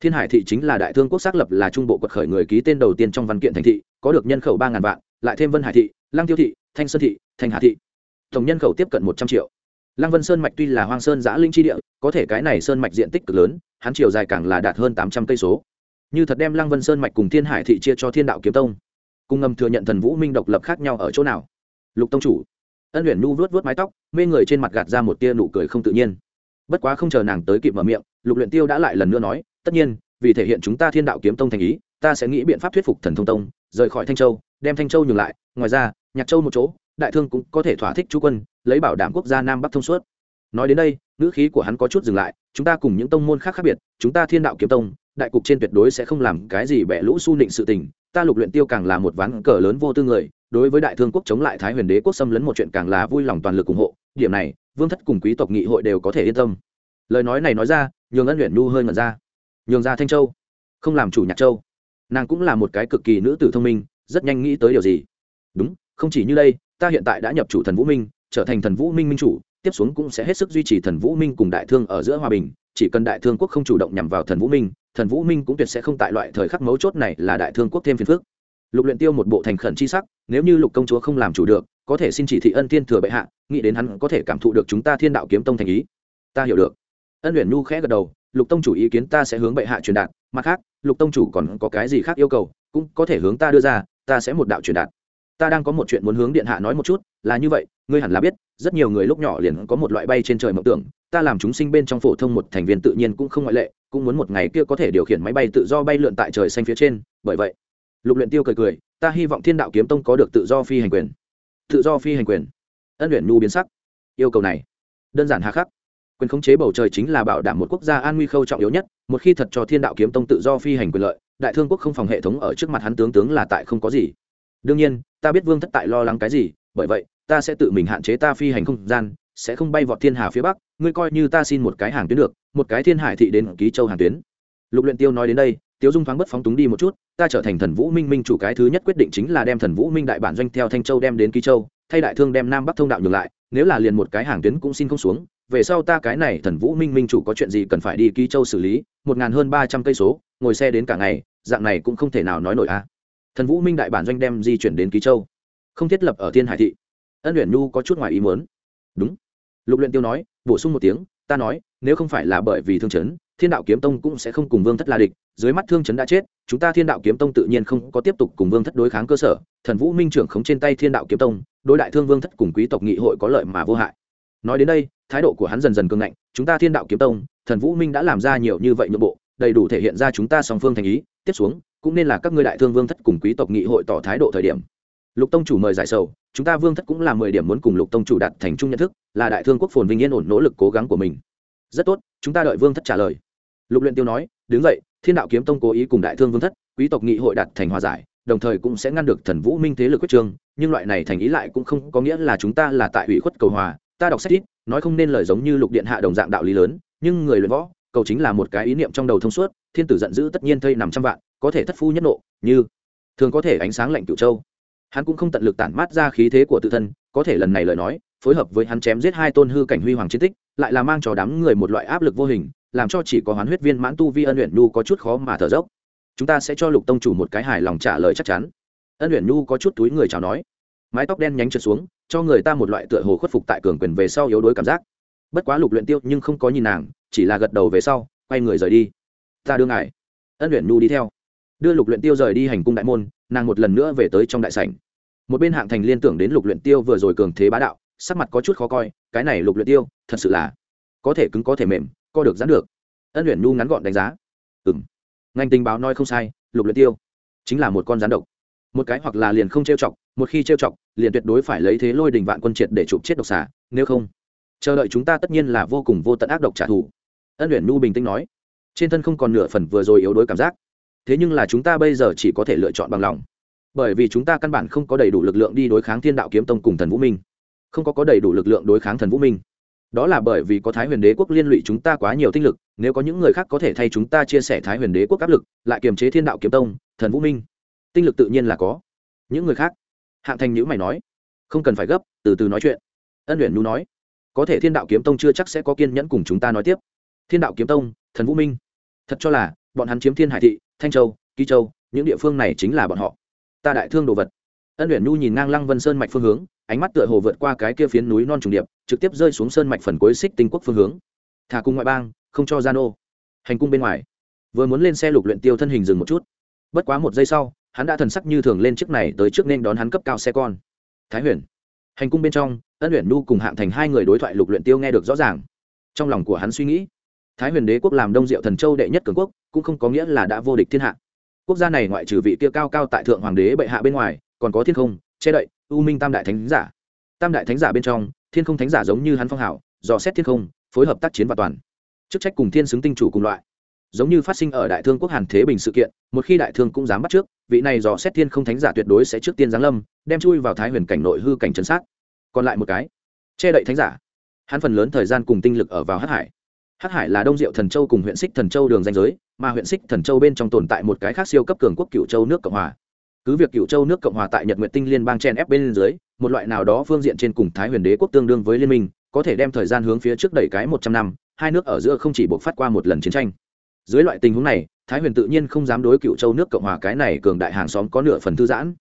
thiên hải thị chính là đại thương quốc xác lập là trung bộ quật khởi người ký tên đầu tiên trong văn kiện thành thị, có được nhân khẩu ba ngàn vạn, lại thêm vân hải thị, lăng tiêu thị, thanh sơn thị thanh hà thị. Tổng nhân khẩu tiếp cận một trăm triệu. Lăng vân sơn mạch tuy là hoang sơn giã linh tri địa, có thể cái này sơn mạch diện tích cực lớn, hắn chiều dài càng là đạt hơn tám trăm cây số. Như thật đem lăng vân sơn mạch cùng thiên hải thị chia cho thiên đạo kiếm tông. Cung ngầm thừa nhận thần vũ minh độc lập khác nhau ở chỗ nào? Lục tông chủ. Ân luyện nu vuốt vuốt mái tóc, mê người trên mặt gạt ra một tia nụ cười không tự nhiên. Bất quá không chờ nàng tới kịp mở miệng, lục luyện tiêu đã lại lần nữa nói tất nhiên, vì thể hiện chúng ta thiên đạo kiếm tông thành ý, ta sẽ nghĩ biện pháp thuyết phục thần thông tông, rời khỏi thanh châu, đem thanh châu nhường lại. Ngoài ra, nhạc châu một chỗ, đại thương cũng có thể thỏa thích chú quân, lấy bảo đảm quốc gia nam bắc thông suốt. Nói đến đây, ngữ khí của hắn có chút dừng lại, chúng ta cùng những tông môn khác khác biệt, chúng ta thiên đạo kiếm tông, đại cục trên tuyệt đối sẽ không làm cái gì bẻ lũ su nịnh sự tình, ta lục luyện tiêu càng là một ván cờ lớn vô tư người, đối với đại thương quốc chống lại thái huyền đế quốc xâm lấn một chuyện càng là vui lòng toàn lực ủng hộ, điểm này, vương thất cùng quý tộc nghị hội đều có thể yên tâm. Lời nói này nói ra, nhường ân luyện nu hơi ngẩn ra nhường ra thanh châu, không làm chủ nhạc châu. Nàng cũng là một cái cực kỳ nữ tử thông minh, rất nhanh nghĩ tới điều gì. Đúng, không chỉ như đây, ta hiện tại đã nhập chủ thần vũ minh, trở thành thần vũ minh minh chủ, tiếp xuống cũng sẽ hết sức duy trì thần vũ minh cùng đại thương ở giữa hòa bình, chỉ cần đại thương quốc không chủ động nhằm vào thần vũ minh, thần vũ minh cũng tuyệt sẽ không tại loại thời khắc mấu chốt này là đại thương quốc thêm phiền phức. Lục luyện tiêu một bộ thành khẩn chi sắc, nếu như lục công chúa không làm chủ được, có thể xin chỉ thị ân thiên thừa bệ hạ, nghĩ đến hắn có thể cảm thụ được chúng ta thiên đạo kiếm tông thành ý. Ta hiểu được. Ân luyện nhu khẽ gật đầu lục tông chủ ý kiến ta sẽ hướng bệ hạ truyền đạt, mặt khác, lục tông chủ còn có cái gì khác yêu cầu, cũng có thể hướng ta đưa ra, ta sẽ một đạo truyền đạt. Ta đang có một chuyện muốn hướng điện hạ nói một chút, là như vậy, ngươi hẳn là biết, rất nhiều người lúc nhỏ liền có một loại bay trên trời mộng tưởng, ta làm chúng sinh bên trong phổ thông một thành viên tự nhiên cũng không ngoại lệ, cũng muốn một ngày kia có thể điều khiển máy bay tự do bay lượn tại trời xanh phía trên, bởi vậy, lục luyện tiêu cười cười, ta hy vọng thiên đạo kiếm tông có được tự do phi hành quyền. Tự do phi hành quyền. Ân luyện nhu biến sắc. Yêu cầu này, đơn giản hà khắc quyền khống chế bầu trời chính là bảo đảm một quốc gia an nguy khâu trọng yếu nhất, một khi thật cho thiên đạo kiếm tông tự do phi hành quyền lợi, đại thương quốc không phòng hệ thống ở trước mặt hắn tướng tướng là tại không có gì. Đương nhiên, ta biết vương thất tại lo lắng cái gì, bởi vậy, ta sẽ tự mình hạn chế ta phi hành không gian, sẽ không bay vọt thiên hà phía bắc, ngươi coi như ta xin một cái hàng tuyến được, một cái thiên hải thị đến ký châu hàng tuyến. Lục luyện tiêu nói đến đây tiêu dung thoáng bất phóng túng đi một chút, ta trở thành thần vũ minh minh chủ cái thứ nhất quyết định chính là đem thần vũ minh đại bản doanh theo thanh châu đem đến ký châu, thay đại thương đem nam bắc thông đạo nhường lại, nếu là liền một cái hàng tuyến cũng xin không xuống về sau ta cái này thần vũ minh minh chủ có chuyện gì cần phải đi ký châu xử lý, một ngàn hơn ba trăm cây số, ngồi xe đến cả ngày, dạng này cũng không thể nào nói nổi a thần vũ minh đại bản doanh đem di chuyển đến ký châu, không thiết lập ở thiên hải thị. Ân luyện nhu có chút ngoài ý muốn. Đúng. Lục luyện tiêu nói, bổ sung một tiếng, ta nói, nếu không phải là bởi vì thương chấn, thiên đạo kiếm tông cũng sẽ không cùng vương thất la địch, dưới mắt thương chấn đã chết, chúng ta thiên đạo kiếm tông tự nhiên không có tiếp tục cùng vương thất đối kháng cơ sở, thần vũ minh trưởng khống trên tay thiên đạo kiếm tông, đối đại thương vương thất cùng quý tộc nghị hội có lợi mà vô hại nói đến đây, thái độ của hắn dần dần cương ngạnh, chúng ta thiên đạo kiếm tông, thần vũ minh đã làm ra nhiều như vậy nhượng bộ, đầy đủ thể hiện ra chúng ta song phương thành ý, tiếp xuống, cũng nên là các ngươi đại thương vương thất cùng quý tộc nghị hội tỏ thái độ thời điểm. Lục tông chủ mời giải sầu, chúng ta vương thất cũng là mười điểm muốn cùng lục tông chủ đạt thành chung nhận thức, là đại thương quốc phồn vinh yên ổn nỗ lực cố gắng của mình. Rất tốt, chúng ta đợi vương thất trả lời. Lục luyện tiêu nói, đứng vậy thiên đạo kiếm tông cố ý cùng đại thương vương thất, quý tộc nghị hội đạt thành hòa giải, đồng thời cũng sẽ ngăn được thần vũ minh thế lực quyết trương, nhưng loại này thành ý lại cũng không có nghĩa là chúng ta là tại ủy khuất cầu hòa ta đọc sách ít, nói không nên lời giống như lục điện hạ đồng dạng đạo lý lớn, nhưng người luyện võ, cầu chính là một cái ý niệm trong đầu thông suốt, thiên tử giận dữ tất nhiên thây nằm trăm vạn, có thể thất phu nhất nộ, như thường có thể ánh sáng lạnh cựu châu. Hắn cũng không tận lực tản mát ra khí thế của tự thân, có thể lần này lời nói, phối hợp với hắn chém giết hai tôn hư cảnh huy hoàng chiến tích, lại là mang cho đám người một loại áp lực vô hình, làm cho chỉ có hoán huyết viên mãn tu vi ân luyện nhu có chút khó mà thở dốc. Chúng ta sẽ cho lục tông chủ một cái hài lòng trả lời chắc chắn. Ân luyện nhu có chút túi người chào nói mái tóc đen nhánh trượt xuống, cho người ta một loại tựa hồ khuất phục tại cường quyền về sau yếu đuối cảm giác. Bất quá lục luyện tiêu nhưng không có nhìn nàng, chỉ là gật đầu về sau, quay người rời đi. Ta đưa ngài. Ân luyện nhu đi theo. Đưa lục luyện tiêu rời đi hành cung đại môn, nàng một lần nữa về tới trong đại sảnh. Một bên hạng thành liên tưởng đến lục luyện tiêu vừa rồi cường thế bá đạo, sắc mặt có chút khó coi, cái này lục luyện tiêu, thật sự là có thể cứng, có thể mềm, co được, giãn được. Ân luyện nhu ngắn gọn đánh giá. Ừm. Ngành tình báo nói không sai, lục luyện tiêu chính là một con rắn độc một cái hoặc là liền không trêu chọc, một khi trêu chọc, liền tuyệt đối phải lấy thế lôi đình vạn quân triệt để chụp chết độc xà, nếu không, chờ đợi chúng ta tất nhiên là vô cùng vô tận ác độc trả thù. Ân luyện nhu bình tĩnh nói. Trên thân không còn nửa phần vừa rồi yếu đuối cảm giác. Thế nhưng là chúng ta bây giờ chỉ có thể lựa chọn bằng lòng. Bởi vì chúng ta căn bản không có đầy đủ lực lượng đi đối kháng thiên đạo kiếm tông cùng thần vũ minh. Không có có đầy đủ lực lượng đối kháng thần vũ minh. Đó là bởi vì có thái huyền đế quốc liên lụy chúng ta quá nhiều tinh lực, nếu có những người khác có thể thay chúng ta chia sẻ thái huyền đế quốc áp lực, lại kiềm chế thiên đạo kiếm tông, thần vũ minh tinh lực tự nhiên là có. Những người khác? Hạng thành nhữ mày nói. Không cần phải gấp, từ từ nói chuyện. Ân luyện nhu nói. Có thể thiên đạo kiếm tông chưa chắc sẽ có kiên nhẫn cùng chúng ta nói tiếp. Thiên đạo kiếm tông, thần vũ minh. Thật cho là, bọn hắn chiếm thiên hải thị, thanh châu kỳ châu, những địa phương này chính là bọn họ. Ta đại thương đồ vật. Ân luyện nhu nhìn ngang lăng vân sơn mạch phương hướng, ánh mắt tựa hồ vượt qua cái kia phiến núi non trùng điệp, trực tiếp rơi xuống sơn mạch phần cuối xích tinh quốc phương hướng. Thả cung ngoại bang, không cho gian ô hành cung bên ngoài. Vừa muốn lên xe lục luyện tiêu thân hình dừng một chút. Bất quá một giây sau hắn đã thần sắc như thường lên chiếc này tới trước nên đón hắn cấp cao xe con. Thái huyền. Hành cung bên trong, ân Huyền Nu cùng hạng thành hai người đối thoại lục luyện tiêu nghe được rõ ràng. Trong lòng của hắn suy nghĩ, thái huyền đế quốc làm đông diệu thần châu đệ nhất cường quốc, cũng không có nghĩa là đã vô địch thiên hạ. Quốc gia này ngoại trừ vị kia cao cao tại thượng hoàng đế bệ hạ bên ngoài, còn có thiên không, che đậy, u minh tam đại thánh giả. Tam đại thánh giả bên trong, thiên không thánh giả giống như hắn phong hảo, dò xét thiên không, phối hợp tác chiến và toàn. Chức trách cùng thiên xứng tinh chủ cùng loại giống như phát sinh ở đại thương quốc hàn thế bình sự kiện, một khi đại thương cũng dám bắt trước, vị này dò xét thiên không thánh giả tuyệt đối sẽ trước tiên giáng lâm, đem chui vào thái huyền cảnh nội hư cảnh chân sát. Còn lại một cái, che đậy thánh giả. Hắn phần lớn thời gian cùng tinh lực ở vào hắc hải. Hắc hải là đông diệu thần châu cùng huyện xích thần châu đường danh giới, mà huyện xích thần châu bên trong tồn tại một cái khác siêu cấp cường quốc cựu châu nước cộng hòa. Cứ việc cựu châu nước cộng hòa tại nhật nguyện tinh liên bang chen ép bên dưới, một loại nào đó phương diện trên cùng thái huyền đế quốc tương đương với liên minh, có thể đem thời gian hướng phía trước đẩy cái một trăm năm, hai nước ở giữa không chỉ buộc phát qua một lần chiến tranh dưới loại tình huống này, thái huyền tự nhiên không dám đối cựu châu nước cộng hòa cái này cường đại hàng xóm có nửa phần thư giãn.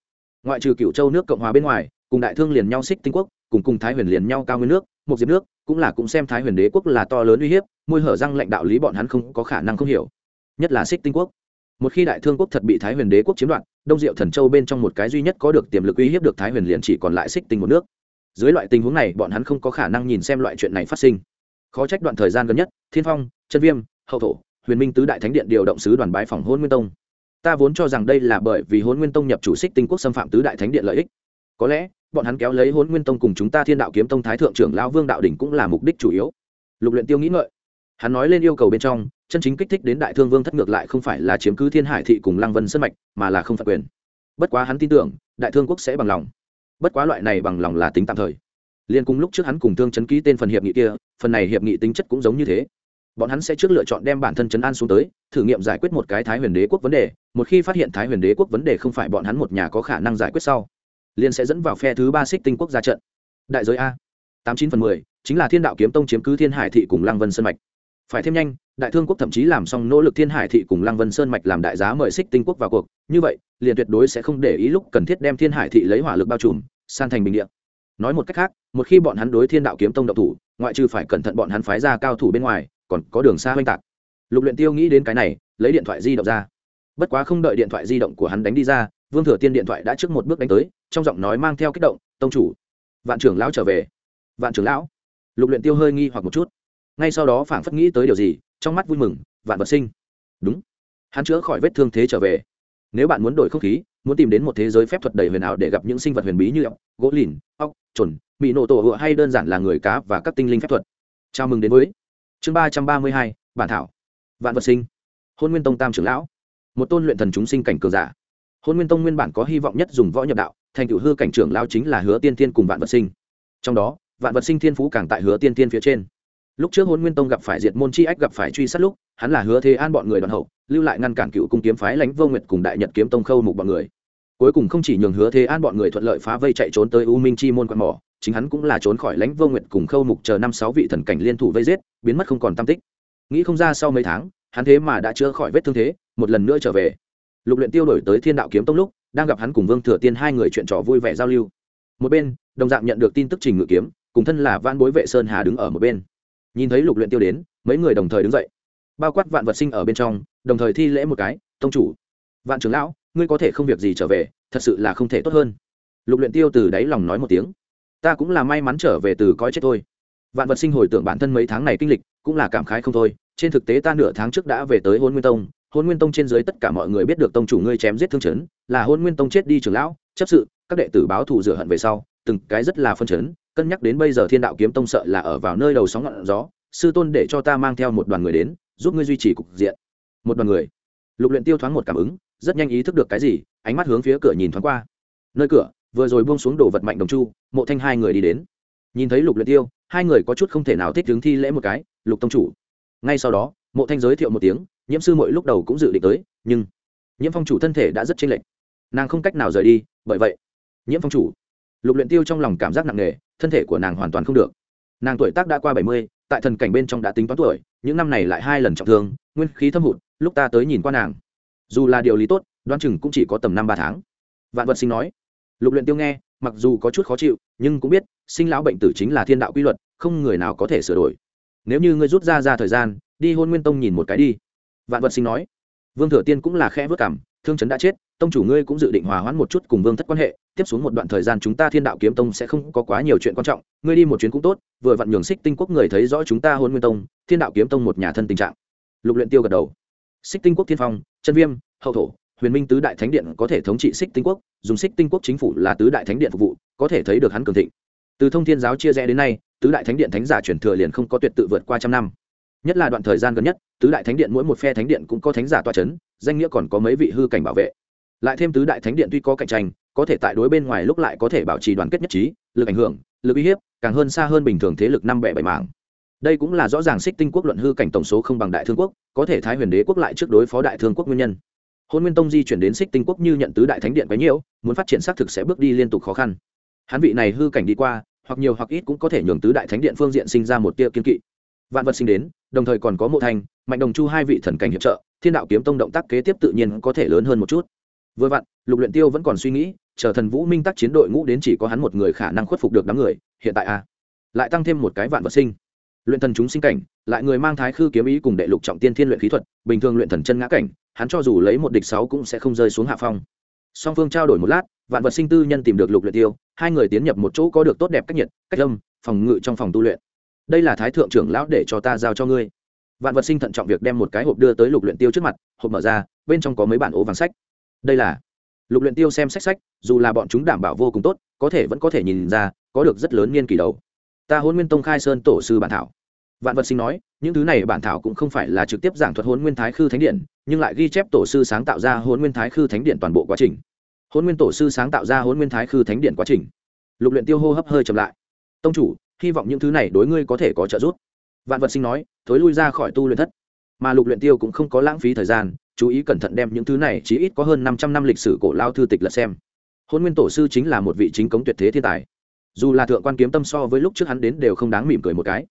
Ngoại trừ cựu châu nước cộng hòa bên ngoài, cùng đại thương liền nhau xích tinh quốc, cùng cùng thái huyền liền nhau cao nguyên nước, một diệp nước, cũng là cũng xem thái huyền đế quốc là to lớn uy hiếp, môi hở răng lãnh đạo lý bọn hắn không có khả năng không hiểu. Nhất là xích tinh quốc. Một khi đại thương quốc thật bị thái huyền đế quốc chiếm đoạt, đông diệu thần châu bên trong một cái duy nhất có được tiềm lực uy hiếp được thái huyền liền chỉ còn lại xích tinh một nước. Dưới loại tình huống này, bọn hắn không có khả năng nhìn xem loại chuyện này phát sinh. Khó trách đoạn thời gian gần nhất, thiên phong chân viêm, hậu thổ huyền minh tứ đại thánh điện điều động sứ đoàn bái phòng hôn nguyên tông. Ta vốn cho rằng đây là bởi vì hôn nguyên tông nhập chủ xích tinh quốc xâm phạm tứ đại thánh điện lợi ích. Có lẽ, bọn hắn kéo lấy hôn nguyên tông cùng chúng ta thiên đạo kiếm tông thái thượng trưởng lao vương đạo đỉnh cũng là mục đích chủ yếu. Lục luyện tiêu nghĩ ngợi. Hắn nói lên yêu cầu bên trong, chân chính kích thích đến đại thương vương thất ngược lại không phải là chiếm cứ thiên hải thị cùng lăng vân sân mạch, mà là không phạt quyền. Bất quá hắn tin tưởng, đại thương quốc sẽ bằng lòng. Bất quá loại này bằng lòng là tính tạm thời. Liên cùng lúc trước hắn cùng thương chấn ký tên phần hiệp nghị kia, phần này hiệp nghị tính chất cũng giống như thế bọn hắn sẽ trước lựa chọn đem bản thân chấn an xuống tới, thử nghiệm giải quyết một cái thái huyền đế quốc vấn đề, một khi phát hiện thái huyền đế quốc vấn đề không phải bọn hắn một nhà có khả năng giải quyết sau liên sẽ dẫn vào phe thứ ba xích tinh quốc ra trận. Đại giới a, tám chín phần mười, chính là thiên đạo kiếm tông chiếm cứ thiên hải thị cùng lăng vân sơn mạch. Phải thêm nhanh, đại thương quốc thậm chí làm xong nỗ lực thiên hải thị cùng lăng vân sơn mạch làm đại giá mời xích tinh quốc vào cuộc, như vậy, liền tuyệt đối sẽ không để ý lúc cần thiết đem thiên hải thị lấy hỏa lực bao trùm, san thành bình địa. Nói một cách khác, một khi bọn hắn đối thiên đạo kiếm tông độc thủ, ngoại trừ phải cẩn thận bọn hắn phái ra cao thủ bên ngoài còn có đường xa oanh tạc. Lục luyện tiêu nghĩ đến cái này, lấy điện thoại di động ra. Bất quá không đợi điện thoại di động của hắn đánh đi ra, vương thừa tiên điện thoại đã trước một bước đánh tới, trong giọng nói mang theo kích động, tông chủ, vạn trưởng lão trở về. Vạn trưởng lão? Lục luyện tiêu hơi nghi hoặc một chút. Ngay sau đó phảng phất nghĩ tới điều gì, trong mắt vui mừng, vạn vật sinh. Đúng. Hắn chữa khỏi vết thương thế trở về. Nếu bạn muốn đổi không khí, muốn tìm đến một thế giới phép thuật đầy huyền ảo để gặp những sinh vật huyền bí như ốc, gỗ lìn, ốc, trồn bị nổ tổ hựa hay đơn giản là người cá và các tinh linh phép thuật. Chào mừng đến với chương ba trăm ba mươi hai, bản thảo. Vạn vật sinh. Hôn nguyên tông tam trưởng lão. Một tôn luyện thần chúng sinh cảnh cường giả. Hôn nguyên tông nguyên bản có hy vọng nhất dùng võ nhập đạo, thành cựu hư cảnh trưởng lao chính là hứa tiên tiên cùng vạn vật sinh. Trong đó, vạn vật sinh thiên phú càng tại hứa tiên tiên phía trên. Lúc trước hôn nguyên tông gặp phải diệt môn chi ách, gặp phải truy sát lúc, hắn là hứa thế an bọn người đoàn hậu, lưu lại ngăn cản cựu cung kiếm phái lãnh vô nguyệt cùng đại nhật kiếm tông khâu mục bọn người. Cuối cùng không chỉ nhường hứa thế an bọn người thuận lợi phá vây chạy trốn tới u minh chi môn quan mỏ chính hắn cũng là trốn khỏi lãnh vô nguyệt cùng khâu mục chờ năm sáu vị thần cảnh liên thủ vây giết, biến mất không còn tam tích. Nghĩ không ra sau mấy tháng, hắn thế mà đã chữa khỏi vết thương thế, một lần nữa trở về. Lục luyện tiêu đổi tới thiên đạo kiếm tông lúc, đang gặp hắn cùng vương thừa tiên hai người chuyện trò vui vẻ giao lưu. Một bên, đồng dạng nhận được tin tức trình ngự kiếm, cùng thân là vãn bối vệ sơn hà đứng ở một bên. Nhìn thấy lục luyện tiêu đến, mấy người đồng thời đứng dậy. Bao quát vạn vật sinh ở bên trong, đồng thời thi lễ một cái, tông chủ, vạn trưởng lão, ngươi có thể không việc gì trở về, thật sự là không thể tốt hơn. Lục luyện tiêu từ đáy lòng nói một tiếng ta cũng là may mắn trở về từ coi chết thôi. Vạn vật sinh hồi tưởng bản thân mấy tháng này kinh lịch, cũng là cảm khái không thôi. Trên thực tế ta nửa tháng trước đã về tới hôn nguyên tông. Hôn nguyên tông trên dưới tất cả mọi người biết được tông chủ ngươi chém giết thương chấn, là hôn nguyên tông chết đi trường lão, chấp sự, các đệ tử báo thù rửa hận về sau, từng cái rất là phân chấn, cân nhắc đến bây giờ thiên đạo kiếm tông sợ là ở vào nơi đầu sóng ngọn gió, sư tôn để cho ta mang theo một đoàn người đến, giúp ngươi duy trì cục diện. Một đoàn người. Lục luyện tiêu thoáng một cảm ứng, rất nhanh ý thức được cái gì, ánh mắt hướng phía cửa nhìn thoáng qua. Nơi cửa vừa rồi buông xuống đồ vật mạnh đồng chu, mộ thanh hai người đi đến. Nhìn thấy lục luyện tiêu, hai người có chút không thể nào thích đứng thi lễ một cái, lục tông chủ. Ngay sau đó, mộ thanh giới thiệu một tiếng, nhiễm sư mỗi lúc đầu cũng dự định tới, nhưng nhiễm phong chủ thân thể đã rất chênh lệch. Nàng không cách nào rời đi, bởi vậy, nhiễm phong chủ. Lục luyện tiêu trong lòng cảm giác nặng nề, thân thể của nàng hoàn toàn không được. Nàng tuổi tác đã qua bảy mươi, tại thần cảnh bên trong đã tính toán tuổi, những năm này lại hai lần trọng thương, nguyên khí thâm hụt, lúc ta tới nhìn qua nàng. Dù là điều lý tốt, đoán chừng cũng chỉ có tầm năm ba tháng. Vạn vật sinh nói lục luyện tiêu nghe, mặc dù có chút khó chịu, nhưng cũng biết, sinh lão bệnh tử chính là thiên đạo quy luật, không người nào có thể sửa đổi. Nếu như ngươi rút ra ra thời gian, đi hôn nguyên tông nhìn một cái đi. Vạn vật sinh nói. Vương thừa tiên cũng là khẽ vớt cảm, thương chấn đã chết, tông chủ ngươi cũng dự định hòa hoãn một chút cùng vương thất quan hệ, tiếp xuống một đoạn thời gian chúng ta thiên đạo kiếm tông sẽ không có quá nhiều chuyện quan trọng, ngươi đi một chuyến cũng tốt, vừa vặn nhường xích tinh quốc người thấy rõ chúng ta hôn nguyên tông, thiên đạo kiếm tông một nhà thân tình trạng. Lục luyện tiêu gật đầu. Xích tinh quốc thiên phong, chân viêm, hậu thổ huyền minh tứ đại thánh điện có thể thống trị xích tinh quốc, dùng xích tinh quốc chính phủ là tứ đại thánh điện phục vụ, có thể thấy được hắn cường thịnh. Từ thông thiên giáo chia rẽ đến nay, tứ đại thánh điện thánh giả truyền thừa liền không có tuyệt tự vượt qua trăm năm. Nhất là đoạn thời gian gần nhất, tứ đại thánh điện mỗi một phe thánh điện cũng có thánh giả toa c h ấ n danh nghĩa còn có mấy vị hư cảnh bảo vệ. Lại thêm tứ đại thánh điện tuy có cạnh tranh, có thể tại đối bên ngoài lúc lại có thể bảo trì đoàn kết nhất trí, lực ảnh hưởng, lực uy hiếp, càng hơn xa hơn bình thường thế lực năm bẻ bảy mảng. Đây cũng là rõ ràng xích tinh quốc luận hư cảnh tổng số không bằng đại thương quốc, có thể thái huyền đế quốc lại trước đối phó đại thương quốc nguyên nhân hôn nguyên tông di chuyển đến xích tinh quốc như nhận tứ đại thánh điện quấy nhiễu muốn phát triển xác thực sẽ bước đi liên tục khó khăn. Hắn vị này hư cảnh đi qua hoặc nhiều hoặc ít cũng có thể nhường tứ đại thánh điện phương diện sinh ra một tia kiên kỵ. Vạn vật sinh đến đồng thời còn có mộ thành mạnh đồng chu hai vị thần cảnh hiệp trợ thiên đạo kiếm tông động tác kế tiếp tự nhiên có thể lớn hơn một chút. Vừa vặn lục luyện tiêu vẫn còn suy nghĩ chờ thần vũ minh tác chiến đội ngũ đến chỉ có hắn một người khả năng khuất phục được đám người hiện tại a à, lại tăng thêm một cái vạn vật sinh. Luyện thần chúng sinh cảnh lại người mang thái khư kiếm ý cùng đệ lục trọng tiên thiên luyện khí thuật bình thường luyện thần chân ngã cảnh hắn cho dù lấy một địch sáu cũng sẽ không rơi xuống hạ phong. Song phương trao đổi một lát, vạn vật sinh tư nhân tìm được lục luyện tiêu, hai người tiến nhập một chỗ có được tốt đẹp cách nhiệt, cách âm, phòng ngự trong phòng tu luyện. Đây là thái thượng trưởng lão để cho ta giao cho ngươi. Vạn vật sinh thận trọng việc đem một cái hộp đưa tới lục luyện tiêu trước mặt, hộp mở ra, bên trong có mấy bản ố vàng sách. Đây là lục luyện tiêu xem sách sách, dù là bọn chúng đảm bảo vô cùng tốt, có thể vẫn có thể nhìn ra, có được rất lớn niên kỳ đầu. Ta hôn nguyên tông khai sơn tổ sư bản thảo. Vạn vật sinh nói, những thứ này bản thảo cũng không phải là trực tiếp giảng thuật hôn nguyên thái khư thánh điện nhưng lại ghi chép tổ sư sáng tạo ra hôn nguyên thái khư thánh điện toàn bộ quá trình. Hôn nguyên tổ sư sáng tạo ra hôn nguyên thái khư thánh điện quá trình. Lục luyện tiêu hô hấp hơi chậm lại. Tông chủ, hy vọng những thứ này đối ngươi có thể có trợ giúp. Vạn vật sinh nói, thối lui ra khỏi tu luyện thất. Mà lục luyện tiêu cũng không có lãng phí thời gian, chú ý cẩn thận đem những thứ này chỉ ít có hơn 500 năm lịch sử cổ lao thư tịch lật xem. Hôn nguyên tổ sư chính là một vị chính cống tuyệt thế thiên tài. Dù là thượng quan kiếm tâm so với lúc trước hắn đến đều không đáng mỉm cười một cái.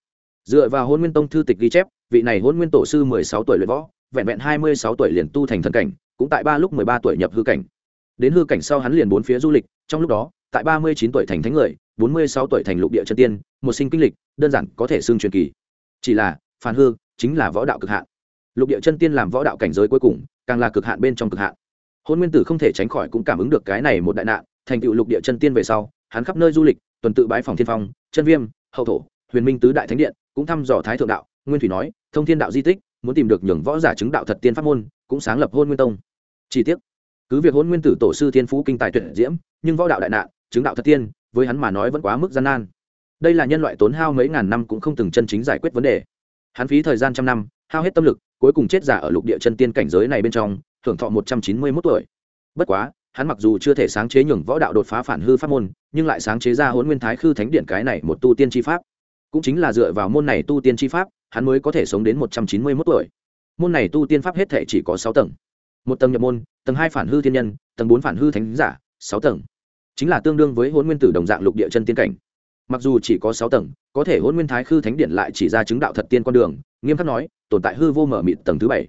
Dựa vào hôn nguyên tông thư tịch ghi chép, vị này hôn nguyên tổ sư 16 tuổi luyện võ vẹn vẹn 26 tuổi liền tu thành thần cảnh, cũng tại ba lúc 13 tuổi nhập hư cảnh. Đến hư cảnh sau hắn liền bốn phía du lịch, trong lúc đó, tại 39 tuổi thành thánh người 46 tuổi thành lục địa chân tiên, một sinh kinh lịch, đơn giản có thể xưng truyền kỳ. Chỉ là, phản hư chính là võ đạo cực hạn. Lục địa chân tiên làm võ đạo cảnh giới cuối cùng, càng là cực hạn bên trong cực hạn. Hôn nguyên tử không thể tránh khỏi cũng cảm ứng được cái này một đại nạn, thành tựu lục địa chân tiên về sau, hắn khắp nơi du lịch, tuần tự bái phòng thiên phong, chân viêm, hậu thổ, huyền minh tứ đại thánh điện, cũng thăm dò thái thượng đạo, nguyên thủy nói, thông thiên đạo di tích muốn tìm được nhường võ giả chứng đạo thật tiên pháp môn, cũng sáng lập hôn nguyên tông. Chi tiết cứ việc hôn nguyên tử tổ sư thiên phú kinh tài tuyệt diễm, nhưng võ đạo đại nạn, chứng đạo thật tiên, với hắn mà nói vẫn quá mức gian nan. Đây là nhân loại tốn hao mấy ngàn năm cũng không từng chân chính giải quyết vấn đề. Hắn phí thời gian trăm năm, hao hết tâm lực, cuối cùng chết giả ở lục địa chân tiên cảnh giới này bên trong thưởng thọ một trăm chín mươi mốt tuổi. Bất quá, hắn mặc dù chưa thể sáng chế nhường võ đạo đột phá phản hư pháp môn, nhưng lại sáng chế ra hôn nguyên thái khư thánh điện cái này một tu tiên tri pháp. Cũng chính là dựa vào môn này tu tiên tri pháp hắn mới có thể sống đến một trăm chín mươi mốt tuổi. Môn này tu tiên pháp hết thể chỉ có sáu tầng. Một tầng nhập môn, tầng hai phản hư thiên nhân, tầng bốn phản hư thánh giả, sáu tầng. Chính là tương đương với hôn nguyên tử đồng dạng lục địa chân tiên cảnh. Mặc dù chỉ có sáu tầng, có thể hôn nguyên thái khư thánh điện lại chỉ ra chứng đạo thật tiên con đường, nghiêm khắc nói, tồn tại hư vô mở mịt tầng thứ bảy.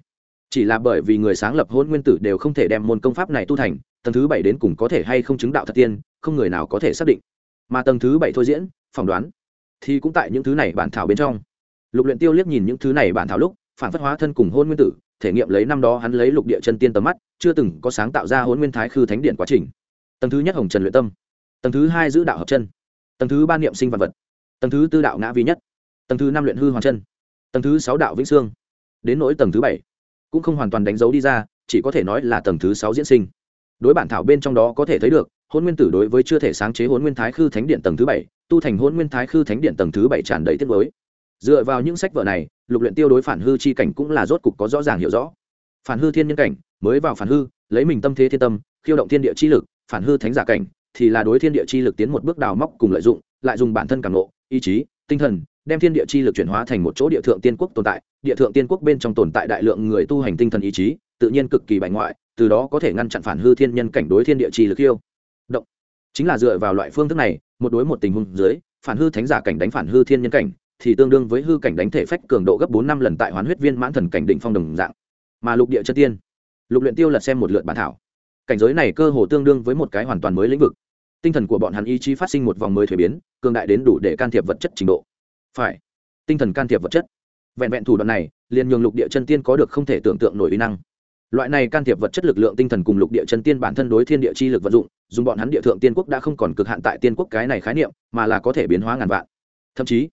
Chỉ là bởi vì người sáng lập hôn nguyên tử đều không thể đem môn công pháp này tu thành, tầng thứ bảy đến cùng có thể hay không chứng đạo thật tiên, không người nào có thể xác định. Mà tầng thứ bảy thôi diễn, phỏng đoán, thì cũng tại những thứ này bản thảo bên trong lục luyện tiêu liếc nhìn những thứ này bản thảo lúc, phản phất hóa thân cùng hôn nguyên tử, thể nghiệm lấy năm đó hắn lấy lục địa chân tiên tầm mắt, chưa từng có sáng tạo ra hôn nguyên thái khư thánh điện quá trình. Tầng thứ nhất hồng trần luyện tâm. Tầng thứ hai giữ đạo hợp chân. Tầng thứ ba niệm sinh vật vật. Tầng thứ tư đạo ngã vi nhất. Tầng thứ năm luyện hư hoàn chân. Tầng thứ sáu đạo vĩnh sương. Đến nỗi tầng thứ bảy, cũng không hoàn toàn đánh dấu đi ra, chỉ có thể nói là tầng thứ sáu diễn sinh. Đối bản thảo bên trong đó có thể thấy được, hôn nguyên tử đối với chưa thể sáng chế hôn nguyên thái khư thánh điện tầng thứ bảy, tu thành hôn nguyên thái khư thánh điện tầng thứ bảy tràn đầy tiết mới dựa vào những sách vở này, lục luyện tiêu đối phản hư chi cảnh cũng là rốt cục có rõ ràng hiểu rõ. Phản hư thiên nhân cảnh, mới vào phản hư, lấy mình tâm thế thiên tâm, khiêu động thiên địa chi lực, phản hư thánh giả cảnh thì là đối thiên địa chi lực tiến một bước đào móc cùng lợi dụng, lại dùng bản thân cảm nộ ý chí, tinh thần, đem thiên địa chi lực chuyển hóa thành một chỗ địa thượng tiên quốc tồn tại. Địa thượng tiên quốc bên trong tồn tại đại lượng người tu hành tinh thần ý chí, tự nhiên cực kỳ bại ngoại, từ đó có thể ngăn chặn phản hư thiên nhân cảnh đối thiên địa chi lực yêu. Động. Chính là dựa vào loại phương thức này, một đối một tình huống dưới, phản hư thánh giả cảnh đánh phản hư thiên nhân cảnh thì tương đương với hư cảnh đánh thể phách cường độ gấp bốn năm lần tại hoán huyết viên mãn thần cảnh đỉnh phong đồng dạng. Mà lục địa chân tiên, lục luyện tiêu lật xem một lượt bản thảo. Cảnh giới này cơ hồ tương đương với một cái hoàn toàn mới lĩnh vực. Tinh thần của bọn hắn ý chí phát sinh một vòng mới thuế biến, cường đại đến đủ để can thiệp vật chất trình độ. Phải, tinh thần can thiệp vật chất. Vẹn vẹn thủ đoạn này, liền nhường lục địa chân tiên có được không thể tưởng tượng nổi uy năng. Loại này can thiệp vật chất lực lượng tinh thần cùng lục địa chân tiên bản thân đối thiên địa chi lực vận dụng, dùng bọn hắn địa thượng tiên quốc đã không còn cực hạn tại tiên quốc cái này khái niệm, mà là có thể biến hóa ngàn vạn. Thậm chí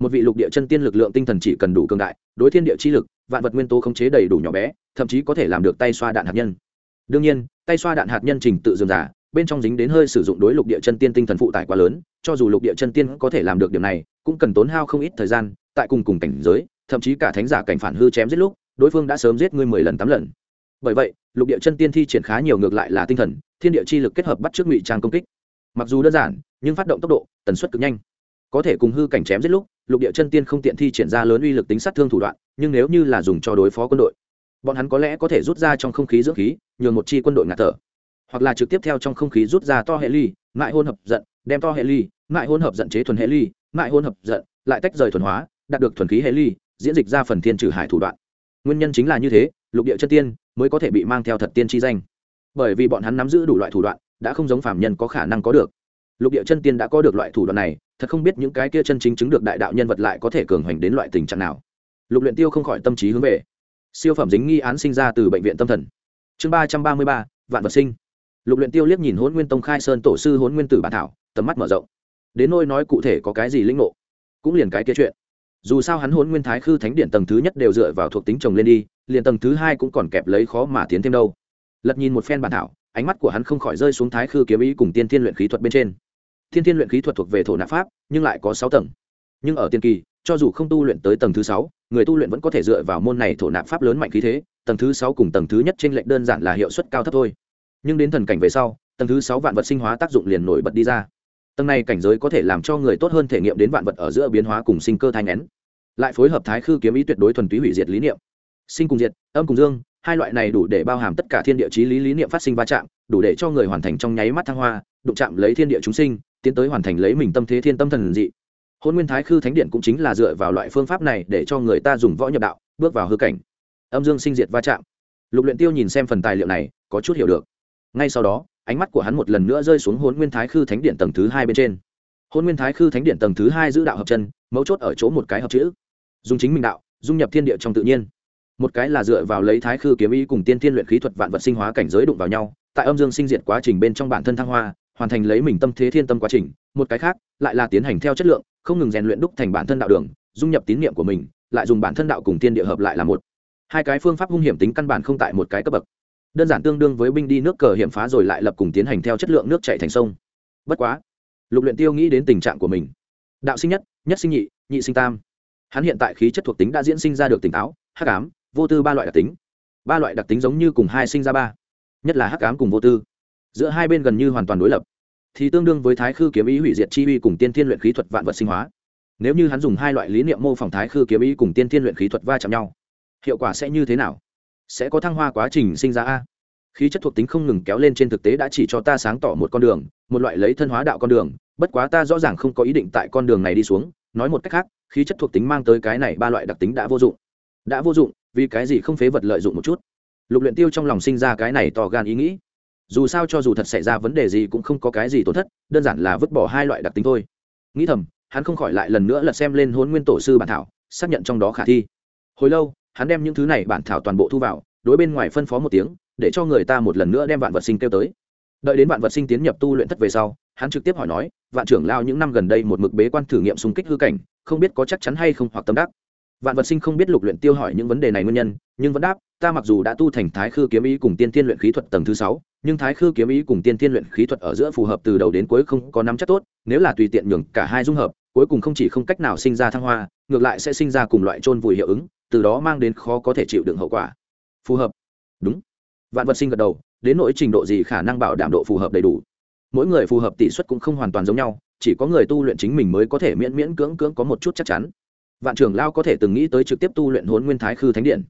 một vị lục địa chân tiên lực lượng tinh thần chỉ cần đủ cường đại, đối thiên địa chi lực, vạn vật nguyên tố khống chế đầy đủ nhỏ bé, thậm chí có thể làm được tay xoa đạn hạt nhân. Đương nhiên, tay xoa đạn hạt nhân trình tự dường giả bên trong dính đến hơi sử dụng đối lục địa chân tiên tinh thần phụ tải quá lớn, cho dù lục địa chân tiên có thể làm được điểm này, cũng cần tốn hao không ít thời gian, tại cùng cùng cảnh giới, thậm chí cả thánh giả cảnh phản hư chém giết lúc, đối phương đã sớm giết ngươi mười lần tám lần. Bởi vậy, lục địa chân tiên thi triển khá nhiều ngược lại là tinh thần, thiên địa chi lực kết hợp bắt trước ngụy trang công kích. Mặc dù đơn giản, nhưng phát động tốc độ, tần suất cực nhanh. Có thể cùng hư cảnh chém giết lúc lục địa chân tiên không tiện thi triển ra lớn uy lực tính sát thương thủ đoạn, nhưng nếu như là dùng cho đối phó quân đội, bọn hắn có lẽ có thể rút ra trong không khí dưỡng khí, nhường một chi quân đội ngạt thở. Hoặc là trực tiếp theo trong không khí rút ra to hệ ly mại hôn hợp giận, đem to hệ ly mại hôn hợp giận chế thuần hệ ly mại hôn hợp giận, lại tách rời thuần hóa, đạt được thuần khí hệ ly, diễn dịch ra phần thiên trừ hải thủ đoạn. Nguyên nhân chính là như thế, lục địa chân tiên mới có thể bị mang theo thật tiên chi danh. Bởi vì bọn hắn nắm giữ đủ loại thủ đoạn, đã không giống phạm nhân có khả năng có được lục địa chân tiên đã có được loại thủ đoạn này, thật không biết những cái kia chân chính chứng được đại đạo nhân vật lại có thể cường hoành đến loại tình trạng nào. Lục luyện tiêu không khỏi tâm trí hướng về. Siêu phẩm dính nghi án sinh ra từ bệnh viện tâm thần. Chương ba trăm ba mươi ba, vạn vật sinh. Lục luyện tiêu liếc nhìn huấn nguyên tông khai sơn tổ sư huấn nguyên tử bản thảo, tầm mắt mở rộng. Đến nôi nói cụ thể có cái gì linh ngộ, cũng liền cái kia chuyện. Dù sao hắn huấn nguyên thái khư thánh điện tầng thứ nhất đều dựa vào thuộc tính trồng lên đi, liền tầng thứ hai cũng còn kẹp lấy khó mà tiến thêm đâu. Lật nhìn một phen bản thảo, ánh mắt của hắn không khỏi rơi xuống thái khư kiếm ý cùng tiên thiên luyện khí thuật bên trên thiên thiên luyện khí thuật thuộc về thổ nạp pháp, nhưng lại có sáu tầng. Nhưng ở tiên kỳ, cho dù không tu luyện tới tầng thứ sáu, người tu luyện vẫn có thể dựa vào môn này thổ nạp pháp lớn mạnh khí thế, tầng thứ sáu cùng tầng thứ nhất trên lệnh đơn giản là hiệu suất cao thấp thôi. Nhưng đến thần cảnh về sau, tầng thứ sáu vạn vật sinh hóa tác dụng liền nổi bật đi ra. Tầng này cảnh giới có thể làm cho người tốt hơn thể nghiệm đến vạn vật ở giữa biến hóa cùng sinh cơ thai nén lại phối hợp thái khư kiếm ý tuyệt đối thuần túy hủy diệt lý niệm. Sinh cùng diệt, âm cùng dương, hai loại này đủ để bao hàm tất cả thiên địa chí lý lý niệm phát sinh va chạm, đủ để cho người hoàn thành trong nháy mắt thăng hoa, đụng chạm lấy thiên địa chúng sinh tiến tới hoàn thành lấy mình tâm thế thiên tâm thần dị. Hôn nguyên thái khư thánh điện cũng chính là dựa vào loại phương pháp này để cho người ta dùng võ nhập đạo, bước vào hư cảnh. Âm dương sinh diệt va chạm. Lục luyện tiêu nhìn xem phần tài liệu này, có chút hiểu được. Ngay sau đó, ánh mắt của hắn một lần nữa rơi xuống hôn nguyên thái khư thánh điện tầng thứ hai bên trên. Hôn nguyên thái khư thánh điện tầng thứ hai giữ đạo hợp chân, mấu chốt ở chỗ một cái hợp chữ. Dùng chính mình đạo, dung nhập thiên địa trong tự nhiên. Một cái là dựa vào lấy thái khư kiếm ý cùng tiên thiên luyện khí thuật vạn vật sinh hóa cảnh giới đụng vào nhau, tại âm dương sinh diệt quá trình bên trong bản thân thăng hoa hoàn thành lấy mình tâm thế thiên tâm quá trình, một cái khác, lại là tiến hành theo chất lượng, không ngừng rèn luyện đúc thành bản thân đạo đường, dung nhập tín niệm của mình, lại dùng bản thân đạo cùng tiên địa hợp lại là một. Hai cái phương pháp hung hiểm tính căn bản không tại một cái cấp bậc. Đơn giản tương đương với binh đi nước cờ hiểm phá rồi lại lập cùng tiến hành theo chất lượng nước chạy thành sông. Bất quá, lục luyện tiêu nghĩ đến tình trạng của mình. Đạo sinh nhất nhất sinh nhị nhị sinh tam. Hắn hiện tại khí chất thuộc tính đã diễn sinh ra được tỉnh táo, hắc ám, vô tư ba loại đặc tính. Ba loại đặc tính giống như cùng hai sinh ra ba. Nhất là hắc ám cùng vô tư giữa hai bên gần như hoàn toàn đối lập, thì tương đương với thái khư kiếm ý hủy diệt chi uy cùng tiên thiên luyện khí thuật vạn vật sinh hóa. Nếu như hắn dùng hai loại lý niệm mô phỏng thái khư kiếm ý cùng tiên thiên luyện khí thuật va chạm nhau, hiệu quả sẽ như thế nào? Sẽ có thăng hoa quá trình sinh ra a? Khí chất thuộc tính không ngừng kéo lên trên thực tế đã chỉ cho ta sáng tỏ một con đường, một loại lấy thân hóa đạo con đường, bất quá ta rõ ràng không có ý định tại con đường này đi xuống. Nói một cách khác, khí chất thuộc tính mang tới cái này ba loại đặc tính đã vô dụng. Đã vô dụng, vì cái gì không phế vật lợi dụng một chút? Lục luyện tiêu trong lòng sinh ra cái này to gan ý nghĩ dù sao cho dù thật xảy ra vấn đề gì cũng không có cái gì tổn thất, đơn giản là vứt bỏ hai loại đặc tính thôi. Nghĩ thầm, hắn không khỏi lại lần nữa lật xem lên hôn nguyên tổ sư bản thảo, xác nhận trong đó khả thi. Hồi lâu, hắn đem những thứ này bản thảo toàn bộ thu vào, đối bên ngoài phân phó một tiếng, để cho người ta một lần nữa đem vạn vật sinh kêu tới. Đợi đến vạn vật sinh tiến nhập tu luyện thất về sau, hắn trực tiếp hỏi nói, vạn trưởng lao, những năm gần đây một mực bế quan thử nghiệm xung kích hư cảnh, không biết có chắc chắn hay không hoặc tâm đắc? Vạn vật sinh không biết lục luyện tiêu hỏi những vấn đề này nguyên nhân, nhưng vẫn đáp, ta mặc dù đã tu thành thái khư kiếm ý cùng tiên tiên luyện khí thuật tầng thứ sáu nhưng thái khư kiếm ý cùng tiên tiên luyện khí thuật ở giữa phù hợp từ đầu đến cuối không có nắm chắc tốt, nếu là tùy tiện nhường cả hai dung hợp, cuối cùng không chỉ không cách nào sinh ra thăng hoa, ngược lại sẽ sinh ra cùng loại trôn vùi hiệu ứng, từ đó mang đến khó có thể chịu đựng hậu quả. Phù hợp. Đúng. Vạn vật sinh gật đầu, đến nỗi trình độ gì khả năng bảo đảm độ phù hợp đầy đủ. Mỗi người phù hợp tỷ suất cũng không hoàn toàn giống nhau, chỉ có người tu luyện chính mình mới có thể miễn miễn cưỡng cưỡng có một chút chắc chắn. Vạn trưởng lao có thể từng nghĩ tới trực tiếp tu luyện hốn nguyên thái khư thánh điện.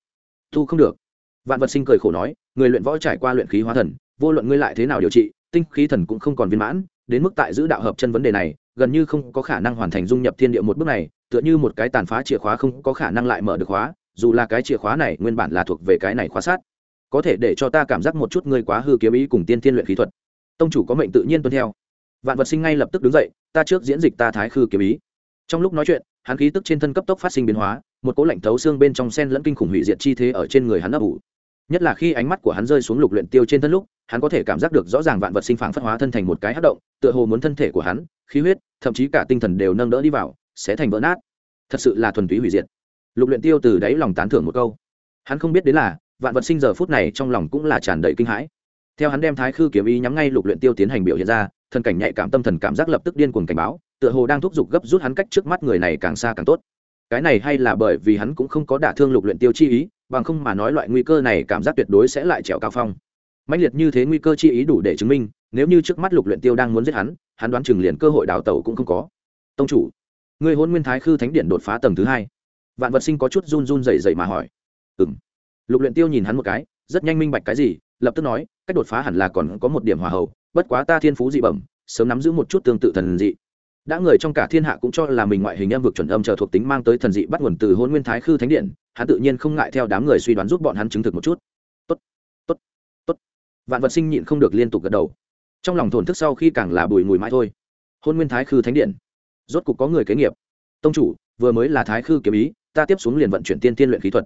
Tu không được. Vạn vật sinh cười khổ nói, người luyện võ trải qua luyện khí hóa thần vô luận ngươi lại thế nào điều trị, tinh khí thần cũng không còn viên mãn, đến mức tại giữ đạo hợp chân vấn đề này, gần như không có khả năng hoàn thành dung nhập thiên địa một bước này, tựa như một cái tàn phá chìa khóa không có khả năng lại mở được khóa, dù là cái chìa khóa này nguyên bản là thuộc về cái này khóa sát. Có thể để cho ta cảm giác một chút ngươi quá hư kiếm ý cùng tiên thiên luyện khí thuật. Tông chủ có mệnh tự nhiên tuân theo. Vạn vật sinh ngay lập tức đứng dậy, ta trước diễn dịch ta thái khư kiếm ý. Trong lúc nói chuyện, hắn khí tức trên thân cấp tốc phát sinh biến hóa, một cỗ lạnh thấu xương bên trong sen lẫn kinh khủng hủy diệt chi thế ở trên người hắn ấp ủ nhất là khi ánh mắt của hắn rơi xuống lục luyện tiêu trên thân lúc, hắn có thể cảm giác được rõ ràng vạn vật sinh phảng phất hóa thân thành một cái hất động, tựa hồ muốn thân thể của hắn, khí huyết, thậm chí cả tinh thần đều nâng đỡ đi vào, sẽ thành vỡ nát. Thật sự là thuần túy hủy diệt. Lục luyện tiêu từ đáy lòng tán thưởng một câu. Hắn không biết đến là, vạn vật sinh giờ phút này trong lòng cũng là tràn đầy kinh hãi. Theo hắn đem thái khư kiếm ý nhắm ngay lục luyện tiêu tiến hành biểu hiện ra, thần cảnh nhạy cảm, tâm thần cảm giác lập tức điên cuồng cảnh báo, tựa hồ đang thúc giục gấp rút hắn cách trước mắt người này càng xa càng tốt. Cái này hay là bởi vì hắn cũng không có đả thương lục luyện tiêu chi ý bằng không mà nói loại nguy cơ này cảm giác tuyệt đối sẽ lại trèo cao phong. Mãnh liệt như thế nguy cơ chi ý đủ để chứng minh, nếu như trước mắt lục luyện tiêu đang muốn giết hắn hắn đoán chừng liền cơ hội đào tẩu cũng không có. Tông chủ, người hôn nguyên thái khư thánh điện đột phá tầng thứ hai. Vạn vật sinh có chút run run rẩy rẩy mà hỏi. Ừm. Lục luyện tiêu nhìn hắn một cái, rất nhanh minh bạch cái gì, lập tức nói, cách đột phá hẳn là còn có một điểm hòa hậu, bất quá ta thiên phú dị bẩm, sớm nắm giữ một chút tương tự thần dị đã người trong cả thiên hạ cũng cho là mình ngoại hình âm vực chuẩn âm chờ thuộc tính mang tới thần dị bắt nguồn từ hôn nguyên thái khư thánh điện, hắn tự nhiên không ngại theo đám người suy đoán giúp bọn hắn chứng thực một chút. Tốt tốt tốt. Vạn vật sinh nhịn không được liên tục gật đầu. Trong lòng thổn thức sau khi càng là bùi mùi mãi thôi. Hôn nguyên thái khư thánh điện. Rốt cục có người kế nghiệp. Tông chủ, vừa mới là thái khư kiếm ý, ta tiếp xuống liền vận chuyển tiên tiên luyện khí thuật.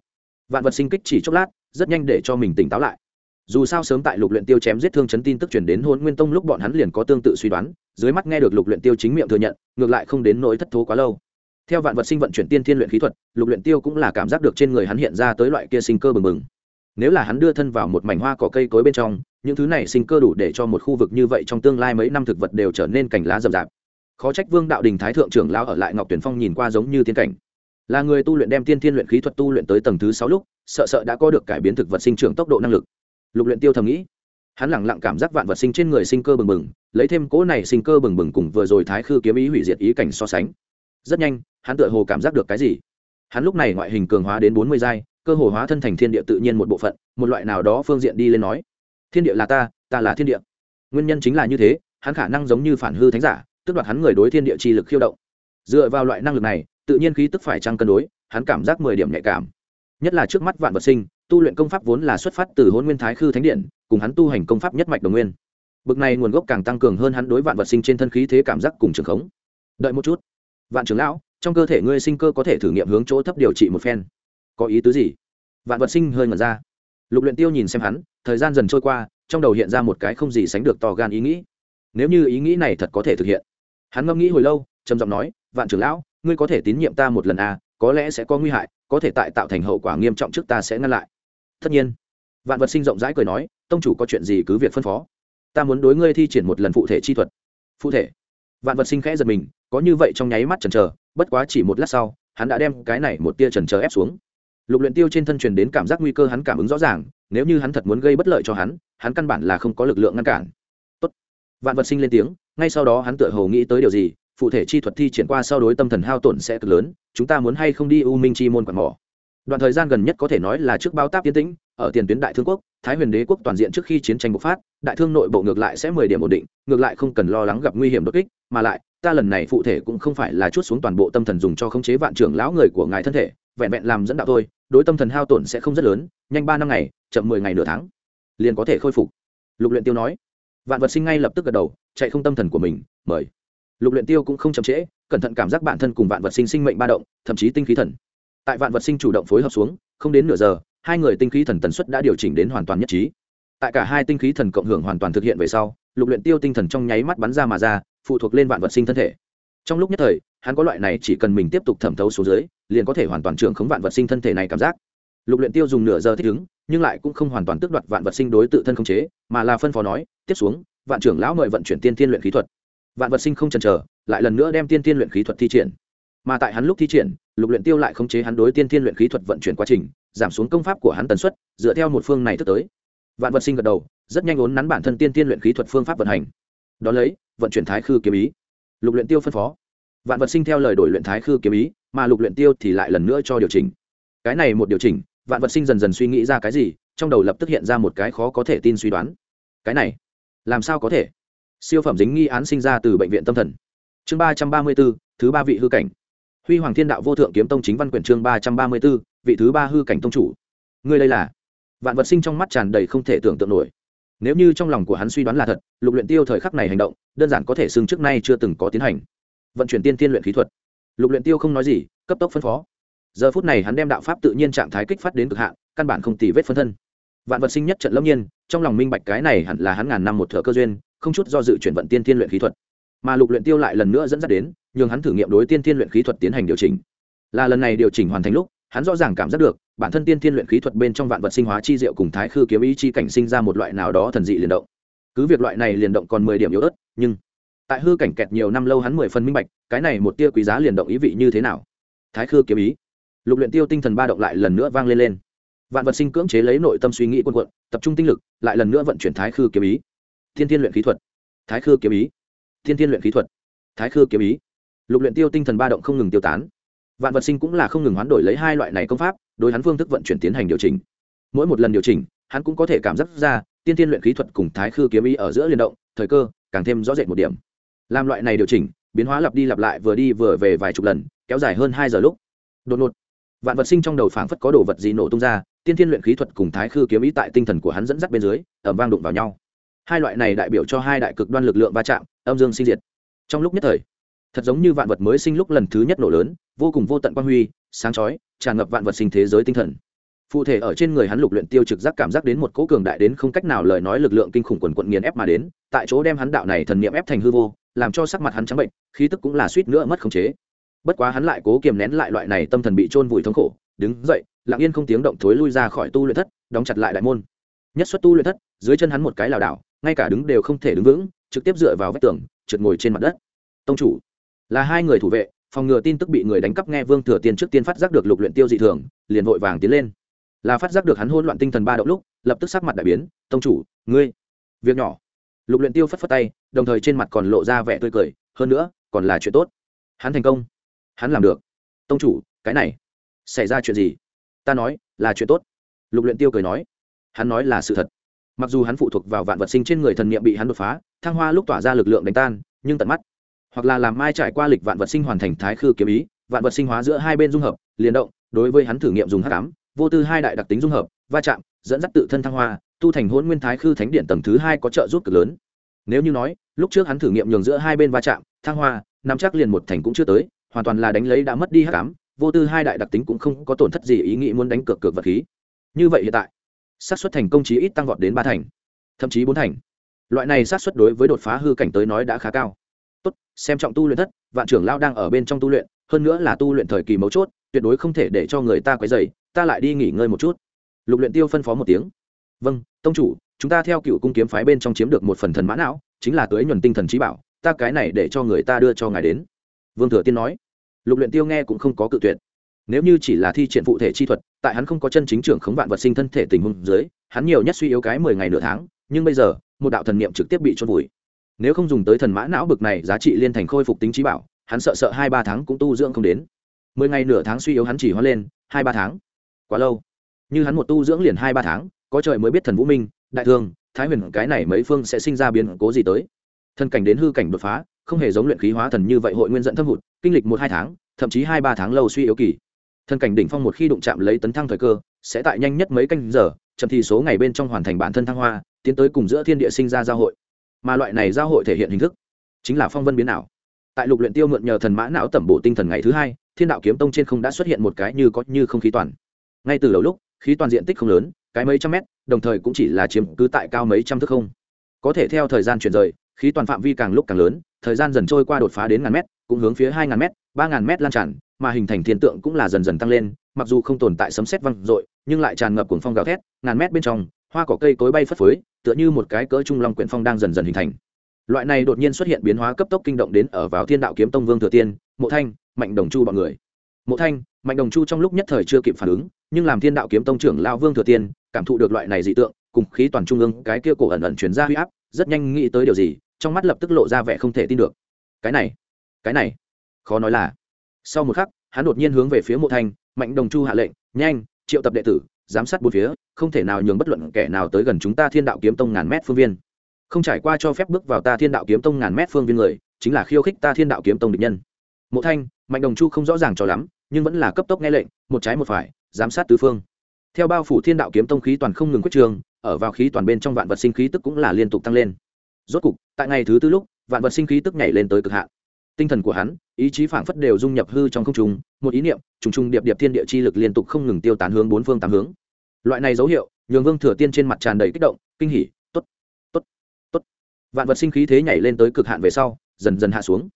Vạn vật sinh kích chỉ chốc lát, rất nhanh để cho mình tỉnh táo lại dù sao sớm tại lục luyện tiêu chém giết thương chấn tin tức truyền đến hôn nguyên tông lúc bọn hắn liền có tương tự suy đoán, dưới mắt nghe được lục luyện tiêu chính miệng thừa nhận, ngược lại không đến nỗi thất thố quá lâu. Theo vạn vật sinh vận chuyển tiên thiên luyện khí thuật, lục luyện tiêu cũng là cảm giác được trên người hắn hiện ra tới loại kia sinh cơ bừng bừng. Nếu là hắn đưa thân vào một mảnh hoa cỏ cây cối bên trong, những thứ này sinh cơ đủ để cho một khu vực như vậy trong tương lai mấy năm thực vật đều trở nên cành lá rậm rạp. Khó trách vương đạo đình thái thượng trưởng lão ở lại ngọc tuyển phong nhìn qua giống như tiên cảnh. Là người tu luyện đem tiên thiên luyện khí thuật tu luyện tới tầng thứ sáu lúc, sợ sợ đã có được cải biến thực vật sinh trưởng tốc độ năng lực lục luyện tiêu thầm nghĩ. Hắn lẳng lặng cảm giác vạn vật sinh trên người sinh cơ bừng bừng, lấy thêm cỗ này sinh cơ bừng bừng cùng vừa rồi thái khư kiếm ý hủy diệt ý cảnh so sánh. Rất nhanh, hắn tựa hồ cảm giác được cái gì. Hắn lúc này ngoại hình cường hóa đến bốn mươi giai, cơ hồ hóa thân thành thiên địa tự nhiên một bộ phận, một loại nào đó phương diện đi lên nói. Thiên địa là ta ta là thiên địa. Nguyên nhân chính là như thế, hắn khả năng giống như phản hư thánh giả tức đoạt hắn người đối thiên địa chi lực khiêu động. Dựa vào loại năng lực này, tự nhiên khí tức phải trăng cân đối, hắn cảm giác mười điểm nhạy cảm. Nhất là trước mắt vạn vật sinh tu luyện công pháp vốn là xuất phát từ hôn nguyên thái khư thánh điện, cùng hắn tu hành công pháp nhất mạch đồng nguyên. Bực này nguồn gốc càng tăng cường hơn hắn đối vạn vật sinh trên thân khí thế cảm giác cùng trường khống. Đợi một chút. Vạn trưởng lão, trong cơ thể ngươi sinh cơ có thể thử nghiệm hướng chỗ thấp điều trị một phen. Có ý tứ gì? Vạn vật sinh hơi ngẩn ra. Lục luyện tiêu nhìn xem hắn, thời gian dần trôi qua, trong đầu hiện ra một cái không gì sánh được to gan ý nghĩ. Nếu như ý nghĩ này thật có thể thực hiện. Hắn ngẫm nghĩ hồi lâu, trầm giọng nói, vạn trưởng lão, ngươi có thể tín nhiệm ta một lần à có lẽ sẽ có nguy hại, có thể tại tạo thành hậu quả nghiêm trọng trước ta sẽ ngăn lại tất nhiên. Vạn vật sinh rộng rãi cười nói, tông chủ có chuyện gì cứ việc phân phó. Ta muốn đối ngươi thi triển một lần phụ thể chi thuật. Phụ thể? Vạn vật sinh khẽ giật mình, có như vậy trong nháy mắt chần chờ, bất quá chỉ một lát sau, hắn đã đem cái này một tia trần chờ ép xuống. Lục luyện tiêu trên thân truyền đến cảm giác nguy cơ hắn cảm ứng rõ ràng, nếu như hắn thật muốn gây bất lợi cho hắn hắn căn bản là không có lực lượng ngăn cản. Tốt. Vạn vật sinh lên tiếng, ngay sau đó hắn tựa hồ nghĩ tới điều gì, phụ thể chi thuật thi triển qua sau đối tâm thần hao tổn sẽ cực lớn, chúng ta muốn hay không đi u minh chi môn quạt mỏ? Đoạn thời gian gần nhất có thể nói là trước bao táp tiến tĩnh, ở tiền tuyến đại thương quốc, thái huyền đế quốc toàn diện trước khi chiến tranh bộc phát, đại thương nội bộ ngược lại sẽ mười điểm ổn định, ngược lại không cần lo lắng gặp nguy hiểm đột kích, mà lại, ta lần này phụ thể cũng không phải là chút xuống toàn bộ tâm thần dùng cho khống chế vạn trưởng lão người của ngài thân thể, vẹn vẹn làm dẫn đạo thôi, đối tâm thần hao tổn sẽ không rất lớn, nhanh ba năm ngày, chậm mười ngày nửa tháng, liền có thể khôi phục. Lục luyện tiêu nói. Vạn vật sinh ngay lập tức gật đầu, chạy không tâm thần của mình, mời. Lục luyện tiêu cũng không chậm trễ, cẩn thận cảm giác bản thân cùng vạn vật sinh sinh mệnh ba động, thậm chí tinh khí thần tại vạn vật sinh chủ động phối hợp xuống, không đến nửa giờ, hai người tinh khí thần tần suất đã điều chỉnh đến hoàn toàn nhất trí. Tại cả hai tinh khí thần cộng hưởng hoàn toàn thực hiện về sau, lục luyện tiêu tinh thần trong nháy mắt bắn ra mà ra, phụ thuộc lên vạn vật sinh thân thể. Trong lúc nhất thời, hắn có loại này chỉ cần mình tiếp tục thẩm thấu xuống dưới, liền có thể hoàn toàn trưởng khống vạn vật sinh thân thể này cảm giác. Lục luyện tiêu dùng nửa giờ thích ứng, nhưng lại cũng không hoàn toàn tước đoạt vạn vật sinh đối tự thân không chế, mà là phân phó nói, tiếp xuống, vạn trưởng lão mời vận chuyển tiên tiên luyện khí thuật. Vạn vật sinh không chần chờ, lại lần nữa đem tiên tiên luyện khí thuật thi triển mà tại hắn lúc thi triển, lục luyện tiêu lại khống chế hắn đối tiên tiên luyện khí thuật vận chuyển quá trình, giảm xuống công pháp của hắn tần suất, dựa theo một phương này thức tới. Vạn vật sinh gật đầu, rất nhanh ốn nắn bản thân tiên tiên luyện khí thuật phương pháp vận hành. Đó lấy, vận chuyển thái khư kiếm ý. Lục luyện tiêu phân phó. Vạn vật sinh theo lời đổi luyện thái khư kiếm ý, mà lục luyện tiêu thì lại lần nữa cho điều chỉnh. Cái này một điều chỉnh, vạn vật sinh dần dần suy nghĩ ra cái gì, trong đầu lập tức hiện ra một cái khó có thể tin suy đoán. Cái này, làm sao có thể? Siêu phẩm dính nghi án sinh ra từ bệnh viện tâm thần. Chương ba trăm ba mươi bốn thứ ba vị hư cảnh huy hoàng thiên đạo vô thượng kiếm tông chính văn quyển chương ba trăm ba mươi b ố vị thứ ba hư cảnh tông chủ. Ngươi đây là? Vạn vật sinh trong mắt tràn đầy không thể tưởng tượng nổi. Nếu như trong lòng của hắn suy đoán là thật, lục luyện tiêu thời khắc này hành động, đơn giản có thể xưng trước nay chưa từng có tiến hành. Vận chuyển tiên tiên luyện khí thuật. Lục luyện tiêu không nói gì, cấp tốc phân phó. Giờ phút này hắn đem đạo pháp tự nhiên trạng thái kích phát đến cực hạn, căn bản không tì vết phân thân. Vạn vật sinh nhất trận lâm nhiên, trong lòng minh bạch cái này hẳn là hắn ngàn năm một thợ cơ duyên, không chút do dự chuyển vận tiên tiên luyện khí thuật. Mà lục luyện tiêu lại lần nữa dẫn dắt đến nhường hắn thử nghiệm đối tiên tiên luyện khí thuật tiến hành điều chỉnh. Là lần này điều chỉnh hoàn thành lúc, hắn rõ ràng cảm giác được, bản thân tiên tiên luyện khí thuật bên trong vạn vật sinh hóa chi diệu cùng thái khư kiếm ý chi cảnh sinh ra một loại nào đó thần dị liền động. Cứ việc loại này liền động còn mười điểm yếu ớt, nhưng tại hư cảnh kẹt nhiều năm lâu hắn mười phần minh bạch, cái này một tia quý giá liền động ý vị như thế nào. Thái khư kiếm ý. Lục luyện tiêu tinh thần ba động lại lần nữa vang lên lên. Vạn vật sinh cưỡng chế lấy nội tâm suy nghĩ quân quận tập trung tinh lực, lại lần nữa vận chuyển thái khư kiếm ý. Thiên thiên luyện khí thuật. Thái khư kiếm ý. Thiên thiên luyện khí thuật. Thái khư kiếm ý lục luyện tiêu tinh thần ba động không ngừng tiêu tán. Vạn vật sinh cũng là không ngừng hoán đổi lấy hai loại này công pháp, đối hắn phương thức vận chuyển tiến hành điều chỉnh. Mỗi một lần điều chỉnh, hắn cũng có thể cảm giác ra, tiên tiên luyện khí thuật cùng thái khư kiếm ý ở giữa liên động, thời cơ càng thêm rõ rệt một điểm. Làm loại này điều chỉnh, biến hóa lặp đi lặp lại vừa đi vừa về vài chục lần, kéo dài hơn hai giờ lúc. Đột ngột, vạn vật sinh trong đầu phảng phất có đồ vật gì nổ tung ra, tiên thiên luyện khí thuật cùng thái khư kiếm ý tại tinh thần của hắn dẫn dắt bên dưới ẩm vang đụng vào nhau. Hai loại này đại biểu cho hai đại cực đoan lực lượng va chạm, âm dương sinh diệt. Trong lúc nhất thời thật giống như vạn vật mới sinh lúc lần thứ nhất nổ lớn, vô cùng vô tận quang huy, sáng chói, tràn ngập vạn vật sinh thế giới tinh thần. Phụ thể ở trên người hắn lục luyện tiêu trực giác cảm giác đến một cỗ cường đại đến không cách nào lời nói lực lượng kinh khủng quần quận nghiền ép mà đến, tại chỗ đem hắn đạo này thần niệm ép thành hư vô, làm cho sắc mặt hắn trắng bệnh, khí tức cũng là suýt nữa mất khống chế. Bất quá hắn lại cố kiềm nén lại loại này tâm thần bị trôn vùi thống khổ, đứng dậy, lặng yên không tiếng động thối lui ra khỏi tu luyện thất, đóng chặt lại đại môn. Nhất xuất tu luyện thất, dưới chân hắn một cái lảo đảo, ngay cả đứng đều không thể đứng vững, trực tiếp dựa vào vách tường, trượt ngồi trên mặt đất. Tông chủ là hai người thủ vệ, phòng ngừa tin tức bị người đánh cắp nghe vương thừa tiên trước tiên phát giác được lục luyện tiêu dị thường, liền vội vàng tiến lên. Là phát giác được hắn hỗn loạn tinh thần ba động lúc, lập tức sắc mặt đại biến, tông chủ, ngươi, việc nhỏ. Lục luyện tiêu phất phất tay, đồng thời trên mặt còn lộ ra vẻ tươi cười, hơn nữa, còn là chuyện tốt. Hắn thành công. Hắn làm được. Tông chủ, cái này, xảy ra chuyện gì? Ta nói, là chuyện tốt. Lục luyện tiêu cười nói, hắn nói là sự thật. Mặc dù hắn phụ thuộc vào vạn vật sinh trên người thần niệm bị hắn đột phá, thăng hoa lúc tỏa ra lực lượng đánh tan, nhưng tận mắt hoặc là làm mai trải qua lịch vạn vật sinh hoàn thành thái khư kiếm ý, vạn vật sinh hóa giữa hai bên dung hợp, liền động, đối với hắn thử nghiệm dùng hắc ám, vô tư hai đại đặc tính dung hợp, va chạm, dẫn dắt tự thân thăng hoa, tu thành hôn nguyên thái khư thánh điện tầng thứ hai có trợ giúp cực lớn. Nếu như nói, lúc trước hắn thử nghiệm nhường giữa hai bên va chạm, thăng hoa nắm chắc liền một thành cũng chưa tới, hoàn toàn là đánh lấy đã mất đi hắc ám, vô tư hai đại đặc tính cũng không có tổn thất gì ý nghĩ muốn đánh cược cược vật khí. Như vậy hiện tại, xác suất thành công chí ít tăng vọt đến ba thành, thậm chí bốn thành. Loại này xác suất đối với đột phá hư cảnh tới nói đã khá cao tốt, xem trọng tu luyện thất, vạn trưởng lao đang ở bên trong tu luyện, hơn nữa là tu luyện thời kỳ mấu chốt, tuyệt đối không thể để cho người ta quấy dày ta lại đi nghỉ ngơi một chút. Lục luyện tiêu phân phó một tiếng. Vâng tông chủ, chúng ta theo cựu cung kiếm phái bên trong chiếm được một phần thần mã não, chính là tới nhuần tinh thần trí bảo, ta cái này để cho người ta đưa cho ngài đến. Vương thừa tiên nói. Lục luyện tiêu nghe cũng không có cự tuyệt. Nếu như chỉ là thi triển phụ thể chi thuật, tại hắn không có chân chính trưởng khống vạn vật sinh thân thể tình huống dưới, hắn nhiều nhất suy yếu cái mười ngày nửa tháng, nhưng bây giờ, một đạo thần niệm trực tiếp bị trôn vùi nếu không dùng tới thần mã não bực này, giá trị liên thành khôi phục tính trí bảo, hắn sợ sợ hai ba tháng cũng tu dưỡng không đến. Mười ngày nửa tháng suy yếu hắn chỉ hóa lên, hai ba tháng. Quá lâu. Như hắn một tu dưỡng liền hai ba tháng, có trời mới biết thần vũ minh, đại thương, thái huyền, cái này mấy phương sẽ sinh ra biến cố gì tới. Thân cảnh đến hư cảnh đột phá, không hề giống luyện khí hóa thần như vậy hội nguyên dẫn thâm hụt, kinh lịch một hai tháng, thậm chí hai ba tháng lâu suy yếu kỳ. Thân cảnh đỉnh phong một khi đụng chạm lấy tấn thăng thời cơ, sẽ tại nhanh nhất mấy canh giờ, chậm thì số ngày bên trong hoàn thành bản thân thăng hoa, tiến tới cùng giữa thiên địa sinh ra giao hội mà loại này giao hội thể hiện hình thức chính là phong vân biến ảo. Tại lục luyện tiêu mượn nhờ thần mã não tẩm bổ tinh thần ngày thứ hai, thiên đạo kiếm tông trên không đã xuất hiện một cái như có như không khí toàn. Ngay từ đầu lúc, khí toàn diện tích không lớn, cái mấy trăm mét, đồng thời cũng chỉ là chiếm cứ tại cao mấy trăm thước không. Có thể theo thời gian chuyển rời, khí toàn phạm vi càng lúc càng lớn, thời gian dần trôi qua đột phá đến ngàn mét, cũng hướng phía hai ngàn mét, ba ngàn mét lan tràn, mà hình thành thiên tượng cũng là dần dần tăng lên, mặc dù không tồn tại sấm sét văng dội, nhưng lại tràn ngập cuồng phong gào thét, ngàn mét bên trong hoa cỏ cây cối bay phất phới, tựa như một cái cỡ trung long quyển phong đang dần dần hình thành. Loại này đột nhiên xuất hiện biến hóa cấp tốc kinh động đến ở vào thiên đạo kiếm tông vương thừa tiên, mộ thanh, mạnh đồng chu bọn người. Mộ thanh, mạnh đồng chu trong lúc nhất thời chưa kịp phản ứng, nhưng làm thiên đạo kiếm tông trưởng lao vương thừa tiên cảm thụ được loại này dị tượng, cùng khí toàn trung ương cái kia cổ ẩn ẩn chuyển ra huy áp, rất nhanh nghĩ tới điều gì, trong mắt lập tức lộ ra vẻ không thể tin được. Cái này cái này, khó nói là. Sau một khắc, hắn đột nhiên hướng về phía mộ thanh, mạnh đồng chu hạ lệnh, nhanh, triệu tập đệ tử giám sát bốn phía, không thể nào nhường bất luận kẻ nào tới gần chúng ta thiên đạo kiếm tông ngàn mét phương viên. Không trải qua cho phép bước vào ta thiên đạo kiếm tông ngàn mét phương viên người, chính là khiêu khích ta thiên đạo kiếm tông địch nhân. Mộ thanh, mạnh đồng chu không rõ ràng cho lắm, nhưng vẫn là cấp tốc nghe lệnh, một trái một phải, giám sát tứ phương. Theo bao phủ thiên đạo kiếm tông khí toàn không ngừng quyết trường, ở vào khí toàn bên trong vạn vật sinh khí tức cũng là liên tục tăng lên. Rốt cục, tại ngày thứ tư lúc, vạn vật sinh khí tức nhảy lên tới cực hạn. Tinh thần của hắn, ý chí phảng phất đều dung nhập hư trong không trung một ý niệm, trùng trùng điệp điệp thiên địa chi lực liên tục không ngừng tiêu tán hướng bốn phương tám hướng. Loại này dấu hiệu, nhường vương thừa tiên trên mặt tràn đầy kích động, kinh hỉ, tốt tốt tốt. Vạn vật sinh khí thế nhảy lên tới cực hạn về sau, dần dần hạ xuống,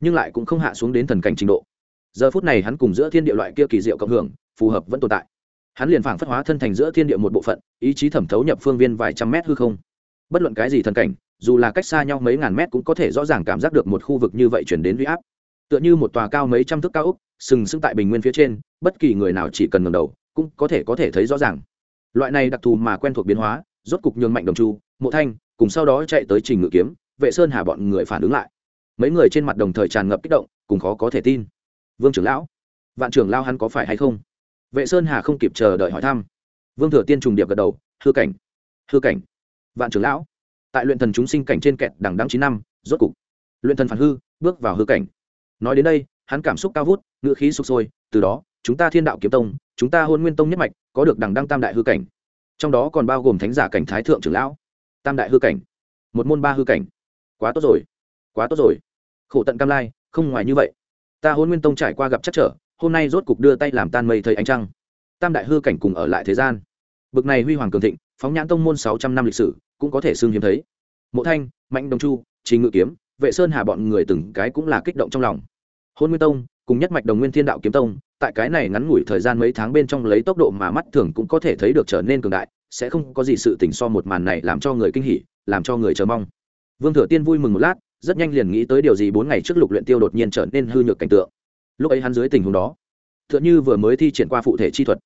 nhưng lại cũng không hạ xuống đến thần cảnh trình độ. Giờ phút này hắn cùng giữa thiên địa loại kia kỳ diệu cộng hưởng, phù hợp vẫn tồn tại. Hắn liền phảng phất hóa thân thành giữa thiên địa một bộ phận, ý chí thẩm thấu nhập phương viên vài trăm mét hư không. Bất luận cái gì thần cảnh, dù là cách xa nhau mấy ngàn mét cũng có thể rõ ràng cảm giác được một khu vực như vậy chuyển đến huy áp tựa như một tòa cao mấy trăm thước cao úc, sừng sững tại bình nguyên phía trên, bất kỳ người nào chỉ cần ngầm đầu, cũng có thể có thể thấy rõ ràng. Loại này đặc thù mà quen thuộc biến hóa, rốt cục nhường mạnh đồng chu, mộ thanh cùng sau đó chạy tới trình ngự kiếm, vệ sơn hà bọn người phản ứng lại. Mấy người trên mặt đồng thời tràn ngập kích động, cùng khó có thể tin. Vương trưởng lão, vạn trưởng lao hắn có phải hay không? Vệ sơn hà không kịp chờ đợi hỏi thăm. Vương thừa tiên trùng điệp gật đầu, hư cảnh hư cảnh, vạn trưởng lão, tại luyện thần chúng sinh cảnh trên kẹt đằng đăng chín năm, rốt cục, luyện thần phản hư, bước vào hư cảnh nói đến đây, hắn cảm xúc cao vút, ngữ khí sụp sôi, từ đó, chúng ta thiên đạo kiếm tông, chúng ta hôn nguyên tông nhất mạch, có được đằng đăng tam đại hư cảnh. Trong đó còn bao gồm thánh giả cảnh thái thượng trưởng lão. Tam đại hư cảnh. Một môn ba hư cảnh. Quá tốt rồi. Quá tốt rồi. Khổ tận cam lai, không ngoài như vậy. Ta hôn nguyên tông trải qua gặp chắc trở, hôm nay rốt cục đưa tay làm tan mây thầy ánh trăng. Tam đại hư cảnh cùng ở lại thế gian. Bực này huy hoàng cường thịnh, phóng nhãn tông môn sáu trăm năm lịch sử, cũng có thể xương hiếm thấy. Mộ thanh, mạnh đồng chu trí ngự kiếm vệ sơn hà bọn người từng cái cũng là kích động trong lòng. Hôn nguyên tông, cùng nhất mạch đồng nguyên thiên đạo kiếm tông, tại cái này ngắn ngủi thời gian mấy tháng bên trong lấy tốc độ mà mắt thường cũng có thể thấy được trở nên cường đại, sẽ không có gì sự tình so một màn này làm cho người kinh hỉ, làm cho người chờ mong. Vương thừa tiên vui mừng một lát, rất nhanh liền nghĩ tới điều gì bốn ngày trước lục luyện tiêu đột nhiên trở nên hư nhược cảnh tượng. Lúc ấy hắn dưới tình huống đó, tựa như vừa mới thi triển qua phụ thể chi thuật.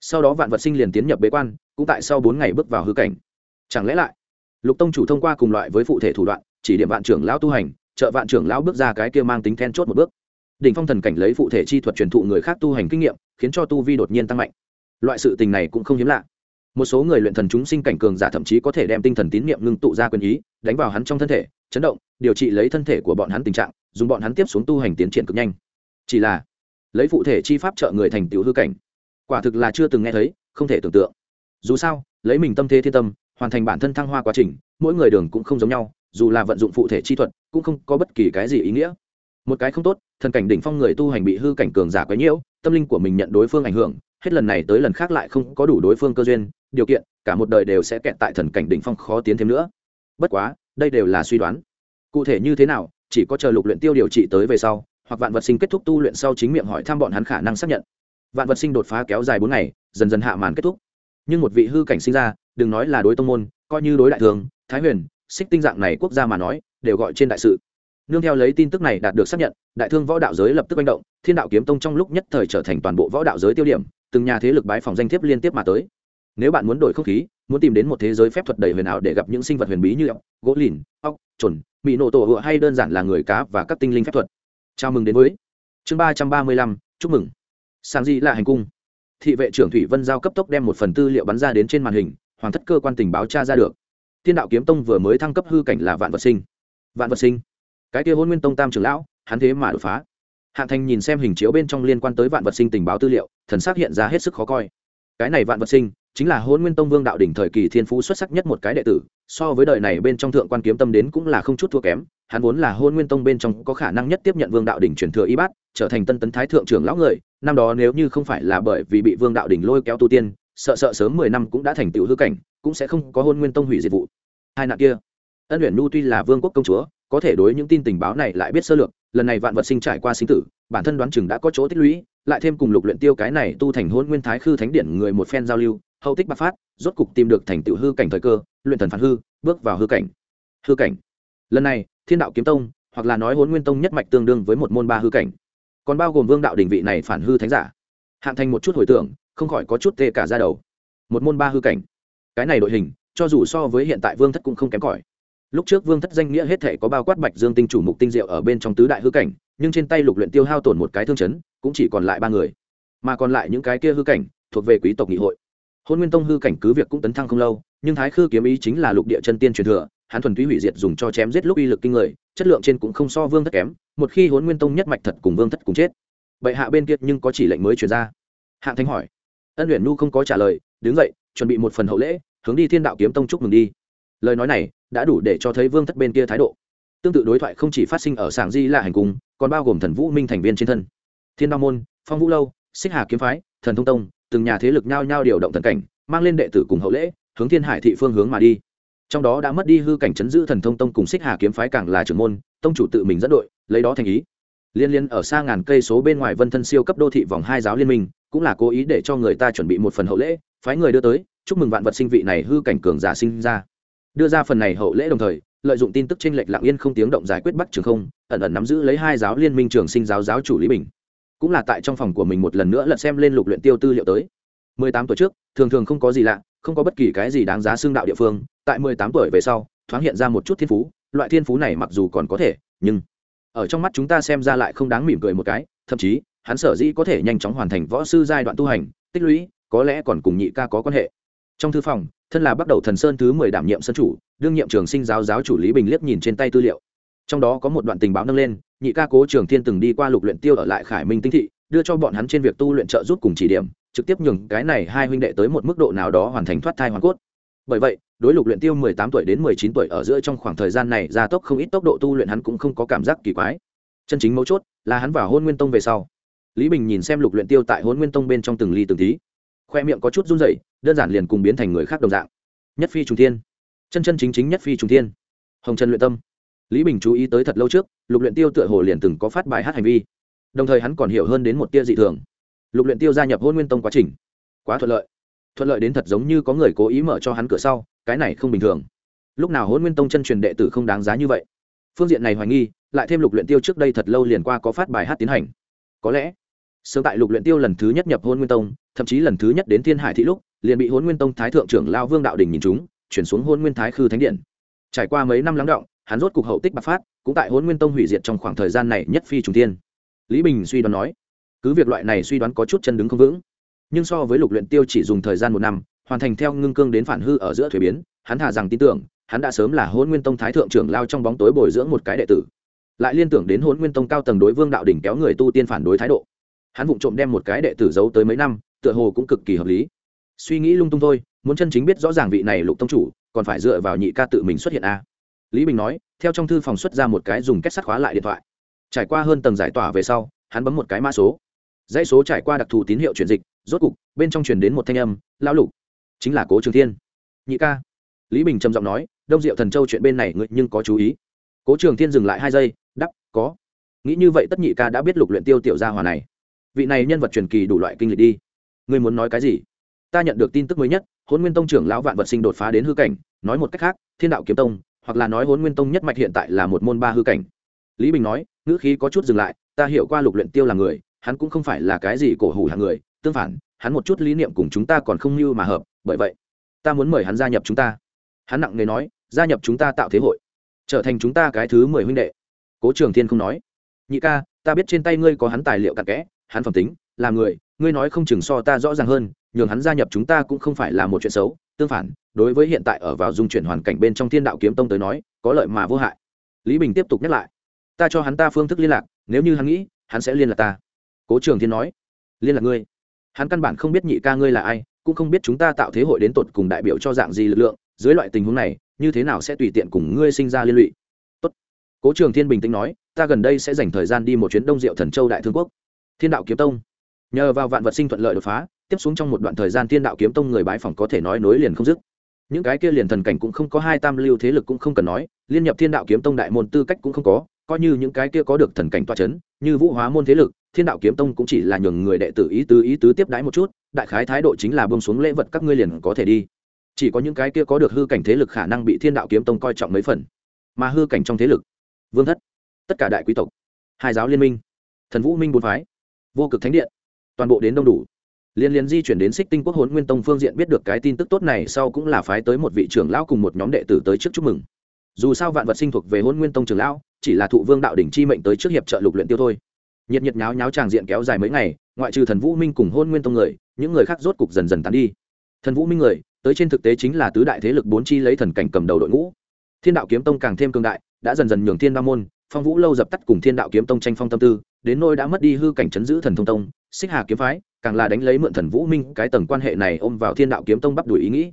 Sau đó vạn vật sinh liền tiến nhập bế quan, cũng tại sau bốn ngày bước vào hư cảnh. Chẳng lẽ lại, lục tông chủ thông qua cùng loại với phụ thể thủ đoạn chỉ điểm vạn trưởng lão tu hành, trợ vạn trưởng lão bước ra cái kia mang tính then chốt một bước. Đỉnh phong thần cảnh lấy phụ thể chi thuật truyền thụ người khác tu hành kinh nghiệm, khiến cho tu vi đột nhiên tăng mạnh. Loại sự tình này cũng không hiếm lạ. Một số người luyện thần chúng sinh cảnh cường giả thậm chí có thể đem tinh thần tín niệm ngưng tụ ra quyền ý, đánh vào hắn trong thân thể, chấn động, điều trị lấy thân thể của bọn hắn tình trạng, dùng bọn hắn tiếp xuống tu hành tiến triển cực nhanh. Chỉ là, lấy phụ thể chi pháp trợ người thành tiểu hư cảnh, quả thực là chưa từng nghe thấy, không thể tưởng tượng. Dù sao, lấy mình tâm thế thiên tâm, hoàn thành bản thân thăng hoa quá trình, mỗi người đường cũng không giống nhau dù là vận dụng phụ thể chi thuật, cũng không có bất kỳ cái gì ý nghĩa. Một cái không tốt, thần cảnh đỉnh phong người tu hành bị hư cảnh cường giả quấy nhiễu, tâm linh của mình nhận đối phương ảnh hưởng, hết lần này tới lần khác lại không có đủ đối phương cơ duyên, điều kiện, cả một đời đều sẽ kẹt tại thần cảnh đỉnh phong khó tiến thêm nữa. Bất quá, đây đều là suy đoán. Cụ thể như thế nào, chỉ có chờ lục luyện tiêu điều trị tới về sau, hoặc vạn vật sinh kết thúc tu luyện sau chính miệng hỏi thăm bọn hắn khả năng xác nhận. Vạn vật sinh đột phá kéo dài bốn ngày, dần dần hạ màn kết thúc. Nhưng một vị hư cảnh sinh ra, đừng nói là đối tông môn, coi như đối đại thường, thái huyền xích tinh dạng này quốc gia mà nói, đều gọi trên đại sự. Nương theo lấy tin tức này đạt được xác nhận, đại thương võ đạo giới lập tức manh động, thiên đạo kiếm tông trong lúc nhất thời trở thành toàn bộ võ đạo giới tiêu điểm, từng nhà thế lực bái phòng danh thiếp liên tiếp mà tới. Nếu bạn muốn đổi không khí, muốn tìm đến một thế giới phép thuật đầy huyền ảo để gặp những sinh vật huyền bí như ốc, gỗ lìn, ốc trồn mỹ nổ tổ hựa hay đơn giản là người cá và các tinh linh phép thuật. Chào mừng đến với chương ba trăm ba mươi lăm, chúc mừng. Sang di là hành cung. Thị vệ trưởng thủy vân giao cấp tốc đem một phần tư liệu bắn ra đến trên màn hình hoàng thất cơ quan tình báo tra ra được thiên đạo kiếm tông vừa mới thăng cấp hư cảnh là vạn vật sinh. Vạn vật sinh. Cái kia hôn nguyên tông tam trưởng lão, hắn thế mà đột phá. Hạng thành nhìn xem hình chiếu bên trong liên quan tới vạn vật sinh tình báo tư liệu, thần xác hiện ra hết sức khó coi. Cái này vạn vật sinh, chính là hôn nguyên tông vương đạo đỉnh thời kỳ thiên phú xuất sắc nhất một cái đệ tử, so với đời này bên trong thượng quan kiếm tâm đến cũng là không chút thua kém. Hắn vốn là hôn nguyên tông bên trong có khả năng nhất tiếp nhận vương đạo đỉnh truyền thừa y bát, trở thành tân tấn thái thượng trưởng lão người. Năm đó nếu như không phải là bởi vì bị vương đạo đỉnh lôi kéo tu tiên, sợ sợ sớm mười năm cũng đã thành tựu hư cảnh, cũng sẽ không có hôn nguyên tông hủy diệt vụ hai nạn kia. Ân luyện nu tuy là vương quốc công chúa, có thể đối những tin tình báo này lại biết sơ lược, lần này vạn vật sinh trải qua sinh tử, bản thân đoán chừng đã có chỗ tích lũy, lại thêm cùng lục luyện tiêu cái này tu thành hôn nguyên thái khư thánh điển người một phen giao lưu, hậu tích bạc phát, rốt cục tìm được thành tựu hư cảnh thời cơ, luyện thần phản hư, bước vào hư cảnh. Hư cảnh. Lần này, thiên đạo kiếm tông, hoặc là nói hôn nguyên tông nhất mạch tương đương với một môn ba hư cảnh. Còn bao gồm vương đạo đình vị này phản hư thánh giả. Hạng thành một chút hồi tưởng, không khỏi có chút tê cả ra đầu. Một môn ba hư cảnh. Cái này đội hình cho dù so với hiện tại vương thất cũng không kém cỏi. Lúc trước vương thất danh nghĩa hết thể có bao quát bạch dương tinh chủ mục tinh diệu ở bên trong tứ đại hư cảnh, nhưng trên tay lục luyện tiêu hao tổn một cái thương chấn, cũng chỉ còn lại ba người. Mà còn lại những cái kia hư cảnh thuộc về quý tộc nghị hội. Hôn nguyên tông hư cảnh cứ việc cũng tấn thăng không lâu, nhưng thái khư kiếm ý chính là lục địa chân tiên truyền thừa, hắn thuần túy hủy diệt dùng cho chém giết lúc uy lực kinh người, chất lượng trên cũng không so vương thất kém, một khi hôn nguyên tông nhất mạch thật cùng vương thất cùng chết. Bệ hạ bên kia nhưng có chỉ lệnh mới truyền ra. Hạng thanh hỏi. Ân luyện nu không có trả lời, đứng dậy, chuẩn bị một phần hậu lễ hướng đi thiên đạo kiếm tông chúc mừng đi. Lời nói này đã đủ để cho thấy vương thất bên kia thái độ. Tương tự đối thoại không chỉ phát sinh ở sảng di là hành cung, còn bao gồm thần vũ minh thành viên trên thân. Thiên đao môn, phong vũ lâu, xích hà kiếm phái, thần thông tông, từng nhà thế lực nhao nhao điều động thần cảnh, mang lên đệ tử cùng hậu lễ, hướng thiên hải thị phương hướng mà đi. Trong đó đã mất đi hư cảnh chấn giữ thần thông tông cùng xích hà kiếm phái càng là trưởng môn, tông chủ tự mình dẫn đội, lấy đó thành ý. Liên liên ở xa ngàn cây số bên ngoài vân thân siêu cấp đô thị vòng hai giáo liên minh, cũng là cố ý để cho người ta chuẩn bị một phần hậu lễ, phái người đưa tới chúc mừng vạn vật sinh vị này hư cảnh cường giả sinh ra. Đưa ra phần này hậu lễ đồng thời, lợi dụng tin tức trên lệch lặng yên không tiếng động giải quyết bắc trường không, ẩn ẩn nắm giữ lấy hai giáo liên minh trường sinh giáo giáo chủ lý bình. Cũng là tại trong phòng của mình một lần nữa lật xem lên lục luyện tiêu tư liệu tới. Mười tám tuổi trước, thường thường không có gì lạ, không có bất kỳ cái gì đáng giá xương đạo địa phương. Tại mười tám tuổi về sau, thoáng hiện ra một chút thiên phú, loại thiên phú này mặc dù còn có thể, nhưng ở trong mắt chúng ta xem ra lại không đáng mỉm cười một cái, thậm chí, hắn sở dĩ có thể nhanh chóng hoàn thành võ sư giai đoạn tu hành, tích lũy, có lẽ còn cùng nhị ca có quan hệ trong thư phòng, thân là bắt đầu thần sơn thứ mười đảm nhiệm sân chủ, đương nhiệm trường sinh giáo giáo chủ lý bình liếc nhìn trên tay tư liệu. Trong đó có một đoạn tình báo nâng lên, nhị ca cố trường thiên từng đi qua lục luyện tiêu ở lại khải minh tinh thị, đưa cho bọn hắn trên việc tu luyện trợ giúp cùng chỉ điểm, trực tiếp nhường cái này hai huynh đệ tới một mức độ nào đó hoàn thành thoát thai hoàn cốt. Bởi vậy, đối lục luyện tiêu mười tám tuổi đến mười chín tuổi ở giữa trong khoảng thời gian này gia tốc không ít tốc độ tu luyện hắn cũng không có cảm giác kỳ quái. Chân chính mấu chốt là hắn vào hôn nguyên tông về sau. Lý bình nhìn xem lục luyện tiêu tại hôn nguyên tông bên trong từng ly từng tí khoe miệng có chút run rẩy, đơn giản liền cùng biến thành người khác đồng dạng. Nhất phi trùng thiên. Chân chân chính chính nhất phi trùng thiên. Hồng trần luyện tâm. Lý bình chú ý tới thật lâu trước, lục luyện tiêu tựa hồ liền từng có phát bài hát hành vi. Đồng thời hắn còn hiểu hơn đến một tia dị thường. Lục luyện tiêu gia nhập hôn nguyên tông quá trình. Quá thuận lợi. Thuận lợi đến thật giống như có người cố ý mở cho hắn cửa sau, cái này không bình thường. Lúc nào hôn nguyên tông chân truyền đệ tử không đáng giá như vậy? Phương diện này hoài nghi, lại thêm lục luyện tiêu trước đây thật lâu liền qua có phát bài hát tiến hành. Có lẽ sớm tại lục luyện tiêu lần thứ nhất nhập hôn nguyên tông, thậm chí lần thứ nhất đến thiên hải thị lúc, liền bị hôn nguyên tông thái thượng trưởng lao vương đạo đình nhìn chúng, chuyển xuống hôn nguyên thái khư thánh điện. Trải qua mấy năm lắng động, hắn rốt cục hậu tích bạc phát, cũng tại hôn nguyên tông hủy diệt trong khoảng thời gian này nhất phi trùng thiên. Lý bình suy đoán nói, cứ việc loại này suy đoán có chút chân đứng không vững, nhưng so với lục luyện tiêu chỉ dùng thời gian một năm, hoàn thành theo ngưng cương đến phản hư ở giữa thuế biến, hắn thà rằng tin tưởng, hắn đã sớm là hôn nguyên tông thái thượng trưởng lao trong bóng tối bồi dưỡng một cái đệ tử. Lại liên tưởng đến hôn nguyên tông cao tầng đối vương đạo đỉnh kéo người tu tiên phản đối thái độ hắn vụng trộm đem một cái đệ tử giấu tới mấy năm, tựa hồ cũng cực kỳ hợp lý. Suy nghĩ lung tung thôi, muốn chân chính biết rõ ràng vị này lục tông chủ, còn phải dựa vào nhị ca tự mình xuất hiện a lý bình nói, theo trong thư phòng xuất ra một cái dùng kết sắt khóa lại điện thoại. Trải qua hơn tầng giải tỏa về sau, hắn bấm một cái mã số. Dãy số trải qua đặc thù tín hiệu chuyển dịch, rốt cục, bên trong truyền đến một thanh âm lao lục. Chính là cố trường thiên. Nhị ca. Lý bình trầm giọng nói, đông diệu thần châu chuyện bên này ngươi nhưng có chú ý. Cố trường thiên dừng lại hai giây đắp có. Nghĩ như vậy tất nhị ca đã biết lục luyện tiêu tiểu gia hòa này vị này nhân vật truyền kỳ đủ loại kinh lịch đi. Ngươi muốn nói cái gì? Ta nhận được tin tức mới nhất hôn nguyên tông trưởng lão vạn vật sinh đột phá đến hư cảnh, nói một cách khác, thiên đạo kiếm tông, hoặc là nói hôn nguyên tông nhất mạch hiện tại là một môn ba hư cảnh. Lý bình nói, ngữ khí có chút dừng lại, ta hiểu qua lục luyện tiêu là người, hắn cũng không phải là cái gì cổ hủ hạng người, tương phản, hắn một chút lý niệm cùng chúng ta còn không như mà hợp, bởi vậy, ta muốn mời hắn gia nhập chúng ta. Hắn nặng nề nói, gia nhập chúng ta tạo thế hội, trở thành chúng ta cái thứ mười huynh đệ. Cố trường thiên không nói, nhị ca, ta biết trên tay ngươi có hắn tài liệu cặn kẽ hắn phẩm tính, là người, ngươi nói không chừng so ta rõ ràng hơn, nhường hắn gia nhập chúng ta cũng không phải là một chuyện xấu, tương phản, đối với hiện tại ở vào dung chuyển hoàn cảnh bên trong thiên đạo kiếm tông tới nói, có lợi mà vô hại. Lý bình tiếp tục nhắc lại, ta cho hắn ta phương thức liên lạc, nếu như hắn nghĩ, hắn sẽ liên lạc ta. Cố trường thiên nói, liên lạc ngươi? Hắn căn bản không biết nhị ca ngươi là ai, cũng không biết chúng ta tạo thế hội đến tột cùng đại biểu cho dạng gì lực lượng, dưới loại tình huống này, như thế nào sẽ tùy tiện cùng ngươi sinh ra liên lụy? Tốt. cố trường thiên bình tĩnh nói, ta gần đây sẽ dành thời gian đi một chuyến đông diệu thần châu đại thương quốc thiên đạo kiếm tông. Nhờ vào vạn vật sinh thuận lợi đột phá, tiếp xuống trong một đoạn thời gian thiên đạo kiếm tông người bái phỏng có thể nói nối liền không dứt. Những cái kia liền thần cảnh cũng không có hai tam lưu thế lực cũng không cần nói, liên nhập thiên đạo kiếm tông đại môn tư cách cũng không có, coi như những cái kia có được thần cảnh toa c h ấ n như vũ hóa môn thế lực, thiên đạo kiếm tông cũng chỉ là nhường người đệ tử ý tứ ý tứ tiếp đái một chút, đại khái thái độ chính là bông xuống lễ vật các ngươi liền có thể đi. Chỉ có những cái kia có được hư cảnh thế lực khả năng bị thiên đạo kiếm tông coi trọng mấy phần. Mà hư cảnh trong thế lực, vương thất, tất cả đại quý tộc, hai giáo liên minh, thần vũ minh bốn phái vô cực thánh điện. Toàn bộ đến đông đủ. Liên liên di chuyển đến xích tinh quốc hốn nguyên tông phương diện biết được cái tin tức tốt này sau cũng là phái tới một vị trưởng lão cùng một nhóm đệ tử tới trước chúc mừng. Dù sao vạn vật sinh thuộc về hôn nguyên tông trưởng lão, chỉ là thụ vương đạo đỉnh chi mệnh tới trước hiệp trợ lục luyện tiêu thôi. Nhiệt nhiệt nháo nháo tràng diện kéo dài mấy ngày, ngoại trừ thần vũ minh cùng hôn nguyên tông người, những người khác rốt cục dần dần tán đi. Thần vũ minh người, tới trên thực tế chính là tứ đại thế lực bốn chi lấy thần cảnh cầm đầu đội ngũ. Thiên đạo kiếm tông càng thêm cường đại, đã dần dần nhường thiên ba môn, phong vũ lâu dập tắt cùng thiên đạo kiếm tông tranh phong tâm tư đến nôi đã mất đi hư cảnh chấn giữ thần thông tông, xích hà kiếm phái, càng là đánh lấy mượn thần vũ minh cái tầng quan hệ này ôm vào thiên đạo kiếm tông bắt đuổi ý nghĩ.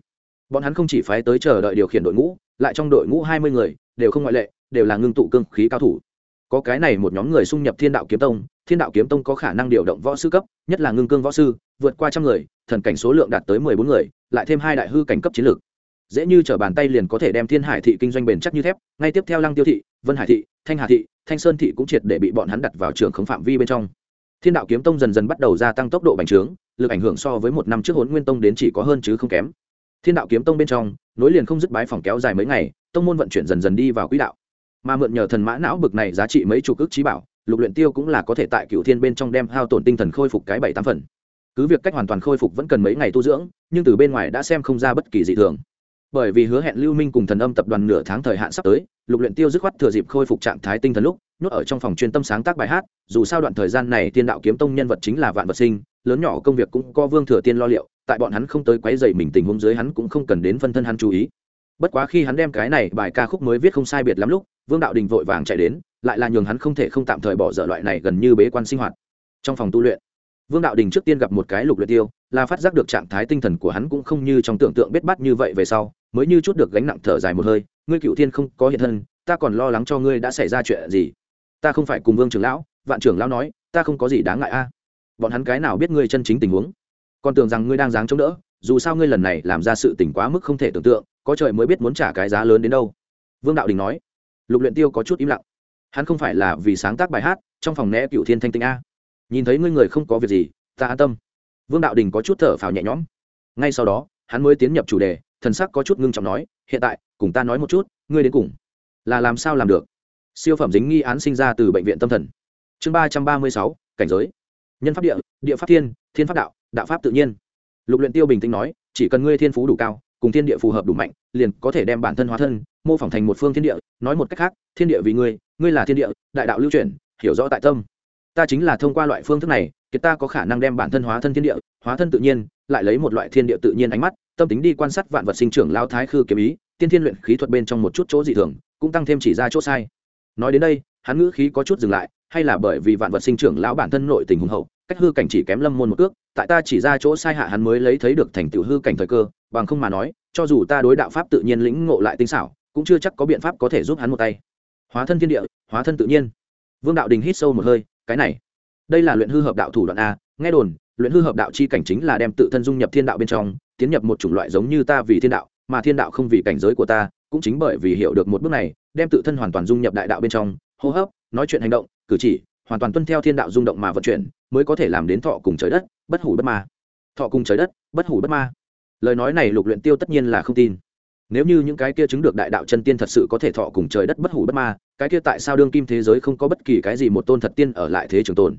Bọn hắn không chỉ phái tới chờ đợi điều khiển đội ngũ, lại trong đội ngũ hai mươi người, đều không ngoại lệ, đều là ngưng tụ cương khí cao thủ. Có cái này một nhóm người xung nhập thiên đạo kiếm tông, thiên đạo kiếm tông có khả năng điều động võ sư cấp, nhất là ngưng cương võ sư, vượt qua trăm người, thần cảnh số lượng đạt tới mười bốn người, lại thêm hai đại hư cảnh cấp chiến lược. Dễ như t r ở bàn tay liền có thể đem thiên hải thị kinh doanh bền chắc như thép, ngay tiếp theo lăng tiêu thị, vân hải thị thanh hà thị, thanh sơn thị cũng triệt để bị bọn hắn đặt vào trường khống phạm vi bên trong. Thiên đạo kiếm tông dần dần bắt đầu gia tăng tốc độ bành trướng, lực ảnh hưởng so với một năm trước hốn nguyên tông đến chỉ có hơn chứ không kém. Thiên đạo kiếm tông bên trong, nối liền không dứt bái phòng kéo dài mấy ngày, tông môn vận chuyển dần dần đi vào quỹ đạo. Mà mượn nhờ thần mã não bực này giá trị mấy chục ước trí bảo, lục luyện tiêu cũng là có thể tại cựu thiên bên trong đem hao tổn tinh thần khôi phục cái bảy tám phần. Cứ việc cách hoàn toàn khôi phục vẫn cần mấy ngày tu dưỡng, nhưng từ bên ngoài đã xem không ra bất kỳ dị thường bởi vì hứa hẹn lưu minh cùng thần âm tập đoàn nửa tháng thời hạn sắp tới, lục luyện tiêu dứt khoát thừa dịp khôi phục trạng thái tinh thần lúc, nhốt ở trong phòng chuyên tâm sáng tác bài hát, dù sao đoạn thời gian này tiên đạo kiếm tông nhân vật chính là vạn vật sinh, lớn nhỏ công việc cũng có vương thừa tiên lo liệu, tại bọn hắn không tới quấy rầy mình tình huống dưới hắn cũng không cần đến phân thân hắn chú ý. Bất quá khi hắn đem cái này bài ca khúc mới viết không sai biệt lắm lúc, vương đạo đình vội vàng chạy đến, lại là nhường hắn không thể không tạm thời bỏ dở loại này gần như bế quan sinh hoạt. Trong phòng tu luyện vương đạo đình trước tiên gặp một cái lục luyện tiêu, là phát giác được trạng thái tinh thần của hắn cũng không như trong tưởng tượng biết bát như vậy về sau, mới như chút được gánh nặng thở dài một hơi, ngươi cựu thiên không có hiện thân, ta còn lo lắng cho ngươi đã xảy ra chuyện gì. Ta không phải cùng vương trưởng lão, vạn trưởng lão nói, ta không có gì đáng ngại a. Bọn hắn cái nào biết ngươi chân chính tình huống? Còn tưởng rằng ngươi đang dáng chống đỡ, dù sao ngươi lần này làm ra sự tình quá mức không thể tưởng tượng, có trời mới biết muốn trả cái giá lớn đến đâu. Vương đạo đình nói. Lục luyện tiêu có chút im lặng. Hắn không phải là vì sáng tác bài hát, trong phòng né cựu thiên thanh tinh a nhìn thấy ngươi người không có việc gì, ta an tâm. Vương đạo đình có chút thở phào nhẹ nhõm. Ngay sau đó, hắn mới tiến nhập chủ đề, thần sắc có chút ngưng trọng nói, hiện tại, cùng ta nói một chút, ngươi đến cùng là làm sao làm được? Siêu phẩm dính nghi án sinh ra từ bệnh viện tâm thần. Chương ba trăm ba mươi sáu, cảnh giới. Nhân pháp địa địa pháp thiên thiên pháp đạo đạo pháp tự nhiên. Lục luyện tiêu bình tĩnh nói, chỉ cần ngươi thiên phú đủ cao, cùng thiên địa phù hợp đủ mạnh, liền có thể đem bản thân hóa thân, mô phỏng thành một phương thiên địa, nói một cách khác, thiên địa vì ngươi ngươi là thiên địa, đại đạo lưu truyền hiểu rõ tại tâm ta chính là thông qua loại phương thức này, kiệt ta có khả năng đem bản thân hóa thân thiên địa, hóa thân tự nhiên, lại lấy một loại thiên địa tự nhiên ánh mắt, tâm tính đi quan sát vạn vật sinh trưởng lao thái khư kiếm ý, tiên thiên luyện khí thuật bên trong một chút chỗ dị thường, cũng tăng thêm chỉ ra chỗ sai. Nói đến đây, hắn ngữ khí có chút dừng lại, hay là bởi vì vạn vật sinh trưởng lão bản thân nội tình hùng hậu, cách hư cảnh chỉ kém lâm môn một cước, tại ta chỉ ra chỗ sai hạ hắn mới lấy thấy được thành tựu hư cảnh thời cơ, bằng không mà nói, cho dù ta đối đạo pháp tự nhiên lĩnh ngộ lại tinh xảo, cũng chưa chắc có biện pháp có thể giúp hắn một tay. Hóa thân thiên địa, hóa thân tự nhiên. Vương đạo đình hít sâu một hơi cái này. Đây là luyện hư hợp đạo thủ đoạn a, nghe đồn, luyện hư hợp đạo chi cảnh chính là đem tự thân dung nhập thiên đạo bên trong, tiến nhập một chủng loại giống như ta vì thiên đạo, mà thiên đạo không vì cảnh giới của ta, cũng chính bởi vì hiểu được một bước này, đem tự thân hoàn toàn dung nhập đại đạo bên trong, hô hấp, nói chuyện hành động, cử chỉ, hoàn toàn tuân theo thiên đạo rung động mà vận chuyển, mới có thể làm đến thọ cùng trời đất, bất hủ bất ma. Thọ cùng trời đất, bất hủ bất ma. Lời nói này lục luyện tiêu tất nhiên là không tin nếu như những cái kia chứng được đại đạo chân tiên thật sự có thể thọ cùng trời đất bất hủ bất ma, cái kia tại sao đương kim thế giới không có bất kỳ cái gì một tôn thật tiên ở lại thế trường tồn?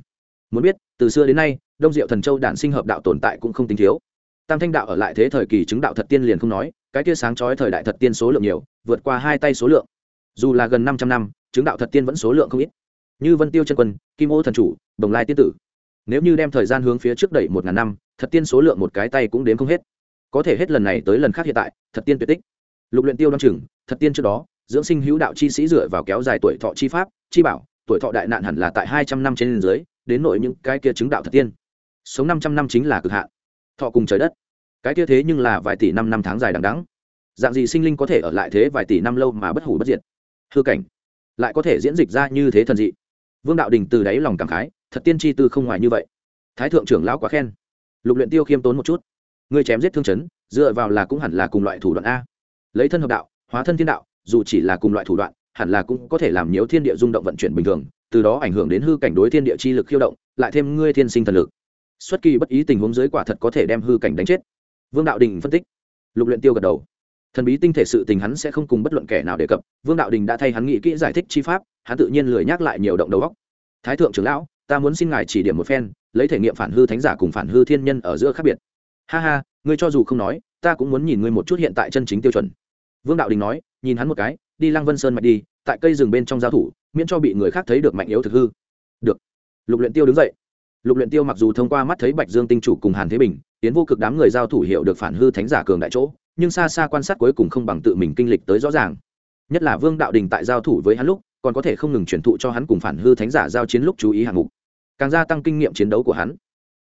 Muốn biết, từ xưa đến nay, đông diệu thần châu đản sinh hợp đạo tồn tại cũng không tính thiếu. Tam thanh đạo ở lại thế thời kỳ chứng đạo thật tiên liền không nói, cái kia sáng chói thời đại thật tiên số lượng nhiều, vượt qua hai tay số lượng. Dù là gần 500 năm, chứng đạo thật tiên vẫn số lượng không ít. Như vân tiêu chân quân, kim ô thần chủ, đồng lai tiên tử. Nếu như đem thời gian hướng phía trước đẩy một ngàn năm, thật tiên số lượng một cái tay cũng đếm không hết. Có thể hết lần này tới lần khác hiện tại, thật tiên tuyệt tích lục luyện tiêu đoan trưởng chừng, thật tiên trước đó, dưỡng sinh hữu đạo chi sĩ dựa vào kéo dài tuổi thọ chi pháp, chi bảo, tuổi thọ đại nạn hẳn là tại hai trăm năm trên dưới, đến nội những cái kia chứng đạo thật tiên. Sống năm trăm năm chính là cực hạn. Thọ cùng trời đất. Cái kia thế nhưng là vài tỷ năm năm tháng dài đằng đẵng. Dạng gì sinh linh có thể ở lại thế vài tỷ năm lâu mà bất hủ bất diệt? Hư cảnh. Lại có thể diễn dịch ra như thế thần dị. Vương đạo đình từ đáy lòng cảm khái, thật tiên tri tư không ngoài như vậy. Thái thượng trưởng lão quá khen. Lục luyện tiêu khiêm tốn một chút. Ngươi chém giết thương chấn, dựa vào là cũng hẳn là cùng loại thủ đoạn a lấy thân hợp đạo, hóa thân thiên đạo, dù chỉ là cùng loại thủ đoạn, hẳn là cũng có thể làm nhiễu thiên địa rung động vận chuyển bình thường, từ đó ảnh hưởng đến hư cảnh đối thiên địa chi lực khiêu động, lại thêm ngươi thiên sinh thần lực. Xuất kỳ bất ý tình huống dưới quả thật có thể đem hư cảnh đánh chết. Vương đạo đình phân tích. Lục luyện tiêu gật đầu. Thần bí tinh thể sự tình hắn sẽ không cùng bất luận kẻ nào đề cập, vương đạo đình đã thay hắn nghĩ kỹ giải thích chi pháp, hắn tự nhiên lười nhắc lại nhiều động đầu óc. Thái thượng trưởng lão, ta muốn xin ngài chỉ điểm một phen, lấy thể nghiệm phản hư thánh giả cùng phản hư thiên nhân ở giữa khác biệt. Ha ha, ngươi cho dù không nói, ta cũng muốn nhìn ngươi một chút hiện tại chân chính tiêu chuẩn vương đạo đình nói, nhìn hắn một cái, đi lăng vân sơn mạch đi, tại cây rừng bên trong giao thủ, miễn cho bị người khác thấy được mạnh yếu thực hư. Được. Lục luyện tiêu đứng dậy. Lục luyện tiêu mặc dù thông qua mắt thấy bạch dương tinh chủ cùng hàn thế bình, tiến vô cực đám người giao thủ hiểu được phản hư thánh giả cường đại chỗ, nhưng xa xa quan sát cuối cùng không bằng tự mình kinh lịch tới rõ ràng. Nhất là vương đạo đình tại giao thủ với hắn lúc, còn có thể không ngừng truyền thụ cho hắn cùng phản hư thánh giả giao chiến lúc chú ý hạng mục. Càng gia tăng kinh nghiệm chiến đấu của hắn.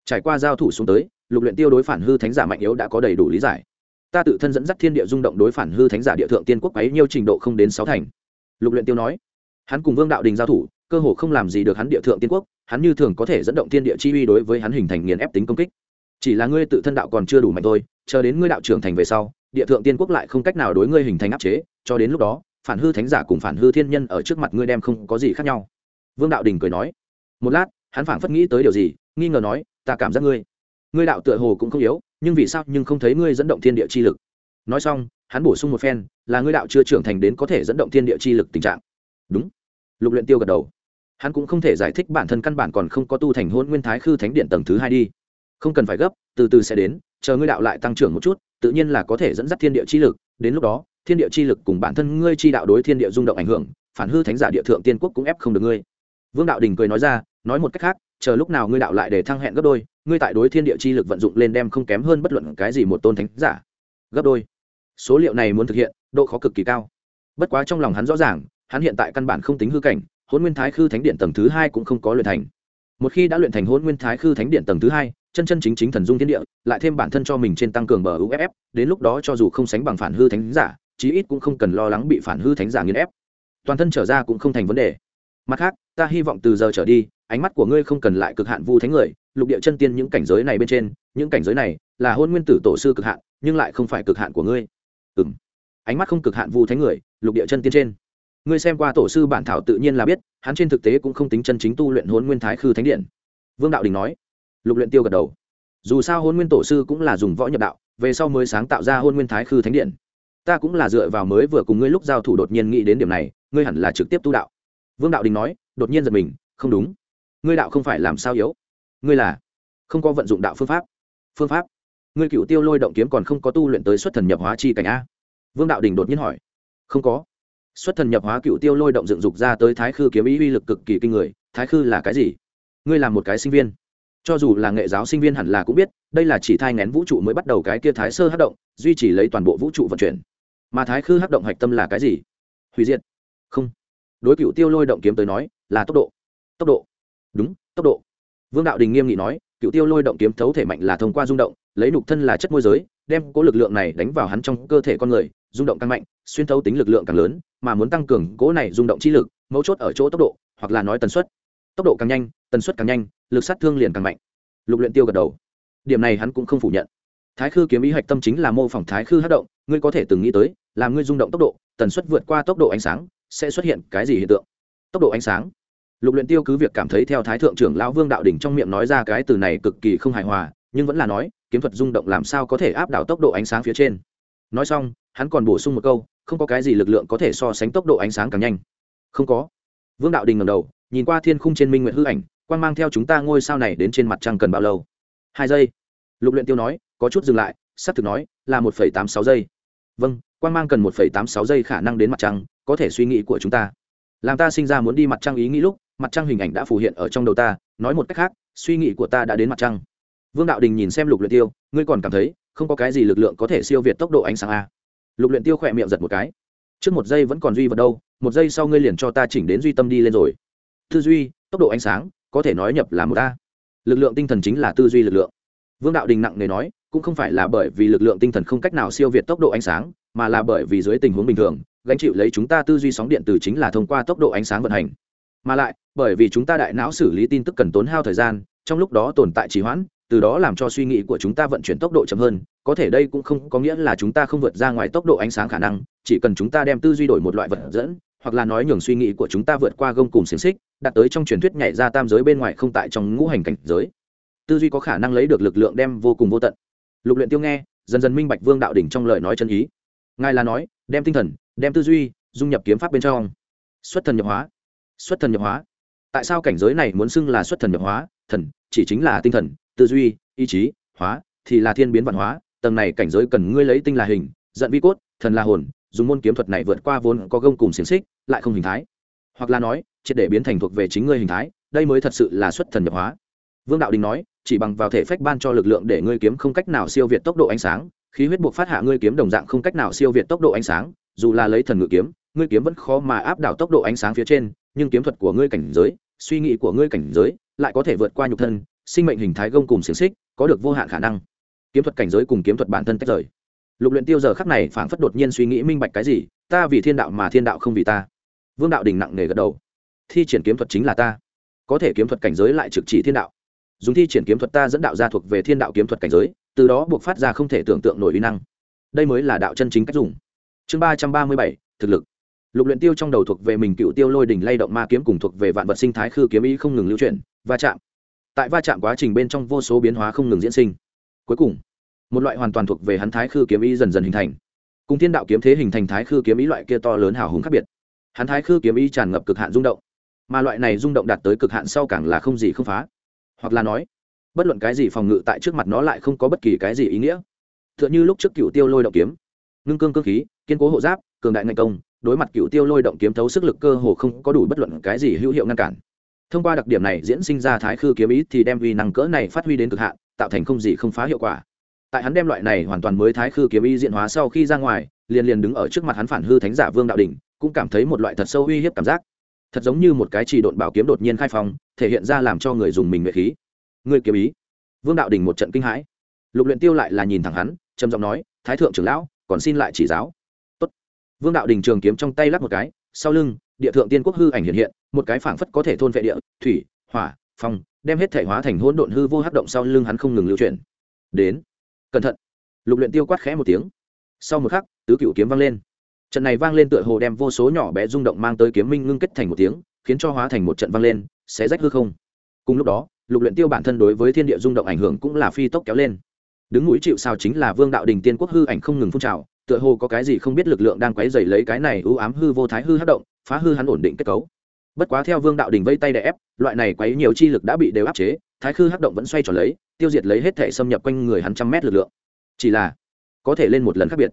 Trải qua giao thủ xuống tới, lục luyện tiêu đối phản hư thánh giả mạnh yếu đã có đầy đủ lý giải ta tự thân dẫn dắt thiên địa rung động đối phản hư thánh giả địa thượng tiên quốc ấy nhiêu trình độ không đến sáu thành. Lục luyện tiêu nói, hắn cùng vương đạo đình giao thủ, cơ hồ không làm gì được hắn địa thượng tiên quốc, hắn như thường có thể dẫn động thiên địa chi uy đối với hắn hình thành nghiền ép tính công kích. Chỉ là ngươi tự thân đạo còn chưa đủ mạnh thôi, chờ đến ngươi đạo trưởng thành về sau, địa thượng tiên quốc lại không cách nào đối ngươi hình thành áp chế, cho đến lúc đó, phản hư thánh giả cùng phản hư thiên nhân ở trước mặt ngươi đem không có gì khác nhau. Vương đạo đình cười nói, một lát, hắn phảng phất nghĩ tới điều gì, nghi ngờ nói, ta cảm giác ngươi ngươi đạo tựa hồ cũng không yếu, nhưng vì sao nhưng không thấy ngươi dẫn động thiên địa chi lực? Nói xong, hắn bổ sung một phen, là ngươi đạo chưa trưởng thành đến có thể dẫn động thiên địa chi lực tình trạng. Đúng. Lục luyện tiêu gật đầu. Hắn cũng không thể giải thích bản thân căn bản còn không có tu thành hôn nguyên thái khư thánh điện tầng thứ hai đi. Không cần phải gấp, từ từ sẽ đến, chờ ngươi đạo lại tăng trưởng một chút, tự nhiên là có thể dẫn dắt thiên địa chi lực. Đến lúc đó, thiên địa chi lực cùng bản thân ngươi chi đạo đối thiên địa rung động ảnh hưởng, phản hư thánh giả địa thượng tiên quốc cũng ép không được ngươi. Vương đạo đình cười nói ra, nói một cách khác chờ lúc nào ngươi đạo lại để thăng hẹn gấp đôi, ngươi tại đối thiên địa chi lực vận dụng lên đem không kém hơn bất luận cái gì một tôn thánh giả. Gấp đôi. Số liệu này muốn thực hiện, độ khó cực kỳ cao. Bất quá trong lòng hắn rõ ràng, hắn hiện tại căn bản không tính hư cảnh hôn nguyên thái khư thánh điện tầng thứ hai cũng không có luyện thành. Một khi đã luyện thành hôn nguyên thái khư thánh điện tầng thứ hai, chân chân chính chính thần dung thiên địa, lại thêm bản thân cho mình trên tăng cường bờ uff đến lúc đó cho dù không sánh bằng phản hư thánh giả, chí ít cũng không cần lo lắng bị phản hư thánh giả nghiền ép. Toàn thân trở ra cũng không thành vấn đề. Mặt khác, ta hy vọng từ giờ trở đi ánh mắt của ngươi không cần lại cực hạn vu thánh người, lục địa chân tiên những cảnh giới này bên trên, những cảnh giới này là hôn nguyên tử tổ sư cực hạn, nhưng lại không phải cực hạn của ngươi. Ừ m ánh mắt không cực hạn vu thánh người, lục địa chân tiên trên. Ngươi xem qua tổ sư bản thảo tự nhiên là biết, hắn trên thực tế cũng không tính chân chính tu luyện hôn nguyên thái khư thánh điện. Vương đạo đình nói. Lục luyện tiêu gật đầu. Dù sao hôn nguyên tổ sư cũng là dùng võ nhập đạo, về sau mới sáng tạo ra hôn nguyên thái khư thánh điện. Ta cũng là dựa vào mới vừa cùng ngươi lúc giao thủ đột nhiên nghĩ đến điểm này, ngươi hẳn là trực tiếp tu đạo. Vương đạo đình nói, đột nhiên giật mình, không đúng ngươi đạo không phải làm sao yếu. Ngươi là, không có vận dụng đạo phương pháp. Phương pháp? Ngươi cựu tiêu lôi động kiếm còn không có tu luyện tới xuất thần nhập hóa chi cảnh a. Vương đạo đình đột nhiên hỏi. Không có. Xuất thần nhập hóa cựu tiêu lôi động dựng dục ra tới thái khư kiếm ý uy lực cực kỳ kinh người. Thái khư là cái gì? Ngươi là một cái sinh viên. Cho dù là nghệ giáo sinh viên hẳn là cũng biết, đây là chỉ thai ngén vũ trụ mới bắt đầu cái kia thái sơ hát động, duy trì lấy toàn bộ vũ trụ vận chuyển. Mà thái khư hát động hạch tâm là cái gì? Hủy diệt. Không. Đối cựu tiêu lôi động kiếm tới nói, là tốc độ. Tốc độ đúng, tốc độ. Vương đạo đình nghiêm nghị nói cựu tiêu lôi động kiếm thấu thể mạnh là thông qua rung động, lấy nục thân là chất môi giới, đem cố lực lượng này đánh vào hắn trong cơ thể con người, rung động càng mạnh, xuyên thấu tính lực lượng càng lớn, mà muốn tăng cường cố này rung động chi lực, mấu chốt ở chỗ tốc độ, hoặc là nói tần suất. Tốc độ càng nhanh, tần suất càng nhanh, lực sát thương liền càng mạnh. Lục luyện tiêu gật đầu. Điểm này hắn cũng không phủ nhận. Thái khư kiếm ý hạch tâm chính là mô phỏng thái khư hát động, ngươi có thể từng nghĩ tới làm ngươi rung động tốc độ, tần suất vượt qua tốc độ ánh sáng, sẽ xuất hiện cái gì hiện tượng? Tốc độ ánh sáng lục luyện tiêu cứ việc cảm thấy theo thái thượng trưởng lão vương đạo đỉnh trong miệng nói ra cái từ này cực kỳ không hài hòa, nhưng vẫn là nói, kiếm thuật rung động làm sao có thể áp đảo tốc độ ánh sáng phía trên. Nói xong, hắn còn bổ sung một câu, không có cái gì lực lượng có thể so sánh tốc độ ánh sáng càng nhanh. Không có. Vương đạo đình ngẩng đầu, nhìn qua thiên khung trên minh nguyện hư ảnh quan mang theo chúng ta ngôi sao này đến trên mặt trăng cần bao lâu? Hai giây. Lục luyện tiêu nói, có chút dừng lại sắp thực nói, là một phẩy tám sáu giây. Vâng quan mang cần một phẩy tám sáu giây khả năng đến mặt trăng, có thể suy nghĩ của chúng ta. Làm ta sinh ra muốn đi mặt trăng ý nghĩ lúc mặt trăng hình ảnh đã phù hiện ở trong đầu ta, nói một cách khác, suy nghĩ của ta đã đến mặt trăng. Vương đạo đình nhìn xem lục luyện tiêu, ngươi còn cảm thấy không có cái gì lực lượng có thể siêu việt tốc độ ánh sáng a? Lục luyện tiêu khỏe miệng giật một cái. Trước một giây vẫn còn duy vật đâu, một giây sau ngươi liền cho ta chỉnh đến duy tâm đi lên rồi. Tư duy, tốc độ ánh sáng, có thể nói nhập là một a. Lực lượng tinh thần chính là tư duy lực lượng. Vương đạo đình nặng nề nói, cũng không phải là bởi vì lực lượng tinh thần không cách nào siêu việt tốc độ ánh sáng, mà là bởi vì dưới tình huống bình thường, gánh chịu lấy chúng ta tư duy sóng điện từ chính là thông qua tốc độ ánh sáng vận hành mà lại, bởi vì chúng ta đại não xử lý tin tức cần tốn hao thời gian, trong lúc đó tồn tại trì hoãn, từ đó làm cho suy nghĩ của chúng ta vận chuyển tốc độ chậm hơn, có thể đây cũng không có nghĩa là chúng ta không vượt ra ngoài tốc độ ánh sáng khả năng, chỉ cần chúng ta đem tư duy đổi một loại vật dẫn, hoặc là nói nhường suy nghĩ của chúng ta vượt qua gông cùng xiềng xích, đạt tới trong truyền thuyết nhảy ra tam giới bên ngoài không tại trong ngũ hành cảnh giới. Tư duy có khả năng lấy được lực lượng đem vô cùng vô tận. Lục luyện tiêu nghe, dần dần minh bạch vương đạo đỉnh trong lời nói chân ý. Ngài là nói, đem tinh thần, đem tư duy, dung nhập kiếm pháp bên trong. Xuất thần nhập hóa xuất thần nhập hóa. Tại sao cảnh giới này muốn xưng là xuất thần nhập hóa? Thần, chỉ chính là tinh thần, tư duy, ý chí, hóa, thì là thiên biến văn hóa. Tầng này cảnh giới cần ngươi lấy tinh là hình, giận vi cốt, thần là hồn, dùng môn kiếm thuật này vượt qua vốn có gông cùng xiềng xích, lại không hình thái. Hoặc là nói, triệt để biến thành thuộc về chính ngươi hình thái, đây mới thật sự là xuất thần nhập hóa. Vương đạo đình nói, chỉ bằng vào thể phách ban cho lực lượng để ngươi kiếm không cách nào siêu việt tốc độ ánh sáng, khí huyết buộc phát hạ ngươi kiếm đồng dạng không cách nào siêu việt tốc độ ánh sáng, dù là lấy thần ngự kiếm, ngươi kiếm vẫn khó mà áp đảo tốc độ ánh sáng phía trên nhưng kiếm thuật của ngươi cảnh giới, suy nghĩ của ngươi cảnh giới lại có thể vượt qua nhục thân, sinh mệnh hình thái gông cùng xiềng xích có được vô hạn khả năng. Kiếm thuật cảnh giới cùng kiếm thuật bản thân tách rời. Lục luyện tiêu giờ khắc này phảng phất đột nhiên suy nghĩ minh bạch cái gì, ta vì thiên đạo mà thiên đạo không vì ta. Vương đạo đình nặng nề gật đầu. Thi triển kiếm thuật chính là ta. Có thể kiếm thuật cảnh giới lại trực chỉ thiên đạo. Dùng thi triển kiếm thuật ta dẫn đạo ra thuộc về thiên đạo kiếm thuật cảnh giới, từ đó buộc phát ra không thể tưởng tượng nổi uy năng. Đây mới là đạo chân chính cách dùng. Chương ba trăm ba mươi bảy, thực lực lục luyện tiêu trong đầu thuộc về mình cựu tiêu lôi đỉnh lay động ma kiếm cùng thuộc về vạn vật sinh thái khư kiếm ý không ngừng lưu chuyển, va chạm. Tại va chạm quá trình bên trong vô số biến hóa không ngừng diễn sinh. Cuối cùng, một loại hoàn toàn thuộc về hắn thái khư kiếm ý dần dần hình thành. Cùng thiên đạo kiếm thế hình thành thái khư kiếm ý loại kia to lớn hào hùng khác biệt. Hắn thái khư kiếm ý tràn ngập cực hạn rung động, mà loại này rung động đạt tới cực hạn sau càng là không gì không phá. Hoặc là nói, bất luận cái gì phòng ngự tại trước mặt nó lại không có bất kỳ cái gì ý nghĩa. T h ư ợ n h ư lúc trước cựu tiêu lôi động kiếm, ngưng cương cơ khí, kiên cố hộ giáp, cường đại ngành công đối mặt cựu tiêu lôi động kiếm thấu sức lực cơ hồ không có đủ bất luận cái gì hữu hiệu ngăn cản. Thông qua đặc điểm này diễn sinh ra thái khư kiếm ý thì đem uy năng cỡ này phát huy đến cực hạn, tạo thành không gì không phá hiệu quả. Tại hắn đem loại này hoàn toàn mới thái khư kiếm ý diện hóa sau khi ra ngoài, liền liền đứng ở trước mặt hắn phản hư thánh giả vương đạo đình cũng cảm thấy một loại thật sâu uy hiếp cảm giác. Thật giống như một cái chỉ độn bảo kiếm đột nhiên khai phong thể hiện ra làm cho người dùng mình nguyện khí. Người kiếm ý. Vương đạo đình một trận kinh hãi. Lục luyện tiêu lại là nhìn thẳng hắn, trầm giọng nói, thái thượng trưởng lão, còn xin lại chỉ giáo vương đạo đình trường kiếm trong tay lắc một cái, sau lưng, địa thượng tiên quốc hư ảnh hiện hiện, một cái phảng phất có thể thôn vệ địa, thủy, hỏa, phong, đem hết thể hóa thành hỗn độn hư vô hắc động sau lưng hắn không ngừng lưu chuyển. Đến. Cẩn thận. Lục luyện tiêu quát khẽ một tiếng. Sau một khắc, tứ cửu kiếm vang lên. Trận này vang lên tựa hồ đem vô số nhỏ bé rung động mang tới kiếm minh ngưng kết thành một tiếng, khiến cho hóa thành một trận vang lên sẽ rách hư không. Cùng lúc đó, lục luyện tiêu bản thân đối với thiên địa rung động ảnh hưởng cũng là phi tốc kéo lên. Đứng núi chịu sao chính là vương đạo đình tiên quốc hư ảnh không ngừng phun trào tựa hồ có cái gì không biết lực lượng đang quấy rầy lấy cái này ưu ám hư vô thái hư hất động, phá hư hắn ổn định kết cấu. Bất quá theo vương đạo đình vây tay đè ép, loại này quấy nhiều chi lực đã bị đều áp chế, thái hư hất động vẫn xoay tròn lấy, tiêu diệt lấy hết thể xâm nhập quanh người hắn trăm mét lực lượng. Chỉ là, có thể lên một lần khác biệt.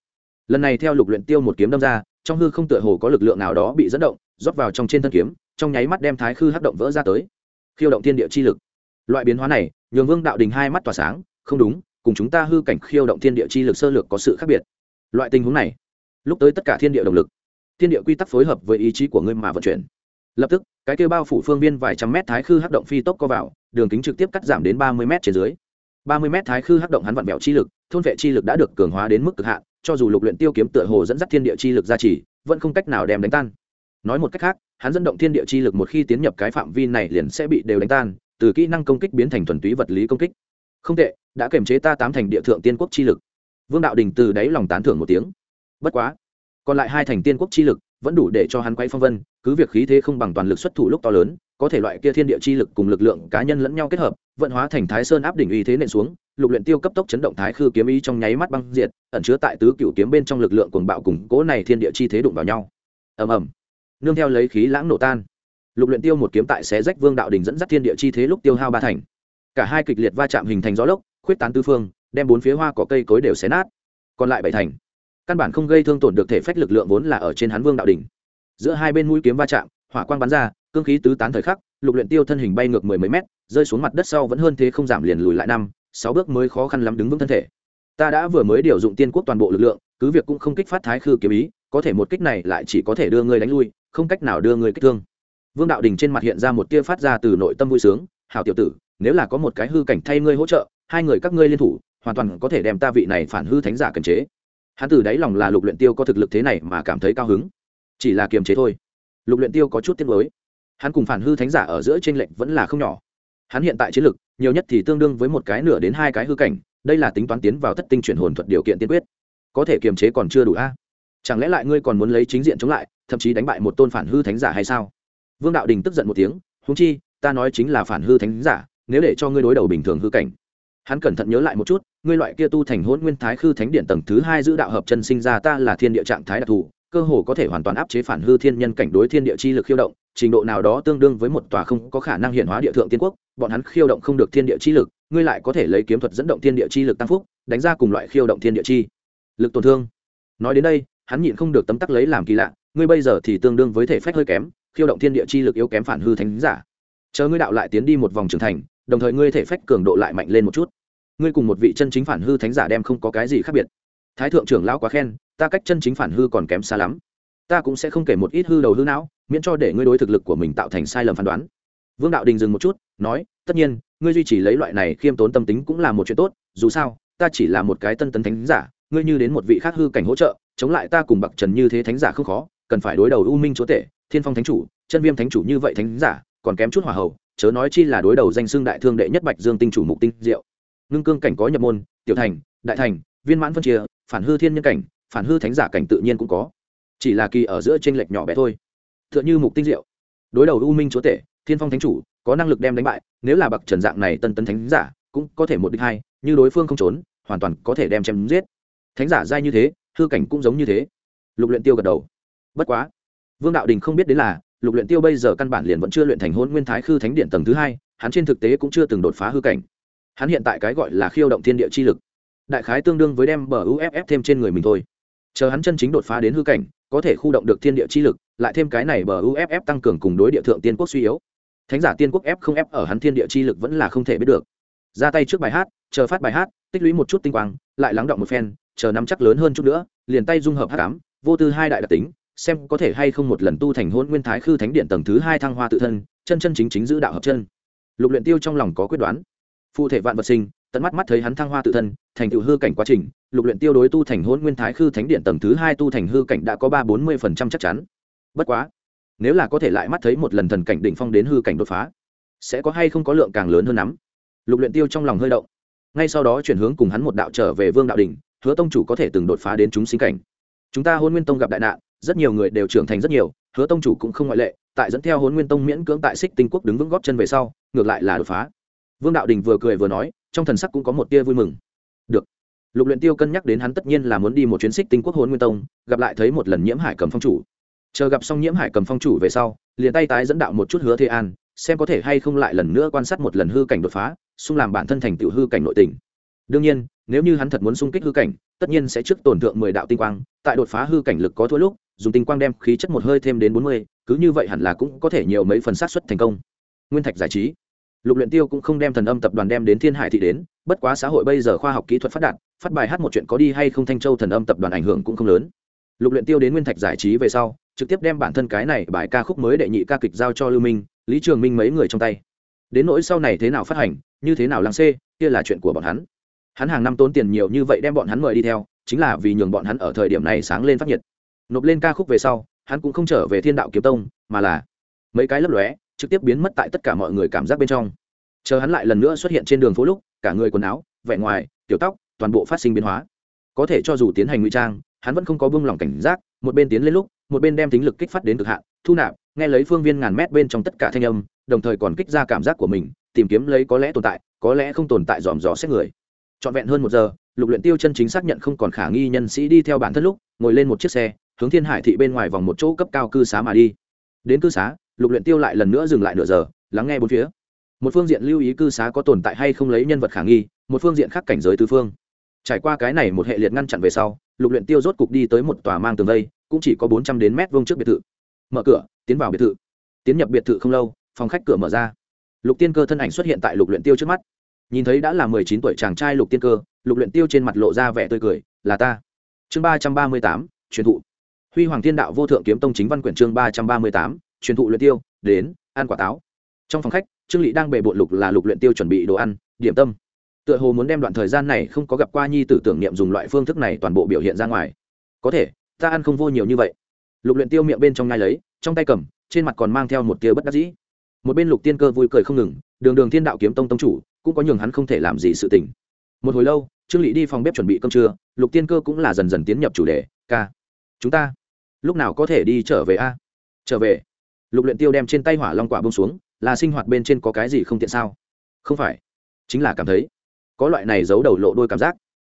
Lần này theo lục luyện tiêu một kiếm đâm ra, trong hư không tựa hồ có lực lượng nào đó bị dẫn động, rót vào trong trên thân kiếm, trong nháy mắt đem thái hư hất động vỡ ra tới. Khiêu động thiên địa chi lực. Loại biến hóa này, nhường vương đạo đình hai mắt tỏa sáng, không đúng, cùng chúng ta hư cảnh khiêu động thiên địa chi lực sơ lược có sự khác biệt loại tình huống này, lúc tới tất cả thiên địa động lực, thiên địa quy tắc phối hợp với ý chí của ngươi mà vận chuyển. Lập tức, cái kêu bao phủ phương viên vài trăm mét thái khư hắc động phi tốc co vào, đường kính trực tiếp cắt giảm đến ba mươi mét trên dưới. ba mươi mét thái khư hắc động hắn vặn vẹo chi lực, thôn vệ chi lực đã được cường hóa đến mức cực hạn, cho dù lục luyện tiêu kiếm tựa hồ dẫn dắt thiên địa chi lực ra chỉ, vẫn không cách nào đem đánh tan. Nói một cách khác, hắn dẫn động thiên địa chi lực một khi tiến nhập cái phạm vi này liền sẽ bị đều đánh tan, từ kỹ năng công kích biến thành thuần túy vật lý công kích. Không tệ, đã kiềm chế ta tám thành địa thượng tiên quốc chi lực vương đạo đình từ đáy lòng tán thưởng một tiếng. Bất quá, còn lại hai thành tiên quốc chi lực vẫn đủ để cho hắn quay phong vân, cứ việc khí thế không bằng toàn lực xuất thủ lúc to lớn, có thể loại kia thiên địa chi lực cùng lực lượng cá nhân lẫn nhau kết hợp, vận hóa thành thái sơn áp đỉnh uy thế nện xuống, lục luyện tiêu cấp tốc chấn động thái khư kiếm ý trong nháy mắt băng diệt, ẩn chứa tại tứ cửu kiếm bên trong lực lượng cuồng bạo cùng cố này thiên địa chi thế đụng vào nhau. Ầm ầm. Nương theo lấy khí lãng nổ tan. Lục luyện tiêu một kiếm tại xé rách vương đạo đình dẫn dắt thiên địa chi thế lúc tiêu hao ba thành. Cả hai kịch liệt va chạm hình thành gió lốc, khuyết tán tứ phương đem bốn phía hoa cỏ cây cối đều xé nát. Còn lại bảy thành, căn bản không gây thương tổn được thể phách lực lượng vốn là ở trên hắn vương đạo đình giữa hai bên mũi kiếm va chạm, hỏa quang bắn ra, cương khí tứ tán thời khắc, lục luyện tiêu thân hình bay ngược mười mấy mét, rơi xuống mặt đất sau vẫn hơn thế không giảm liền lùi lại năm, sáu bước mới khó khăn lắm đứng vững thân thể. Ta đã vừa mới điều dụng tiên quốc toàn bộ lực lượng, cứ việc cũng không kích phát thái khư kiếm ý, có thể một kích này lại chỉ có thể đưa ngươi đánh lui, không cách nào đưa ngươi kích thương. Vương đạo đình trên mặt hiện ra một tia phát ra từ nội tâm vui sướng hào tiểu tử, nếu là có một cái hư cảnh thay ngươi hỗ trợ, hai người các ngươi liên thủ hoàn toàn có thể đem ta vị này phản hư thánh giả kiềm chế. Hắn từ đáy lòng là lục luyện tiêu có thực lực thế này mà cảm thấy cao hứng. Chỉ là kiềm chế thôi. Lục luyện tiêu có chút tiếc nuối. Hắn cùng phản hư thánh giả ở giữa trên lệnh vẫn là không nhỏ. Hắn hiện tại chiến lực, nhiều nhất thì tương đương với một cái nửa đến hai cái hư cảnh, đây là tính toán tiến vào thất tinh chuyển hồn thuật điều kiện tiên quyết. Có thể kiềm chế còn chưa đủ a. Chẳng lẽ lại ngươi còn muốn lấy chính diện chống lại, thậm chí đánh bại một tôn phản hư thánh giả hay sao? Vương đạo đình tức giận một tiếng húng chi, ta nói chính là phản hư thánh giả, nếu để cho ngươi đối đầu bình thường hư cảnh. Hắn cẩn thận nhớ lại một chút ngươi loại kia tu thành hôn nguyên thái khư thánh điện tầng thứ hai giữ đạo hợp chân sinh ra ta là thiên địa trạng thái đặc thù, cơ hồ có thể hoàn toàn áp chế phản hư thiên nhân cảnh đối thiên địa chi lực khiêu động, trình độ nào đó tương đương với một tòa không có khả năng hiện hóa địa thượng tiên quốc, bọn hắn khiêu động không được thiên địa chi lực, ngươi lại có thể lấy kiếm thuật dẫn động thiên địa chi lực tăng phúc, đánh ra cùng loại khiêu động thiên địa chi lực tổn thương. Nói đến đây, hắn nhịn không được tấm tắc lấy làm kỳ lạ, ngươi bây giờ thì tương đương với thể phách hơi kém, khiêu động thiên địa chi lực yếu kém phản hư thánh giả. Chờ ngươi đạo lại tiến đi một vòng trưởng thành, đồng thời ngươi thể phách cường độ lại mạnh lên một chút ngươi cùng một vị chân chính phản hư thánh giả đem không có cái gì khác biệt. Thái thượng trưởng lão quá khen, ta cách chân chính phản hư còn kém xa lắm. Ta cũng sẽ không kể một ít hư đầu hư não, miễn cho để ngươi đối thực lực của mình tạo thành sai lầm phán đoán. Vương đạo đình dừng một chút, nói, tất nhiên, ngươi duy trì lấy loại này khiêm tốn tâm tính cũng là một chuyện tốt, dù sao, ta chỉ là một cái tân tấn thánh giả, ngươi như đến một vị khác hư cảnh hỗ trợ, chống lại ta cùng bậc trần như thế thánh giả không khó, cần phải đối đầu u minh chúa tể, thiên phong thánh chủ, chân viêm thánh chủ như vậy thánh giả, còn kém chút hỏa hậu chớ nói chi là đối đầu danh xương đại thương đệ nhất bạch dương tinh chủ mục tinh diệu ngưng cương cảnh có nhập môn, tiểu thành, đại thành, viên mãn phân chia, phản hư thiên nhân cảnh, phản hư thánh giả cảnh tự nhiên cũng có. Chỉ là kỳ ở giữa t r ê n lệch nhỏ bé thôi. T h ư ợ n h ư mục tinh diệu. Đối đầu u minh chúa tể, thiên phong thánh chủ, có năng lực đem đánh bại, nếu là bậc trần dạng này tân tấn thánh giả, cũng có thể một đích hai, như đối phương không trốn, hoàn toàn có thể đem chém giết. Thánh giả dai như thế, hư cảnh cũng giống như thế. Lục luyện tiêu gật đầu. Bất quá, vương đạo đình không biết đến là, lục luyện tiêu bây giờ căn bản liền vẫn chưa luyện thành hôn nguyên thái khư thánh điện tầng thứ hai, hắn trên thực tế cũng chưa từng đột phá hư cảnh hắn hiện tại cái gọi là khiêu động thiên địa chi lực. Đại khái tương đương với đem bờ uff thêm trên người mình thôi. Chờ hắn chân chính đột phá đến hư cảnh, có thể khu động được thiên địa chi lực, lại thêm cái này bờ uff tăng cường cùng đối địa thượng tiên quốc suy yếu. Thánh giả tiên quốc f không f ở hắn thiên địa chi lực vẫn là không thể biết được. Ra tay trước bài hát, chờ phát bài hát, tích lũy một chút tinh quang, lại lắng động một phen, chờ nắm chắc lớn hơn chút nữa, liền tay dung hợp hát cám vô tư hai đại đặc tính, xem có thể hay không một lần tu thành hôn nguyên thái khư thánh điện tầng thứ hai thăng hoa tự thân, chân chân chính chính giữ đạo hợp chân. Lục luyện tiêu trong lòng có quyết đoán phụ thể vạn vật sinh, tận mắt mắt thấy hắn thăng hoa tự thân, thành tựu hư cảnh quá trình, lục luyện tiêu đối tu thành hôn nguyên thái khư thánh điện tầng thứ hai tu thành hư cảnh đã có ba bốn mươi phần trăm chắc chắn. Bất quá, nếu là có thể lại mắt thấy một lần thần cảnh đỉnh phong đến hư cảnh đột phá, sẽ có hay không có lượng càng lớn hơn lắm. Lục luyện tiêu trong lòng hơi động. Ngay sau đó chuyển hướng cùng hắn một đạo trở về vương đạo đỉnh, hứa tông chủ có thể từng đột phá đến chúng sinh cảnh. Chúng ta hôn nguyên tông gặp đại nạn, rất nhiều người đều trưởng thành rất nhiều, hứa tông chủ cũng không ngoại lệ, tại dẫn theo hôn nguyên tông miễn cưỡng tại xích tinh quốc đứng vững góp chân về sau, ngược lại là đột phá vương đạo đình vừa cười vừa nói, trong thần sắc cũng có một tia vui mừng. Được. Lục luyện tiêu cân nhắc đến hắn tất nhiên là muốn đi một chuyến xích tinh quốc hồn nguyên tông, gặp lại thấy một lần nhiễm hải cầm phong chủ. Chờ gặp xong nhiễm hải cầm phong chủ về sau, liền tay tái dẫn đạo một chút hứa thế an, xem có thể hay không lại lần nữa quan sát một lần hư cảnh đột phá, xung làm bản thân thành tiểu hư cảnh nội tình. Đương nhiên, nếu như hắn thật muốn xung kích hư cảnh, tất nhiên sẽ trước tổn thượng mười đạo tinh quang, tại đột phá hư cảnh lực có thua lúc, dùng tinh quang đem khí chất một hơi thêm đến bốn mươi, cứ như vậy hẳn là cũng có thể nhiều mấy phần sát xuất thành công. Nguyên thạch giải trí lục luyện tiêu cũng không đem thần âm tập đoàn đem đến thiên hải thị đến, bất quá xã hội bây giờ khoa học kỹ thuật phát đạt, phát bài hát một chuyện có đi hay không thanh châu thần âm tập đoàn ảnh hưởng cũng không lớn. Lục luyện tiêu đến nguyên thạch giải trí về sau, trực tiếp đem bản thân cái này bài ca khúc mới đệ nhị ca kịch giao cho lưu minh, lý trường minh mấy người trong tay. Đến nỗi sau này thế nào phát hành, như thế nào lăng xê, kia là chuyện của bọn hắn. Hắn hàng năm tốn tiền nhiều như vậy đem bọn hắn mời đi theo, chính là vì nhường bọn hắn ở thời điểm này sáng lên phát nhiệt. Nộp lên ca khúc về sau, hắn cũng không trở về thiên đạo kiếm tông, mà là mấy cái lấp lóe trực tiếp biến mất tại tất cả mọi người cảm giác bên trong. Chờ hắn lại lần nữa xuất hiện trên đường phố lúc, cả người quần áo, vẻ ngoài, tiểu tóc, toàn bộ phát sinh biến hóa. Có thể cho dù tiến hành ngụy trang, hắn vẫn không có buông lỏng cảnh giác, một bên tiến lên lúc, một bên đem tính lực kích phát đến cực hạn, thu nạp, nghe lấy phương viên ngàn mét bên trong tất cả thanh âm, đồng thời còn kích ra cảm giác của mình, tìm kiếm lấy có lẽ tồn tại, có lẽ không tồn tại dòm dò xét người. Trọn vẹn hơn một giờ, lục luyện tiêu chân chính xác nhận không còn khả nghi nhân sĩ đi theo bản thân lúc, ngồi lên một chiếc xe, hướng thiên hải thị bên ngoài vòng một chỗ cấp cao cư xá mà đi. Đến cư xá lục luyện tiêu lại lần nữa dừng lại nửa giờ, lắng nghe bốn phía. Một phương diện lưu ý cư xá có tồn tại hay không lấy nhân vật khả nghi, một phương diện khác cảnh giới tứ phương. Trải qua cái này một hệ liệt ngăn chặn về sau, lục luyện tiêu rốt cục đi tới một tòa mang tường vây, cũng chỉ có bốn trăm đến mét vuông trước biệt thự. Mở cửa, tiến vào biệt thự. Tiến nhập biệt thự không lâu, phòng khách cửa mở ra. Lục tiên cơ thân ảnh xuất hiện tại lục luyện tiêu trước mắt. Nhìn thấy đã là mười chín tuổi chàng trai lục tiên cơ, lục luyện tiêu trên mặt lộ ra vẻ tươi cười, là ta. Chương ba trăm ba mươi tám, truyền thụ. Huy hoàng thiên đạo vô thượng kiếm tông chính văn quyển chương ba trăm ba mươi tám truyền thụ luyện tiêu, đến, ăn quả táo. Trong phòng khách, trương lị đang bề bộn lục là lục luyện tiêu chuẩn bị đồ ăn, điểm tâm. Tựa hồ muốn đem đoạn thời gian này không có gặp qua nhi tử tưởng niệm dùng loại phương thức này toàn bộ biểu hiện ra ngoài. Có thể, ta ăn không vô nhiều như vậy. Lục luyện tiêu miệng bên trong ngay lấy, trong tay cầm, trên mặt còn mang theo một tia bất đắc dĩ. Một bên lục tiên cơ vui cười không ngừng, đường đường thiên đạo kiếm tông tông chủ, cũng có nhường hắn không thể làm gì sự tình. Một hồi lâu, trương lị đi phòng bếp chuẩn bị cơm trưa, lục tiên cơ cũng là dần dần tiến nhập chủ đề, ca, chúng ta lúc nào có thể đi trở về a? Trở về lục luyện tiêu đem trên tay hỏa long quả bông xuống, là sinh hoạt bên trên có cái gì không tiện sao? Không phải. Chính là cảm thấy, có loại này giấu đầu lộ đôi cảm giác.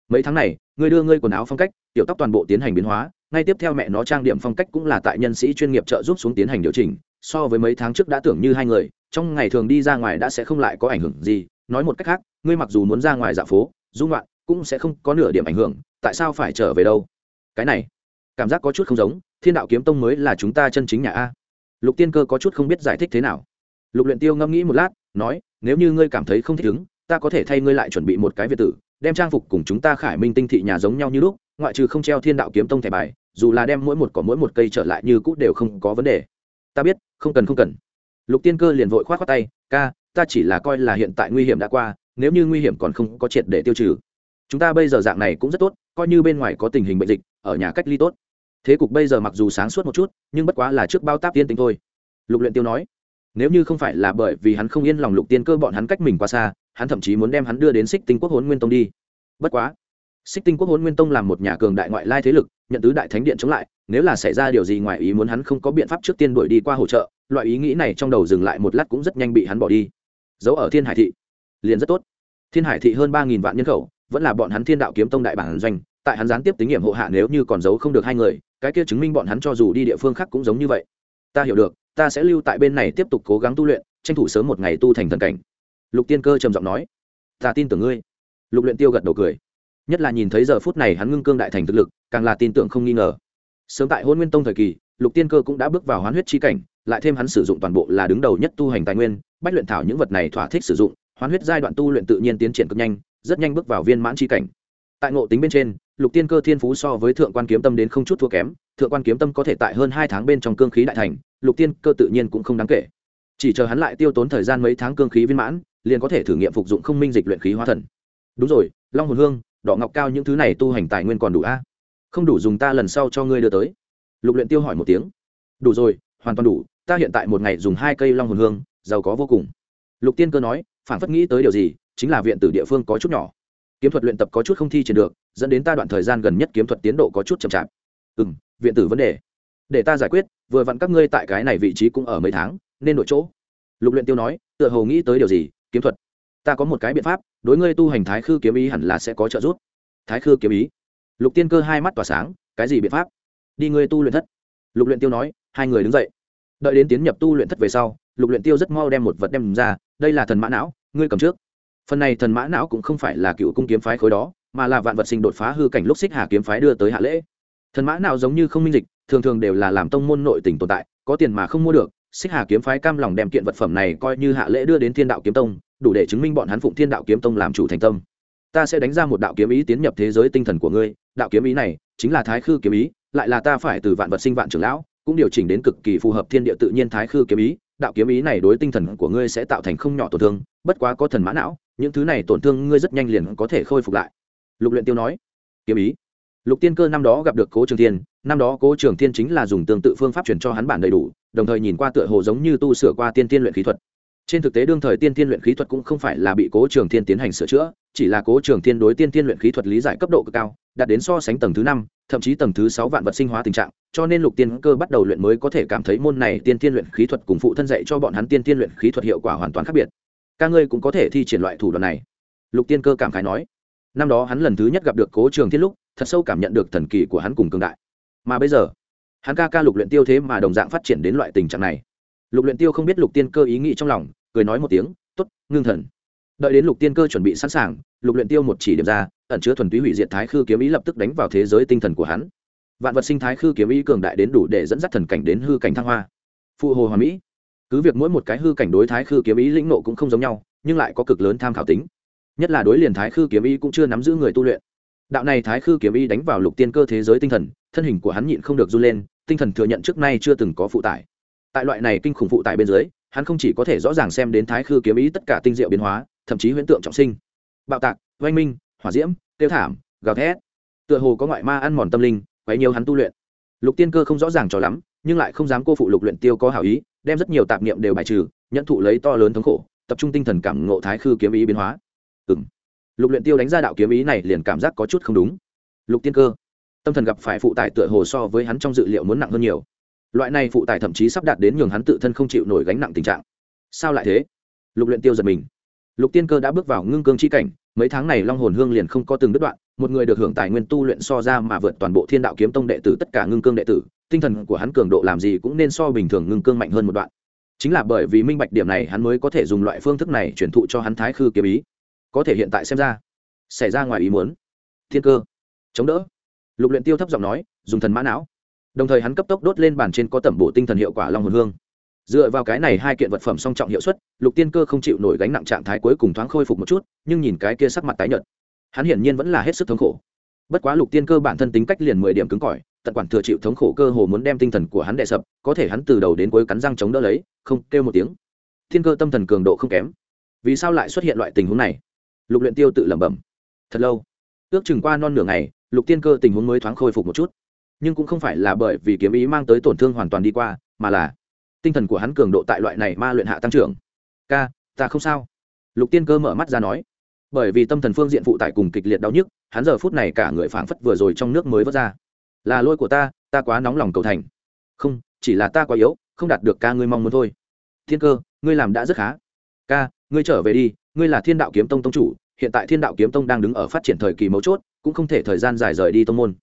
Mấy tháng này, ngươi đưa ngươi quần áo phong cách, tiểu tóc toàn bộ tiến hành biến hóa, ngay tiếp theo mẹ nó trang điểm phong cách cũng là tại nhân sĩ chuyên nghiệp trợ giúp xuống tiến hành điều chỉnh, so với mấy tháng trước đã tưởng như hai người, trong ngày thường đi ra ngoài đã sẽ không lại có ảnh hưởng gì. Nói một cách khác, ngươi mặc dù muốn ra ngoài dạo phố dung loạn cũng sẽ không có nửa điểm ảnh hưởng, tại sao phải trở về đâu? Cái này, cảm giác có chút không giống, thiên đạo kiếm tông mới là chúng ta chân chính nhà a lục tiên cơ có chút không biết giải thích thế nào. Lục luyện tiêu ngâm nghĩ một lát, nói, nếu như ngươi cảm thấy không thích ứng, ta có thể thay ngươi lại chuẩn bị một cái việt tử, đem trang phục cùng chúng ta khải minh tinh thị nhà giống nhau như lúc, ngoại trừ không treo thiên đạo kiếm tông thẻ bài, dù là đem mỗi một cỏ mỗi một cây trở lại như cũ đều không có vấn đề. Ta biết, không cần không cần. Lục tiên cơ liền vội khoát khoát tay, ca, ta chỉ là coi là hiện tại nguy hiểm đã qua, nếu như nguy hiểm còn không có triệt để tiêu trừ. Chúng ta bây giờ dạng này cũng rất tốt, coi như bên ngoài có tình hình bệnh dịch, ở nhà cách ly tốt thế cục bây giờ mặc dù sáng suốt một chút, nhưng bất quá là trước bao táp tiên tính thôi. Lục luyện tiêu nói, nếu như không phải là bởi vì hắn không yên lòng lục tiên cơ bọn hắn cách mình quá xa, hắn thậm chí muốn đem hắn đưa đến xích tinh quốc hốn nguyên tông đi. Bất quá xích tinh quốc hôn nguyên tông là một nhà cường đại ngoại lai thế lực, nhận tứ đại thánh điện chống lại, nếu là xảy ra điều gì ngoài ý muốn hắn không có biện pháp trước tiên đuổi đi qua hỗ trợ, loại ý nghĩ này trong đầu dừng lại một lát cũng rất nhanh bị hắn bỏ đi. Giấu ở thiên hải thị, liền rất tốt. Thiên hải thị hơn ba nghìn vạn nhân khẩu, vẫn là bọn hắn thiên đạo kiếm tông đại bản doanh, tại hắn gián tiếp tính nghiệm hộ hạ nếu như còn giấu không được hai người cái kia chứng minh bọn hắn cho dù đi địa phương khác cũng giống như vậy. Ta hiểu được, ta sẽ lưu tại bên này tiếp tục cố gắng tu luyện, tranh thủ sớm một ngày tu thành thần cảnh. Lục tiên cơ trầm giọng nói. Ta tin tưởng ngươi. Lục luyện tiêu gật đầu cười. Nhất là nhìn thấy giờ phút này hắn ngưng cương đại thành thực lực, càng là tin tưởng không nghi ngờ. Sớm tại hôn nguyên tông thời kỳ, lục tiên cơ cũng đã bước vào hoán huyết chi cảnh, lại thêm hắn sử dụng toàn bộ là đứng đầu nhất tu hành tài nguyên, bách luyện thảo những vật này thỏa thích sử dụng, hoán huyết giai đoạn tu luyện tự nhiên tiến triển cực nhanh, rất nhanh bước vào viên mãn chi cảnh tại ngộ tính bên trên, lục tiên cơ thiên phú so với thượng quan kiếm tâm đến không chút thua kém, thượng quan kiếm tâm có thể tại hơn hai tháng bên trong cương khí đại thành, lục tiên cơ tự nhiên cũng không đáng kể. Chỉ chờ hắn lại tiêu tốn thời gian mấy tháng cương khí viên mãn, liền có thể thử nghiệm phục dụng không minh dịch luyện khí hóa thần. Đúng rồi, long hồn hương, đỏ ngọc cao những thứ này tu hành tài nguyên còn đủ a? Không đủ dùng ta lần sau cho ngươi đưa tới. Lục luyện tiêu hỏi một tiếng. Đủ rồi, hoàn toàn đủ, ta hiện tại một ngày dùng hai cây long hồn hương, giàu có vô cùng. Lục tiên cơ nói phản phất nghĩ tới điều gì, chính là viện tử địa phương có chút nhỏ kiếm thuật luyện tập có chút không thi triển được, dẫn đến ta đoạn thời gian gần nhất kiếm thuật tiến độ có chút chậm chạp. Ừ viện tử vấn đề. Để ta giải quyết, vừa vặn các ngươi tại cái này vị trí cũng ở mấy tháng, nên đổi chỗ. Lục luyện tiêu nói, tựa hồ nghĩ tới điều gì, kiếm thuật. Ta có một cái biện pháp, đối ngươi tu hành thái khư kiếm ý hẳn là sẽ có trợ giúp. Thái khư kiếm ý. Lục tiên cơ hai mắt tỏa sáng, cái gì biện pháp? Đi ngươi tu luyện thất. Lục luyện tiêu nói, hai người đứng dậy. Đợi đến tiến nhập tu luyện thất về sau, lục luyện tiêu rất mau đem một vật đem ra, đây là thần mã não, ngươi cầm trước phần này thần mã não cũng không phải là cựu cung kiếm phái khối đó, mà là vạn vật sinh đột phá hư cảnh lúc xích hà kiếm phái đưa tới hạ lễ. Thần mã não giống như không minh dịch, thường thường đều là làm tông môn nội tình tồn tại, có tiền mà không mua được, xích hà kiếm phái cam lòng đem kiện vật phẩm này coi như hạ lễ đưa đến thiên đạo kiếm tông, đủ để chứng minh bọn hắn phụng thiên đạo kiếm tông làm chủ thành tâm. Ta sẽ đánh ra một đạo kiếm ý tiến nhập thế giới tinh thần của ngươi, đạo kiếm ý này chính là thái khư kiếm ý, lại là ta phải từ vạn vật sinh vạn trưởng lão, cũng điều chỉnh đến cực kỳ phù hợp thiên địa tự nhiên thái khư kiếm ý đạo kiếm ý này đối tinh thần của ngươi sẽ tạo thành không nhỏ tổn thương, bất quá có thần mã não, những thứ này tổn thương ngươi rất nhanh liền có thể khôi phục lại. Lục luyện tiêu nói. Kiếm ý. Lục tiên cơ năm đó gặp được cố trường thiên, năm đó cố trường thiên chính là dùng tương tự phương pháp truyền cho hắn bản đầy đủ, đồng thời nhìn qua tựa hồ giống như tu sửa qua tiên tiên luyện khí thuật. Trên thực tế đương thời tiên tiên luyện khí thuật cũng không phải là bị cố trường thiên tiến hành sửa chữa, chỉ là cố trường thiên đối tiên tiên luyện khí thuật lý giải cấp độ cực cao, đạt đến so sánh tầng thứ năm, thậm chí tầng thứ sáu vạn vật sinh hóa tình trạng cho nên lục tiên cơ bắt đầu luyện mới có thể cảm thấy môn này tiên tiên luyện khí thuật cùng phụ thân dạy cho bọn hắn tiên tiên luyện khí thuật hiệu quả hoàn toàn khác biệt. Ca ngươi cũng có thể thi triển loại thủ đoạn này. Lục tiên cơ cảm khái nói. Năm đó hắn lần thứ nhất gặp được cố trường thiên lúc, thật sâu cảm nhận được thần kỳ của hắn cùng cường đại. Mà bây giờ, hắn ca ca lục luyện tiêu thế mà đồng dạng phát triển đến loại tình trạng này. Lục luyện tiêu không biết lục tiên cơ ý nghĩ trong lòng, cười nói một tiếng, tốt, ngưng thần. Đợi đến lục tiên cơ chuẩn bị sẵn sàng, lục luyện tiêu một chỉ điểm ra, ẩn chứa thuần túy hủy diệt thái khư kiếm ý lập tức đánh vào thế giới tinh thần của hắn vạn vật sinh thái khư kiếm ý cường đại đến đủ để dẫn dắt thần cảnh đến hư cảnh thăng hoa. Phụ hồ hòa mỹ. Cứ việc mỗi một cái hư cảnh đối thái khư kiếm ý lĩnh nộ cũng không giống nhau, nhưng lại có cực lớn tham khảo tính. Nhất là đối liền thái khư kiếm ý cũng chưa nắm giữ người tu luyện. Đạo này thái khư kiếm ý đánh vào lục tiên cơ thế giới tinh thần, thân hình của hắn nhịn không được run lên, tinh thần thừa nhận trước nay chưa từng có phụ tải. Tại loại này kinh khủng phụ tải bên dưới, hắn không chỉ có thể rõ ràng xem đến thái khư kiếm ý tất cả tinh diệu biến hóa, thậm chí huyễn tượng trọng sinh. Bạo tạc, oanh minh, hỏa diễm, tiêu thảm, gào thét. Tựa hồ có ngoại ma ăn mòn tâm linh quấy nhiều hắn tu luyện. Lục tiên cơ không rõ ràng cho lắm, nhưng lại không dám cô phụ lục luyện tiêu có hảo ý, đem rất nhiều tạp niệm đều bài trừ, nhận thụ lấy to lớn thống khổ, tập trung tinh thần cảm ngộ thái khư kiếm ý biến hóa. Ừm. Lục luyện tiêu đánh ra đạo kiếm ý này liền cảm giác có chút không đúng. Lục tiên cơ, tâm thần gặp phải phụ tải tựa hồ so với hắn trong dự liệu muốn nặng hơn nhiều. Loại này phụ tải thậm chí sắp đạt đến nhường hắn tự thân không chịu nổi gánh nặng tình trạng. Sao lại thế? Lục luyện tiêu giật mình. Lục tiên cơ đã bước vào ngưng cương chi cảnh mấy tháng này long hồn hương liền không có từng đứt đoạn, một người được hưởng tài nguyên tu luyện so ra mà vượt toàn bộ thiên đạo kiếm tông đệ tử, tất cả ngưng cương đệ tử, tinh thần của hắn cường độ làm gì cũng nên so bình thường ngưng cương mạnh hơn một đoạn. Chính là bởi vì minh bạch điểm này, hắn mới có thể dùng loại phương thức này truyền thụ cho hắn thái khư kiếm ý. Có thể hiện tại xem ra, xảy ra ngoài ý muốn. Thiên cơ, chống đỡ. Lục luyện tiêu thấp giọng nói, dùng thần mã não. Đồng thời hắn cấp tốc đốt lên bàn trên có tẩm bổ tinh thần hiệu quả long hồn hương dựa vào cái này hai kiện vật phẩm song trọng hiệu suất, lục tiên cơ không chịu nổi gánh nặng trạng thái cuối cùng thoáng khôi phục một chút, nhưng nhìn cái kia sắc mặt tái nhợt. Hắn hiển nhiên vẫn là hết sức thống khổ. Bất quá lục tiên cơ bản thân tính cách liền mười điểm cứng cỏi, tận quản thừa chịu thống khổ cơ hồ muốn đem tinh thần của hắn đè sập, có thể hắn từ đầu đến cuối cắn răng chống đỡ lấy, không, kêu một tiếng. Thiên cơ tâm thần cường độ không kém. Vì sao lại xuất hiện loại tình huống này? Lục luyện tiêu tự lẩm bẩm. Thật lâu. Ước chừng qua non nửa ngày, lục tiên cơ tình huống mới thoáng khôi phục một chút. Nhưng cũng không phải là bởi vì kiếm ý mang tới tổn thương hoàn toàn đi qua, mà là tinh thần của hắn cường độ tại loại này ma luyện hạ tăng trưởng. Ca, ta không sao. Lục tiên cơ mở mắt ra nói. Bởi vì tâm thần phương diện phụ tải cùng kịch liệt đau nhức, hắn giờ phút này cả người phảng phất vừa rồi trong nước mới vớt ra. Là lỗi của ta ta quá nóng lòng cầu thành. Không, chỉ là ta quá yếu, không đạt được ca ngươi mong muốn thôi. Thiên cơ, ngươi làm đã rất khá. Ca, ngươi trở về đi, ngươi là thiên đạo kiếm tông tông chủ, hiện tại thiên đạo kiếm tông đang đứng ở phát triển thời kỳ mấu chốt, cũng không thể thời gian dài rời đi tông môn.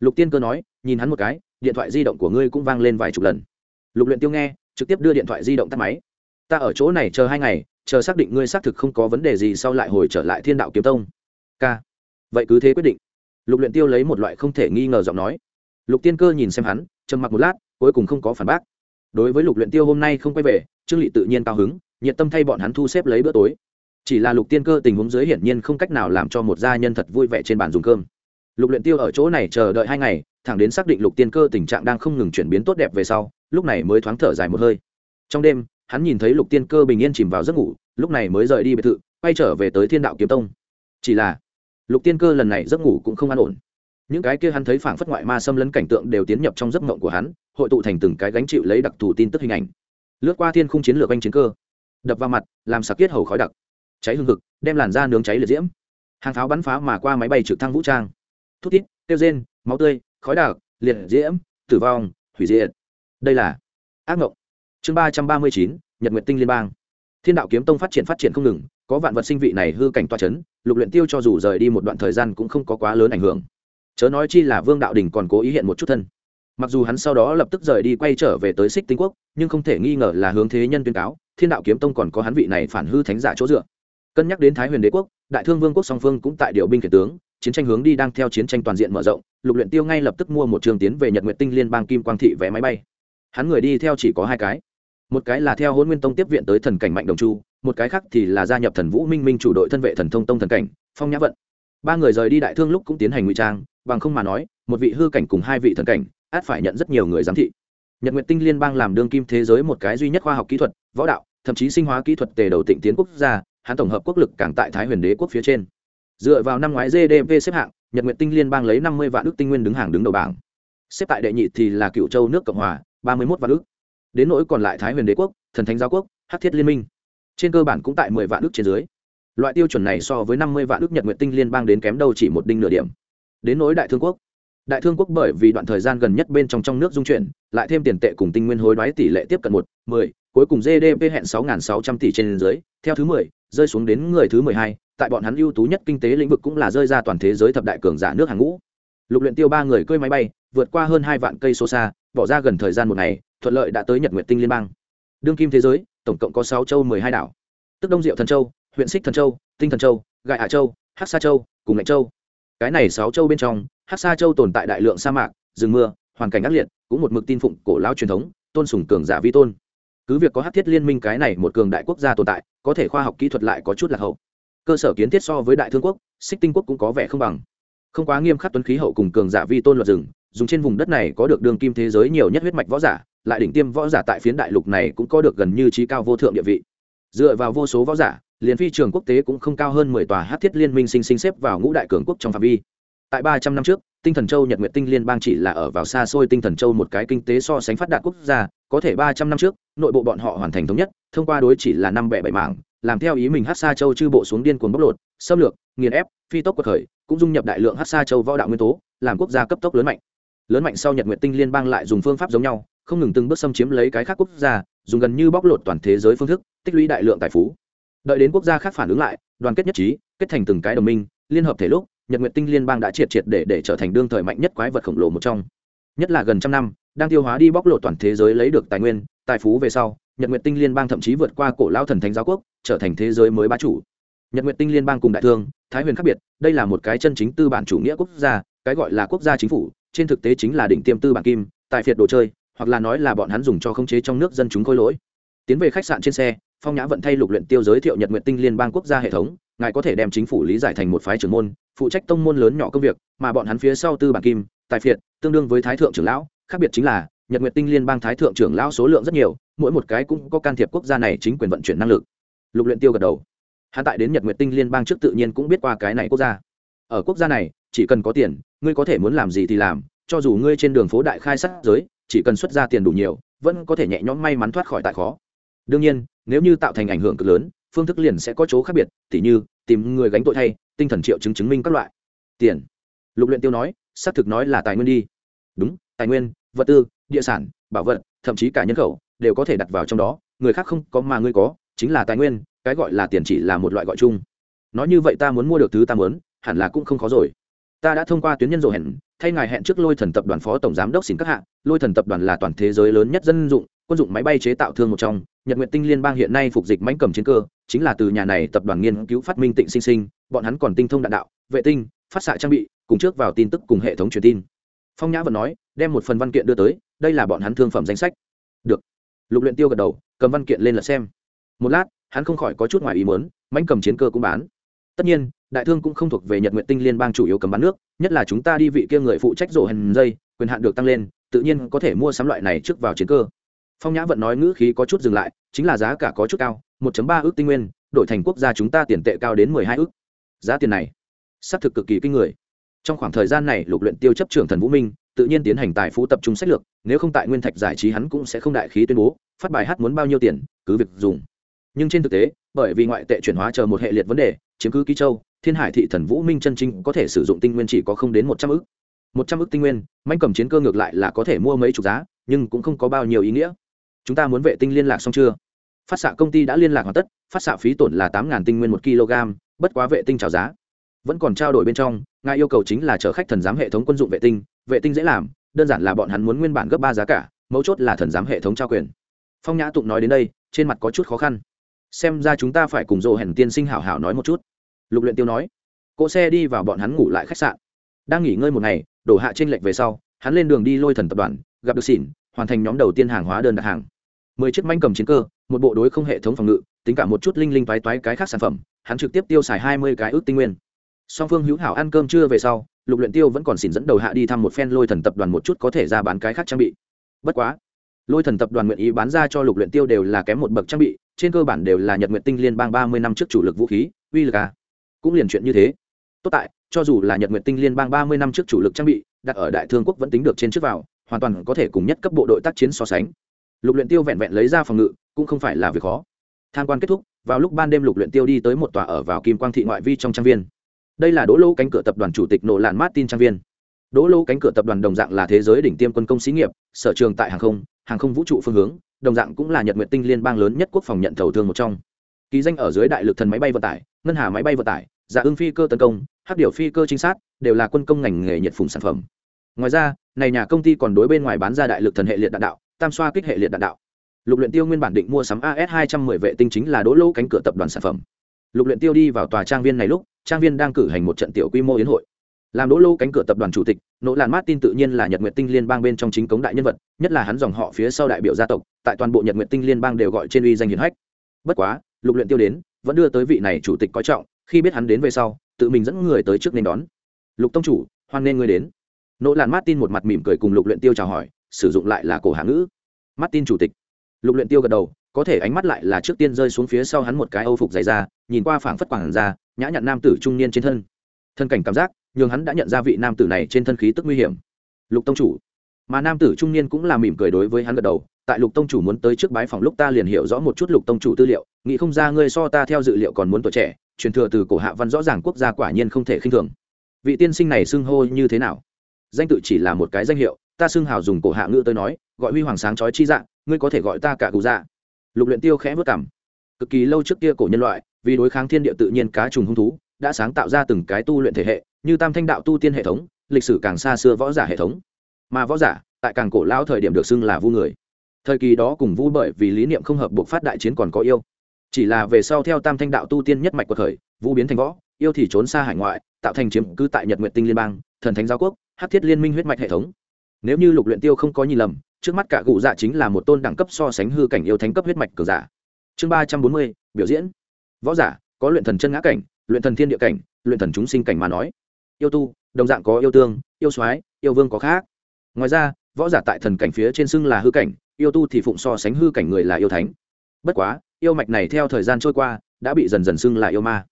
Lục tiên cơ nói, nhìn hắn một cái, điện thoại di động của ngươi cũng vang lên vài chục lần. Lục luyện tiêu nghe trực tiếp đưa điện thoại di động tắt máy. Ta ở chỗ này chờ hai ngày, chờ xác định ngươi xác thực không có vấn đề gì sau lại hồi trở lại thiên đạo kiếm tông. K vậy cứ thế quyết định. Lục luyện tiêu lấy một loại không thể nghi ngờ giọng nói. Lục tiên cơ nhìn xem hắn, trầm mặc một lát, cuối cùng không có phản bác. Đối với lục luyện tiêu hôm nay không quay về, trương lị tự nhiên cao hứng, nhiệt tâm thay bọn hắn thu xếp lấy bữa tối. Chỉ là lục tiên cơ tình huống dưới hiển nhiên không cách nào làm cho một gia nhân thật vui vẻ trên bàn dùng cơm. Lục luyện tiêu ở chỗ này chờ đợi hai ngày, thẳng đến xác định lục tiên cơ tình trạng đang không ngừng chuyển biến tốt đẹp về sau lúc này mới thoáng thở dài một hơi. Trong đêm, hắn nhìn thấy lục tiên cơ bình yên chìm vào giấc ngủ, lúc này mới rời đi biệt thự, quay trở về tới thiên đạo kiếm tông. Chỉ là, lục tiên cơ lần này giấc ngủ cũng không an ổn. Những cái kia hắn thấy phảng phất ngoại ma xâm lấn cảnh tượng đều tiến nhập trong giấc mộng của hắn, hội tụ thành từng cái gánh chịu lấy đặc thù tin tức hình ảnh. Lướt qua thiên khung chiến lược anh chiến cơ, đập vào mặt, làm sạc kiết hầu khói đặc. Cháy hương thực đem làn da nướng cháy liệt diễm. Hàng pháo bắn phá mà qua máy bay trực thăng vũ trang. Thút thít tiêu rên, máu tươi, khói đặc, liệt diễm, tử vong, hủy diệt đây là ác ngộng. Chương ba trăm ba mươi chín, nhật nguyện tinh liên bang. Thiên đạo kiếm tông phát triển phát triển không ngừng, có vạn vật sinh vị này hư cảnh toa c h ấ n lục luyện tiêu cho dù rời đi một đoạn thời gian cũng không có quá lớn ảnh hưởng. Chớ nói chi là vương đạo đình còn cố ý hiện một chút thân. Mặc dù hắn sau đó lập tức rời đi quay trở về tới xích tinh quốc, nhưng không thể nghi ngờ là hướng thế nhân tuyên cáo, thiên đạo kiếm tông còn có hắn vị này phản hư thánh giả chỗ dựa. Cân nhắc đến thái huyền đế quốc, đại thương vương quốc song phương cũng tại điều binh kể tướng, chiến tranh hướng đi đang theo chiến tranh toàn diện mở rộng, lục luyện tiêu ngay lập tức mua một trường tiến về nhật nguyện tinh liên bang kim quang thị vé máy bay hắn người đi theo chỉ có hai cái. Một cái là theo hôn nguyên tông tiếp viện tới thần cảnh mạnh đồng chu, một cái khác thì là gia nhập thần vũ minh minh chủ đội thân vệ thần thông tông thần cảnh, phong nhã vận. Ba người rời đi đại thương lúc cũng tiến hành ngụy trang, bằng không mà nói, một vị hư cảnh cùng hai vị thần cảnh, át phải nhận rất nhiều người giám thị. Nhật nguyện tinh liên bang làm đương kim thế giới một cái duy nhất khoa học kỹ thuật, võ đạo, thậm chí sinh hóa kỹ thuật tề đầu tịnh tiến quốc gia, hắn tổng hợp quốc lực càng tại thái huyền đế quốc phía trên. Dựa vào năm ngoái gdp xếp hạng, nhật nguyện tinh liên bang lấy năm mươi vạn ước tinh nguyên đứng hàng đứng đầu bảng. Xếp tại đệ nhị thì là cựu châu nước cộng hòa ba mươi mốt vạn ước. Đến nỗi còn lại thái huyền đế quốc, thần thánh giáo quốc hát thiết liên minh. Trên cơ bản cũng tại mười vạn ước trên dưới. Loại tiêu chuẩn này so với năm mươi vạn ước nhật nguyện tinh liên bang đến kém đâu chỉ một đinh nửa điểm. Đến nỗi đại thương quốc. Đại thương quốc bởi vì đoạn thời gian gần nhất bên trong trong nước dung chuyển, lại thêm tiền tệ cùng tinh nguyên hối đoái tỷ lệ tiếp cận một, mười, cuối cùng gdp hẹn sáu sáu trăm tỷ trên dưới, theo thứ mười, rơi xuống đến người thứ mười hai, tại bọn hắn ưu tú nhất kinh tế lĩnh vực cũng là rơi ra toàn thế giới thập đại cường giả nước hàng ngũ. Lục luyện tiêu ba người cơi máy bay, vượt qua hơn hai vạn cây số xa bỏ ra gần thời gian một ngày, thuận lợi đã tới nhật nguyện tinh liên bang. Đương kim thế giới, tổng cộng có sáu châu, mười hai đảo. Tức đông diệu thần châu, huyện xích thần châu, tinh thần châu gại hạ châu hát sa châu, cùng lạnh châu. Cái này sáu châu bên trong hát sa châu tồn tại đại lượng sa mạc, rừng mưa, hoàn cảnh ác liệt, cũng một mực tin phụng cổ lao truyền thống, tôn sùng cường giả vi tôn. Cứ việc có hát thiết liên minh cái này một cường đại quốc gia tồn tại, có thể khoa học kỹ thuật lại có chút lạc hậu. Cơ sở kiến thiết so với đại thương quốc xích tinh quốc cũng có vẻ không bằng. Không quá nghiêm khắc tuấn khí hậu cùng cường giả vi tôn luật rừng dùng trên vùng đất này có được đường kim thế giới nhiều nhất huyết mạch võ giả, lại đỉnh tiêm võ giả tại phiến đại lục này cũng có được gần như trí cao vô thượng địa vị. Dựa vào vô số võ giả, liền phi trường quốc tế cũng không cao hơn mười tòa hát thiết liên minh sinh sinh xếp vào ngũ đại cường quốc trong phạm vi. Tại ba trăm năm trước, tinh thần châu nhật nguyện tinh liên bang chỉ là ở vào xa xôi tinh thần châu một cái kinh tế so sánh phát đạt quốc gia, có thể ba trăm năm trước, nội bộ bọn họ hoàn thành thống nhất, thông qua đối chỉ là năm bẻ bảy mảng, làm theo ý mình hát xa châu chư bộ xuống điên cuồng bóc lột, xâm lược, nghiền ép, phi tốc cuộc khởi, cũng dung nhập đại lượng hát xa châu võ đạo nguyên tố, làm quốc gia cấp tốc lớn mạnh lớn mạnh sau nhật nguyện tinh liên bang lại dùng phương pháp giống nhau, không ngừng từng bước xâm chiếm lấy cái khác quốc gia, dùng gần như bóc lột toàn thế giới phương thức, tích lũy đại lượng tài phú. Đợi đến quốc gia khác phản ứng lại, đoàn kết nhất trí, kết thành từng cái đồng minh, liên hợp thể lúc, nhật nguyện tinh liên bang đã triệt triệt để để trở thành đương thời mạnh nhất quái vật khổng lồ một trong. Nhất là gần trăm năm, đang tiêu hóa đi bóc lột toàn thế giới lấy được tài nguyên, tài phú về sau, nhật nguyện tinh liên bang thậm chí vượt qua cổ lao thần thánh giáo quốc, trở thành thế giới mới bá chủ. Nhật nguyện tinh liên bang cùng đại thương, thái huyền khác biệt, đây là một cái chân chính tư bản chủ nghĩa quốc gia cái gọi là quốc gia chính phủ, trên thực tế chính là đỉnh tiêm tư bản kim tại phiệt đồ chơi, hoặc là nói là bọn hắn dùng cho khống chế trong nước dân chúng khôi lỗi. Tiến về khách sạn trên xe, phong nhã vận thay lục luyện tiêu giới thiệu nhật nguyện tinh liên bang quốc gia hệ thống, ngài có thể đem chính phủ lý giải thành một phái trưởng môn, phụ trách tông môn lớn nhỏ công việc, mà bọn hắn phía sau tư bản kim, tài phiệt, tương đương với thái thượng trưởng lão, khác biệt chính là, nhật nguyệt tinh liên bang thái thượng trưởng lão số lượng rất nhiều, mỗi một cái cũng có can thiệp quốc gia này chính quyền vận chuyển năng lực. Lục luyện tiêu gật đầu. Hắn tại đến nhật nguyệt tinh liên bang trước tự nhiên cũng biết qua cái này quốc gia. Ở quốc gia này, chỉ cần có tiền ngươi có thể muốn làm gì thì làm, cho dù ngươi trên đường phố đại khai sát giới, chỉ cần xuất ra tiền đủ nhiều, vẫn có thể nhẹ nhõm may mắn thoát khỏi tại khó. Đương nhiên, nếu như tạo thành ảnh hưởng cực lớn, phương thức liền sẽ có chỗ khác biệt, tỉ như, tìm người gánh tội thay, tinh thần triệu chứng chứng minh các loại. Tiền. Lục luyện tiêu nói, xác thực nói là tài nguyên đi. Đúng, tài nguyên, vật tư, địa sản, bảo vật, thậm chí cả nhân khẩu, đều có thể đặt vào trong đó, người khác không có mà ngươi có, chính là tài nguyên, cái gọi là tiền chỉ là một loại gọi chung. Nói như vậy ta muốn mua được thứ ta muốn, hẳn là cũng không khó rồi ta đã thông qua tuyến nhân rồi hẹn, thay ngài hẹn trước lôi thần tập đoàn phó tổng giám đốc xin các hạ. lôi thần tập đoàn là toàn thế giới lớn nhất dân dụng, quân dụng máy bay chế tạo thương một trong. Nhật nguyện tinh liên bang hiện nay phục dịch mãnh cầm chiến cơ, chính là từ nhà này tập đoàn nghiên cứu phát minh tịnh sinh sinh, bọn hắn còn tinh thông đạn đạo, vệ tinh, phát xạ trang bị, cùng trước vào tin tức cùng hệ thống truyền tin. Phong nhã vẫn nói, đem một phần văn kiện đưa tới, đây là bọn hắn thương phẩm danh sách. Được. Lục luyện tiêu gật đầu, cầm văn kiện lên là xem. Một lát, hắn không khỏi có chút ngoài ý muốn, mãnh cầm chiến cơ cũng bán. Tất nhiên đại thương cũng không thuộc về nhật nguyện tinh liên bang chủ yếu cầm bán nước, nhất là chúng ta đi vị kia người phụ trách rổ hèn dây, quyền hạn được tăng lên, tự nhiên có thể mua sắm loại này trước vào chiến cơ. Phong nhã vận nói ngữ khí có chút dừng lại, chính là giá cả có chút cao 1 ba ước tinh nguyên, đổi thành quốc gia chúng ta tiền tệ cao đến 12 ước. Giá tiền này, xác thực cực kỳ kinh người. Trong khoảng thời gian này, lục luyện tiêu chấp trưởng thần vũ minh, tự nhiên tiến hành tài phú tập trung sách lược, nếu không tại nguyên thạch giải trí hắn cũng sẽ không đại khí tuyên bố, phát bài hát muốn bao nhiêu tiền, cứ việc dùng. Nhưng trên thực tế, bởi vì ngoại tệ chuyển hóa chờ một hệ liệt vấn đề, chiếm cứ ký châu thiên hải thị thần vũ minh chân chính có thể sử dụng tinh nguyên chỉ có không đến một trăm ức. Một trăm ức tinh nguyên, manh cầm chiến cơ ngược lại là có thể mua mấy chục giá, nhưng cũng không có bao nhiêu ý nghĩa. Chúng ta muốn vệ tinh liên lạc xong chưa? Phát xạ công ty đã liên lạc hoàn tất, phát xạ phí tổn là tám tinh nguyên một kg, bất quá vệ tinh trào giá. Vẫn còn trao đổi bên trong, ngài yêu cầu chính là chở khách thần giám hệ thống quân dụng vệ tinh vệ tinh dễ làm, đơn giản là bọn hắn muốn nguyên bản gấp ba giá cả, mấu chốt là thần giám hệ thống trao quyền. Phong nhã tụng nói đến đây, trên mặt có chút khó khăn. Xem ra chúng ta phải cùng rộ hèn tiên sinh hảo hảo nói một chút lục luyện tiêu nói, cỗ xe đi vào bọn hắn ngủ lại khách sạn. Đang nghỉ ngơi một ngày, đổ hạ trên lệnh về sau, hắn lên đường đi lôi thần tập đoàn, gặp được xỉn hoàn thành nhóm đầu tiên hàng hóa đơn đặt hàng. Mười chiếc manh cầm chiến cơ, một bộ đối không hệ thống phòng ngự, tính cả một chút linh linh toái toái cái khác sản phẩm, hắn trực tiếp tiêu xài hai mươi cái ước tinh nguyên. Song phương hữu hảo ăn cơm trưa về sau, lục luyện tiêu vẫn còn xỉn dẫn đầu hạ đi thăm một phen lôi thần tập đoàn một chút có thể ra bán cái khác trang bị. Bất quá, lôi thần tập đoàn nguyện ý bán ra cho lục luyện tiêu đều là kém một bậc trang bị, trên cơ bản đều là nhật nguyện tinh liên bang ba mươi năm trước chủ lực vũ khí, uy lực à cũng liền chuyện như thế. Tốt tại, cho dù là nhật nguyện tinh liên bang ba mươi năm trước chủ lực trang bị, đặt ở đại thương quốc vẫn tính được trên trước vào, hoàn toàn có thể cùng nhất cấp bộ đội tác chiến so sánh. Lục luyện tiêu vẹn vẹn lấy ra phòng ngự, cũng không phải là việc khó. Tham quan kết thúc, vào lúc ban đêm lục luyện tiêu đi tới một tòa ở vào kim quang thị ngoại vi trong trang viên. Đây là đỗ lô cánh cửa tập đoàn chủ tịch nổ lạn martin trang viên. Đỗ lô cánh cửa tập đoàn đồng dạng là thế giới đỉnh tiêm quân công xí nghiệp, sở trường tại hàng không hàng không vũ trụ phương hướng, đồng dạng cũng là nhật nguyện tinh liên bang lớn nhất quốc phòng nhận thầu thương một trong. Ký danh ở dưới đại lực thần máy bay vận tải ngân hà máy bay vận tải giả ưng phi cơ tấn công hát điệu phi cơ trinh sát, đều là quân công ngành nghề nhiệt phùng sản phẩm. Ngoài ra, này nhà công ty còn đối bên ngoài bán ra đại lực thần hệ liệt đạn đạo, tam xoa kích hệ liệt đạn đạo. Lục luyện tiêu nguyên bản định mua sắm as 210 vệ tinh chính là đỗ lỗ cánh cửa tập đoàn sản phẩm. Lục luyện tiêu đi vào tòa trang viên này lúc, trang viên đang cử hành một trận tiểu quy mô yến hội. Làm đỗ lô cánh cửa tập đoàn chủ tịch, nỗ làn tin tự nhiên là nhật nguyện tinh liên bang bên trong chính cống đại nhân vật, nhất là hắn dòng họ phía sau đại biểu gia tộc, tại toàn bộ nhật nguyện tinh liên bang đều gọi trên uy danh hiển hách. Bất quá, lục luyện tiêu đến vẫn đưa tới vị này chủ tịch coi trọng, khi biết hắn đến về sau, tự mình dẫn người tới trước nên đón. Lục tông chủ, hoan nên ngươi đến. Nỗ làn martin một mặt mỉm cười cùng lục luyện tiêu chào hỏi, sử dụng lại là cổ hạ ngữ. Martin chủ tịch. Lục luyện tiêu gật đầu, có thể ánh mắt lại là trước tiên rơi xuống phía sau hắn một cái âu phục dày ra nhìn qua phảng phất quảng ra nhã nhặn nam tử trung niên trên thân. Thân cảnh cảm giác, nhường hắn đã nhận ra vị nam tử này trên thân khí tức nguy hiểm. Lục tông chủ. Mà nam tử trung niên cũng là mỉm cười đối với hắn gật đầu, tại lục tông chủ muốn tới trước bái phòng lúc ta liền hiểu rõ một chút lục tông chủ tư liệu nghĩ không ra ngươi so ta theo dự liệu còn muốn tuổi trẻ, truyền thừa từ cổ hạ văn rõ ràng quốc gia quả nhiên không thể khinh thường. Vị tiên sinh này xưng hô như thế nào? Danh tự chỉ là một cái danh hiệu, ta xưng hào dùng cổ hạ ngữ tới nói, gọi huy hoàng sáng chói chi dạng ngươi có thể gọi ta cả cụ dạ. Lục luyện tiêu khẽ vớt cảm. Cực kỳ lâu trước kia cổ nhân loại, vì đối kháng thiên địa tự nhiên cá trùng hung thú, đã sáng tạo ra từng cái tu luyện thể hệ, như tam thanh đạo tu tiên hệ thống, lịch sử càng xa xưa võ giả hệ thống. Mà võ giả, tại càng cổ lao thời điểm được xưng là vu người. Thời kỳ đó cùng vu bởi vì lý niệm không hợp buộc phát đại chiến còn có yêu chỉ là về sau theo tam thanh đạo tu tiên nhất mạch của thời vu biến thành võ, yêu thì trốn xa hải ngoại, tạo thành chiếm cứ tại nhật nguyện tinh liên bang, thần thánh giáo quốc hát thiết liên minh huyết mạch hệ thống. Nếu như lục luyện tiêu không có nhìn lầm, trước mắt cả cụ dạ chính là một tôn đẳng cấp so sánh hư cảnh yêu thánh cấp huyết mạch cường giả. Chương ba trăm bốn mươi, biểu diễn. Võ giả, có luyện thần chân ngã cảnh, luyện thần thiên địa cảnh, luyện thần chúng sinh cảnh mà nói. Yêu tu, đồng dạng có yêu tương, yêu soái, yêu vương có khác. Ngoài ra, võ giả tại thần cảnh phía trên xưng là hư cảnh, yêu tu thì phụng so sánh hư cảnh người là yêu thánh. Bất quá yêu mạch này theo thời gian trôi qua, đã bị dần dần xưng là yêu ma.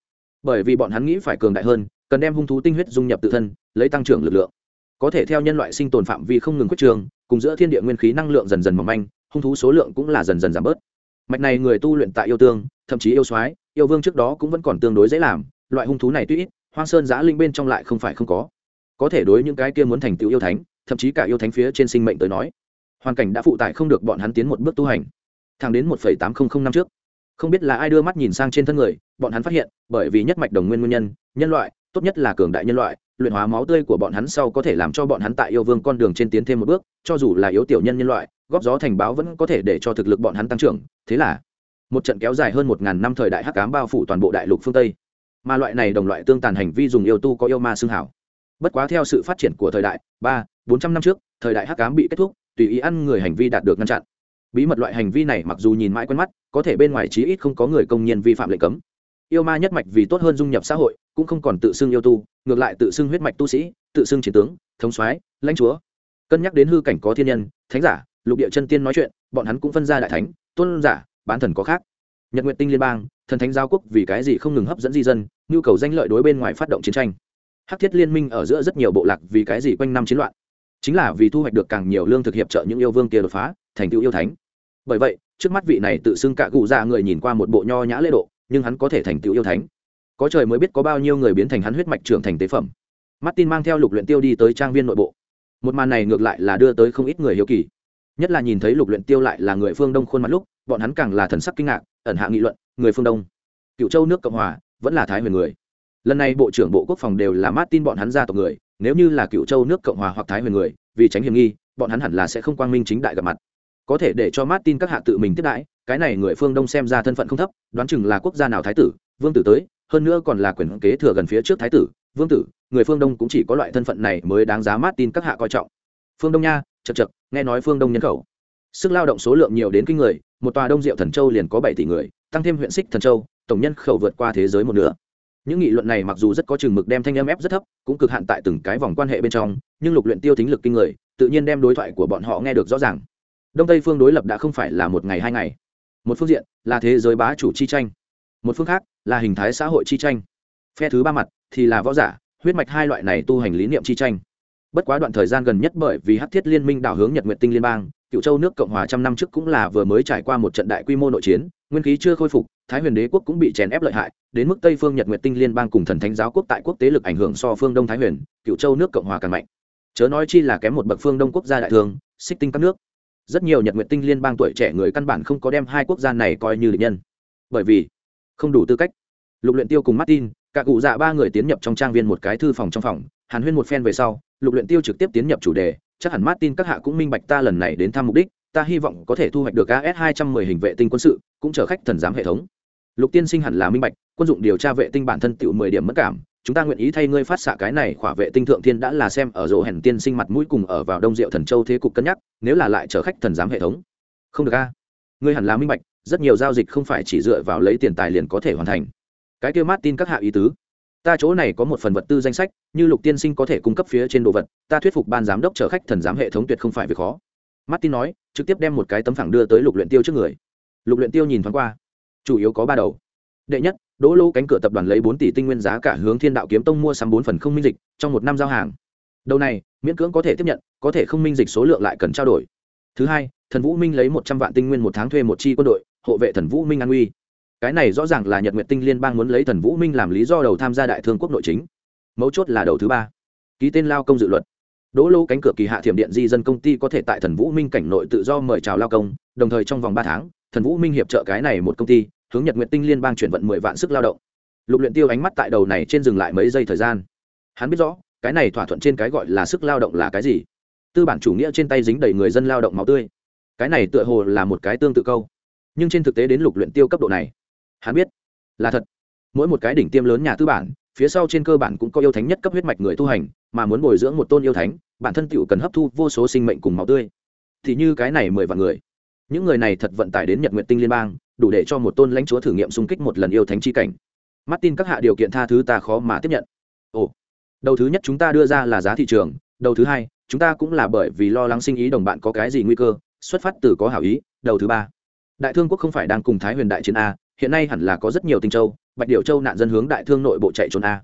Bởi vì bọn hắn nghĩ phải cường đại hơn, cần đem hung thú tinh huyết dung nhập tự thân, lấy tăng trưởng lực lượng. Có thể theo nhân loại sinh tồn phạm vi không ngừng quyết trường, cùng giữa thiên địa nguyên khí năng lượng dần dần mỏng manh, hung thú số lượng cũng là dần dần giảm bớt. Mạch này người tu luyện tại yêu tương, thậm chí yêu soái, yêu vương trước đó cũng vẫn còn tương đối dễ làm, loại hung thú này tuy ít, hoang sơn giã linh bên trong lại không phải không có. Có thể đối những cái kia muốn thành tựu yêu thánh, thậm chí cả yêu thánh phía trên sinh mệnh tới nói, hoàn cảnh đã phụ tải không được bọn hắn tiến một bước tu hành. Thẳng đến một tám nghìn năm trước không biết là ai đưa mắt nhìn sang trên thân người, bọn hắn phát hiện, bởi vì nhất mạch đồng nguyên nguyên nhân nhân loại, tốt nhất là cường đại nhân loại, luyện hóa máu tươi của bọn hắn sau có thể làm cho bọn hắn tại yêu vương con đường trên tiến thêm một bước, cho dù là yếu tiểu nhân nhân loại, góp gió thành báo vẫn có thể để cho thực lực bọn hắn tăng trưởng. Thế là, một trận kéo dài hơn một ngàn năm thời đại hắc cám bao phủ toàn bộ đại lục phương tây. Mà loại này đồng loại tương tàn hành vi dùng yêu tu có yêu ma xương hảo. Bất quá theo sự phát triển của thời đại, ba, bốn trăm năm trước, thời đại hắc cám bị kết thúc, tùy ý ăn người hành vi đạt được ngăn chặn bí mật loại hành vi này mặc dù nhìn mãi quen mắt, có thể bên ngoài chí ít không có người công nhân vi phạm lệnh cấm. Yêu ma nhất mạch vì tốt hơn dung nhập xã hội, cũng không còn tự xưng yêu tu, ngược lại tự xưng huyết mạch tu sĩ, tự xưng chiến tướng, thống soái, lãnh chúa. Cân nhắc đến hư cảnh có thiên nhân, thánh giả, lục địa chân tiên nói chuyện, bọn hắn cũng phân ra đại thánh, tôn giả, bán thần có khác. Nhật nguyện tinh liên bang, thần thánh giao quốc vì cái gì không ngừng hấp dẫn di dân, nhu cầu danh lợi đối bên ngoài phát động chiến tranh. Hắc thiết liên minh ở giữa rất nhiều bộ lạc vì cái gì quanh năm chiến loạn chính là vì thu hoạch được càng nhiều lương thực hiệp trợ những yêu vương kia đột phá, thành tựu yêu thánh. Bởi vậy, trước mắt vị này tự xưng cạ cụ dạ người nhìn qua một bộ nho nhã lễ độ, nhưng hắn có thể thành tựu yêu thánh. Có trời mới biết có bao nhiêu người biến thành hắn huyết mạch trưởng thành tế phẩm. Martin mang theo lục luyện tiêu đi tới trang viên nội bộ. Một màn này ngược lại là đưa tới không ít người hiếu kỳ. Nhất là nhìn thấy lục luyện tiêu lại là người phương đông khuôn mặt lúc, bọn hắn càng là thần sắc kinh ngạc, ẩn hạ nghị luận, người phương đông. Cựu châu nước cộng hòa, vẫn là thái huyền người. Lần này bộ trưởng bộ quốc phòng đều là martin bọn hắn gia tộc người nếu như là cựu châu nước cộng hòa hoặc thái huyền người vì tránh hiểm nghi bọn hắn hẳn là sẽ không quang minh chính đại gặp mặt có thể để cho martin các hạ tự mình tiếp đãi cái này người phương đông xem ra thân phận không thấp đoán chừng là quốc gia nào thái tử vương tử tới hơn nữa còn là quyền kế thừa gần phía trước thái tử vương tử người phương đông cũng chỉ có loại thân phận này mới đáng giá martin các hạ coi trọng phương đông nha chật chật nghe nói phương đông nhân khẩu sức lao động số lượng nhiều đến kinh người một tòa đông diệu thần châu liền có bảy tỷ người tăng thêm huyện xích thần châu tổng nhân khẩu vượt qua thế giới một nửa những nghị luận này mặc dù rất có chừng mực đem thanh âm ép rất thấp, cũng cực hạn tại từng cái vòng quan hệ bên trong, nhưng lục luyện tiêu tính lực kinh người, tự nhiên đem đối thoại của bọn họ nghe được rõ ràng. Đông tây phương đối lập đã không phải là một ngày hai ngày. Một phương diện là thế giới bá chủ chi tranh, một phương khác là hình thái xã hội chi tranh. Phe thứ ba mặt thì là võ giả, huyết mạch hai loại này tu hành lý niệm chi tranh. Bất quá đoạn thời gian gần nhất bởi vì hắc thiết liên minh đảo hướng nhật nguyện tinh liên bang cựu châu nước cộng hòa trăm năm trước cũng là vừa mới trải qua một trận đại quy mô nội chiến, nguyên khí chưa khôi phục, thái huyền đế quốc cũng bị chèn ép lợi hại, đến mức tây phương nhật Nguyệt tinh liên bang cùng thần thánh giáo quốc tại quốc tế lực ảnh hưởng so phương đông thái huyền cựu châu nước cộng hòa càng mạnh. Chớ nói chi là kém một bậc phương đông quốc gia đại thường xích tinh các nước. Rất nhiều nhật Nguyệt tinh liên bang tuổi trẻ người căn bản không có đem hai quốc gia này coi như định nhân. Bởi vì, không đủ tư cách. Lục luyện tiêu cùng martin, cả cụ dạ ba người tiến nhập trong trang viên một cái thư phòng trong phòng, hàn huyên một phen về sau, lục luyện tiêu trực tiếp tiến nhập chủ đề chắc hẳn martin các hạ cũng minh bạch ta lần này đến thăm mục đích, ta hy vọng có thể thu hoạch được as 210 hình vệ tinh quân sự, cũng trở khách thần giám hệ thống. Lục tiên sinh hẳn là minh bạch, quân dụng điều tra vệ tinh bản thân tiểu 10 điểm mất cảm, chúng ta nguyện ý thay ngươi phát xạ cái này khỏa vệ tinh thượng thiên đã là xem ở rỗ hèn tiên sinh mặt mũi cùng ở vào đông diệu thần châu thế cục cân nhắc, nếu là lại trở khách thần giám hệ thống. Không được a. Ngươi hẳn là minh bạch, rất nhiều giao dịch không phải chỉ dựa vào lấy tiền tài liền có thể hoàn thành. Cái kia Martin các hạ ý tứ ta chỗ này có một phần vật tư danh sách, như lục tiên sinh có thể cung cấp phía trên đồ vật, ta thuyết phục ban giám đốc chở khách thần giám hệ thống tuyệt không phải việc khó. Martin nói, trực tiếp đem một cái tấm phẳng đưa tới lục luyện tiêu trước người. Lục luyện tiêu nhìn thoáng qua, chủ yếu có ba đầu. Đệ nhất, đỗ lô cánh cửa tập đoàn lấy bốn tỷ tinh nguyên giá cả hướng thiên đạo kiếm tông mua sắm bốn phần không minh dịch, trong một năm giao hàng. Đầu này, miễn cưỡng có thể tiếp nhận, có thể không minh dịch số lượng lại cần trao đổi. Thứ hai, thần vũ minh lấy một trăm vạn tinh nguyên một tháng thuê một chi quân đội, hộ vệ thần vũ minh an uy cái này rõ ràng là nhật nguyện tinh liên bang muốn lấy thần vũ minh làm lý do đầu tham gia đại thương quốc nội chính. Mấu chốt là đầu thứ ba. Ký tên lao công dự luật. Đỗ lô cánh cửa kỳ hạ thiểm điện di dân công ty có thể tại thần vũ minh cảnh nội tự do mời chào lao công, đồng thời trong vòng ba tháng, thần vũ minh hiệp trợ cái này một công ty, hướng nhật nguyện tinh liên bang chuyển vận mười vạn sức lao động. Lục luyện tiêu ánh mắt tại đầu này trên dừng lại mấy giây thời gian. Hắn biết rõ, cái này thỏa thuận trên cái gọi là sức lao động là cái gì. Tư bản chủ nghĩa trên tay dính đầy người dân lao động máu tươi. Cái này tựa hồ là một cái tương tự câu. Nhưng trên thực tế đến lục luyện tiêu cấp độ này hắn biết, là thật. Mỗi một cái đỉnh tiêm lớn nhà tư bản, phía sau trên cơ bản cũng có yêu thánh nhất cấp huyết mạch người tu hành, mà muốn bồi dưỡng một tôn yêu thánh, bản thân tựu cần hấp thu vô số sinh mệnh cùng máu tươi. Thì như cái này mười vạn người. Những người này thật vận tải đến nhật nguyện tinh liên bang, đủ để cho một tôn lãnh chúa thử nghiệm xung kích một lần yêu thánh chi cảnh. Martin các hạ điều kiện tha thứ ta khó mà tiếp nhận. Ồ, đầu thứ nhất chúng ta đưa ra là giá thị trường, đầu thứ hai, chúng ta cũng là bởi vì lo lắng sinh ý đồng bạn có cái gì nguy cơ, xuất phát từ có hảo ý, đầu thứ ba, đại thương quốc không phải đang cùng thái huyền đại chiến a hiện nay hẳn là có rất nhiều tinh châu, bạch điệu châu nạn dân hướng đại thương nội bộ chạy trốn a.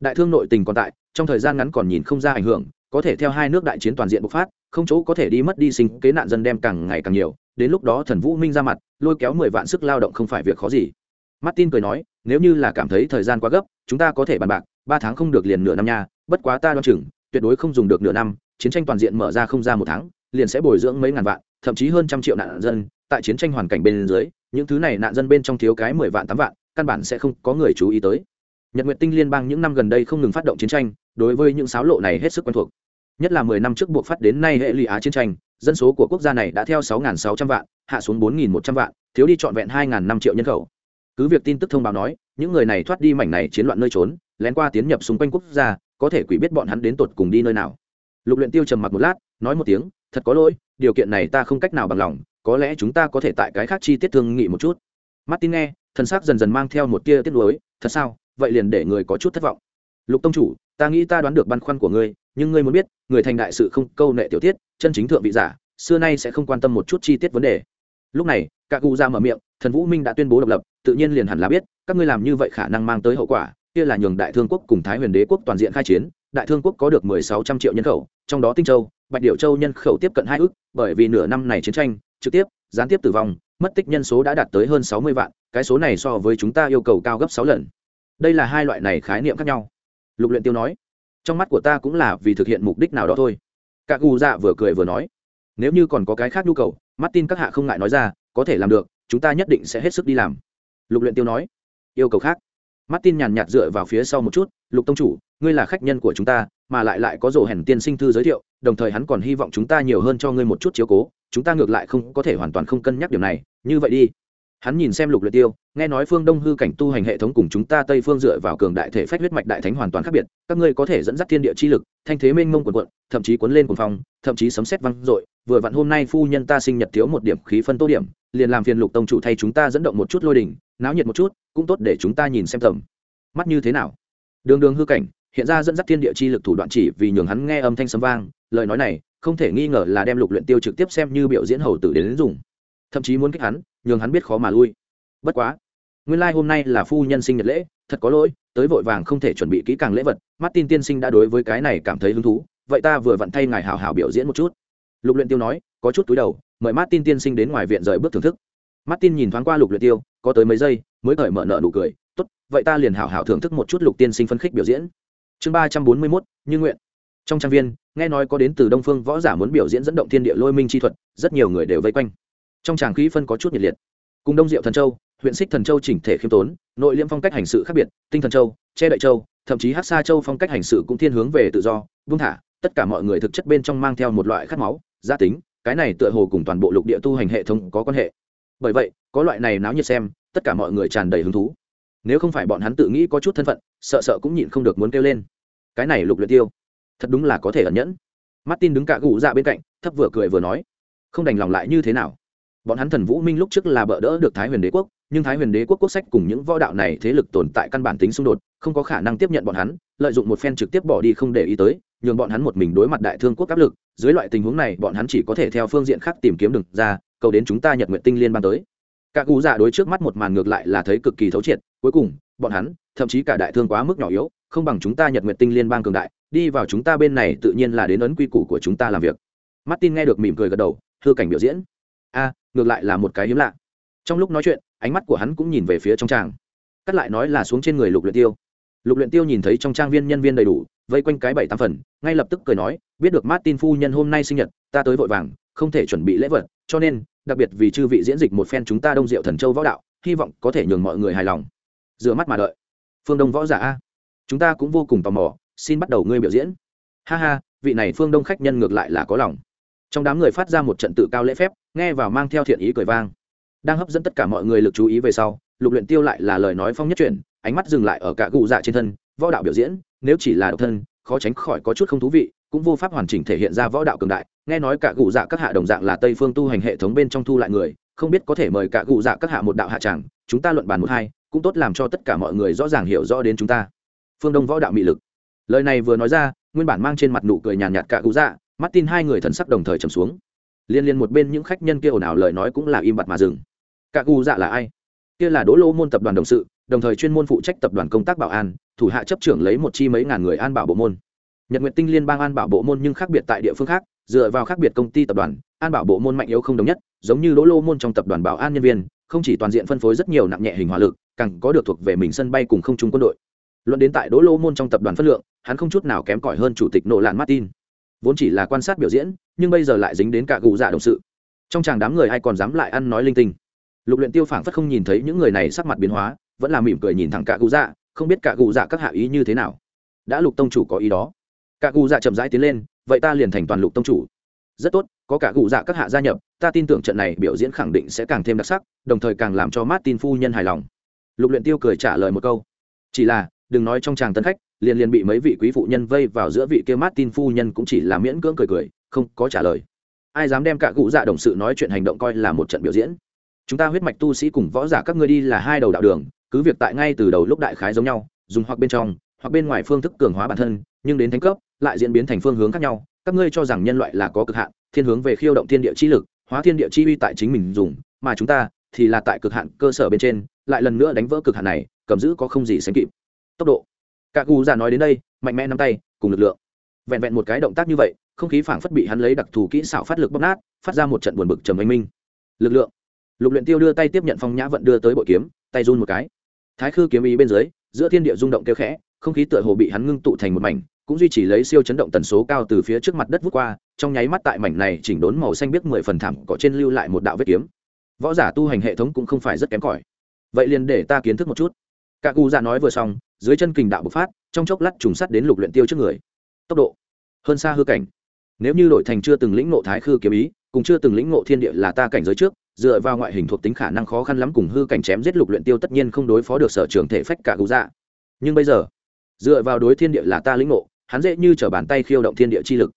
Đại thương nội tình còn tại, trong thời gian ngắn còn nhìn không ra ảnh hưởng, có thể theo hai nước đại chiến toàn diện bộc phát, không chỗ có thể đi mất đi sinh kế nạn dân đem càng ngày càng nhiều, đến lúc đó thần vũ minh ra mặt, lôi kéo mười vạn sức lao động không phải việc khó gì. Martin cười nói, nếu như là cảm thấy thời gian quá gấp, chúng ta có thể bàn bạc, ba tháng không được liền nửa năm nha, bất quá ta đoan chừng, tuyệt đối không dùng được nửa năm, chiến tranh toàn diện mở ra không ra một tháng liền sẽ bồi dưỡng mấy ngàn vạn, thậm chí hơn trăm triệu nạn dân. Tại chiến tranh hoàn cảnh bên dưới, những thứ này nạn dân bên trong thiếu cái mười vạn, tám vạn, căn bản sẽ không có người chú ý tới. Nhật nguyện tinh liên bang những năm gần đây không ngừng phát động chiến tranh, đối với những sáo lộ này hết sức quen thuộc. Nhất là mười năm trước buộc phát đến nay hệ lụy á chiến tranh, dân số của quốc gia này đã theo sáu sáu trăm vạn, hạ xuống bốn một trăm vạn, thiếu đi trọn vẹn hai năm triệu nhân khẩu. Cứ việc tin tức thông báo nói, những người này thoát đi mảnh này chiến loạn nơi trốn, lén qua tiến nhập xung quanh quốc gia, có thể quỷ biết bọn hắn đến tột cùng đi nơi nào. Lục luyện tiêu trầm mặc một lát, nói một tiếng thật có lỗi, điều kiện này ta không cách nào bằng lòng, có lẽ chúng ta có thể tại cái khác chi tiết thương nghị một chút. Martin nghe thân xác dần dần mang theo một tia tiếc nuối, thật sao, vậy liền để người có chút thất vọng. Lục tông chủ, ta nghĩ ta đoán được băn khoăn của ngươi, nhưng ngươi muốn biết, người thành đại sự không câu nệ tiểu tiết, chân chính thượng vị giả, xưa nay sẽ không quan tâm một chút chi tiết vấn đề. Lúc này các cụ ra mở miệng, thần vũ minh đã tuyên bố độc lập, tự nhiên liền hẳn là biết, các ngươi làm như vậy khả năng mang tới hậu quả, kia là nhường đại thương quốc cùng thái huyền đế quốc toàn diện khai chiến đại thương quốc có được mười sáu trăm triệu nhân khẩu, trong đó tinh châu, bạch Điểu châu nhân khẩu tiếp cận hai ước, bởi vì nửa năm này chiến tranh, trực tiếp, gián tiếp tử vong, mất tích nhân số đã đạt tới hơn sáu mươi vạn, cái số này so với chúng ta yêu cầu cao gấp sáu lần. Đây là hai loại này khái niệm khác nhau. Lục luyện tiêu nói, trong mắt của ta cũng là vì thực hiện mục đích nào đó thôi. Các gu dạ vừa cười vừa nói, nếu như còn có cái khác nhu cầu, martin các hạ không ngại nói ra, có thể làm được, chúng ta nhất định sẽ hết sức đi làm. Lục luyện tiêu nói, yêu cầu khác martin nhàn nhạt dựa vào phía sau một chút, lục tông chủ, ngươi là khách nhân của chúng ta, mà lại lại có rồ hèn tiên sinh thư giới thiệu, đồng thời hắn còn hy vọng chúng ta nhiều hơn cho ngươi một chút chiếu cố, chúng ta ngược lại không có thể hoàn toàn không cân nhắc điểm này, như vậy đi. Hắn nhìn xem lục luyện tiêu, nghe nói phương đông hư cảnh tu hành hệ thống cùng chúng ta tây phương dựa vào cường đại thể phách huyết mạch đại thánh hoàn toàn khác biệt, các ngươi có thể dẫn dắt thiên địa chi lực, thanh thế mênh mông quần quận thậm chí cuốn lên cuồng phong, thậm chí sấm sét vang dội, vừa vặn hôm nay phu nhân ta sinh nhật thiếu một điểm khí phân tô điểm, liền làm phiền lục tông chủ thay chúng ta dẫn động một chút lôi đỉnh náo nhiệt một chút cũng tốt để chúng ta nhìn xem tầm. Mắt như thế nào? Đường đường hư cảnh hiện ra dẫn dắt thiên địa chi lực thủ đoạn chỉ vì nhường hắn nghe âm thanh sấm vang lời nói này không thể nghi ngờ là đem lục luyện tiêu trực tiếp xem như biểu diễn hầu tử đến, đến dùng thậm chí muốn kích hắn nhường hắn biết khó mà lui. Bất quá nguyên lai hôm nay là phu nhân sinh nhật lễ thật có lỗi tới vội vàng không thể chuẩn bị kỹ càng lễ vật martin tiên sinh đã đối với cái này cảm thấy hứng thú vậy ta vừa vặn thay ngài hào hào biểu diễn một chút. Lục luyện tiêu nói có chút túi đầu mời martin tiên sinh đến ngoài viện rời bước thưởng thức. Martin nhìn thoáng qua lục luyện tiêu có tới mấy giây, mới cởi mở nợ nụ cười, tốt, vậy ta liền hảo hảo thưởng thức một chút lục tiên sinh phân khích biểu diễn. Chương ba trăm bốn mươi mốt, như nguyện. Trong trang viên, nghe nói có đến từ đông phương võ giả muốn biểu diễn dẫn động thiên địa lôi minh chi thuật, rất nhiều người đều vây quanh. Trong tràng khí phân có chút nhiệt liệt. Cùng đông diệu thần châu, huyện xích thần châu chỉnh thể khiêm tốn, nội liêm phong cách hành sự khác biệt, tinh thần châu, che đậy châu, thậm chí hát xa châu phong cách hành sự cũng thiên hướng về tự do, buông thả, tất cả mọi người thực chất bên trong mang theo một loại khát máu, gia tính, cái này tựa hồ cùng toàn bộ lục địa tu hành hệ thống có quan hệ. Bởi vậy có loại này náo nhiệt xem, tất cả mọi người tràn đầy hứng thú. Nếu không phải bọn hắn tự nghĩ có chút thân phận, sợ sợ cũng nhịn không được muốn kêu lên. Cái này lục luyện tiêu, thật đúng là có thể ẩn nhẫn. Martin đứng cạ gù dạ bên cạnh, thấp vừa cười vừa nói, không đành lòng lại như thế nào? Bọn hắn thần vũ minh lúc trước là bỡ đỡ được thái huyền đế quốc, nhưng thái huyền đế quốc quốc sách cùng những võ đạo này thế lực tồn tại căn bản tính xung đột, không có khả năng tiếp nhận bọn hắn, lợi dụng một phen trực tiếp bỏ đi không để ý tới, nhường bọn hắn một mình đối mặt đại thương quốc áp lực. Dưới loại tình huống này, bọn hắn chỉ có thể theo phương diện khác tìm kiếm đường ra, cầu đến chúng ta nhật nguyện tinh liên ban tới cả cụ giả đối trước mắt một màn ngược lại là thấy cực kỳ thấu triệt, cuối cùng, bọn hắn, thậm chí cả đại thương quá mức nhỏ yếu, không bằng chúng ta nhật nguyện tinh liên bang cường đại, đi vào chúng ta bên này tự nhiên là đến ấn quy củ của chúng ta làm việc. Martin nghe được mỉm cười gật đầu thưa cảnh biểu diễn. A, ngược lại là một cái hiếm lạ. Trong lúc nói chuyện, ánh mắt của hắn cũng nhìn về phía trong trang cắt lại nói là xuống trên người lục luyện tiêu. Lục luyện tiêu nhìn thấy trong trang viên nhân viên đầy đủ, vây quanh cái bảy tám phần, ngay lập tức cười nói, biết được martin phu nhân hôm nay sinh nhật, ta tới vội vàng, không thể chuẩn bị lễ vật, cho nên đặc biệt vì chư vị diễn dịch một phen chúng ta đông diệu thần châu võ đạo, hy vọng có thể nhường mọi người hài lòng. Rửa mắt mà đợi. Phương đông võ giả a. Chúng ta cũng vô cùng tò mò, xin bắt đầu ngươi biểu diễn. Ha ha, vị này phương đông khách nhân ngược lại là có lòng. Trong đám người phát ra một trận tự cao lễ phép, nghe vào mang theo thiện ý cười vang. Đang hấp dẫn tất cả mọi người lực chú ý về sau, lục luyện tiêu lại là lời nói phong nhất chuyển, ánh mắt dừng lại ở cả cụ dạ trên thân, võ đạo biểu diễn, nếu chỉ là độc thân, khó tránh khỏi có chút không thú vị cũng vô pháp hoàn chỉnh thể hiện ra võ đạo cường đại. Nghe nói cả cụ dạ các hạ đồng dạng là tây phương tu hành hệ thống bên trong thu lại người, không biết có thể mời cả cụ dạ các hạ một đạo hạ tràng chúng ta luận bàn một hai, cũng tốt làm cho tất cả mọi người rõ ràng hiểu rõ đến chúng ta. Phương đông võ đạo mị lực. Lời này vừa nói ra, nguyên bản mang trên mặt nụ cười nhàn nhạt cả cụ dạ mắt tin hai người thần sắc đồng thời trầm xuống. Liên liên một bên những khách nhân kia ồn ào lời nói cũng là im bặt mà dừng. Cả cụ dạ là ai? Kia là đỗ lô môn tập đoàn đồng sự, đồng thời chuyên môn phụ trách tập đoàn công tác bảo an, thủ hạ chấp trưởng lấy một chi mấy ngàn người an bảo bộ môn nhật nguyện tinh liên bang an bảo bộ môn nhưng khác biệt tại địa phương khác, dựa vào khác biệt công ty tập đoàn, an bảo bộ môn mạnh yếu không đồng nhất, giống như đỗ lô môn trong tập đoàn bảo an nhân viên, không chỉ toàn diện phân phối rất nhiều nặng nhẹ hình hỏa lực, càng có được thuộc về mình sân bay cùng không trung quân đội. Luận đến tại đỗ lô môn trong tập đoàn phân lượng, hắn không chút nào kém cỏi hơn chủ tịch nộ lạn martin. Vốn chỉ là quan sát biểu diễn, nhưng bây giờ lại dính đến cả gù dạ đồng sự. Trong chàng đám người ai còn dám lại ăn nói linh tinh? Lục luyện tiêu phảng phất không nhìn thấy những người này sắc mặt biến hóa, vẫn là mỉm cười nhìn thẳng cả gù dạ không biết cả gù dạ các hạ ý như thế nào. Đã lục tông chủ có ý đó cả cụ dạ chậm rãi tiến lên, vậy ta liền thành toàn lục tông chủ. Rất tốt, có cả cụ dạ các hạ gia nhập, ta tin tưởng trận này biểu diễn khẳng định sẽ càng thêm đặc sắc, đồng thời càng làm cho martin phu nhân hài lòng. Lục luyện tiêu cười trả lời một câu. Chỉ là, đừng nói trong chàng tân khách, liền liền bị mấy vị quý phụ nhân vây vào giữa vị kia martin phu nhân cũng chỉ là miễn cưỡng cười cười, không có trả lời. Ai dám đem cả cụ dạ đồng sự nói chuyện hành động coi là một trận biểu diễn. Chúng ta huyết mạch tu sĩ cùng võ giả các ngươi đi là hai đầu đạo đường, cứ việc tại ngay từ đầu lúc đại khái giống nhau, dùng hoặc bên trong, hoặc bên ngoài phương thức cường hóa bản thân nhưng đến thánh cấp, lại diễn biến thành phương hướng khác nhau. Các ngươi cho rằng nhân loại là có cực hạn, thiên hướng về khiêu động thiên địa chi lực, hóa thiên địa chi uy tại chính mình dùng, mà chúng ta thì là tại cực hạn cơ sở bên trên, lại lần nữa đánh vỡ cực hạn này, cầm giữ có không gì sánh kịp. Tốc độ. Cả cù già nói đến đây, mạnh mẽ nắm tay, cùng lực lượng. Vẹn vẹn một cái động tác như vậy, không khí phảng phất bị hắn lấy đặc thù kỹ xảo phát lực bóc nát, phát ra một trận buồn bực trầm anh minh. Lực lượng. Lục luyện tiêu đưa tay tiếp nhận phong nhã vận đưa tới bội kiếm, tay run một cái. Thái khư kiếm ý bên dưới, giữa thiên địa rung động kêu khẽ không khí tựa hồ bị hắn ngưng tụ thành một mảnh, cũng duy trì lấy siêu chấn động tần số cao từ phía trước mặt đất vút qua, trong nháy mắt tại mảnh này chỉnh đốn màu xanh biết mười phần thảm có trên lưu lại một đạo vết kiếm. Võ giả tu hành hệ thống cũng không phải rất kém cỏi. Vậy liền để ta kiến thức một chút. Cả cụ già nói vừa xong, dưới chân kình đạo bộc phát, trong chốc lát trùng sắt đến lục luyện tiêu trước người. Tốc độ. Hơn xa hư cảnh. Nếu như đội thành chưa từng lĩnh ngộ thái khư kiếm ý, cùng chưa từng lĩnh ngộ thiên địa là ta cảnh giới trước, dựa vào ngoại hình thuộc tính khả năng khó khăn lắm cùng hư cảnh chém giết lục luyện tiêu tất nhiên không đối phó được sở trường thể phách cả cụ dạ nhưng bây giờ dựa vào đối thiên địa là ta lĩnh ngộ, hắn dễ như trở bàn tay khiêu động thiên địa chi lực.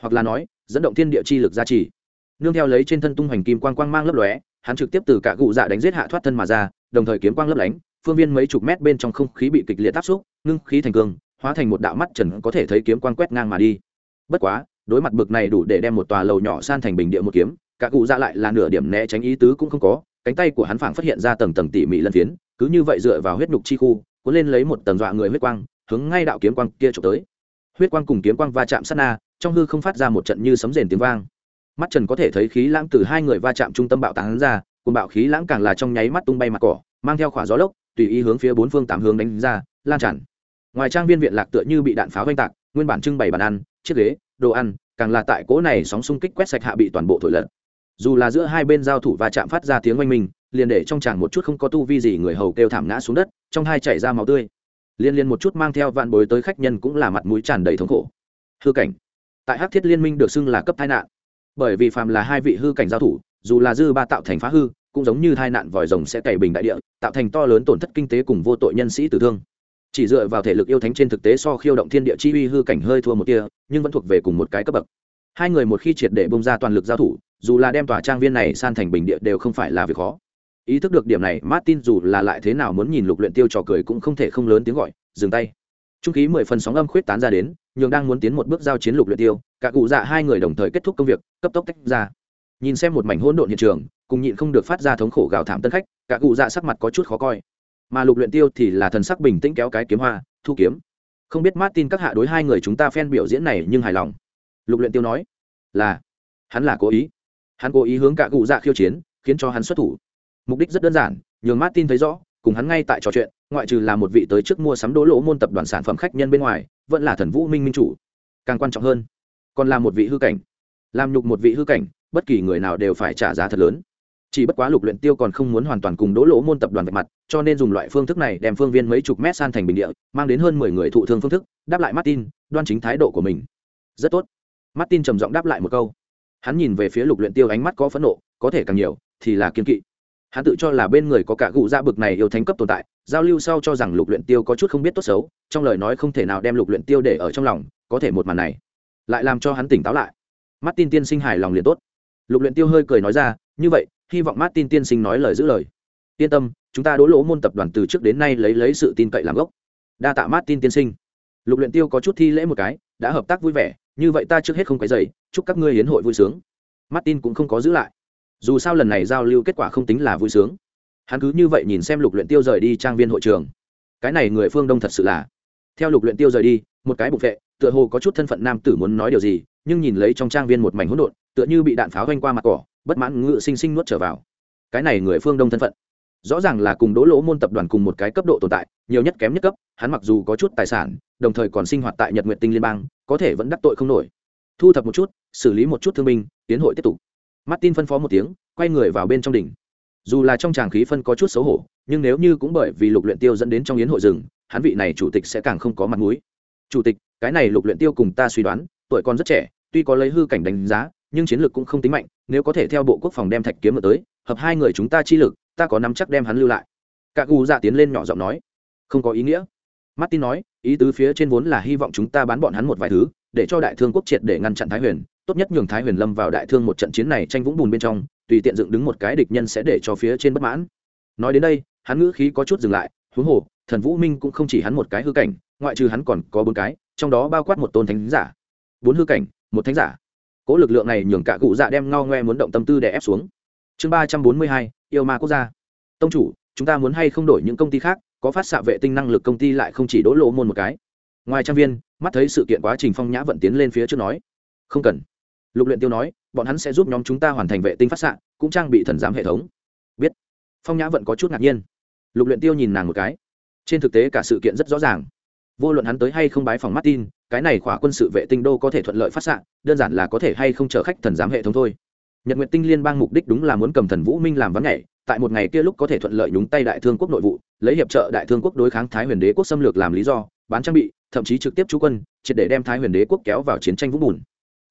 Hoặc là nói, dẫn động thiên địa chi lực ra trì. Nương theo lấy trên thân tung hoành kim quang quang mang lấp lóe, hắn trực tiếp từ cả cụ dạ đánh giết hạ thoát thân mà ra, đồng thời kiếm quang lấp lánh, phương viên mấy chục mét bên trong không khí bị kịch liệt áp xúc, ngưng khí thành cương hóa thành một đạo mắt trần có thể thấy kiếm quang quét ngang mà đi. Bất quá, đối mặt bực này đủ để đem một tòa lầu nhỏ san thành bình địa một kiếm, cả cụ dạ lại là nửa điểm né tránh ý tứ cũng không có, cánh tay của hắn phảng phát hiện ra tầng tầng tỉ mỉ lân phiến, cứ như vậy dựa vào huyết nhục chi khu, cuốn lên lấy một tầng dọa người huyết quang hướng ngay đạo kiếm quang kia trộm tới. Huyết quang cùng kiếm quang va chạm sát na, trong hư không phát ra một trận như sấm rền tiếng vang. Mắt trần có thể thấy khí lãng từ hai người va chạm trung tâm bạo tán ra cùng bạo khí lãng càng là trong nháy mắt tung bay mặt cỏ, mang theo khỏa gió lốc, tùy ý hướng phía bốn phương tám hướng đánh ra, lan tràn. Ngoài trang viên viện lạc tựa như bị đạn pháo oanh tạc, nguyên bản trưng bày bàn ăn, chiếc ghế, đồ ăn, càng là tại cỗ này sóng xung kích quét sạch hạ bị toàn bộ thổi lật. Dù là giữa hai bên giao thủ va chạm phát ra tiếng oanh minh, liền để trong chàng một chút không có tu vi gì người hầu kêu thảm ngã xuống đất, trong hai chảy ra máu tươi liên liên một chút mang theo vạn bối tới khách nhân cũng là mặt mũi tràn đầy thống khổ. Hư cảnh. Tại hắc thiết liên minh được xưng là cấp tai nạn. Bởi vì phàm là hai vị hư cảnh giao thủ, dù là dư ba tạo thành phá hư, cũng giống như tai nạn vòi rồng sẽ cày bình đại địa, tạo thành to lớn tổn thất kinh tế cùng vô tội nhân sĩ tử thương. Chỉ dựa vào thể lực yêu thánh trên thực tế so khiêu động thiên địa chi uy hư cảnh hơi thua một tia, nhưng vẫn thuộc về cùng một cái cấp bậc. Hai người một khi triệt để bông ra toàn lực giao thủ, dù là đem tòa trang viên này san thành bình địa đều không phải là việc khó ý thức được điểm này, martin dù là lại thế nào muốn nhìn lục luyện tiêu trò cười cũng không thể không lớn tiếng gọi, dừng tay. Trung khí mười phần sóng âm khuyết tán ra đến, nhường đang muốn tiến một bước giao chiến lục luyện tiêu, cả cụ dạ hai người đồng thời kết thúc công việc, cấp tốc tách ra. Nhìn xem một mảnh hỗn độn hiện trường, cùng nhịn không được phát ra thống khổ gào thảm tân khách, cả cụ dạ sắc mặt có chút khó coi. Mà lục luyện tiêu thì là thần sắc bình tĩnh kéo cái kiếm hoa, thu kiếm. Không biết martin các hạ đối hai người chúng ta phen biểu diễn này nhưng hài lòng. Lục luyện tiêu nói, là, hắn là cố ý. Hắn cố ý hướng cả cụ dạ khiêu chiến, khiến cho hắn xuất thủ mục đích rất đơn giản, nhường martin thấy rõ, cùng hắn ngay tại trò chuyện, ngoại trừ là một vị tới trước mua sắm đỗ lỗ môn tập đoàn sản phẩm khách nhân bên ngoài, vẫn là thần vũ minh minh chủ. Càng quan trọng hơn, còn là một vị hư cảnh. Làm nhục một vị hư cảnh, bất kỳ người nào đều phải trả giá thật lớn. Chỉ bất quá lục luyện tiêu còn không muốn hoàn toàn cùng đỗ lỗ môn tập đoàn vạch mặt, cho nên dùng loại phương thức này đem phương viên mấy chục mét san thành bình địa, mang đến hơn mười người thụ thương phương thức, đáp lại martin, đoan chính thái độ của mình. Rất tốt. Martin trầm giọng đáp lại một câu. Hắn nhìn về phía lục luyện tiêu ánh mắt có phẫn nộ, có thể càng nhiều, thì là kiên kỵ hắn tự cho là bên người có cả gụ dạ bực này yêu thánh cấp tồn tại, giao lưu sau cho rằng lục luyện tiêu có chút không biết tốt xấu, trong lời nói không thể nào đem lục luyện tiêu để ở trong lòng, có thể một màn này lại làm cho hắn tỉnh táo lại. Martin tiên sinh hài lòng liền tốt. Lục luyện tiêu hơi cười nói ra, như vậy, hy vọng martin tiên sinh nói lời giữ lời. Yên tâm, chúng ta đỗ lỗ môn tập đoàn từ trước đến nay lấy lấy sự tin cậy làm gốc. Đa tạ martin tiên sinh. Lục luyện tiêu có chút thi lễ một cái, đã hợp tác vui vẻ, như vậy ta trước hết không quấy rầy, chúc các ngươi hiến hội vui sướng. Martin cũng không có giữ lại dù sao lần này giao lưu kết quả không tính là vui sướng. Hắn cứ như vậy nhìn xem lục luyện tiêu rời đi trang viên hội trường. Cái này người phương đông thật sự là. Theo lục luyện tiêu rời đi, một cái bục vệ, tựa hồ có chút thân phận nam tử muốn nói điều gì, nhưng nhìn lấy trong trang viên một mảnh hỗn độn, tựa như bị đạn pháo vanh qua mặt cỏ, bất mãn ngự sinh sinh nuốt trở vào. Cái này người phương đông thân phận. Rõ ràng là cùng đỗ lỗ môn tập đoàn cùng một cái cấp độ tồn tại, nhiều nhất kém nhất cấp, hắn mặc dù có chút tài sản, đồng thời còn sinh hoạt tại nhật nguyện tinh liên bang, có thể vẫn đắc tội không nổi. Thu thập một chút, xử lý một chút thương binh, tiến hội tiếp tục martin phân phó một tiếng, quay người vào bên trong đỉnh. Dù là trong tràng khí phân có chút xấu hổ, nhưng nếu như cũng bởi vì lục luyện tiêu dẫn đến trong yến hội rừng, hắn vị này chủ tịch sẽ càng không có mặt mũi. Chủ tịch, cái này lục luyện tiêu cùng ta suy đoán, tuổi còn rất trẻ, tuy có lấy hư cảnh đánh giá, nhưng chiến lược cũng không tính mạnh, nếu có thể theo bộ quốc phòng đem thạch kiếm ở tới, hợp hai người chúng ta chi lực, ta có nắm chắc đem hắn lưu lại. Các gu dạ tiến lên nhỏ giọng nói. Không có ý nghĩa. Martin nói, ý tứ phía trên vốn là hy vọng chúng ta bán bọn hắn một vài thứ để cho đại thương quốc triệt để ngăn chặn thái huyền, tốt nhất nhường thái huyền lâm vào đại thương một trận chiến này tranh vũng bùn bên trong, tùy tiện dựng đứng một cái địch nhân sẽ để cho phía trên bất mãn. Nói đến đây, hắn ngữ khí có chút dừng lại, huống hồ, thần vũ minh cũng không chỉ hắn một cái hư cảnh, ngoại trừ hắn còn có bốn cái, trong đó bao quát một tôn thánh giả. Bốn hư cảnh, một thánh giả. Cố lực lượng này nhường cả cụ dạ đem ngao ngoe muốn động tâm tư để ép xuống. Chương ba trăm bốn mươi hai, yêu ma quốc gia. Tông chủ, chúng ta muốn hay không đổi những công ty khác, có phát xạ vệ tinh năng lực công ty lại không chỉ đỗ lộ môn một cái. Ngoài trang viên mắt thấy sự kiện quá trình phong nhã vận tiến lên phía trước nói, không cần. Lục luyện tiêu nói, bọn hắn sẽ giúp nhóm chúng ta hoàn thành vệ tinh phát xạ, cũng trang bị thần giám hệ thống. Biết. Phong nhã vận có chút ngạc nhiên. Lục luyện tiêu nhìn nàng một cái. Trên thực tế cả sự kiện rất rõ ràng. Vô luận hắn tới hay không bái phòng martin, cái này khỏa quân sự vệ tinh đô có thể thuận lợi phát xạ, đơn giản là có thể hay không chở khách thần giám hệ thống thôi. Nhật nguyện tinh liên bang mục đích đúng là muốn cầm thần vũ minh làm vắng nhảy, tại một ngày kia lúc có thể thuận lợi nhúng tay đại thương quốc nội vụ, lấy hiệp trợ đại thương quốc đối kháng thái huyền đế quốc xâm lược làm lý do, bán trang bị thậm chí trực tiếp chú quân, triệt để đem thái huyền đế quốc kéo vào chiến tranh vũng bùn.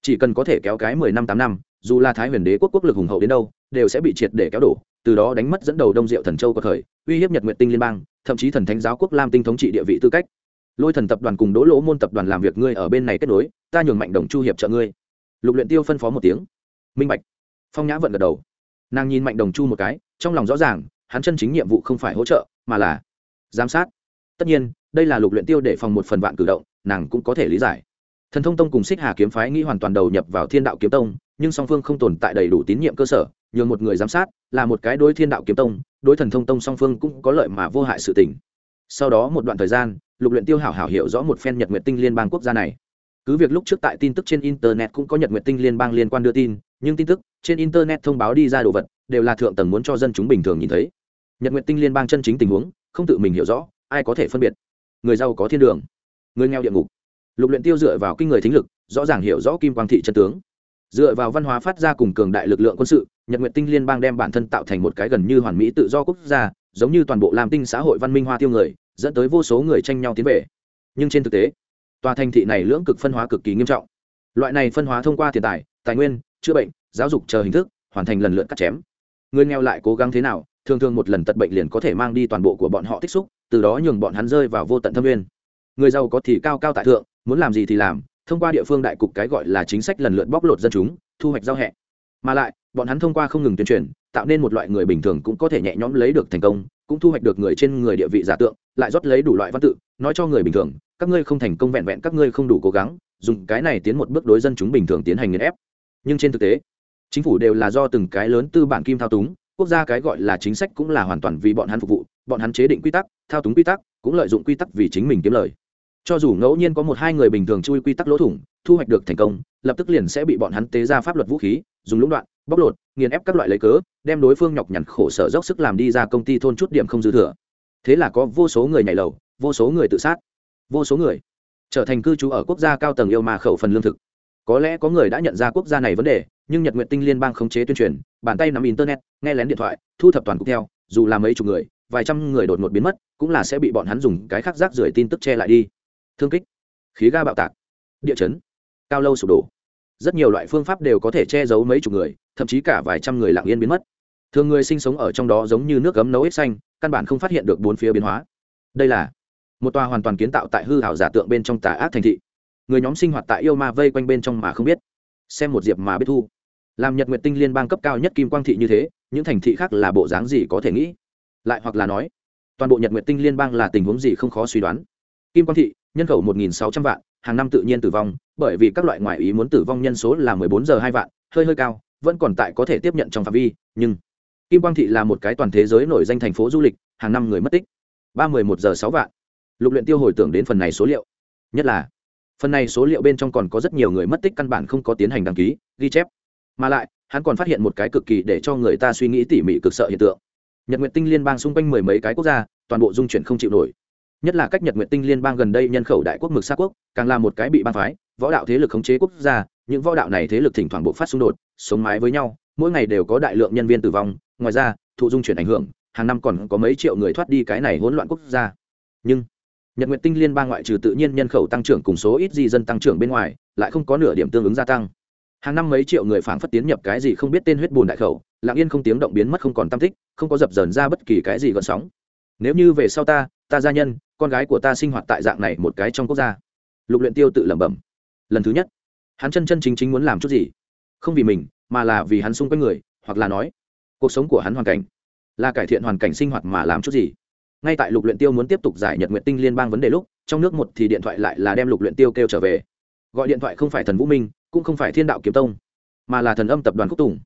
Chỉ cần có thể kéo cái mười năm, tám năm, dù là thái huyền đế quốc quốc lực hùng hậu đến đâu, đều sẽ bị triệt để kéo đổ, từ đó đánh mất dẫn đầu đông diệu thần châu có thời, uy hiếp nhật nguyện tinh liên bang, thậm chí thần thánh giáo quốc lam tinh thống trị địa vị tư cách. Lôi thần tập đoàn cùng đỗ lỗ môn tập đoàn làm việc ngươi ở bên này kết nối, ta nhường mạnh đồng chu hiệp trợ ngươi. Lục luyện tiêu phân phó một tiếng. Minh bạch. Phong nhã vận gật đầu. Nàng nhìn mạnh đồng chu một cái, trong lòng rõ ràng, hắn chân chính nhiệm vụ không phải hỗ trợ, mà là giám sát. Tất nhiên đây là lục luyện tiêu để phòng một phần vạn cử động, nàng cũng có thể lý giải. Thần thông tông cùng xích hà kiếm phái nghĩ hoàn toàn đầu nhập vào thiên đạo kiếm tông, nhưng song phương không tồn tại đầy đủ tín nhiệm cơ sở nhường một người giám sát, là một cái đối thiên đạo kiếm tông, đối thần thông tông song phương cũng có lợi mà vô hại sự tình. Sau đó một đoạn thời gian, lục luyện tiêu hảo hảo hiểu rõ một phen nhật nguyệt tinh liên bang quốc gia này. Cứ việc lúc trước tại tin tức trên internet cũng có nhật nguyệt tinh liên bang liên quan đưa tin, nhưng tin tức trên internet thông báo đi ra đồ vật, đều là thượng tầng muốn cho dân chúng bình thường nhìn thấy. Nhật nguyệt tinh liên bang chân chính tình huống, không tự mình hiểu rõ, ai có thể phân biệt người giàu có thiên đường, người nghèo địa ngục. Lục luyện tiêu dựa vào kinh người thính lực, rõ ràng hiểu rõ kim quang thị chân tướng. Dựa vào văn hóa phát ra cùng cường đại lực lượng quân sự, nhật nguyệt tinh liên bang đem bản thân tạo thành một cái gần như hoàn mỹ tự do quốc gia, giống như toàn bộ làm tinh xã hội văn minh hoa tiêu người, dẫn tới vô số người tranh nhau tiến về. Nhưng trên thực tế, tòa thành thị này lưỡng cực phân hóa cực kỳ nghiêm trọng. Loại này phân hóa thông qua tiền tài tài nguyên, chữa bệnh, giáo dục chờ hình thức, hoàn thành lần lượt cắt chém. Người nghèo lại cố gắng thế nào, thường thường một lần tật bệnh liền có thể mang đi toàn bộ của bọn họ tích xúc từ đó nhường bọn hắn rơi vào vô tận thâm nguyên. Người giàu có thì cao cao tại thượng, muốn làm gì thì làm, thông qua địa phương đại cục cái gọi là chính sách lần lượt bóc lột dân chúng, thu hoạch giao hẹ. Mà lại, bọn hắn thông qua không ngừng tuyên truyền, tạo nên một loại người bình thường cũng có thể nhẹ nhõm lấy được thành công, cũng thu hoạch được người trên người địa vị giả tượng, lại rót lấy đủ loại văn tự, nói cho người bình thường, các ngươi không thành công vẹn vẹn các ngươi không đủ cố gắng, dùng cái này tiến một bước đối dân chúng bình thường tiến hành nghiền ép. Nhưng trên thực tế, chính phủ đều là do từng cái lớn tư bản kim thao túng quốc gia cái gọi là chính sách cũng là hoàn toàn vì bọn hắn phục vụ, bọn hắn chế định quy tắc, thao túng quy tắc, cũng lợi dụng quy tắc vì chính mình kiếm lời. Cho dù ngẫu nhiên có một hai người bình thường chui quy tắc lỗ thủng, thu hoạch được thành công, lập tức liền sẽ bị bọn hắn tế ra pháp luật vũ khí, dùng lũng đoạn, bóc lột, nghiền ép các loại lấy cớ, đem đối phương nhọc nhằn khổ sở dốc sức làm đi ra công ty thôn chút điểm không dư thừa. Thế là có vô số người nhảy lầu, vô số người tự sát, vô số người trở thành cư trú ở quốc gia cao tầng yêu mà khẩu phần lương thực. Có lẽ có người đã nhận ra quốc gia này vấn đề nhưng nhật nguyện tinh liên bang khống chế tuyên truyền, bàn tay nắm internet, nghe lén điện thoại, thu thập toàn cục theo, dù là mấy chục người, vài trăm người đột ngột biến mất, cũng là sẽ bị bọn hắn dùng cái khác rác rưởi tin tức che lại đi. Thương kích, khí ga bạo tạc, địa chấn, cao lâu sụp đổ. Rất nhiều loại phương pháp đều có thể che giấu mấy chục người, thậm chí cả vài trăm người lặng yên biến mất. Thường người sinh sống ở trong đó giống như nước gấm nấu ít xanh, căn bản không phát hiện được bốn phía biến hóa. Đây là một tòa hoàn toàn kiến tạo tại hư hảo giả tượng bên trong tà ác thành thị. Người nhóm sinh hoạt tại yêu ma vây quanh bên trong mà không biết, xem một diệp mà biết thu làm nhật nguyệt tinh liên bang cấp cao nhất kim quang thị như thế, những thành thị khác là bộ dáng gì có thể nghĩ? Lại hoặc là nói, toàn bộ nhật nguyệt tinh liên bang là tình huống gì không khó suy đoán? Kim quang thị, nhân khẩu một nghìn sáu trăm vạn, hàng năm tự nhiên tử vong, bởi vì các loại ngoại ý muốn tử vong nhân số là mười bốn giờ hai vạn, hơi hơi cao, vẫn còn tại có thể tiếp nhận trong phạm vi, nhưng kim quang thị là một cái toàn thế giới nổi danh thành phố du lịch, hàng năm người mất tích, ba mười một giờ sáu vạn. Lục luyện tiêu hồi tưởng đến phần này số liệu. Nhất là, phần này số liệu bên trong còn có rất nhiều người mất tích căn bản không có tiến hành đăng ký, ghi chép mà lại, hắn còn phát hiện một cái cực kỳ để cho người ta suy nghĩ tỉ mỉ cực sợ hiện tượng. Nhật nguyện tinh liên bang xung quanh mười mấy cái quốc gia, toàn bộ dung chuyển không chịu nổi. Nhất là cách nhật nguyện tinh liên bang gần đây nhân khẩu đại quốc mực xa quốc, càng là một cái bị bang phái, võ đạo thế lực khống chế quốc gia, những võ đạo này thế lực thỉnh thoảng bộ phát xung đột, sống mái với nhau, mỗi ngày đều có đại lượng nhân viên tử vong, ngoài ra, thụ dung chuyển ảnh hưởng, hàng năm còn có mấy triệu người thoát đi cái này hỗn loạn quốc gia. Nhưng, nhật nguyện tinh liên bang ngoại trừ tự nhiên nhân khẩu tăng trưởng cùng số ít di dân tăng trưởng bên ngoài, lại không có nửa điểm tương ứng gia tăng hàng năm mấy triệu người phảng phất tiến nhập cái gì không biết tên huyết bùn đại khẩu, lặng yên không tiếng động biến mất không còn tam tích, không có dập dờn ra bất kỳ cái gì gợn sóng. Nếu như về sau ta ta gia nhân, con gái của ta sinh hoạt tại dạng này một cái trong quốc gia. Lục luyện tiêu tự lẩm bẩm. Lần thứ nhất, hắn chân chân chính chính muốn làm chút gì? Không vì mình, mà là vì hắn xung quanh người, hoặc là nói, cuộc sống của hắn hoàn cảnh. Là cải thiện hoàn cảnh sinh hoạt mà làm chút gì? Ngay tại lục luyện tiêu muốn tiếp tục giải nhật nguyện tinh liên bang vấn đề lúc, trong nước một thì điện thoại lại là đem lục luyện tiêu kêu trở về. Gọi điện thoại không phải thần vũ minh cũng không phải thiên đạo kiếm tông, mà là thần âm tập đoàn quốc tùng.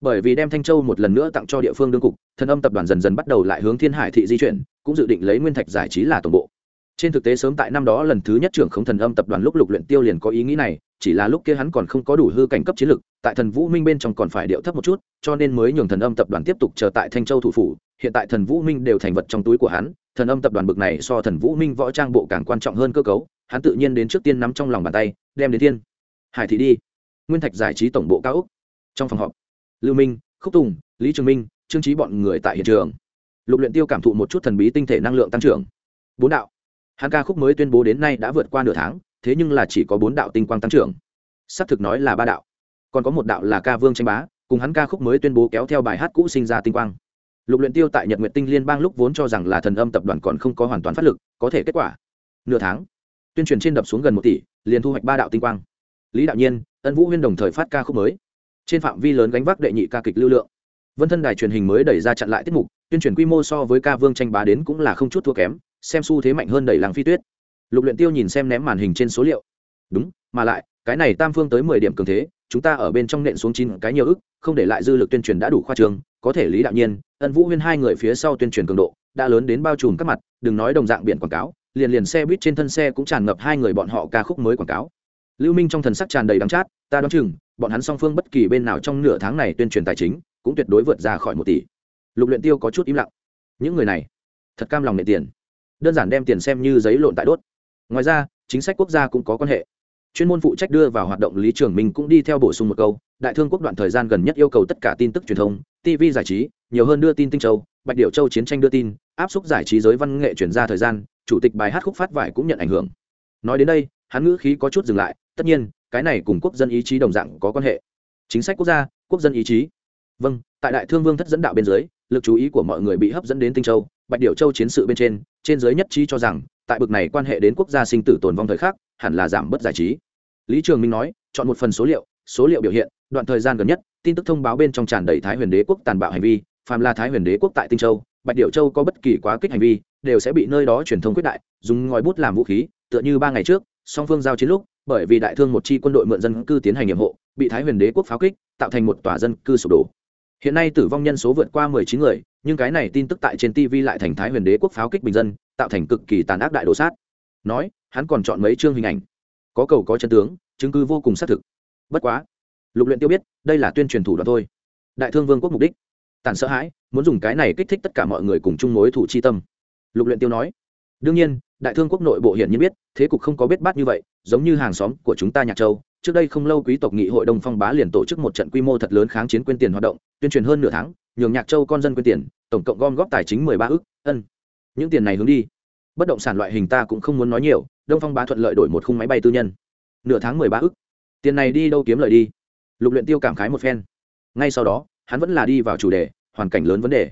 Bởi vì đem thanh châu một lần nữa tặng cho địa phương đương cục, thần âm tập đoàn dần dần bắt đầu lại hướng thiên hải thị di chuyển, cũng dự định lấy nguyên thạch giải trí là tổng bộ. Trên thực tế sớm tại năm đó lần thứ nhất trưởng không thần âm tập đoàn lúc lục luyện tiêu liền có ý nghĩ này, chỉ là lúc kia hắn còn không có đủ hư cảnh cấp chiến lực, tại thần vũ minh bên trong còn phải điệu thấp một chút, cho nên mới nhường thần âm tập đoàn tiếp tục chờ tại thanh châu thủ phủ, hiện tại thần vũ minh đều thành vật trong túi của hắn, thần âm tập đoàn bực này so thần vũ minh võ trang bộ càng quan trọng hơn cơ cấu, hắn tự nhiên đến trước tiên nắm trong lòng bàn tay, đem đến thiên hải thị đi. Nguyên thạch giải trí tổng bộ cao úc. Trong phòng họp, lưu minh, khúc tùng, lý trường minh, trương trí bọn người tại hiện trường. Lục luyện tiêu cảm thụ một chút thần bí tinh thể năng lượng tăng trưởng. Bốn đạo. Hắn ca khúc mới tuyên bố đến nay đã vượt qua nửa tháng, thế nhưng là chỉ có bốn đạo tinh quang tăng trưởng. Xác thực nói là ba đạo. Còn có một đạo là ca vương tranh bá, cùng hắn ca khúc mới tuyên bố kéo theo bài hát cũ sinh ra tinh quang. Lục luyện tiêu tại nhật nguyện tinh liên bang lúc vốn cho rằng là thần âm tập đoàn còn không có hoàn toàn phát lực, có thể kết quả. Nửa tháng, tuyên truyền trên đập xuống gần một tỷ, liền thu hoạch ba đạo tinh quang lý đạo nhiên, ân vũ huyên đồng thời phát ca khúc mới. Trên phạm vi lớn gánh vác đệ nhị ca kịch lưu lượng. Vân thân đài truyền hình mới đẩy ra chặn lại tiết mục, tuyên truyền quy mô so với ca vương tranh bá đến cũng là không chút thua kém, xem xu thế mạnh hơn đẩy làng phi tuyết. Lục luyện tiêu nhìn xem ném màn hình trên số liệu. Đúng, mà lại, cái này tam phương tới mười điểm cường thế, chúng ta ở bên trong nện xuống chín cái nhiều ức, không để lại dư lực tuyên truyền đã đủ khoa trương có thể lý đạo nhiên, ân vũ huyên hai người phía sau tuyên truyền cường độ, đã lớn đến bao trùm các mặt, đừng nói đồng dạng biển quảng cáo, liền liền xe buýt trên thân xe cũng tràn ngập hai người bọn họ ca khúc mới quảng cáo lưu minh trong thần sắc tràn đầy đắng chát, ta đoán chừng, bọn hắn song phương bất kỳ bên nào trong nửa tháng này tuyên truyền tài chính, cũng tuyệt đối vượt ra khỏi một tỷ. Lục luyện tiêu có chút im lặng. Những người này, thật cam lòng nệ tiền. Đơn giản đem tiền xem như giấy lộn tại đốt. Ngoài ra, chính sách quốc gia cũng có quan hệ. Chuyên môn phụ trách đưa vào hoạt động lý trường minh cũng đi theo bổ sung một câu, đại thương quốc đoạn thời gian gần nhất yêu cầu tất cả tin tức truyền thông tv giải trí, nhiều hơn đưa tin tinh châu, bạch điệu châu chiến tranh đưa tin, áp suất giải trí giới văn nghệ chuyển ra thời gian, chủ tịch bài hát khúc phát vải cũng nhận ảnh hưởng. Nói đến đây, hắn ngữ khí có chút dừng lại tất nhiên, cái này cùng quốc dân ý chí đồng dạng có quan hệ. Chính sách quốc gia, quốc dân ý chí. Vâng tại đại thương vương thất dẫn đạo bên dưới, lực chú ý của mọi người bị hấp dẫn đến tinh châu, bạch điệu châu chiến sự bên trên trên giới nhất trí cho rằng, tại bực này quan hệ đến quốc gia sinh tử tồn vong thời khắc, hẳn là giảm bớt giải trí. Lý trường minh nói, chọn một phần số liệu số liệu biểu hiện, đoạn thời gian gần nhất, tin tức thông báo bên trong tràn đầy thái huyền đế quốc tàn bạo hành vi, phàm là thái huyền đế quốc tại tinh châu, bạch điệu châu có bất kỳ quá kích hành vi, đều sẽ bị nơi đó truyền thông quyết đại, dùng ngòi bút làm vũ khí, tựa như ba ngày trước, song phương giao chiến lúc bởi vì đại thương một chi quân đội mượn dân cư tiến hành nhiệm hộ, bị thái huyền đế quốc pháo kích, tạo thành một tòa dân cư sụp đổ. Hiện nay tử vong nhân số vượt qua mười chín người, nhưng cái này tin tức tại trên tv lại thành thái huyền đế quốc pháo kích bình dân, tạo thành cực kỳ tàn ác đại đồ sát. Nói, hắn còn chọn mấy chương hình ảnh. Có cầu có chân tướng, chứng cứ vô cùng xác thực. Bất quá, lục luyện tiêu biết, đây là tuyên truyền thủ đoạn thôi. Đại thương vương quốc mục đích. Tàn sợ hãi, muốn dùng cái này kích thích tất cả mọi người cùng chung mối thủ chi tâm. Lục luyện tiêu nói, đương nhiên đại thương quốc nội bộ hiện nhiên biết, thế cục không có biết bát như vậy, giống như hàng xóm của chúng ta nhạc châu. Trước đây không lâu quý tộc nghị hội đông phong bá liền tổ chức một trận quy mô thật lớn kháng chiến quyên tiền hoạt động, tuyên truyền hơn nửa tháng, nhường nhạc châu con dân quyên tiền, tổng cộng gom góp tài chính mười ba ước ân. Những tiền này hướng đi. Bất động sản loại hình ta cũng không muốn nói nhiều, đông phong bá thuận lợi đổi một khung máy bay tư nhân. Nửa tháng mười ba ước tiền này đi đâu kiếm lời đi? Lục luyện tiêu cảm khái một phen. Ngay sau đó, hắn vẫn là đi vào chủ đề, hoàn cảnh lớn vấn đề.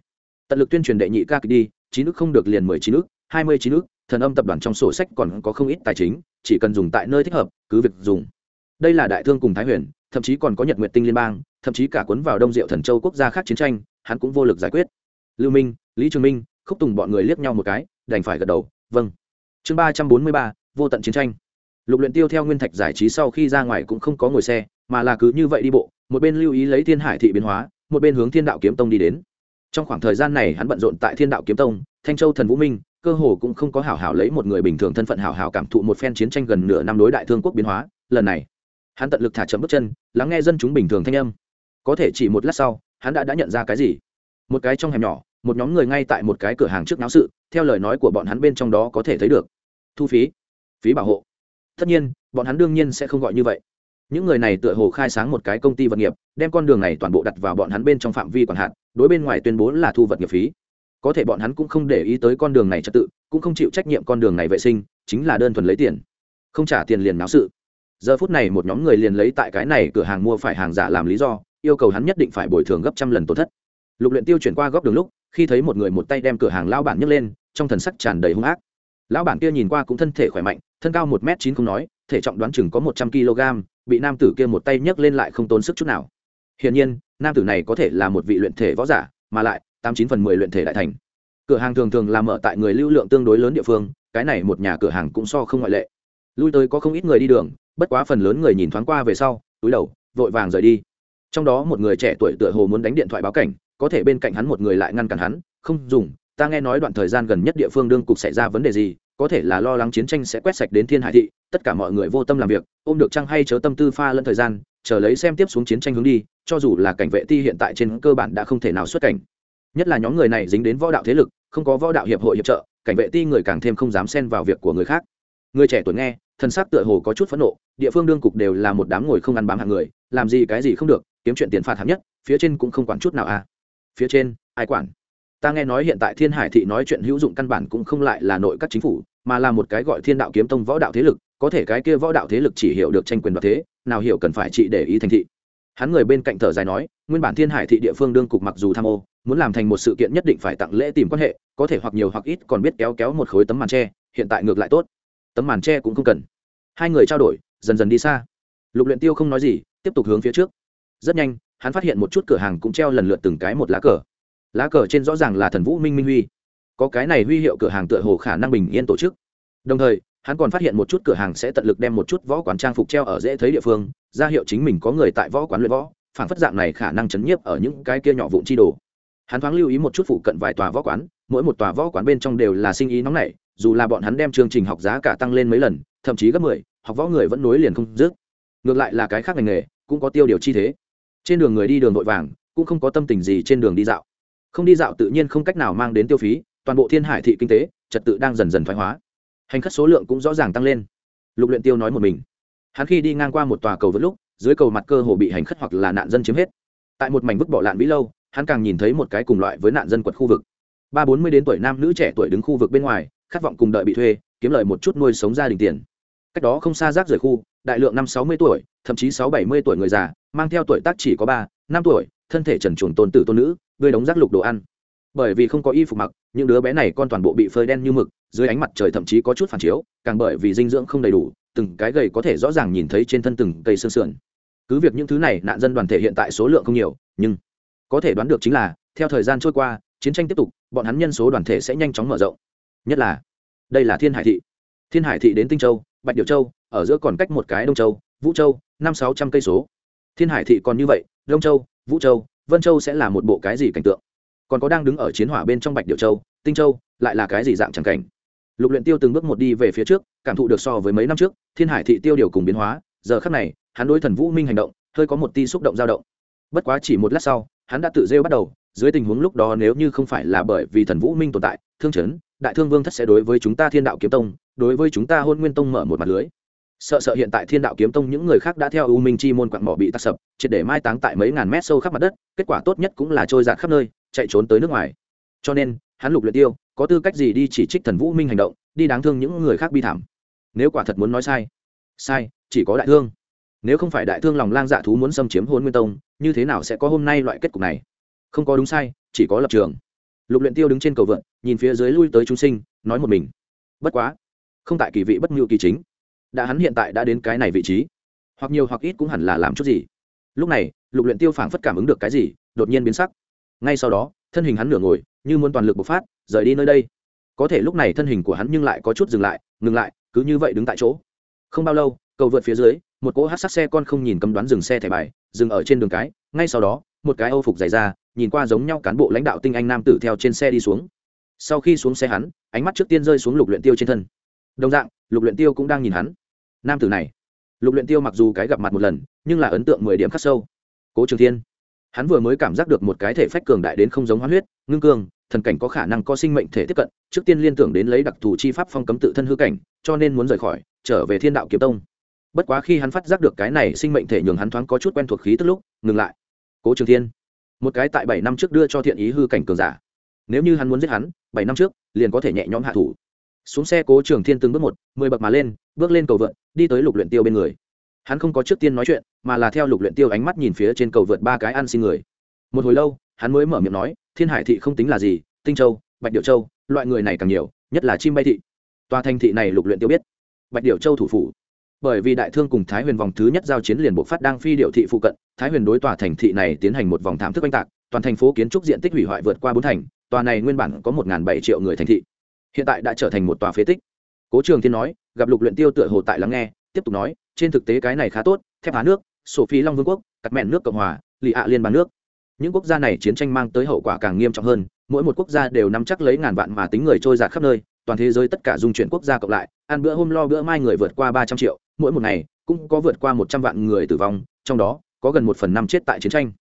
Tận lực tuyên truyền đệ nhị ca kịch đi, chín nước không được liền mười chín nước hai mươi chín nước thần âm tập đoàn trong sổ sách còn có không ít tài chính, chỉ cần dùng tại nơi thích hợp, cứ việc dùng. Đây là đại thương cùng thái huyền, thậm chí còn có nhật nguyệt tinh liên bang, thậm chí cả cuốn vào đông diệu thần châu quốc gia khác chiến tranh, hắn cũng vô lực giải quyết. Lưu minh, lý trường minh, khúc tùng bọn người liếc nhau một cái, đành phải gật đầu vâng. Chương ba trăm bốn mươi ba, vô tận chiến tranh. Lục luyện tiêu theo nguyên thạch giải trí sau khi ra ngoài cũng không có ngồi xe, mà là cứ như vậy đi bộ, một bên lưu ý lấy thiên hải thị biến hóa, một bên hướng thiên đạo kiếm tông đi đến. Trong khoảng thời gian này hắn bận rộn tại thiên đạo kiếm tông, thanh châu thần vũ minh cơ hồ cũng không có hảo hảo lấy một người bình thường thân phận hảo hảo cảm thụ một phen chiến tranh gần nửa năm đối đại thương quốc biến hóa, lần này, hắn tận lực thả chậm bước chân, lắng nghe dân chúng bình thường thanh âm. Có thể chỉ một lát sau, hắn đã đã nhận ra cái gì? Một cái trong hẻm nhỏ, một nhóm người ngay tại một cái cửa hàng trước náo sự, theo lời nói của bọn hắn bên trong đó có thể thấy được. Thu phí phí bảo hộ. Tất nhiên, bọn hắn đương nhiên sẽ không gọi như vậy. Những người này tựa hồ khai sáng một cái công ty vật nghiệp, đem con đường này toàn bộ đặt vào bọn hắn bên trong phạm vi quản hạn đối bên ngoài tuyên bố là thu vật nghiệp phí có thể bọn hắn cũng không để ý tới con đường này trật tự, cũng không chịu trách nhiệm con đường này vệ sinh, chính là đơn thuần lấy tiền. Không trả tiền liền náo sự. Giờ phút này một nhóm người liền lấy tại cái này cửa hàng mua phải hàng giả làm lý do, yêu cầu hắn nhất định phải bồi thường gấp trăm lần tổn thất. Lục luyện tiêu chuyển qua góc đường lúc, khi thấy một người một tay đem cửa hàng lao bản nhấc lên, trong thần sắc tràn đầy hung ác. Lão bản kia nhìn qua cũng thân thể khỏe mạnh, thân cao một m chín không nói, thể trọng đoán chừng có một trăm kg bị nam tử kia một tay nhấc lên lại không tốn sức chút nào. Hiển nhiên, nam tử này có thể là một vị luyện thể võ giả, mà lại tám chín phần mười luyện thể đại thành. Cửa hàng thường thường làm mở tại người lưu lượng tương đối lớn địa phương, cái này một nhà cửa hàng cũng so không ngoại lệ. Lui tới có không ít người đi đường, bất quá phần lớn người nhìn thoáng qua về sau, túi đầu, vội vàng rời đi. Trong đó một người trẻ tuổi tựa hồ muốn đánh điện thoại báo cảnh, có thể bên cạnh hắn một người lại ngăn cản hắn, không dùng, ta nghe nói đoạn thời gian gần nhất địa phương đương cục xảy ra vấn đề gì, có thể là lo lắng chiến tranh sẽ quét sạch đến thiên hải thị, tất cả mọi người vô tâm làm việc, ôm được trăng hay chớ tâm tư pha lẫn thời gian, chờ lấy xem tiếp xuống chiến tranh hướng đi, cho dù là cảnh vệ ti hiện tại trên cơ bản đã không thể nào xuất cảnh nhất là nhóm người này dính đến võ đạo thế lực, không có võ đạo hiệp hội hiệp trợ, cảnh vệ ti người càng thêm không dám xen vào việc của người khác. Người trẻ tuổi nghe, thân xác tựa hồ có chút phẫn nộ, địa phương đương cục đều là một đám ngồi không ăn bám hàng người, làm gì cái gì không được, kiếm chuyện tiền phạt hạng nhất, phía trên cũng không quản chút nào à. Phía trên, ai quản? Ta nghe nói hiện tại thiên hải thị nói chuyện hữu dụng căn bản cũng không lại là nội các chính phủ, mà là một cái gọi thiên đạo kiếm tông võ đạo thế lực, có thể cái kia võ đạo thế lực chỉ hiểu được tranh quyền đoạt thế, nào hiểu cần phải trị để ý thành thị hắn người bên cạnh thở dài nói, nguyên bản thiên hải thị địa phương đương cục mặc dù tham ô, muốn làm thành một sự kiện nhất định phải tặng lễ tìm quan hệ, có thể hoặc nhiều hoặc ít còn biết kéo kéo một khối tấm màn tre, hiện tại ngược lại tốt. Tấm màn tre cũng không cần. Hai người trao đổi, dần dần đi xa. Lục luyện tiêu không nói gì, tiếp tục hướng phía trước. Rất nhanh, hắn phát hiện một chút cửa hàng cũng treo lần lượt từng cái một lá cờ. Lá cờ trên rõ ràng là thần vũ minh minh huy. Có cái này huy hiệu cửa hàng tựa hồ khả năng bình yên tổ chức. Đồng thời, hắn còn phát hiện một chút cửa hàng sẽ tận lực đem một chút võ quán trang phục treo ở dễ thấy địa phương ra hiệu chính mình có người tại võ quán luyện võ, phản phất dạng này khả năng chấn nhiếp ở những cái kia nhỏ vụn chi đồ. Hắn thoáng lưu ý một chút phụ cận vài tòa võ quán, mỗi một tòa võ quán bên trong đều là sinh ý nóng nảy, dù là bọn hắn đem chương trình học giá cả tăng lên mấy lần, thậm chí gấp mười, học võ người vẫn nối liền không dứt. Ngược lại là cái khác ngành nghề, cũng có tiêu điều chi thế. Trên đường người đi đường vội vàng, cũng không có tâm tình gì trên đường đi dạo. Không đi dạo tự nhiên không cách nào mang đến tiêu phí, toàn bộ thiên hải thị kinh tế, trật tự đang dần dần thoái hóa. Hành khách số lượng cũng rõ ràng tăng lên. Lục luyện tiêu nói một mình hắn khi đi ngang qua một tòa cầu vượt lúc, dưới cầu mặt cơ hồ bị hành khất hoặc là nạn dân chiếm hết. Tại một mảnh vứt bỏ lạn vĩ lâu, hắn càng nhìn thấy một cái cùng loại với nạn dân quật khu vực. Ba bốn mươi đến tuổi nam nữ trẻ tuổi đứng khu vực bên ngoài, khát vọng cùng đợi bị thuê, kiếm lời một chút nuôi sống gia đình tiền. Cách đó không xa rác rời khu, đại lượng năm sáu mươi tuổi, thậm chí sáu bảy mươi tuổi người già, mang theo tuổi tác chỉ có ba, năm tuổi, thân thể trần truồng tôn tử tôn nữ gây đóng rác lục đồ ăn. Bởi vì không có y phục mặc, những đứa bé này con toàn bộ bị phơi đen như mực, dưới ánh mặt trời thậm chí có chút phản chiếu, càng bởi vì dinh dưỡng không đầy đủ từng cái gầy có thể rõ ràng nhìn thấy trên thân từng cây xương sườn. Cứ việc những thứ này, nạn dân đoàn thể hiện tại số lượng không nhiều, nhưng có thể đoán được chính là, theo thời gian trôi qua, chiến tranh tiếp tục, bọn hắn nhân số đoàn thể sẽ nhanh chóng mở rộng. Nhất là, đây là thiên hải thị. Thiên hải thị đến tinh châu, bạch điệu châu, ở giữa còn cách một cái đông châu, vũ châu, năm sáu trăm cây số. Thiên hải thị còn như vậy, đông châu, vũ châu, vân châu sẽ là một bộ cái gì cảnh tượng? Còn có đang đứng ở chiến hỏa bên trong bạch điệu châu, tinh châu, lại là cái gì dạng chẳng cảnh? Lục luyện tiêu từng bước một đi về phía trước, cảm thụ được so với mấy năm trước, thiên hải thị tiêu điều cùng biến hóa, giờ khắc này, hắn đối thần vũ minh hành động, hơi có một ti xúc động dao động. Bất quá chỉ một lát sau, hắn đã tự rêu bắt đầu, dưới tình huống lúc đó nếu như không phải là bởi vì thần vũ minh tồn tại, thương chấn, đại thương vương thất sẽ đối với chúng ta thiên đạo kiếm tông, đối với chúng ta hôn nguyên tông mở một mặt lưới. Sợ sợ hiện tại thiên đạo kiếm tông những người khác đã theo u minh chi môn quặng mỏ bị tắc sập, triệt để mai táng tại mấy ngàn mét sâu khắp mặt đất, kết quả tốt nhất cũng là trôi giạt khắp nơi, chạy trốn tới nước ngoài. Cho nên, hắn lục luyện tiêu có tư cách gì đi chỉ trích thần vũ minh hành động, đi đáng thương những người khác bi thảm. Nếu quả thật muốn nói sai sai, chỉ có đại thương. Nếu không phải đại thương lòng lang dạ thú muốn xâm chiếm hôn nguyên tông, như thế nào sẽ có hôm nay loại kết cục này? Không có đúng sai, chỉ có lập trường. Lục luyện tiêu đứng trên cầu vượn, nhìn phía dưới lui tới chúng sinh, nói một mình. Bất quá, không tại kỳ vị bất ngưu kỳ chính. Đã hắn hiện tại đã đến cái này vị trí, hoặc nhiều hoặc ít cũng hẳn là làm chút gì. Lúc này, lục luyện tiêu phảng phất cảm ứng được cái gì, đột nhiên biến sắc. Ngay sau đó, thân hình hắn nửa ngồi như muốn toàn lực bộc phát, rời đi nơi đây. Có thể lúc này thân hình của hắn nhưng lại có chút dừng lại, ngừng lại, cứ như vậy đứng tại chỗ. Không bao lâu, cầu vượt phía dưới, một cỗ hát sát xe con không nhìn cấm đoán dừng xe thẻ bài, dừng ở trên đường cái, ngay sau đó, một cái âu phục dày ra nhìn qua giống nhau cán bộ lãnh đạo tinh anh nam tử theo trên xe đi xuống. Sau khi xuống xe hắn, ánh mắt trước tiên rơi xuống lục luyện tiêu trên thân. Đồng dạng, lục luyện tiêu cũng đang nhìn hắn. Nam tử này, lục luyện tiêu mặc dù cái gặp mặt một lần, nhưng là ấn tượng mười điểm khắc sâu. Cố trường thiên, hắn vừa mới cảm giác được một cái thể phách cường đại đến không giống hóa huyết, ngưng cường thần cảnh có khả năng có sinh mệnh thể tiếp cận, trước tiên liên tưởng đến lấy đặc thù chi pháp phong cấm tự thân hư cảnh, cho nên muốn rời khỏi, trở về thiên đạo kiếm tông. Bất quá khi hắn phát giác được cái này sinh mệnh thể nhường hắn thoáng có chút quen thuộc khí tức lúc, ngừng lại. Cố trường thiên, một cái tại bảy năm trước đưa cho thiện ý hư cảnh cường giả. Nếu như hắn muốn giết hắn, bảy năm trước, liền có thể nhẹ nhõm hạ thủ. Xuống xe cố trường thiên từng bước một, mười bậc mà lên, bước lên cầu vượt đi tới lục luyện tiêu bên người. Hắn không có trước tiên nói chuyện, mà là theo lục luyện tiêu ánh mắt nhìn phía trên cầu vượt ba cái ăn xin người. Một hồi lâu, hắn mới mở miệng nói thiên hải thị không tính là gì, tinh châu, bạch điệu châu, loại người này càng nhiều, nhất là chim bay thị. Tòa thành thị này lục luyện tiêu biết. Bạch điệu châu thủ phủ. Bởi vì đại thương cùng thái huyền vòng thứ nhất giao chiến liền bộ phát đang phi điệu thị phụ cận, thái huyền đối tòa thành thị này tiến hành một vòng thảm thức oanh tạc, toàn thành phố kiến trúc diện tích hủy hoại vượt qua bốn thành, tòa này nguyên bản có một bảy triệu người thành thị. Hiện tại đã trở thành một tòa phế tích. Cố trường thiên nói, gặp lục luyện tiêu tựa hồ tại lắng nghe, tiếp tục nói, trên thực tế cái này khá tốt, thép há nước, sổ phi long vương quốc, cắt mẹn nước cộng hòa, lì ạ liên bang nước những quốc gia này chiến tranh mang tới hậu quả càng nghiêm trọng hơn, mỗi một quốc gia đều nắm chắc lấy ngàn vạn mà tính người trôi giạt khắp nơi, toàn thế giới tất cả dung chuyển quốc gia cộng lại, ăn bữa hôm lo bữa mai người vượt qua ba trăm triệu, mỗi một ngày cũng có vượt qua một trăm vạn người tử vong, trong đó có gần một phần năm chết tại chiến tranh.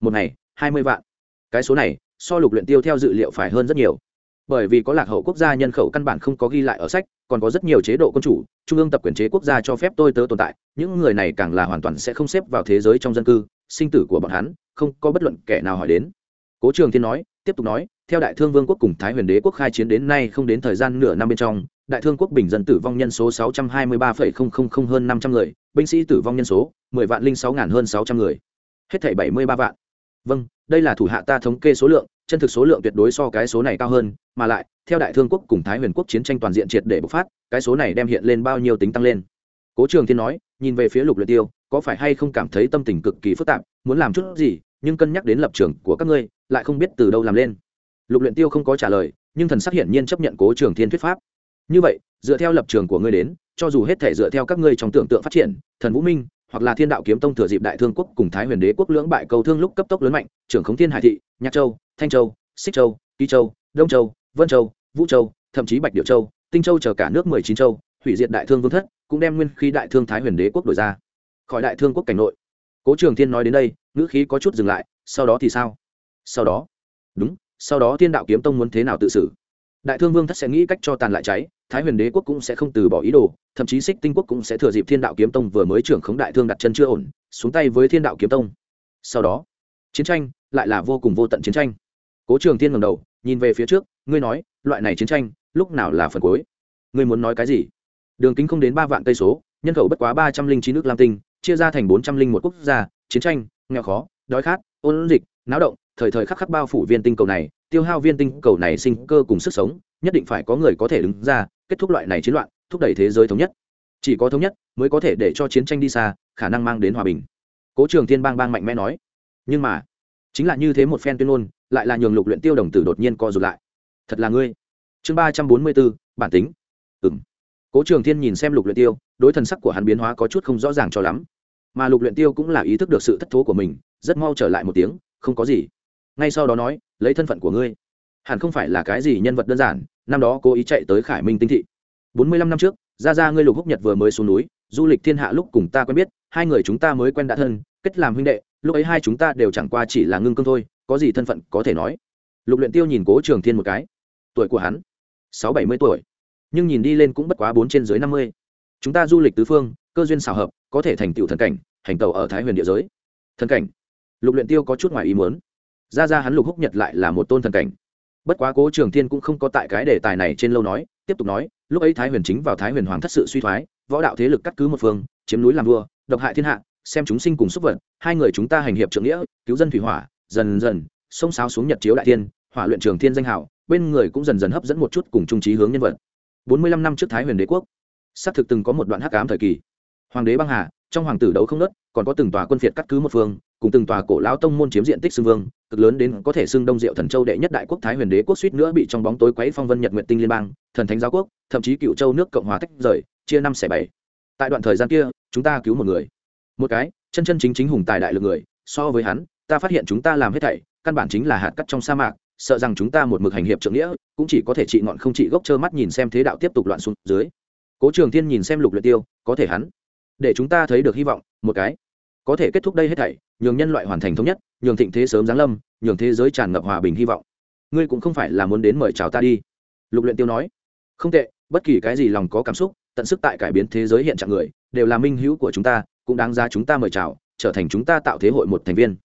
Một ngày, hai mươi vạn. Cái số này, so lục luyện tiêu theo dự liệu phải hơn rất nhiều. Bởi vì có lạc hậu quốc gia nhân khẩu căn bản không có ghi lại ở sách, còn có rất nhiều chế độ quân chủ, trung ương tập quyền chế quốc gia cho phép tôi tớ tồn tại, những người này càng là hoàn toàn sẽ không xếp vào thế giới trong dân cư sinh tử của bọn hắn không có bất luận kẻ nào hỏi đến. Cố trường thiên nói tiếp tục nói theo đại thương vương quốc cùng thái huyền đế quốc khai chiến đến nay không đến thời gian nửa năm bên trong đại thương quốc bình dân tử vong nhân số 623,000 hơn 500 người binh sĩ tử vong nhân số 10 vạn linh 6 hơn 600 người. Hết thảy 73 vạn. Vâng đây là thủ hạ ta thống kê số lượng chân thực số lượng tuyệt đối so cái số này cao hơn mà lại theo đại thương quốc cùng thái huyền quốc chiến tranh toàn diện triệt để bộc phát cái số này đem hiện lên bao nhiêu tính tăng lên. Cố trường thiên nói nhìn về phía lục luyện tiêu có phải hay không cảm thấy tâm tình cực kỳ phức tạp, muốn làm chút gì, nhưng cân nhắc đến lập trường của các ngươi, lại không biết từ đâu làm lên. Lục luyện tiêu không có trả lời, nhưng thần sắc hiển nhiên chấp nhận cố trường thiên thuyết pháp. Như vậy, dựa theo lập trường của ngươi đến, cho dù hết thể dựa theo các ngươi trong tưởng tượng phát triển, thần vũ minh, hoặc là thiên đạo kiếm tông thừa dịp đại thương quốc cùng thái huyền đế quốc lưỡng bại cầu thương lúc cấp tốc lớn mạnh, trưởng khống thiên hải thị, nhạc châu, thanh châu, xích châu kỳ châu, đông châu, vân châu, vũ châu, thậm chí bạch điệu châu, tinh châu chờ cả nước mười chín châu, hủy diệt đại thương vương thất, cũng đem nguyên khí đại thương thái huyền đế quốc đổi ra khỏi đại thương quốc cảnh nội. Cố trường thiên nói đến đây, ngữ khí có chút dừng lại, sau đó thì sao? Sau đó? Đúng, sau đó thiên đạo kiếm tông muốn thế nào tự xử? Đại thương vương thất sẽ nghĩ cách cho tàn lại cháy, thái huyền đế quốc cũng sẽ không từ bỏ ý đồ, thậm chí xích tinh quốc cũng sẽ thừa dịp thiên đạo kiếm tông vừa mới trưởng khống đại thương đặt chân chưa ổn, xuống tay với thiên đạo kiếm tông. Sau đó? Chiến tranh, lại là vô cùng vô tận chiến tranh. Cố trường thiên ngầm đầu, nhìn về phía trước, ngươi nói, loại này chiến tranh, lúc nào là phần cuối? Ngươi muốn nói cái gì? Đường kính không đến ba vạn cây số, nhân khẩu bất quá ba trăm linh chín nước lam tinh chia ra thành bốn trăm linh một quốc gia, chiến tranh, nghèo khó, đói khát, ôn dịch, náo động, thời thời khắc khắc bao phủ viên tinh cầu này, tiêu hao viên tinh cầu này sinh cơ cùng sức sống, nhất định phải có người có thể đứng ra, kết thúc loại này chiến loạn, thúc đẩy thế giới thống nhất. Chỉ có thống nhất, mới có thể để cho chiến tranh đi xa, khả năng mang đến hòa bình. Cố trường thiên bang bang mạnh mẽ nói. Nhưng mà, chính là như thế một phen tuyên ngôn, lại là nhường lục luyện tiêu đồng tử đột nhiên co rụt lại. Thật là ngươi. Chương ba trăm bốn mươi bốn, bản tính. Ừm. Cố trường thiên nhìn xem lục luyện tiêu đối thần sắc của hắn biến hóa có chút không rõ ràng cho lắm. Mà lục luyện tiêu cũng là ý thức được sự thất thố của mình, rất mau trở lại một tiếng, không có gì. Ngay sau đó nói, lấy thân phận của ngươi. Hẳn không phải là cái gì nhân vật đơn giản, năm đó cố ý chạy tới khải minh tinh thị. Bốn mươi lăm năm trước ra ra ngươi lục húc nhật vừa mới xuống núi, du lịch thiên hạ lúc cùng ta quen biết, hai người chúng ta mới quen đã thân, kết làm huynh đệ, lúc ấy hai chúng ta đều chẳng qua chỉ là ngưng cương thôi, có gì thân phận có thể nói. Lục luyện tiêu nhìn cố trường thiên một cái. Tuổi của hắn, sáu bảy mươi tuổi, nhưng nhìn đi lên cũng bất quá bốn trên dưới năm mươi chúng ta du lịch tứ phương, cơ duyên xảo hợp, có thể thành tựu thần cảnh, hành tàu ở thái huyền địa giới. Thần cảnh. Lục luyện tiêu có chút ngoài ý muốn. Ra ra hắn lục húc nhật lại là một tôn thần cảnh. Bất quá cố trường thiên cũng không có tại cái đề tài này trên lâu nói, tiếp tục nói, lúc ấy thái huyền chính vào thái huyền hoàng thất sự suy thoái, võ đạo thế lực cắt cứ một phương, chiếm núi làm vua, độc hại thiên hạ, xem chúng sinh cùng xúc vật, hai người chúng ta hành hiệp trượng nghĩa, cứu dân thủy hỏa, dần dần, sông sáo xuống nhật chiếu đại thiên, hỏa luyện trường thiên danh hảo, bên người cũng dần dần hấp dẫn một chút cùng trung trí hướng nhân vật. Bốn mươi lăm năm trước thái huyền đế quốc xác thực từng có một đoạn hắc ám thời kỳ. Hoàng đế băng hà, trong hoàng tử đấu không nớt, còn có từng tòa quân phiệt cắt cứ một phương, cùng từng tòa cổ lão tông môn chiếm diện tích xưng vương, cực lớn đến có thể xưng đông diệu thần châu đệ nhất đại quốc thái huyền đế quốc suýt nữa bị trong bóng tối quấy phong vân nhật nguyện tinh liên bang, thần thánh giáo quốc, thậm chí cựu châu nước cộng hòa tách rời, chia năm xẻ bảy. Tại đoạn thời gian kia, chúng ta cứu một người. Một cái, chân chân chính chính hùng tài đại lực người, so với hắn, ta phát hiện chúng ta làm hết thảy, căn bản chính là hạt cắt trong sa mạc, sợ rằng chúng ta một mực hành hiệp trượng nghĩa, cũng chỉ có thể trị ngọn không trị gốc trơ mắt nhìn xem thế đạo tiếp tục loạn xuống dưới cố trường thiên nhìn xem lục luyện tiêu, có thể hắn, để chúng ta thấy được hy vọng, một cái. Có thể kết thúc đây hết thảy, nhường nhân loại hoàn thành thống nhất, nhường thịnh thế sớm giáng lâm, nhường thế giới tràn ngập hòa bình hy vọng. Ngươi cũng không phải là muốn đến mời chào ta đi. Lục luyện tiêu nói. Không tệ, bất kỳ cái gì lòng có cảm xúc, tận sức tại cải biến thế giới hiện trạng người, đều là minh hữu của chúng ta, cũng đáng giá chúng ta mời chào, trở thành chúng ta tạo thế hội một thành viên.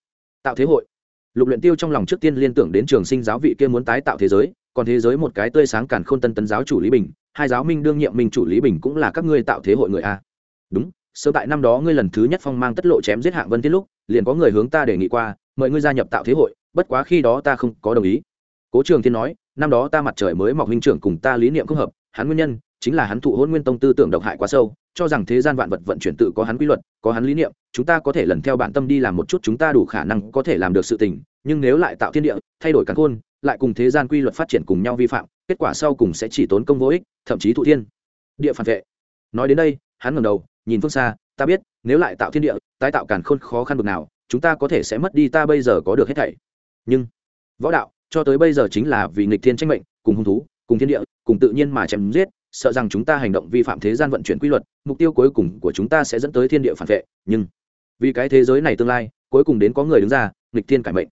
Tạo thế hội. Lục luyện tiêu trong lòng trước tiên liên tưởng đến trường sinh giáo vị kia muốn tái tạo thế giới, còn thế giới một cái tươi sáng càn khôn tân tấn giáo chủ lý bình hai giáo minh đương nhiệm minh chủ lý bình cũng là các ngươi tạo thế hội người a. Đúng sơ tại năm đó ngươi lần thứ nhất phong mang tất lộ chém giết hạng vân tiết lúc, liền có người hướng ta đề nghị qua, mời ngươi gia nhập tạo thế hội, bất quá khi đó ta không có đồng ý. Cố trường thiên nói, năm đó ta mặt trời mới mọc huynh trưởng cùng ta lý niệm không hợp, hắn nguyên nhân chính là hắn thụ hôn nguyên tông tư tưởng độc hại quá sâu, cho rằng thế gian vạn vật vận chuyển tự có hắn quy luật, có hắn lý niệm, chúng ta có thể lần theo bản tâm đi làm một chút chúng ta đủ khả năng có thể làm được sự tình, nhưng nếu lại tạo thiên địa, thay đổi cắn khôn, lại cùng thế gian quy luật phát triển cùng nhau vi phạm kết quả sau cùng sẽ chỉ tốn công vô ích, thậm chí thụ thiên. Địa phản vệ. Nói đến đây, hắn ngẩng đầu, nhìn phương xa, ta biết, nếu lại tạo thiên địa, tái tạo càn khôn khó khăn bực nào, chúng ta có thể sẽ mất đi, ta bây giờ có được hết thảy. Nhưng, võ đạo, cho tới bây giờ chính là vì nghịch thiên tranh mệnh, cùng hung thú, cùng thiên địa, cùng tự nhiên mà chém giết, sợ rằng chúng ta hành động vi phạm thế gian vận chuyển quy luật, mục tiêu cuối cùng của chúng ta sẽ dẫn tới thiên địa phản vệ, nhưng, vì cái thế giới này tương lai, cuối cùng đến có người đứng ra, nghịch thiên cải mệnh.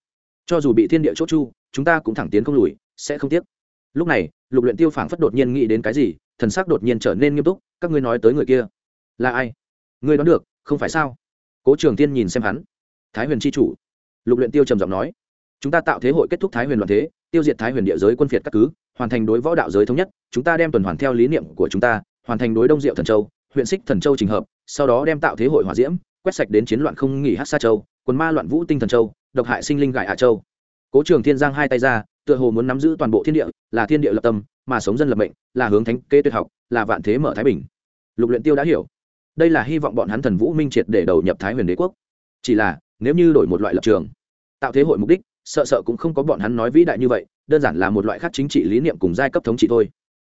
Cho dù bị thiên địa chốt chu, chúng ta cũng thẳng tiến không lùi, sẽ không tiếc lúc này, lục luyện tiêu phảng phất đột nhiên nghĩ đến cái gì, thần sắc đột nhiên trở nên nghiêm túc, các ngươi nói tới người kia. Là ai? Ngươi đoán được, không phải sao? Cố trường tiên nhìn xem hắn. Thái huyền chi chủ. Lục luyện tiêu trầm giọng nói. Chúng ta tạo thế hội kết thúc thái huyền loạn thế, tiêu diệt thái huyền địa giới quân phiệt các cứ, hoàn thành đối võ đạo giới thống nhất, chúng ta đem tuần hoàn theo lý niệm của chúng ta, hoàn thành đối đông diệu thần châu, huyện xích thần châu trình hợp, sau đó đem tạo thế hội hòa diễm, quét sạch đến chiến loạn không nghỉ hát sa châu, quần ma loạn vũ tinh thần châu, độc hại sinh linh gại hạ châu. Cố trường thiên giang hai tay ra tựa hồ muốn nắm giữ toàn bộ thiên địa, là thiên địa lập tâm, mà sống dân lập mệnh, là hướng thánh kê tuyệt học, là vạn thế mở thái bình. Lục luyện tiêu đã hiểu. Đây là hy vọng bọn hắn thần vũ minh triệt để đầu nhập thái huyền đế quốc. Chỉ là, nếu như đổi một loại lập trường, tạo thế hội mục đích, sợ sợ cũng không có bọn hắn nói vĩ đại như vậy, đơn giản là một loại khác chính trị lý niệm cùng giai cấp thống trị thôi.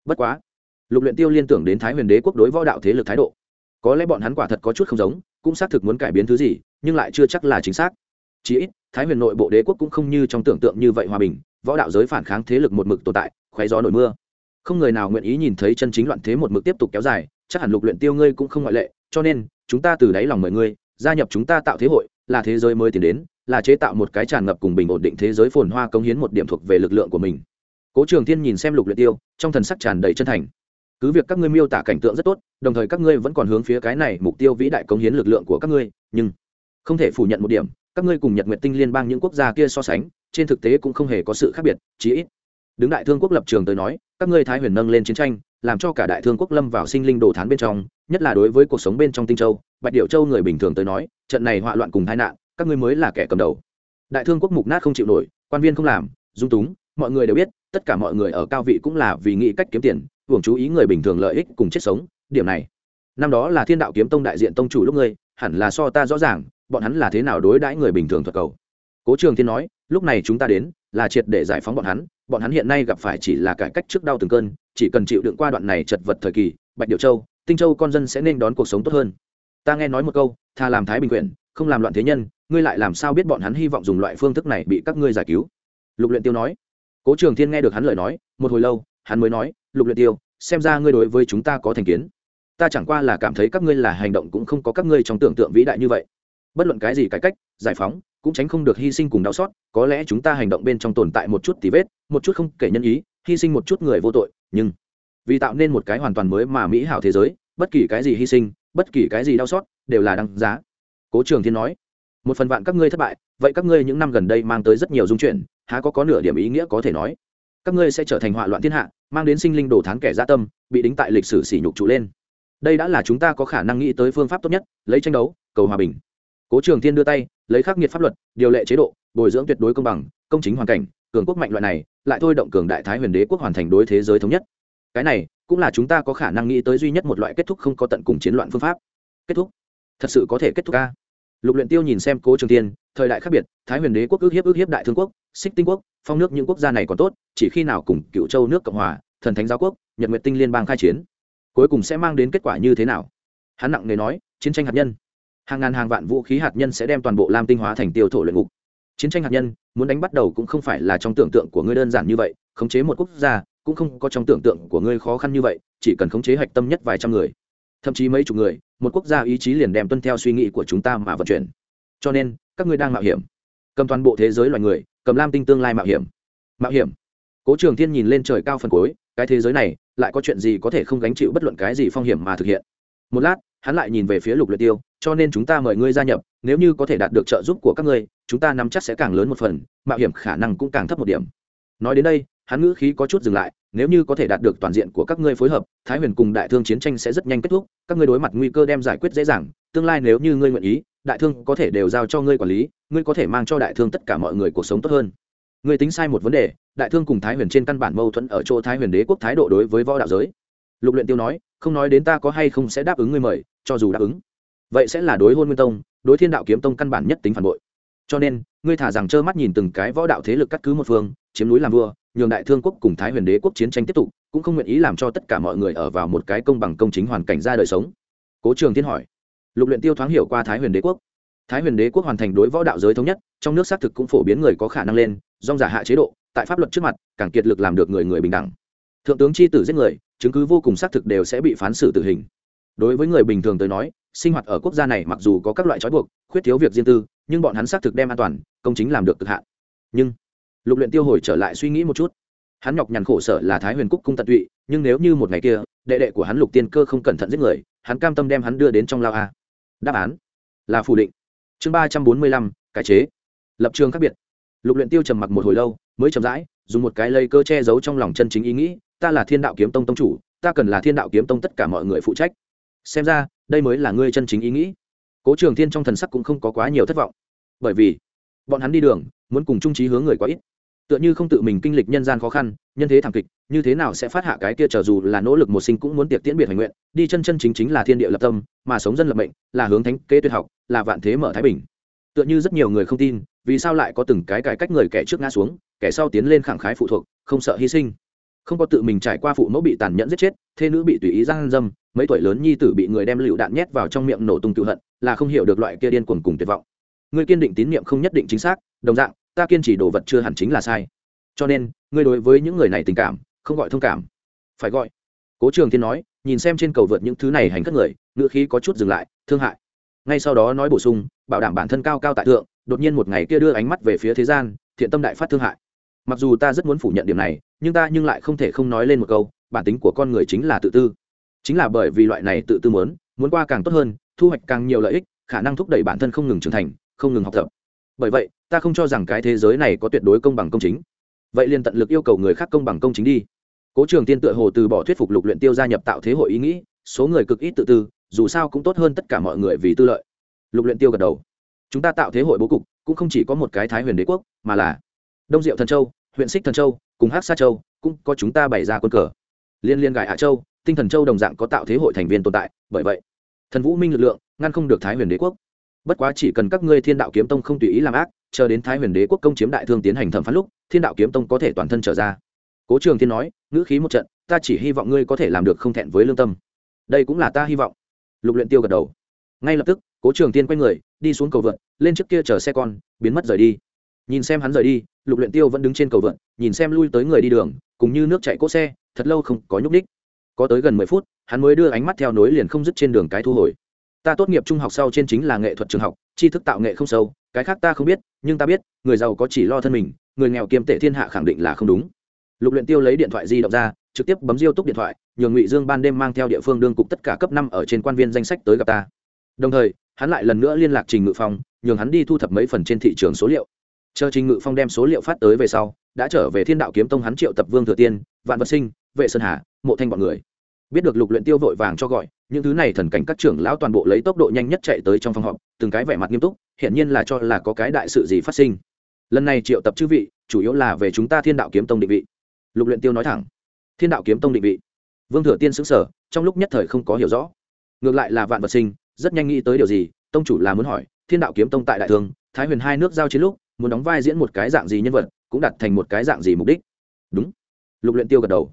Bất quá, lục luyện tiêu liên tưởng đến thái huyền đế quốc đối võ đạo thế lực thái độ. Có lẽ bọn hắn quả thật có chút không giống, cũng xác thực muốn cải biến thứ gì, nhưng lại chưa chắc là chính xác. Chỉ ít, thái huyền nội bộ đế quốc cũng không như trong tưởng tượng như vậy hòa bình võ đạo giới phản kháng thế lực một mực tồn tại, khoé gió nổi mưa. Không người nào nguyện ý nhìn thấy chân chính loạn thế một mực tiếp tục kéo dài, chắc hẳn lục luyện tiêu ngươi cũng không ngoại lệ, cho nên, chúng ta từ đáy lòng mời ngươi, gia nhập chúng ta tạo thế hội, là thế giới mới tiến đến, là chế tạo một cái tràn ngập cùng bình ổn định thế giới phồn hoa công hiến một điểm thuộc về lực lượng của mình. Cố trường thiên nhìn xem lục luyện tiêu, trong thần sắc tràn đầy chân thành. Cứ việc các ngươi miêu tả cảnh tượng rất tốt, đồng thời các ngươi vẫn còn hướng phía cái này mục tiêu vĩ đại công hiến lực lượng của các ngươi, nhưng không thể phủ nhận một điểm, các ngươi cùng nhật nguyệt tinh liên bang những quốc gia kia so sánh trên thực tế cũng không hề có sự khác biệt, chí ít. Đứng đại thương quốc lập trường tới nói, các ngươi thái huyền nâng lên chiến tranh, làm cho cả đại thương quốc lâm vào sinh linh đồ thán bên trong, nhất là đối với cuộc sống bên trong tinh châu, bạch điệu châu người bình thường tới nói, trận này họa loạn cùng tai nạn, các ngươi mới là kẻ cầm đầu. Đại thương quốc mục nát không chịu nổi, quan viên không làm, dung túng, mọi người đều biết, tất cả mọi người ở cao vị cũng là vì nghĩ cách kiếm tiền, hưởng chú ý người bình thường lợi ích cùng chết sống, điểm này. Năm đó là thiên đạo kiếm tông đại diện tông chủ lúc ngươi, hẳn là so ta rõ ràng, bọn hắn là thế nào đối đãi người bình thường thuật cầu. Cố trường thiên nói lúc này chúng ta đến, là triệt để giải phóng bọn hắn bọn hắn hiện nay gặp phải chỉ là cải cách trước đau từng cơn, chỉ cần chịu đựng qua đoạn này chật vật thời kỳ, bạch điệu châu, tinh châu con dân sẽ nên đón cuộc sống tốt hơn. Ta nghe nói một câu thà làm thái bình quyền, không làm loạn thế nhân, ngươi lại làm sao biết bọn hắn hy vọng dùng loại phương thức này bị các ngươi giải cứu? Lục luyện tiêu nói. Cố trường thiên nghe được hắn lời nói, một hồi lâu, hắn mới nói, lục luyện tiêu, xem ra ngươi đối với chúng ta có thành kiến. Ta chẳng qua là cảm thấy các ngươi là hành động cũng không có các ngươi trong tưởng tượng vĩ đại như vậy. Bất luận cái gì cải cách, giải phóng cũng tránh không được hy sinh cùng đau xót, có lẽ chúng ta hành động bên trong tồn tại một chút tí vết, một chút không kể nhân ý, hy sinh một chút người vô tội, nhưng vì tạo nên một cái hoàn toàn mới mà mỹ hảo thế giới, bất kỳ cái gì hy sinh, bất kỳ cái gì đau xót, đều là đăng giá. Cố trường thiên nói, một phần vạn các ngươi thất bại, vậy các ngươi những năm gần đây mang tới rất nhiều dung chuyển, há có có nửa điểm ý nghĩa có thể nói? Các ngươi sẽ trở thành họa loạn thiên hạ, mang đến sinh linh đồ thán kẻ gia tâm, bị đính tại lịch sử sỉ nhục trụ lên. Đây đã là chúng ta có khả năng nghĩ tới phương pháp tốt nhất, lấy tranh đấu, cầu hòa bình cố trường thiên đưa tay lấy khắc nghiệt pháp luật điều lệ chế độ bồi dưỡng tuyệt đối công bằng công chính hoàn cảnh cường quốc mạnh loại này lại thôi động cường đại thái huyền đế quốc hoàn thành đối thế giới thống nhất. Cái này cũng là chúng ta có khả năng nghĩ tới duy nhất một loại kết thúc không có tận cùng chiến loạn phương pháp. Kết thúc? Thật sự có thể kết thúc ca lục luyện tiêu nhìn xem cố trường Thiên, thời đại khác biệt thái huyền đế quốc ước hiếp ước hiếp đại thương quốc xích tinh quốc phong nước những quốc gia này còn tốt chỉ khi nào cùng cựu châu nước cộng hòa thần thánh giáo quốc nhật nguyệt tinh liên bang khai chiến cuối cùng sẽ mang đến kết quả như thế nào? Hắn nặng nề nói chiến tranh hạt nhân hàng ngàn hàng vạn vũ khí hạt nhân sẽ đem toàn bộ lam tinh hóa thành tiêu thổ luyện ngục. Chiến tranh hạt nhân muốn đánh bắt đầu cũng không phải là trong tưởng tượng của ngươi đơn giản như vậy, khống chế một quốc gia cũng không có trong tưởng tượng của ngươi khó khăn như vậy, chỉ cần khống chế hạch tâm nhất vài trăm người, thậm chí mấy chục người, một quốc gia ý chí liền đem tuân theo suy nghĩ của chúng ta mà vận chuyển. Cho nên, các ngươi đang mạo hiểm, cầm toàn bộ thế giới loài người, cầm lam tinh tương lai mạo hiểm. Mạo hiểm. Cố trường thiên nhìn lên trời cao phần cuối, cái thế giới này lại có chuyện gì có thể không gánh chịu bất luận cái gì phong hiểm mà thực hiện. Một lát hắn lại nhìn về phía lục luyện tiêu, cho nên chúng ta mời ngươi gia nhập, nếu như có thể đạt được trợ giúp của các ngươi, chúng ta nắm chắc sẽ càng lớn một phần, mạo hiểm khả năng cũng càng thấp một điểm. Nói đến đây, hắn ngữ khí có chút dừng lại, nếu như có thể đạt được toàn diện của các ngươi phối hợp, thái huyền cùng đại thương chiến tranh sẽ rất nhanh kết thúc, các ngươi đối mặt nguy cơ đem giải quyết dễ dàng, tương lai nếu như ngươi nguyện ý, đại thương có thể đều giao cho ngươi quản lý, ngươi có thể mang cho đại thương tất cả mọi người cuộc sống tốt hơn. Ngươi tính sai một vấn đề, đại thương cùng thái huyền trên căn bản mâu thuẫn ở chỗ thái huyền đế quốc thái độ đối với võ đạo giới. Lục luyện tiêu nói không nói đến ta có hay không sẽ đáp ứng ngươi mời, cho dù đáp ứng. Vậy sẽ là đối hôn nguyên tông, đối thiên đạo kiếm tông căn bản nhất tính phản bội. Cho nên, ngươi thả rằng trơ mắt nhìn từng cái võ đạo thế lực cắt cứ một phương, chiếm núi làm vua, nhường đại thương quốc cùng thái huyền đế quốc chiến tranh tiếp tục, cũng không nguyện ý làm cho tất cả mọi người ở vào một cái công bằng công chính hoàn cảnh ra đời sống. Cố trường thiên hỏi. Lục luyện tiêu thoáng hiểu qua thái huyền đế quốc. Thái huyền đế quốc hoàn thành đối võ đạo giới thống nhất, trong nước xác thực cũng phổ biến người có khả năng lên dòng giả hạ chế độ, tại pháp luật trước mặt, càng kiệt lực làm được người người bình đẳng. Thượng tướng chi tử giết người chứng cứ vô cùng xác thực đều sẽ bị phán xử tử hình. Đối với người bình thường tới nói, sinh hoạt ở quốc gia này mặc dù có các loại trói buộc, khuyết thiếu việc riêng tư, nhưng bọn hắn xác thực đem an toàn, công chính làm được cực hạn. Nhưng, lục luyện tiêu hồi trở lại suy nghĩ một chút. Hắn nhọc nhằn khổ sở là thái huyền cúc cung tận tụy, nhưng nếu như một ngày kia, đệ đệ của hắn lục tiên cơ không cẩn thận giết người, hắn cam tâm đem hắn đưa đến trong lao a. Đáp án là phủ định. Chương ba trăm bốn mươi lăm, cải chế. Lập trường khác biệt. Lục luyện tiêu trầm mặc một hồi lâu, mới chậm rãi, dùng một cái lây cơ che giấu trong lòng chân chính ý nghĩ ta là thiên đạo kiếm tông tông chủ, ta cần là thiên đạo kiếm tông tất cả mọi người phụ trách. Xem ra, đây mới là ngươi chân chính ý nghĩ. Cố trường thiên trong thần sắc cũng không có quá nhiều thất vọng. Bởi vì, bọn hắn đi đường, muốn cùng trung trí hướng người quá ít. Tựa như không tự mình kinh lịch nhân gian khó khăn, nhân thế thảm kịch, như thế nào sẽ phát hạ cái kia trở dù là nỗ lực một sinh cũng muốn tiệc tiễn biệt hành nguyện, đi chân chân chính chính là thiên địa lập tâm, mà sống dân lập mệnh, là hướng thánh, kế tuyệt học, là vạn thế mở thái bình. Tựa như rất nhiều người không tin, vì sao lại có từng cái cải cách người kẻ trước ngã xuống, kẻ sau tiến lên khẳng khái phụ thuộc, không sợ hy sinh không có tự mình trải qua phụ mẫu bị tàn nhẫn giết chết, thê nữ bị tùy ý giang dâm, mấy tuổi lớn nhi tử bị người đem lựu đạn nhét vào trong miệng nổ tung tự hận, là không hiểu được loại kia điên cuồng cùng tuyệt vọng. Người kiên định tín nhiệm không nhất định chính xác, đồng dạng, ta kiên trì đồ vật chưa hẳn chính là sai. Cho nên ngươi đối với những người này tình cảm, không gọi thông cảm. Phải gọi. Cố trường thiên nói, nhìn xem trên cầu vượt những thứ này hành các người, ngựa khí có chút dừng lại, thương hại. Ngay sau đó nói bổ sung, bảo đảm bản thân cao cao tại thượng, đột nhiên một ngày kia đưa ánh mắt về phía thế gian, thiện tâm đại phát thương hại mặc dù ta rất muốn phủ nhận điểm này, nhưng ta nhưng lại không thể không nói lên một câu, bản tính của con người chính là tự tư. Chính là bởi vì loại này tự tư muốn muốn qua càng tốt hơn, thu hoạch càng nhiều lợi ích, khả năng thúc đẩy bản thân không ngừng trưởng thành, không ngừng học tập. Bởi vậy, ta không cho rằng cái thế giới này có tuyệt đối công bằng công chính. Vậy liền tận lực yêu cầu người khác công bằng công chính đi. Cố trường tiên tựa hồ từ bỏ thuyết phục lục luyện tiêu gia nhập tạo thế hội ý nghĩ, số người cực ít tự tư, dù sao cũng tốt hơn tất cả mọi người vì tư lợi. Lục luyện tiêu gật đầu. Chúng ta tạo thế hội bố cục, cũng không chỉ có một cái thái huyền đế quốc, mà là đông diệu thần châu, huyện xích thần châu, cùng hắc sa châu, cũng có chúng ta bày ra quân cờ. Liên liên gài hạ châu, tinh thần châu đồng dạng có tạo thế hội thành viên tồn tại, bởi vậy, thần vũ minh lực lượng ngăn không được thái huyền đế quốc. Bất quá chỉ cần các ngươi thiên đạo kiếm tông không tùy ý làm ác, chờ đến thái huyền đế quốc công chiếm đại thương tiến hành thẩm phán lúc, thiên đạo kiếm tông có thể toàn thân trở ra. Cố trường thiên nói, ngữ khí một trận, ta chỉ hy vọng ngươi có thể làm được không thẹn với lương tâm. Đây cũng là ta hy vọng. Lục luyện tiêu gật đầu. Ngay lập tức, cố trường tiên quay người, đi xuống cầu vượt, lên trước kia chờ xe con, biến mất rời đi. Nhìn xem hắn rời đi lục luyện tiêu vẫn đứng trên cầu vượt nhìn xem lui tới người đi đường, cùng như nước chảy cỗ xe, thật lâu không có nhúc đích. có tới gần mười phút, hắn mới đưa ánh mắt theo nối liền không dứt trên đường cái thu hồi. Ta tốt nghiệp trung học sau trên chính là nghệ thuật trường học, tri thức tạo nghệ không sâu, cái khác ta không biết, nhưng ta biết, người giàu có chỉ lo thân mình, người nghèo kiêm tệ thiên hạ khẳng định là không đúng. Lục luyện tiêu lấy điện thoại di động ra, trực tiếp bấm diêu túc điện thoại, nhường ngụy dương ban đêm mang theo địa phương đương cục tất cả cấp năm ở trên quan viên danh sách tới gặp ta. Đồng thời, hắn lại lần nữa liên lạc trình ngự phong, nhường hắn đi thu thập mấy phần trên thị trường số liệu chờ trình ngự phong đem số liệu phát tới về sau, đã trở về thiên đạo kiếm tông hắn triệu tập vương thừa tiên, vạn vật sinh, vệ sơn hà, mộ thanh bọn người. Biết được lục luyện tiêu vội vàng cho gọi, những thứ này thần cảnh các trưởng lão toàn bộ lấy tốc độ nhanh nhất chạy tới trong phòng họp, từng cái vẻ mặt nghiêm túc hiện nhiên là cho là có cái đại sự gì phát sinh. Lần này triệu tập chư vị, chủ yếu là về chúng ta thiên đạo kiếm tông định vị. Lục luyện tiêu nói thẳng. Thiên đạo kiếm tông định vị. Vương thừa tiên sững sờ, trong lúc nhất thời không có hiểu rõ. Ngược lại là vạn vật sinh, rất nhanh nghĩ tới điều gì, tông chủ là muốn hỏi, thiên đạo kiếm tông tại đại thương, thái huyền hai nước giao chiến lúc muốn đóng vai diễn một cái dạng gì nhân vật, cũng đặt thành một cái dạng gì mục đích. Đúng. Lục luyện tiêu gật đầu.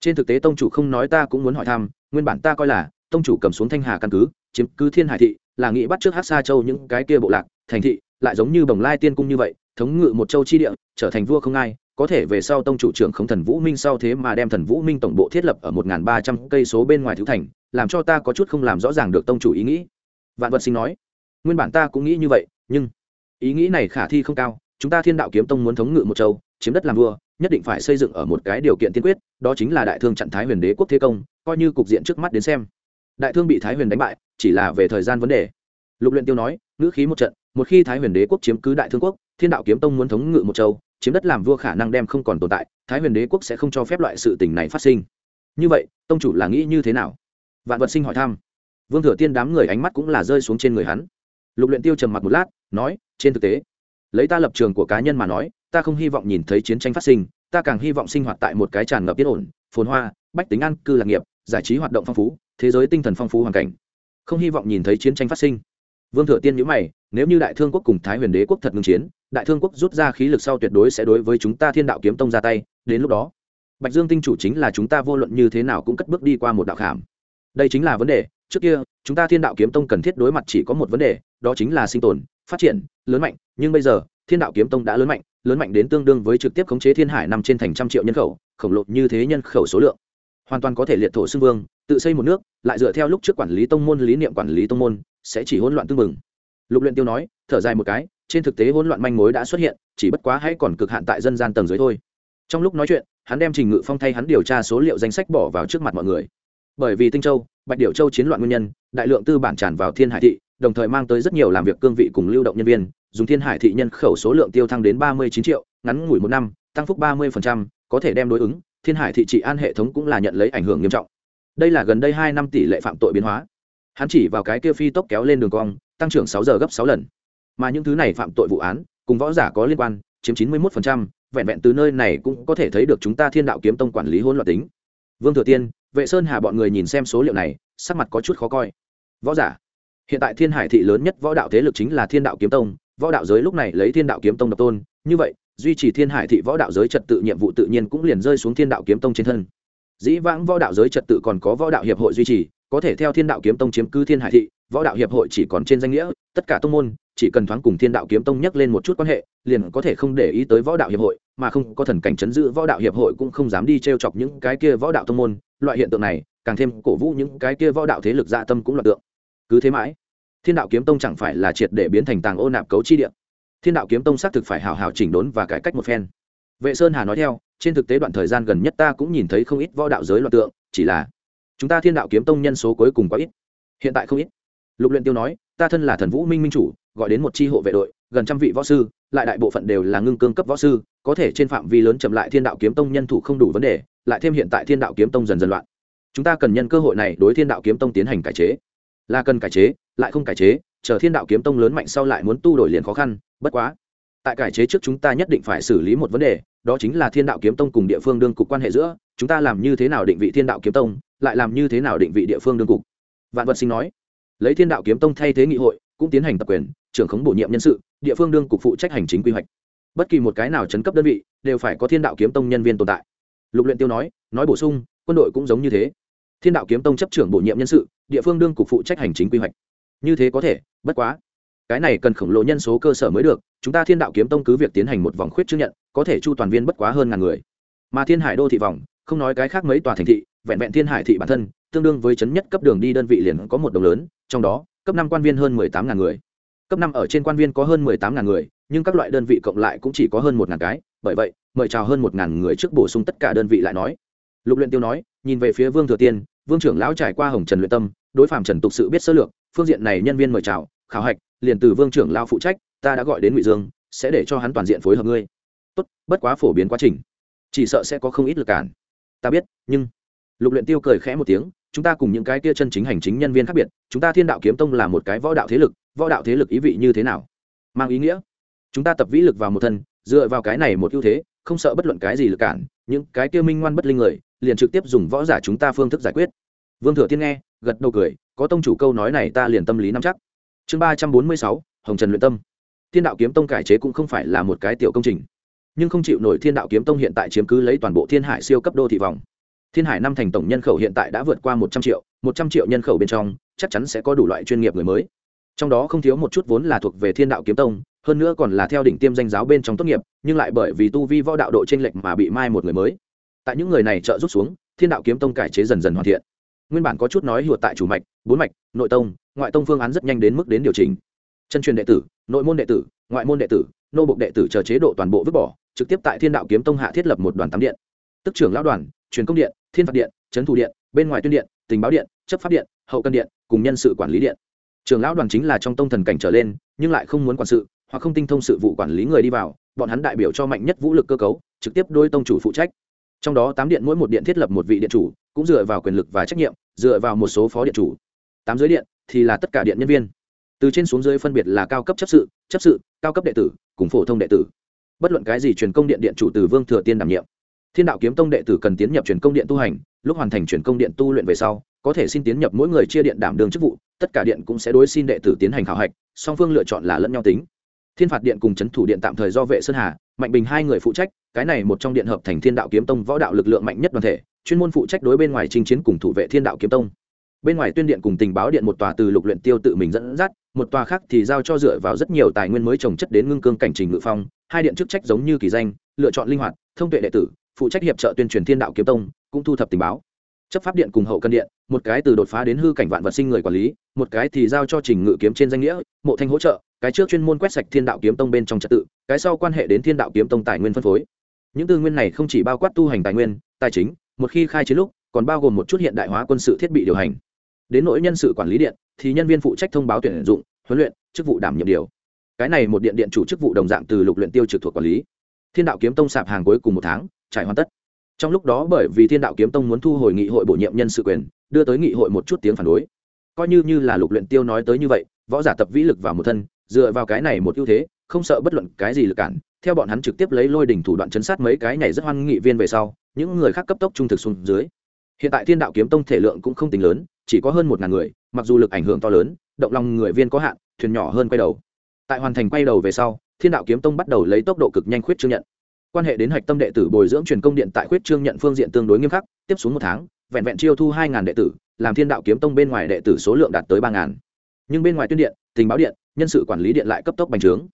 Trên thực tế tông chủ không nói ta cũng muốn hỏi thăm, nguyên bản ta coi là, tông chủ cầm xuống thanh hà căn cứ, chiếm cứ thiên hải thị, là nghĩ bắt trước hát xa châu những cái kia bộ lạc, thành thị, lại giống như bồng lai tiên cung như vậy, thống ngự một châu chi địa, trở thành vua không ai, có thể về sau tông chủ trưởng không thần vũ minh sau thế mà đem thần vũ minh tổng bộ thiết lập ở một ba trăm cây số bên ngoài thiếu thành, làm cho ta có chút không làm rõ ràng được tông chủ ý nghĩ. Vạn vật sinh nói, nguyên bản ta cũng nghĩ như vậy, nhưng ý nghĩ này khả thi không cao, chúng ta thiên đạo kiếm tông muốn thống ngự một châu, chiếm đất làm vua, nhất định phải xây dựng ở một cái điều kiện tiên quyết, đó chính là đại thương chặn thái huyền đế quốc thế công, coi như cục diện trước mắt đến xem. Đại thương bị thái huyền đánh bại, chỉ là về thời gian vấn đề. Lục luyện tiêu nói, ngữ khí một trận, một khi thái huyền đế quốc chiếm cứ đại thương quốc, thiên đạo kiếm tông muốn thống ngự một châu, chiếm đất làm vua khả năng đem không còn tồn tại, thái huyền đế quốc sẽ không cho phép loại sự tình này phát sinh. Như vậy, tông chủ là nghĩ như thế nào? Vạn vật sinh hỏi thăm. Vương thừa tiên đám người ánh mắt cũng là rơi xuống trên người hắn lục luyện tiêu trầm mặc một lát, nói, trên thực tế, lấy ta lập trường của cá nhân mà nói, ta không hy vọng nhìn thấy chiến tranh phát sinh, ta càng hy vọng sinh hoạt tại một cái tràn ngập yên ổn, phồn hoa, bách tính an cư lạc nghiệp, giải trí hoạt động phong phú, thế giới tinh thần phong phú hoàn cảnh. Không hy vọng nhìn thấy chiến tranh phát sinh. Vương thừa tiên nhữ mày, nếu như đại thương quốc cùng thái huyền đế quốc thật ngưng chiến, đại thương quốc rút ra khí lực sau tuyệt đối sẽ đối với chúng ta thiên đạo kiếm tông ra tay, đến lúc đó, bạch dương tinh chủ chính là chúng ta vô luận như thế nào cũng cất bước đi qua một đạo khảm. Đây chính là vấn đề trước kia, chúng ta thiên đạo kiếm tông cần thiết đối mặt chỉ có một vấn đề, đó chính là sinh tồn, phát triển, lớn mạnh. Nhưng bây giờ, thiên đạo kiếm tông đã lớn mạnh lớn mạnh đến tương đương với trực tiếp khống chế thiên hải nằm trên thành trăm triệu nhân khẩu, khổng lồ như thế nhân khẩu số lượng. Hoàn toàn có thể liệt thổ xưng vương, tự xây một nước, lại dựa theo lúc trước quản lý tông môn lý niệm quản lý tông môn, sẽ chỉ hỗn loạn tương mừng. Lục luyện tiêu nói, thở dài một cái, trên thực tế hỗn loạn manh mối đã xuất hiện, chỉ bất quá hãy còn cực hạn tại dân gian tầng dưới thôi. Trong lúc nói chuyện, hắn đem trình ngự phong thay hắn điều tra số liệu danh sách bỏ vào trước mặt mọi người. Bởi vì tinh châu bạch điệu châu chiến loạn nguyên nhân, đại lượng tư bản tràn vào thiên hải thị, đồng thời mang tới rất nhiều làm việc cương vị cùng lưu động nhân viên, dùng thiên hải thị nhân khẩu số lượng tiêu thăng đến ba mươi chín triệu, ngắn ngủi một năm, tăng phúc ba mươi có thể đem đối ứng, thiên hải thị trị an hệ thống cũng là nhận lấy ảnh hưởng nghiêm trọng. Đây là gần đây hai năm tỷ lệ phạm tội biến hóa. Hắn chỉ vào cái kia phi tốc kéo lên đường cong, tăng trưởng sáu giờ gấp sáu lần. Mà những thứ này phạm tội vụ án, cùng võ giả có liên quan, chiếm chín mươi một vẹn vẹn từ nơi này cũng có thể thấy được chúng ta thiên đạo kiếm tông quản lý hỗn loạn tính. Vương thừa tiên vệ sơn hà bọn người nhìn xem số liệu này, sắc mặt có chút khó coi. Võ giả. Hiện tại thiên hải thị lớn nhất võ đạo thế lực chính là thiên đạo kiếm tông, võ đạo giới lúc này lấy thiên đạo kiếm tông độc tôn, như vậy, duy trì thiên hải thị võ đạo giới trật tự nhiệm vụ tự nhiên cũng liền rơi xuống thiên đạo kiếm tông trên thân. Dĩ vãng võ đạo giới trật tự còn có võ đạo hiệp hội duy trì, có thể theo thiên đạo kiếm tông chiếm cứ thiên hải thị, võ đạo hiệp hội chỉ còn trên danh nghĩa, tất cả tông môn, chỉ cần thoáng cùng thiên đạo kiếm tông nhắc lên một chút quan hệ, liền có thể không để ý tới võ đạo hiệp hội mà không có thần cảnh chấn giữ võ đạo hiệp hội cũng không dám đi t r e o chọc những cái kia võ đạo thông môn, loại hiện tượng này, càng thêm cổ vũ những cái kia võ đạo thế lực dạ tâm cũng loạt tượng. Cứ thế mãi, thiên đạo kiếm tông chẳng phải là triệt để biến thành tàng ô nạp cấu chi địa. Thiên đạo kiếm tông xác thực phải hào hào chỉnh đốn và cải cách một phen. Vệ sơn hà nói theo, trên thực tế đoạn thời gian gần nhất ta cũng nhìn thấy không ít võ đạo giới loạt tượng, chỉ là chúng ta thiên đạo kiếm tông nhân số cuối cùng quá ít. Hiện tại không ít. Lục luyện tiêu nói, ta thân là thần vũ minh minh chủ, gọi đến một chi hộ vệ đội, gần trăm vị võ sư lại đại bộ phận đều là ngưng cương cấp võ sư, có thể trên phạm vi lớn chậm lại thiên đạo kiếm tông nhân thủ không đủ vấn đề, lại thêm hiện tại thiên đạo kiếm tông dần dần loạn. Chúng ta cần nhân cơ hội này đối thiên đạo kiếm tông tiến hành cải chế. Là cần cải chế, lại không cải chế, chờ thiên đạo kiếm tông lớn mạnh sau lại muốn tu đổi liền khó khăn, bất quá. Tại cải chế trước chúng ta nhất định phải xử lý một vấn đề, đó chính là thiên đạo kiếm tông cùng địa phương đương cục quan hệ giữa, chúng ta làm như thế nào định vị thiên đạo kiếm tông, lại làm như thế nào định vị địa phương đương cục? Vạn vật sinh nói. Lấy thiên đạo kiếm tông thay thế nghị hội, cũng tiến hành tập quyền, trưởng khống bổ nhiệm nhân sự địa phương đương cục phụ trách hành chính quy hoạch. Bất kỳ một cái nào chấn cấp đơn vị đều phải có thiên đạo kiếm tông nhân viên tồn tại. Lục luyện tiêu nói nói bổ sung, quân đội cũng giống như thế. Thiên đạo kiếm tông chấp trưởng bổ nhiệm nhân sự, địa phương đương cục phụ trách hành chính quy hoạch. Như thế có thể, bất quá. Cái này cần khổng lồ nhân số cơ sở mới được, chúng ta thiên đạo kiếm tông cứ việc tiến hành một vòng khuyết chứng nhận, có thể chu toàn viên bất quá hơn ngàn người. Mà thiên hải đô thị vòng, không nói cái khác mấy tòa thành thị, vẹn vẹn thiên hải thị bản thân, tương đương với chấn nhất cấp đường đi đơn vị liền có một đồng lớn, trong đó, cấp năm quan viên hơn mười tám ngàn người cấp năm ở trên quan viên có hơn mười tám ngàn người, nhưng các loại đơn vị cộng lại cũng chỉ có hơn một ngàn cái. Bởi vậy, mời chào hơn một ngàn người trước bổ sung tất cả đơn vị lại nói. Lục luyện tiêu nói, nhìn về phía vương thừa tiên, vương trưởng lão trải qua hồng trần luyện tâm, đối phạm trần tục sự biết sơ lược, phương diện này nhân viên mời chào, khảo hạch, liền từ vương trưởng lao phụ trách, ta đã gọi đến ngụy dương, sẽ để cho hắn toàn diện phối hợp ngươi. Tốt, bất quá phổ biến quá trình, chỉ sợ sẽ có không ít lực cản. Ta biết, nhưng lục luyện tiêu cười khẽ một tiếng, chúng ta cùng những cái kia chân chính hành chính nhân viên khác biệt, chúng ta thiên đạo kiếm tông là một cái võ đạo thế lực võ đạo thế lực ý vị như thế nào? Mang ý nghĩa. Chúng ta tập vĩ lực vào một thân, dựa vào cái này một ưu thế, không sợ bất luận cái gì lực cản, những cái kia minh ngoan bất linh người, liền trực tiếp dùng võ giả chúng ta phương thức giải quyết. Vương thừa tiên nghe, gật đầu cười, có tông chủ câu nói này ta liền tâm lý nắm chắc. Chương ba trăm bốn mươi sáu, hồng trần luyện tâm. Thiên đạo kiếm tông cải chế cũng không phải là một cái tiểu công trình. Nhưng không chịu nổi thiên đạo kiếm tông hiện tại chiếm cứ lấy toàn bộ thiên hải siêu cấp đô thị vòng. Thiên hải năm thành tổng nhân khẩu hiện tại đã vượt qua một trăm triệu, một trăm triệu nhân khẩu bên trong, chắc chắn sẽ có đủ loại chuyên nghiệp người mới trong đó không thiếu một chút vốn là thuộc về thiên đạo kiếm tông, hơn nữa còn là theo đỉnh tiêm danh giáo bên trong tốt nghiệp, nhưng lại bởi vì tu vi võ đạo độ t r ê n lệch mà bị mai một người mới. Tại những người này trợ rút xuống, thiên đạo kiếm tông cải chế dần dần hoàn thiện. Nguyên bản có chút nói hùa tại chủ mạch, bốn mạch, nội tông, ngoại tông phương án rất nhanh đến mức đến điều chỉnh. Chân truyền đệ tử, nội môn đệ tử, ngoại môn đệ tử, nô bộc đệ tử chờ chế độ toàn bộ vứt bỏ, trực tiếp tại thiên đạo kiếm tông hạ thiết lập một đoàn tám điện. Tức trưởng lão đoàn, truyền công điện, thiên phạt điện trấn thủ điện, bên ngoài tuyên điện, tình báo điện, chấp pháp điện, hậu cân điện, cùng nhân sự quản lý điện trường lão đoàn chính là trong tông thần cảnh trở lên, nhưng lại không muốn quản sự, hoặc không tinh thông sự vụ quản lý người đi vào, bọn hắn đại biểu cho mạnh nhất vũ lực cơ cấu, trực tiếp đôi tông chủ phụ trách. Trong đó tám điện mỗi một điện thiết lập một vị điện chủ, cũng dựa vào quyền lực và trách nhiệm, dựa vào một số phó điện chủ. Tám giới điện thì là tất cả điện nhân viên. Từ trên xuống dưới phân biệt là cao cấp chấp sự chấp sự, cao cấp đệ tử, cùng phổ thông đệ tử. Bất luận cái gì truyền công điện điện chủ từ vương thừa tiên đảm nhiệm. Thiên đạo kiếm tông đệ tử cần tiến nhập truyền công điện tu hành, lúc hoàn thành truyền công điện tu luyện về sau có thể xin tiến nhập mỗi người chia điện đảm đường chức vụ, tất cả điện cũng sẽ đối xin đệ tử tiến hành khảo hạch, song phương lựa chọn là lẫn nhau tính. Thiên phạt điện cùng c h ấ n thủ điện tạm thời do vệ sơn hà, mạnh bình hai người phụ trách, cái này một trong điện hợp thành thiên đạo kiếm tông võ đạo lực lượng mạnh nhất đoàn thể, chuyên môn phụ trách đối bên ngoài chinh chiến cùng thủ vệ thiên đạo kiếm tông. Bên ngoài tuyên điện cùng tình báo điện một tòa từ lục luyện tiêu tự mình dẫn dắt, một tòa khác thì giao cho dựa vào rất nhiều tài nguyên mới trồng chất đến ngưng cương cảnh trình ngự phong, hai điện chức trách giống như kỳ danh, lựa chọn linh hoạt, thông tuệ đệ tử, phụ trách hiệp trợ tuyên truyền thiên đạo kiếm tông, cũng thu thập tình báo chấp pháp điện cùng hậu cân điện, một cái từ đột phá đến hư cảnh vạn vật sinh người quản lý, một cái thì giao cho trình ngự kiếm trên danh nghĩa, mộ thanh hỗ trợ, cái trước chuyên môn quét sạch thiên đạo kiếm tông bên trong trật tự, cái sau quan hệ đến thiên đạo kiếm tông tài nguyên phân phối. Những tư nguyên này không chỉ bao quát tu hành tài nguyên, tài chính, một khi khai chiến lúc, còn bao gồm một chút hiện đại hóa quân sự thiết bị điều hành. Đến nỗi nhân sự quản lý điện, thì nhân viên phụ trách thông báo tuyển dụng, huấn luyện, chức vụ đảm nhiệm điều. Cái này một điện điện chủ chức vụ đồng dạng từ lục luyện tiêu trực thuộc quản lý. Thiên đạo kiếm tông sạp hàng cuối cùng một tháng, trải hoàn tất trong lúc đó bởi vì thiên đạo kiếm tông muốn thu hồi nghị hội bổ nhiệm nhân sự quyền, đưa tới nghị hội một chút tiếng phản đối. Coi như như là lục luyện tiêu nói tới như vậy, võ giả tập vĩ lực vào một thân, dựa vào cái này một ưu thế, không sợ bất luận cái gì lực cản. Theo bọn hắn trực tiếp lấy lôi đỉnh thủ đoạn chấn sát mấy cái này rất hoan nghị viên về sau, những người khác cấp tốc trung thực xuống dưới. Hiện tại thiên đạo kiếm tông thể lượng cũng không tính lớn, chỉ có hơn một ngàn người, mặc dù lực ảnh hưởng to lớn, động lòng người viên có hạn, thuyền nhỏ hơn quay đầu. Tại hoàn thành quay đầu về sau, thiên đạo kiếm tông bắt đầu lấy tốc độ cực nhanh khuyết chứng nhận quan hệ đến hạch tâm đệ tử bồi dưỡng truyền công điện tại khuyết trương nhận phương diện tương đối nghiêm khắc, tiếp xuống một tháng, vẹn vẹn chiêu thu hai ngàn đệ tử, làm thiên đạo kiếm tông bên ngoài đệ tử số lượng đạt tới ba nhưng bên ngoài tuyên điện, tình báo điện, nhân sự quản lý điện lại cấp tốc bành trướng.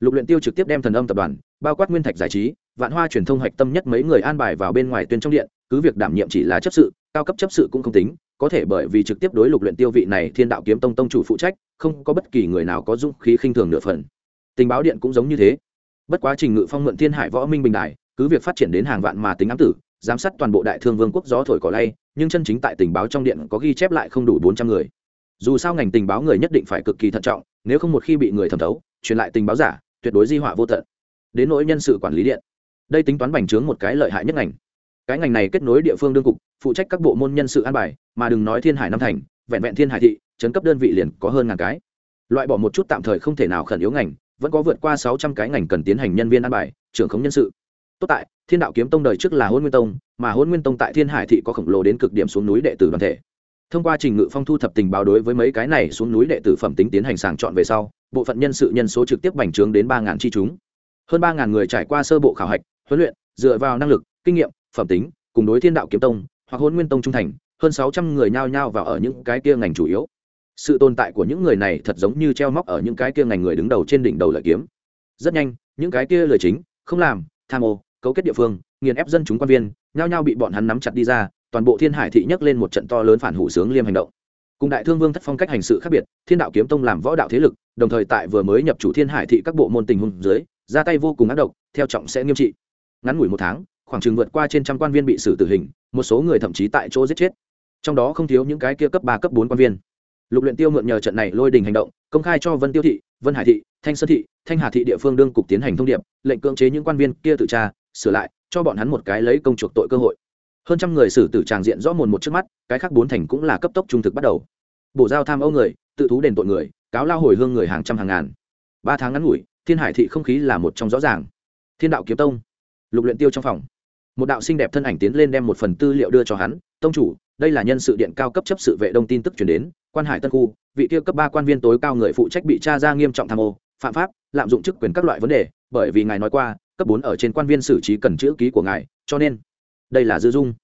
Lục luyện tiêu trực tiếp đem thần âm tập đoàn, bao quát nguyên thạch giải trí, vạn hoa truyền thông hạch tâm nhất mấy người an bài vào bên ngoài tuyên trong điện, cứ việc đảm nhiệm chỉ là chấp sự, cao cấp chấp sự cũng không tính, có thể bởi vì trực tiếp đối lục luyện tiêu vị này thiên đạo kiếm tông tông chủ phụ trách, không có bất kỳ người nào có dũng khí khinh thường nửa phần. Tình báo điện cũng giống như thế bất quá trình ngự phong mượn thiên hải võ minh bình đại cứ việc phát triển đến hàng vạn mà tính ám tử, giám sát toàn bộ đại thương vương quốc gió thổi cỏ lay, nhưng chân chính tại tình báo trong điện có ghi chép lại không đủ bốn trăm người. Dù sao ngành tình báo người nhất định phải cực kỳ thận trọng, nếu không một khi bị người thẩm thấu, truyền lại tình báo giả, tuyệt đối di họa vô tận. Đến nỗi nhân sự quản lý điện, đây tính toán bành trướng một cái lợi hại nhất ngành. Cái ngành này kết nối địa phương đương cục, phụ trách các bộ môn nhân sự an bài, mà đừng nói thiên hải Nam thành, vẹn vẹn thiên hải thị, chấn cấp đơn vị liền có hơn ngàn cái. Loại bỏ một chút tạm thời không thể nào khẩn yếu ngành vẫn có vượt qua sáu trăm cái ngành cần tiến hành nhân viên an bài, trưởng khống nhân sự. Tốt tại, thiên đạo kiếm tông đời trước là hôn nguyên tông, mà hôn nguyên tông tại thiên hải thị có khổng lồ đến cực điểm xuống núi đệ tử đoàn thể. Thông qua trình ngự phong thu thập tình báo đối với mấy cái này xuống núi đệ tử phẩm tính tiến hành sàng chọn về sau, bộ phận nhân sự nhân số trực tiếp bành trướng đến ba ngàn tri chúng. Hơn ba ngàn người trải qua sơ bộ khảo hạch, huấn luyện, dựa vào năng lực, kinh nghiệm, phẩm tính, cùng đối thiên đạo kiếm tông hoặc hôn nguyên tông trung thành, hơn sáu trăm người nhao nhao vào ở những cái kia ngành chủ yếu sự tồn tại của những người này thật giống như treo móc ở những cái kia ngành người đứng đầu trên đỉnh đầu lợi kiếm. Rất nhanh, những cái kia lời chính, không làm, tham ô, cấu kết địa phương, nghiền ép dân chúng quan viên, nhao nhao bị bọn hắn nắm chặt đi ra, toàn bộ thiên hải thị nhấc lên một trận to lớn phản hủ sướng liêm hành động. Cùng đại thương vương thất phong cách hành sự khác biệt, thiên đạo kiếm tông làm võ đạo thế lực, đồng thời tại vừa mới nhập chủ thiên hải thị các bộ môn tình huống dưới, ra tay vô cùng ác độc, theo trọng sẽ nghiêm trị. Ngắn ngủi một tháng, khoảng chừng vượt qua trên trăm quan viên bị xử tử hình, một số người thậm chí tại chỗ giết chết. Trong đó không thiếu những cái kia cấp ba, cấp bốn quan viên lục luyện tiêu mượn nhờ trận này lôi đình hành động, công khai cho vân tiêu thị, vân hải thị, thanh sơn thị, thanh hà thị địa phương đương cục tiến hành thông điệp, lệnh cưỡng chế những quan viên kia tự tra, sửa lại, cho bọn hắn một cái lấy công chuộc tội cơ hội. Hơn trăm người xử tử tràng diện rõ mồn một trước mắt, cái khác bốn thành cũng là cấp tốc trung thực bắt đầu. Bổ giao tham âu người, tự thú đền tội người, cáo lao hồi hương người hàng trăm hàng ngàn. Ba tháng ngắn ngủi, thiên hải thị không khí là một trong rõ ràng. Thiên đạo kiếm tông, lục luyện tiêu trong phòng. Một đạo xinh đẹp thân ảnh tiến lên đem một phần tư liệu đưa cho hắn. Tông chủ, đây là nhân sự điện cao cấp chấp sự vệ đông tin tức truyền đến quan hải tân khu, vị kia cấp ba quan viên tối cao người phụ trách bị tra ra nghiêm trọng tham ô, phạm pháp, lạm dụng chức quyền các loại vấn đề, bởi vì ngài nói qua, cấp bốn ở trên quan viên xử trí cần chữ ký của ngài, cho nên, đây là dư dung.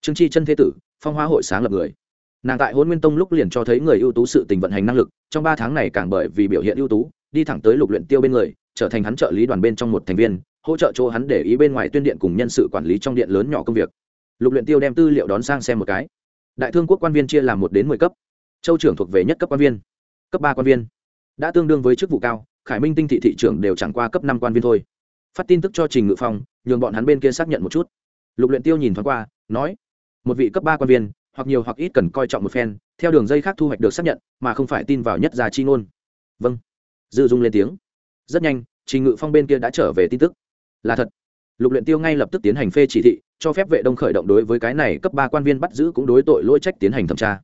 Trương chi chân thế tử, phong hoa hội sáng lập người. Nàng tại hôn nguyên tông lúc liền cho thấy người ưu tú sự tình vận hành năng lực, trong ba tháng này càng bởi vì biểu hiện ưu tú, đi thẳng tới lục luyện tiêu bên người, trở thành hắn trợ lý đoàn bên trong một thành viên, hỗ trợ chỗ hắn để ý bên ngoài tuyên điện cùng nhân sự quản lý trong điện lớn nhỏ công việc. Lục luyện tiêu đem tư liệu đón sang xem một cái. Đại thương quốc quan viên chia làm một đến mười cấp châu trưởng thuộc về nhất cấp quan viên. Cấp ba quan viên. Đã tương đương với chức vụ cao, khải minh tinh thị thị trưởng đều chẳng qua cấp năm quan viên thôi. Phát tin tức cho trình ngự phong, nhường bọn hắn bên kia xác nhận một chút. Lục luyện tiêu nhìn thoáng qua, nói, một vị cấp ba quan viên, hoặc nhiều hoặc ít cần coi trọng một phen, theo đường dây khác thu hoạch được xác nhận, mà không phải tin vào nhất gia chi ngôn. Vâng. Dư dung lên tiếng. Rất nhanh, trình ngự phong bên kia đã trở về tin tức. Là thật. Lục luyện tiêu ngay lập tức tiến hành phê chỉ thị, cho phép vệ đông khởi động đối với cái này cấp ba quan viên bắt giữ cũng đối tội lỗi trách tiến hành thẩm tra.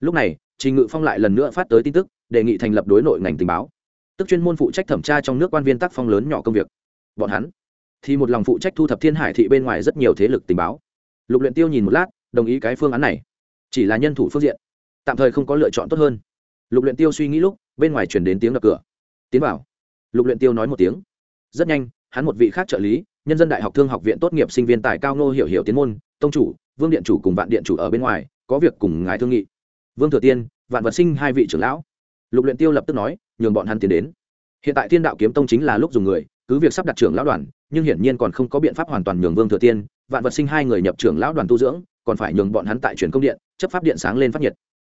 Lúc này trình ngự phong lại lần nữa phát tới tin tức, đề nghị thành lập đối nội ngành tình báo. Tức chuyên môn phụ trách thẩm tra trong nước quan viên tác phong lớn nhỏ công việc. Bọn hắn thì một lòng phụ trách thu thập thiên hải thị bên ngoài rất nhiều thế lực tình báo. Lục luyện tiêu nhìn một lát, đồng ý cái phương án này. Chỉ là nhân thủ phương diện, tạm thời không có lựa chọn tốt hơn. Lục luyện tiêu suy nghĩ lúc, bên ngoài truyền đến tiếng đập cửa. Tiến vào. Lục luyện tiêu nói một tiếng. Rất nhanh, hắn một vị khác trợ lý, nhân dân đại học thương học viện tốt nghiệp sinh viên tài cao nô hiểu hiểu tiến môn, tông chủ, vương điện chủ cùng vạn điện chủ ở bên ngoài, có việc cùng ngài thương nghị vương thừa tiên, vạn vật sinh hai vị trưởng lão. Lục luyện tiêu lập tức nói, nhường bọn hắn tiến đến. Hiện tại thiên đạo kiếm tông chính là lúc dùng người, cứ việc sắp đặt trưởng lão đoàn, nhưng hiển nhiên còn không có biện pháp hoàn toàn nhường vương thừa tiên, vạn vật sinh hai người nhập trưởng lão đoàn tu dưỡng, còn phải nhường bọn hắn tại truyền công điện, chấp pháp điện sáng lên phát nhiệt.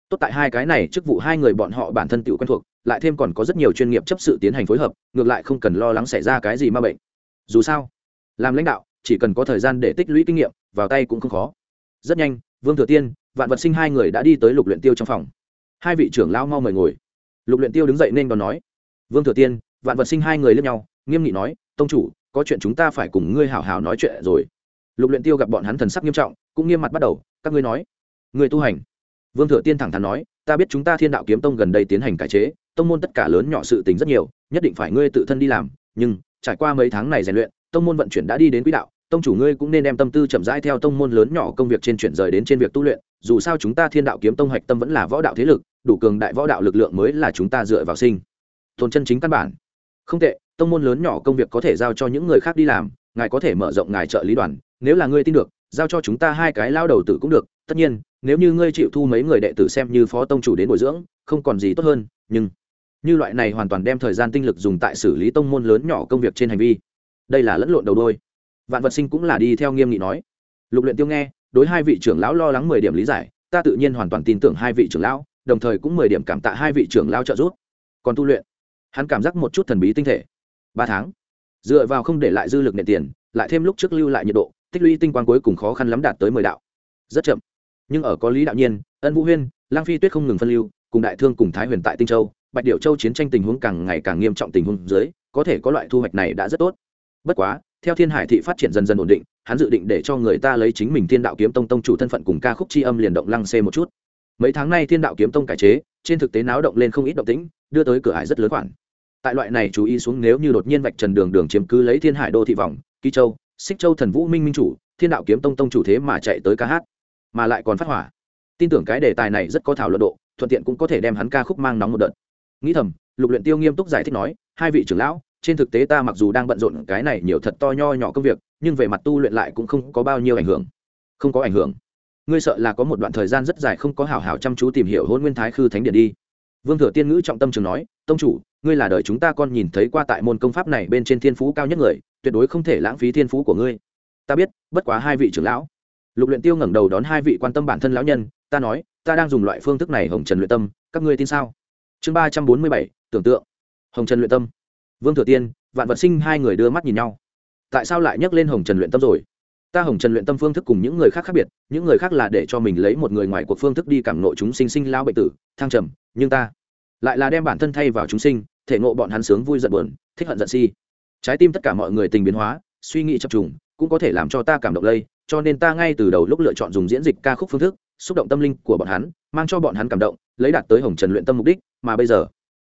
Tốt tại hai cái này, chức vụ hai người bọn họ bản thân tự quen thuộc, lại thêm còn có rất nhiều chuyên nghiệp chấp sự tiến hành phối hợp, ngược lại không cần lo lắng xảy ra cái gì ma bệnh. Dù sao, làm lãnh đạo, chỉ cần có thời gian để tích lũy kinh nghiệm, vào tay cũng không khó. Rất nhanh, vương thừa tiên vạn vật sinh hai người đã đi tới lục luyện tiêu trong phòng. Hai vị trưởng lão mau mời ngồi. Lục luyện tiêu đứng dậy nên còn nói, vương thừa tiên, vạn vật sinh hai người lướt nhau, nghiêm nghị nói, tông chủ, có chuyện chúng ta phải cùng ngươi hảo hảo nói chuyện rồi. Lục luyện tiêu gặp bọn hắn thần sắc nghiêm trọng, cũng nghiêm mặt bắt đầu, các ngươi nói người tu hành. Vương thừa tiên thẳng thắn nói, ta biết chúng ta thiên đạo kiếm tông gần đây tiến hành cải chế, tông môn tất cả lớn nhỏ sự tình rất nhiều, nhất định phải ngươi tự thân đi làm, nhưng trải qua mấy tháng này rèn luyện, tông môn vận chuyển đã đi đến quỹ đạo tông chủ ngươi cũng nên đem tâm tư chậm rãi theo tông môn lớn nhỏ công việc trên chuyển rời đến trên việc tu luyện, dù sao chúng ta thiên đạo kiếm tông hạch tâm vẫn là võ đạo thế lực, đủ cường đại võ đạo lực lượng mới là chúng ta dựa vào sinh. Tồn chân chính căn bản. Không tệ, tông môn lớn nhỏ công việc có thể giao cho những người khác đi làm, ngài có thể mở rộng ngài trợ lý đoàn, nếu là ngươi tin được, giao cho chúng ta hai cái lao đầu tử cũng được. Tất nhiên, nếu như ngươi chịu thu mấy người đệ tử xem như phó tông chủ đến bồi dưỡng, không còn gì tốt hơn, nhưng như loại này hoàn toàn đem thời gian tinh lực dùng tại xử lý tông môn lớn nhỏ công việc trên hành vi, đây là lẫn lộn đầu đôi vạn vật sinh cũng là đi theo nghiêm nghị nói. Lục luyện tiêu nghe, đối hai vị trưởng lão lo lắng mười điểm lý giải, ta tự nhiên hoàn toàn tin tưởng hai vị trưởng lão, đồng thời cũng mười điểm cảm tạ hai vị trưởng lão trợ giúp. Còn tu luyện, hắn cảm giác một chút thần bí tinh thể. Ba tháng, dựa vào không để lại dư lực nệ tiền, lại thêm lúc trước lưu lại nhiệt độ, tích lũy tinh quang cuối cùng khó khăn lắm đạt tới mười đạo. Rất chậm, nhưng ở có lý đạo nhiên, ân vũ huyên lang phi tuyết không ngừng phân lưu, cùng đại thương cùng thái huyền tại tinh châu, bạch điệu châu chiến tranh tình huống càng ngày càng nghiêm trọng tình huống dưới, có thể có loại thu hoạch này đã rất tốt. Bất quá theo thiên hải thị phát triển dần dần ổn định, hắn dự định để cho người ta lấy chính mình thiên đạo kiếm tông tông chủ thân phận cùng ca khúc c h i âm liền động lăng xê một chút. Mấy tháng nay thiên đạo kiếm tông cải chế, trên thực tế náo động lên không ít động tĩnh, đưa tới cửa hải rất lớn khoản. Tại loại này chú ý xuống nếu như đột nhiên vạch trần đường đường chiếm cứ lấy thiên hải đô thị vòng, ký châu, xích châu thần vũ minh minh chủ, thiên đạo kiếm tông tông chủ thế mà chạy tới ca hát, mà lại còn phát hỏa. Tin tưởng cái đề tài này rất có thảo luận độ, thuận tiện cũng có thể đem hắn ca khúc mang nóng một đợt. Nghĩ thầm, lục luyện tiêu nghiêm túc giải thích nói, hai vị trưởng lão trên thực tế ta mặc dù đang bận rộn cái này nhiều thật to nho nhỏ công việc, nhưng về mặt tu luyện lại cũng không có bao nhiêu ảnh hưởng. Không có ảnh hưởng. Ngươi sợ là có một đoạn thời gian rất dài không có hảo hảo chăm chú tìm hiểu hôn nguyên thái khư thánh điện đi. Vương thừa tiên ngữ trọng tâm trường nói, tông chủ, ngươi là đời chúng ta con nhìn thấy qua tại môn công pháp này bên trên thiên phú cao nhất người, tuyệt đối không thể lãng phí thiên phú của ngươi. Ta biết, bất quá hai vị trưởng lão. Lục luyện tiêu ngẩng đầu đón hai vị quan tâm bản thân lão nhân, ta nói, ta đang dùng loại phương thức này hồng trần luyện tâm, các ngươi tin sao? Chương ba trăm bốn mươi bảy, tưởng tượng. Hồng trần luyện tâm vương thừa tiên, vạn vật sinh hai người đưa mắt nhìn nhau. Tại sao lại nhắc lên hồng trần luyện tâm rồi? Ta hồng trần luyện tâm phương thức cùng những người khác khác biệt, những người khác là để cho mình lấy một người ngoài cuộc phương thức đi cảm nộ chúng sinh sinh lao bệnh tử, thăng trầm, nhưng ta lại là đem bản thân thay vào chúng sinh, thể ngộ bọn hắn sướng vui giận buồn, thích hận giận si. Trái tim tất cả mọi người tình biến hóa, suy nghĩ chập trùng, cũng có thể làm cho ta cảm động lây, cho nên ta ngay từ đầu lúc lựa chọn dùng diễn dịch ca khúc phương thức, xúc động tâm linh của bọn hắn, mang cho bọn hắn cảm động, lấy đạt tới hồng trần luyện tâm mục đích, mà bây giờ,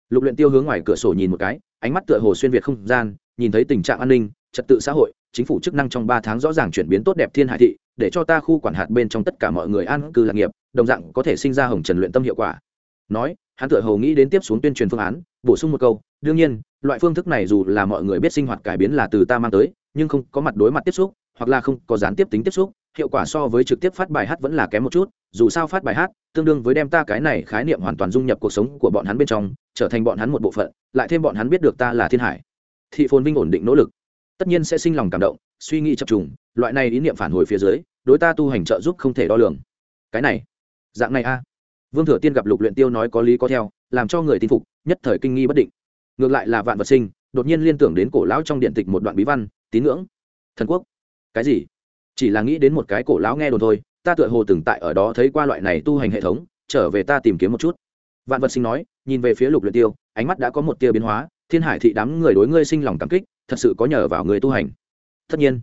lục luyện tiêu hướng ngoài cửa sổ nhìn một cái ánh mắt tựa hồ xuyên việt không gian, nhìn thấy tình trạng an ninh, trật tự xã hội, chính phủ chức năng trong ba tháng rõ ràng chuyển biến tốt đẹp thiên hải thị, để cho ta khu quản hạt bên trong tất cả mọi người an cư lạc nghiệp, đồng dạng có thể sinh ra hồng trần luyện tâm hiệu quả. Nói, hắn tựa hồ nghĩ đến tiếp xuống tuyên truyền phương án, bổ sung một câu, đương nhiên, loại phương thức này dù là mọi người biết sinh hoạt cải biến là từ ta mang tới, nhưng không có mặt đối mặt tiếp xúc, hoặc là không có gián tiếp tính tiếp xúc hiệu quả so với trực tiếp phát bài hát vẫn là kém một chút, dù sao phát bài hát tương đương với đem ta cái này khái niệm hoàn toàn dung nhập cuộc sống của bọn hắn bên trong, trở thành bọn hắn một bộ phận, lại thêm bọn hắn biết được ta là thiên hải. Thị phồn vinh ổn định nỗ lực. Tất nhiên sẽ sinh lòng cảm động, suy nghĩ chập trùng, loại này ý niệm phản hồi phía dưới, đối ta tu hành trợ giúp không thể đo lường. Cái này, dạng này a. Vương thừa tiên gặp lục luyện tiêu nói có lý có theo, làm cho người tin phục, nhất thời kinh nghi bất định. Ngược lại là vạn vật sinh, đột nhiên liên tưởng đến cổ lão trong điện tịch một đoạn bí văn, tín ngưỡng. Thần quốc. Cái gì? Chỉ là nghĩ đến một cái cổ lão nghe đồn thôi, ta tựa hồ từng tại ở đó thấy qua loại này tu hành hệ thống, trở về ta tìm kiếm một chút. Vạn vật sinh nói, nhìn về phía lục luyện tiêu, ánh mắt đã có một tia biến hóa, thiên hải thị đám người đối ngươi sinh lòng cảm kích, thật sự có nhờ vào người tu hành. Tất nhiên.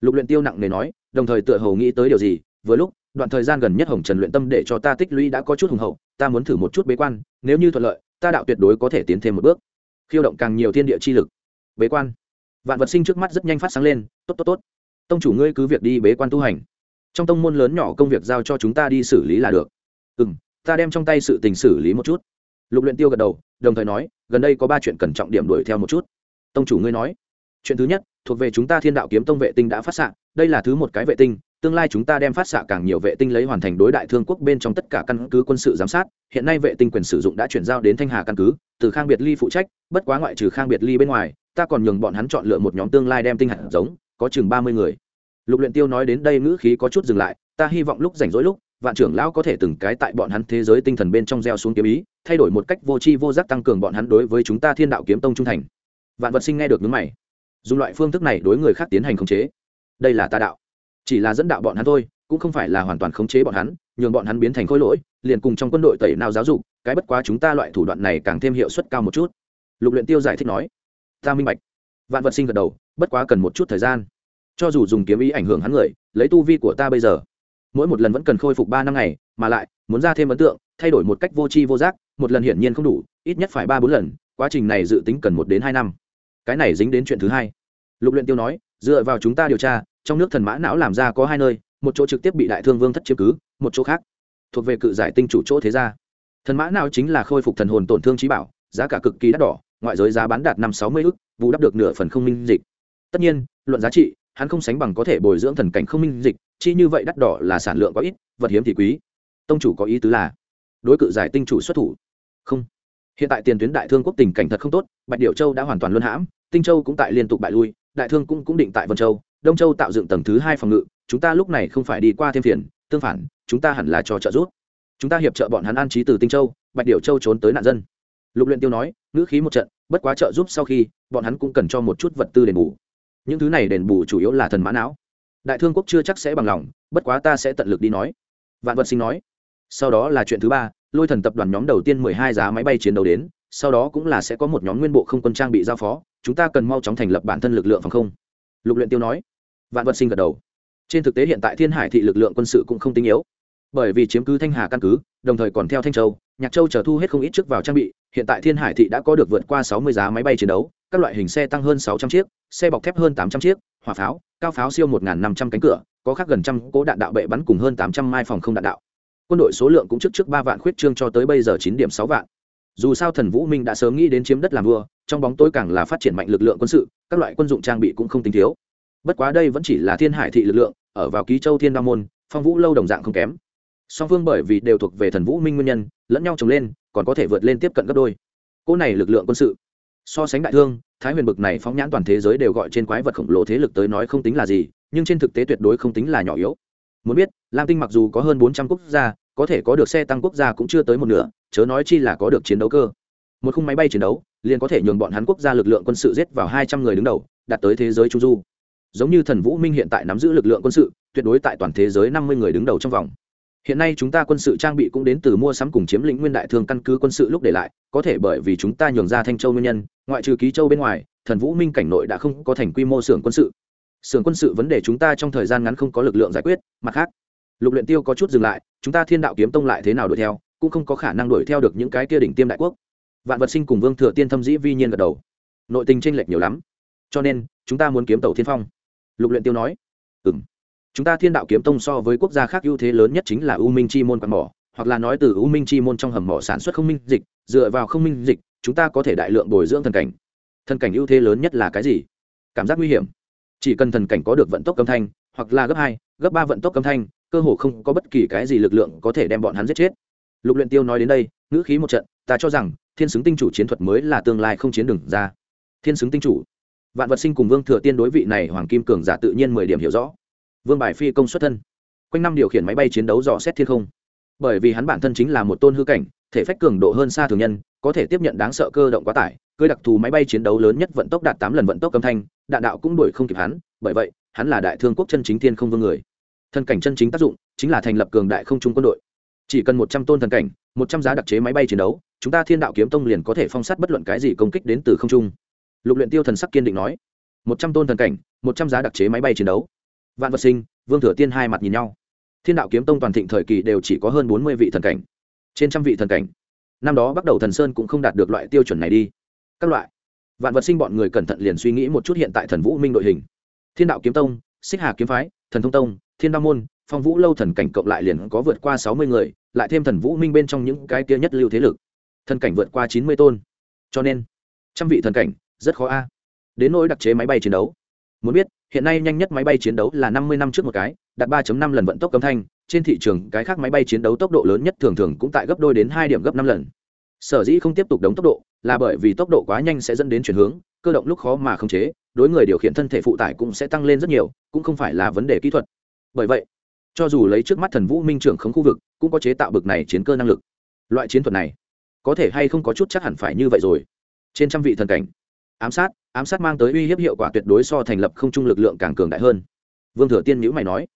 Lục luyện tiêu nặng nề nói, đồng thời tựa hồ nghĩ tới điều gì, vừa lúc, đoạn thời gian gần nhất hồng trần luyện tâm để cho ta tích lũy đã có chút hùng hậu, ta muốn thử một chút bế quan, nếu như thuận lợi, ta đạo tuyệt đối có thể tiến thêm một bước. Khiêu động càng nhiều thiên địa chi lực. Bế quan. Vạn vật sinh trước mắt rất nhanh phát sáng lên, tốt tốt tốt tông chủ ngươi cứ việc đi bế quan tu hành. Trong tông môn lớn nhỏ công việc giao cho chúng ta đi xử lý là được. Ừ m ta đem trong tay sự tình xử lý một chút. Lục luyện tiêu gật đầu, đồng thời nói, gần đây có ba chuyện cần trọng điểm đuổi theo một chút. Tông chủ ngươi nói, chuyện thứ nhất, thuộc về chúng ta thiên đạo kiếm tông vệ tinh đã phát xạ, đây là thứ một cái vệ tinh, tương lai chúng ta đem phát xạ càng nhiều vệ tinh lấy hoàn thành đối đại thương quốc bên trong tất cả căn cứ quân sự giám sát, hiện nay vệ tinh quyền sử dụng đã chuyển giao đến thanh hà căn cứ, từ khang biệt ly phụ trách, bất quá ngoại trừ khang biệt ly bên ngoài, ta còn nhường bọn hắn chọn lựa một nhóm tương lai đem tinh hạt giống có chừng ba mươi người. Lục luyện tiêu nói đến đây ngữ khí có chút dừng lại, ta hy vọng lúc rảnh rỗi lúc, vạn trưởng lão có thể từng cái tại bọn hắn thế giới tinh thần bên trong gieo xuống kiếm ý, thay đổi một cách vô tri vô giác tăng cường bọn hắn đối với chúng ta thiên đạo kiếm tông trung thành. Vạn vật sinh nghe được nhướng mày. Dùng loại phương thức này đối người khác tiến hành khống chế. Đây là ta đạo. Chỉ là dẫn đạo bọn hắn thôi, cũng không phải là hoàn toàn khống chế bọn hắn, nhường bọn hắn biến thành khối lỗi, liền cùng trong quân đội tẩy nào giáo dục, cái bất quá chúng ta loại thủ đoạn này càng thêm hiệu suất cao một chút. Lục luyện tiêu giải thích nói. Ta minh bạch vạn vật sinh gật đầu, bất quá cần một chút thời gian. Cho dù dùng kiếm ý ảnh hưởng hắn người, lấy tu vi của ta bây giờ, mỗi một lần vẫn cần khôi phục ba năm ngày, mà lại, muốn ra thêm ấn tượng, thay đổi một cách vô tri vô giác, một lần hiển nhiên không đủ, ít nhất phải ba bốn lần, quá trình này dự tính cần một đến hai năm. Cái này dính đến chuyện thứ hai. Lục luyện tiêu nói, dựa vào chúng ta điều tra, trong nước thần mã não làm ra có hai nơi, một chỗ trực tiếp bị đại thương vương thất chiếm cứ, một chỗ khác, thuộc về cự giải tinh chủ chỗ thế gia. Thần mã não chính là khôi phục thần hồn tổn thương trí bảo, giá cả cực kỳ đắt đỏ ngoại giới giá bán đạt năm sáu mươi ức vụ đắp được nửa phần không minh dịch. Tất nhiên, luận giá trị, hắn không sánh bằng có thể bồi dưỡng thần cảnh không minh dịch, chi như vậy đắt đỏ là sản lượng có ít, vật hiếm thì quý. Tông chủ có ý tứ là, đối cự giải tinh chủ xuất thủ. Không. Hiện tại tiền tuyến đại thương quốc tình cảnh thật không tốt, bạch điệu châu đã hoàn toàn luân hãm, tinh châu cũng tại liên tục bại lui, đại thương cũng cũng định tại vân châu, đông châu tạo dựng tầng thứ hai phòng ngự, chúng ta lúc này không phải đi qua thêm phiền, tương phản, chúng ta hẳn là cho trợ giúp. Chúng ta hiệp trợ bọn hắn an trí từ tinh châu, bạch điệu châu trốn tới nạn dân lục luyện tiêu nói, ngữ khí một trận, bất quá trợ giúp sau khi, bọn hắn cũng cần cho một chút vật tư đền bù. Những thứ này đền bù chủ yếu là thần mã não. Đại thương quốc chưa chắc sẽ bằng lòng, bất quá ta sẽ tận lực đi nói. Vạn vật sinh nói, sau đó là chuyện thứ ba, lôi thần tập đoàn nhóm đầu tiên mười hai giá máy bay chiến đấu đến, sau đó cũng là sẽ có một nhóm nguyên bộ không quân trang bị giao phó, chúng ta cần mau chóng thành lập bản thân lực lượng phòng không. Lục luyện tiêu nói. Vạn vật sinh gật đầu. Trên thực tế hiện tại thiên hải thị lực lượng quân sự cũng không tinh yếu. Bởi vì chiếm cứ thanh hà căn cứ, đồng thời còn theo thanh châu nhạc châu chờ thu hết không ít trước vào trang bị, hiện tại thiên hải thị đã có được vượt qua sáu mươi giá máy bay chiến đấu, các loại hình xe tăng hơn sáu trăm chiếc, xe bọc thép hơn tám trăm chiếc, hỏa pháo, cao pháo siêu một năm trăm cánh cửa, có khác gần trăm cố đạn đạo bệ bắn cùng hơn tám trăm mai phòng không đạn đạo. Quân đội số lượng cũng trước trước ba vạn khuyết trương cho tới bây giờ chín điểm sáu vạn. Dù sao thần vũ minh đã sớm nghĩ đến chiếm đất làm vua, trong bóng tối càng là phát triển mạnh lực lượng quân sự, các loại quân dụng trang bị cũng không tính thiếu. Bất quá đây vẫn chỉ là thiên hải thị lực lượng, ở vào ký châu thiên đa môn, phong vũ lâu đồng dạng không kém song phương bởi vì đều thuộc về thần vũ minh nguyên nhân, lẫn nhau trồng lên, còn có thể vượt lên tiếp cận gấp đôi. Cỗ này lực lượng quân sự, so sánh đại thương, thái huyền bực này phóng nhãn toàn thế giới đều gọi trên quái vật khổng lồ thế lực tới nói không tính là gì, nhưng trên thực tế tuyệt đối không tính là nhỏ yếu. Muốn biết, lam tinh mặc dù có hơn bốn trăm quốc gia, có thể có được xe tăng quốc gia cũng chưa tới một nửa, chớ nói chi là có được chiến đấu cơ. Một khung máy bay chiến đấu, liền có thể nhường bọn hắn quốc gia lực lượng quân sự giết vào hai trăm người đứng đầu, đạt tới thế giới trung du. Giống như thần vũ minh hiện tại nắm giữ lực lượng quân sự, tuyệt đối tại toàn thế giới năm mươi người đứng đầu trong vòng hiện nay chúng ta quân sự trang bị cũng đến từ mua sắm cùng chiếm lĩnh nguyên đại thương căn cứ quân sự lúc để lại, có thể bởi vì chúng ta nhường ra thanh châu nguyên nhân, ngoại trừ ký châu bên ngoài, thần vũ minh cảnh nội đã không có thành quy mô xưởng quân sự. Xưởng quân sự vấn đề chúng ta trong thời gian ngắn không có lực lượng giải quyết, mặt khác, lục luyện tiêu có chút dừng lại, chúng ta thiên đạo kiếm tông lại thế nào đuổi theo, cũng không có khả năng đuổi theo được những cái kia đỉnh tiêm đại quốc. Vạn vật sinh cùng vương thừa tiên thâm dĩ vi nhiên gật đầu. Nội tình chênh lệch nhiều lắm. Cho nên, chúng ta muốn kiếm tàu thiên phong. Lục luyện tiêu nói. Ừm chúng ta thiên đạo kiếm tông so với quốc gia khác ưu thế lớn nhất chính là u minh chi môn quạt mỏ, hoặc là nói từ u minh chi môn trong hầm mỏ sản xuất không minh dịch, dựa vào không minh dịch, chúng ta có thể đại lượng bồi dưỡng thần cảnh. Thần cảnh ưu thế lớn nhất là cái gì? Cảm giác nguy hiểm. Chỉ cần thần cảnh có được vận tốc âm thanh, hoặc là gấp hai, gấp ba vận tốc âm thanh, cơ hồ không có bất kỳ cái gì lực lượng có thể đem bọn hắn giết chết. Lục luyện tiêu nói đến đây, ngữ khí một trận, ta cho rằng, thiên xứng tinh chủ chiến thuật mới là tương lai không chiến đường ra. Thiên xứng tinh chủ. Vạn vật sinh cùng vương thừa tiên đối vị này hoàng kim cường giả tự nhiên mười điểm hiểu rõ vương bài phi công xuất thân. Quanh năm điều khiển máy bay chiến đấu dò xét thiên không. Bởi vì hắn bản thân chính là một tôn hư cảnh, thể phách cường độ hơn xa thường nhân, có thể tiếp nhận đáng sợ cơ động quá tải cơ đặc thù máy bay chiến đấu lớn nhất vận tốc đạt tám lần vận tốc âm thanh, đạn đạo cũng đuổi không kịp hắn, bởi vậy, hắn là đại thương quốc chân chính thiên không vương người. Thân cảnh chân chính tác dụng chính là thành lập cường đại không trung quân đội. Chỉ cần một trăm tôn thần cảnh, một trăm giá đặc chế máy bay chiến đấu, chúng ta thiên đạo kiếm tông liền có thể phong sát bất luận cái gì công kích đến từ không trung. Lục luyện tiêu thần sắc kiên định nói, một trăm tôn thần cảnh, một trăm giá đặc chế máy bay chiến đấu vạn vật sinh, vương thừa tiên hai mặt nhìn nhau. Thiên đạo kiếm tông toàn thịnh thời kỳ đều chỉ có hơn bốn mươi vị thần cảnh. Trên trăm vị thần cảnh. Năm đó bắt đầu thần sơn cũng không đạt được loại tiêu chuẩn này đi. Các loại. Vạn vật sinh bọn người cẩn thận liền suy nghĩ một chút hiện tại thần vũ minh đội hình. Thiên đạo kiếm tông, xích hà kiếm phái, thần thông tông, thiên đa môn, phong vũ lâu thần cảnh cộng lại liền có vượt qua sáu mươi người, lại thêm thần vũ minh bên trong những cái kia nhất lưu thế lực. Thần cảnh vượt qua chín mươi tôn. Cho nên, trăm vị thần cảnh, rất khó a. Đến nỗi đặc chế máy bay chiến đấu. Muốn biết hiện nay nhanh nhất máy bay chiến đấu là năm mươi năm trước một cái, đạt ba năm lần vận tốc âm thanh, trên thị trường cái khác máy bay chiến đấu tốc độ lớn nhất thường thường cũng tại gấp đôi đến hai điểm gấp năm lần. Sở dĩ không tiếp tục đóng tốc độ, là bởi vì tốc độ quá nhanh sẽ dẫn đến chuyển hướng, cơ động lúc khó mà khống chế, đối người điều khiển thân thể phụ tải cũng sẽ tăng lên rất nhiều, cũng không phải là vấn đề kỹ thuật. Bởi vậy, cho dù lấy trước mắt thần vũ minh trưởng khống khu vực, cũng có chế tạo bực này chiến cơ năng lực. Loại chiến thuật này, có thể hay không có chút chắc hẳn phải như vậy rồi. Trên trăm vị thần cảnh ám sát ám sát mang tới uy hiếp hiệu quả tuyệt đối so thành lập không trung lực lượng càng cường đại hơn. Vương thừa tiên nhữ mày nói,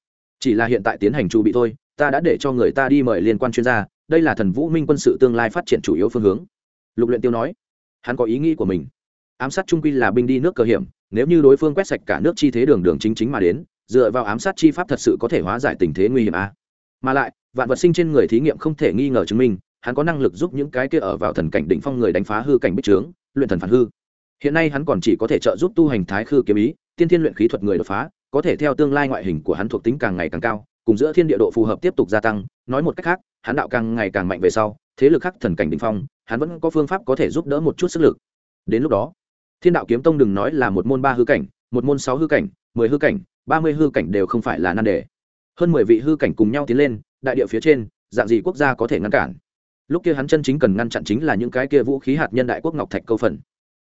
chỉ là hiện tại tiến hành chu bị thôi, ta đã để cho người ta đi mời liên quan chuyên gia, đây là thần vũ minh quân sự tương lai phát triển chủ yếu phương hướng. Lục luyện tiêu nói, hắn có ý nghĩ của mình. Ám sát trung quy là binh đi nước cờ hiểm, nếu như đối phương quét sạch cả nước chi thế đường đường chính chính mà đến, dựa vào ám sát chi pháp thật sự có thể hóa giải tình thế nguy hiểm a à? mà lại, vạn vật sinh trên người thí nghiệm không thể nghi ngờ chứng minh, hắn có năng lực giúp những cái kia ở vào thần cảnh đỉnh phong người đánh phá hư cảnh bích trướng, luyện thần phản hư hiện nay hắn còn chỉ có thể trợ giúp tu hành thái khư kiếm ý, tiên thiên luyện khí thuật người đột phá, có thể theo tương lai ngoại hình của hắn thuộc tính càng ngày càng cao, cùng giữa thiên địa độ phù hợp tiếp tục gia tăng. Nói một cách khác, hắn đạo càng ngày càng mạnh về sau, thế lực khác thần cảnh đỉnh phong, hắn vẫn có phương pháp có thể giúp đỡ một chút sức lực. Đến lúc đó, thiên đạo kiếm tông đừng nói là một môn ba hư cảnh, một môn sáu hư cảnh, mười hư cảnh, ba mươi hư cảnh đều không phải là nan đề. Hơn mười vị hư cảnh cùng nhau tiến lên, đại địa phía trên, dạng gì quốc gia có thể ngăn cản? Lúc kia hắn chân chính cần ngăn chặn chính là những cái kia vũ khí hạt nhân đại quốc ngọc thạch câu phần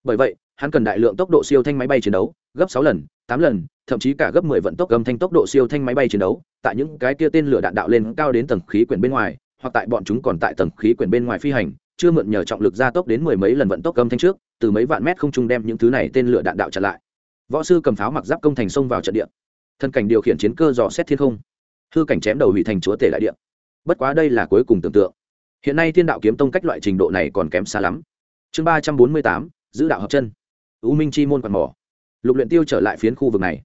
bởi vậy, hắn cần đại lượng tốc độ siêu thanh máy bay chiến đấu, gấp sáu lần, tám lần, thậm chí cả gấp mười vận tốc gầm thanh tốc độ siêu thanh máy bay chiến đấu, tại những cái kia tên lửa đạn đạo lên cao đến tầng khí quyển bên ngoài, hoặc tại bọn chúng còn tại tầng khí quyển bên ngoài phi hành, chưa mượn nhờ trọng lực gia tốc đến mười mấy lần vận tốc gầm thanh trước, từ mấy vạn mét không trung đem những thứ này tên lửa đạn đạo chặn lại. Võ sư cầm pháo mặc giáp công thành sông vào trận địa. Thân cảnh điều khiển chiến cơ dò xét thiên không. Hư cảnh chém đầu hủy thành chúa tể đại địa. Bất quá đây là cuối cùng tưởng tượng. Hiện nay thiên đạo kiếm tông cách loại trình độ này còn kém xa lắm. Chương ba trăm bốn mươi tám giữ đạo hợp chân. U minh chi môn quạt mỏ. Lục luyện tiêu trở lại phiến khu vực này.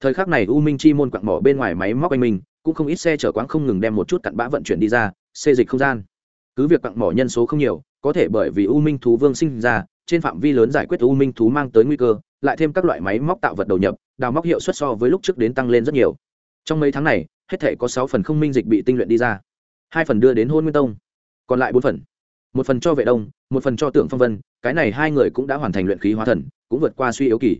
Thời khắc này u minh chi môn quạt mỏ bên ngoài máy móc anh minh, cũng không ít xe chở quáng không ngừng đem một chút cặn bã vận chuyển đi ra, xê dịch không gian. Cứ việc quặng mỏ nhân số không nhiều, có thể bởi vì u minh thú vương sinh ra, trên phạm vi lớn giải quyết u minh thú mang tới nguy cơ, lại thêm các loại máy móc tạo vật đầu nhập, đào móc hiệu suất so với lúc trước đến tăng lên rất nhiều. Trong mấy tháng này, hết thể có sáu phần không minh dịch bị tinh luyện đi ra. Hai phần đưa đến hôn nguyên tông, còn lại bốn phần. Một phần cho vệ đông, một phần cho tưởng phong vân cái này hai người cũng đã hoàn thành luyện khí hóa thần, cũng vượt qua suy yếu kỳ.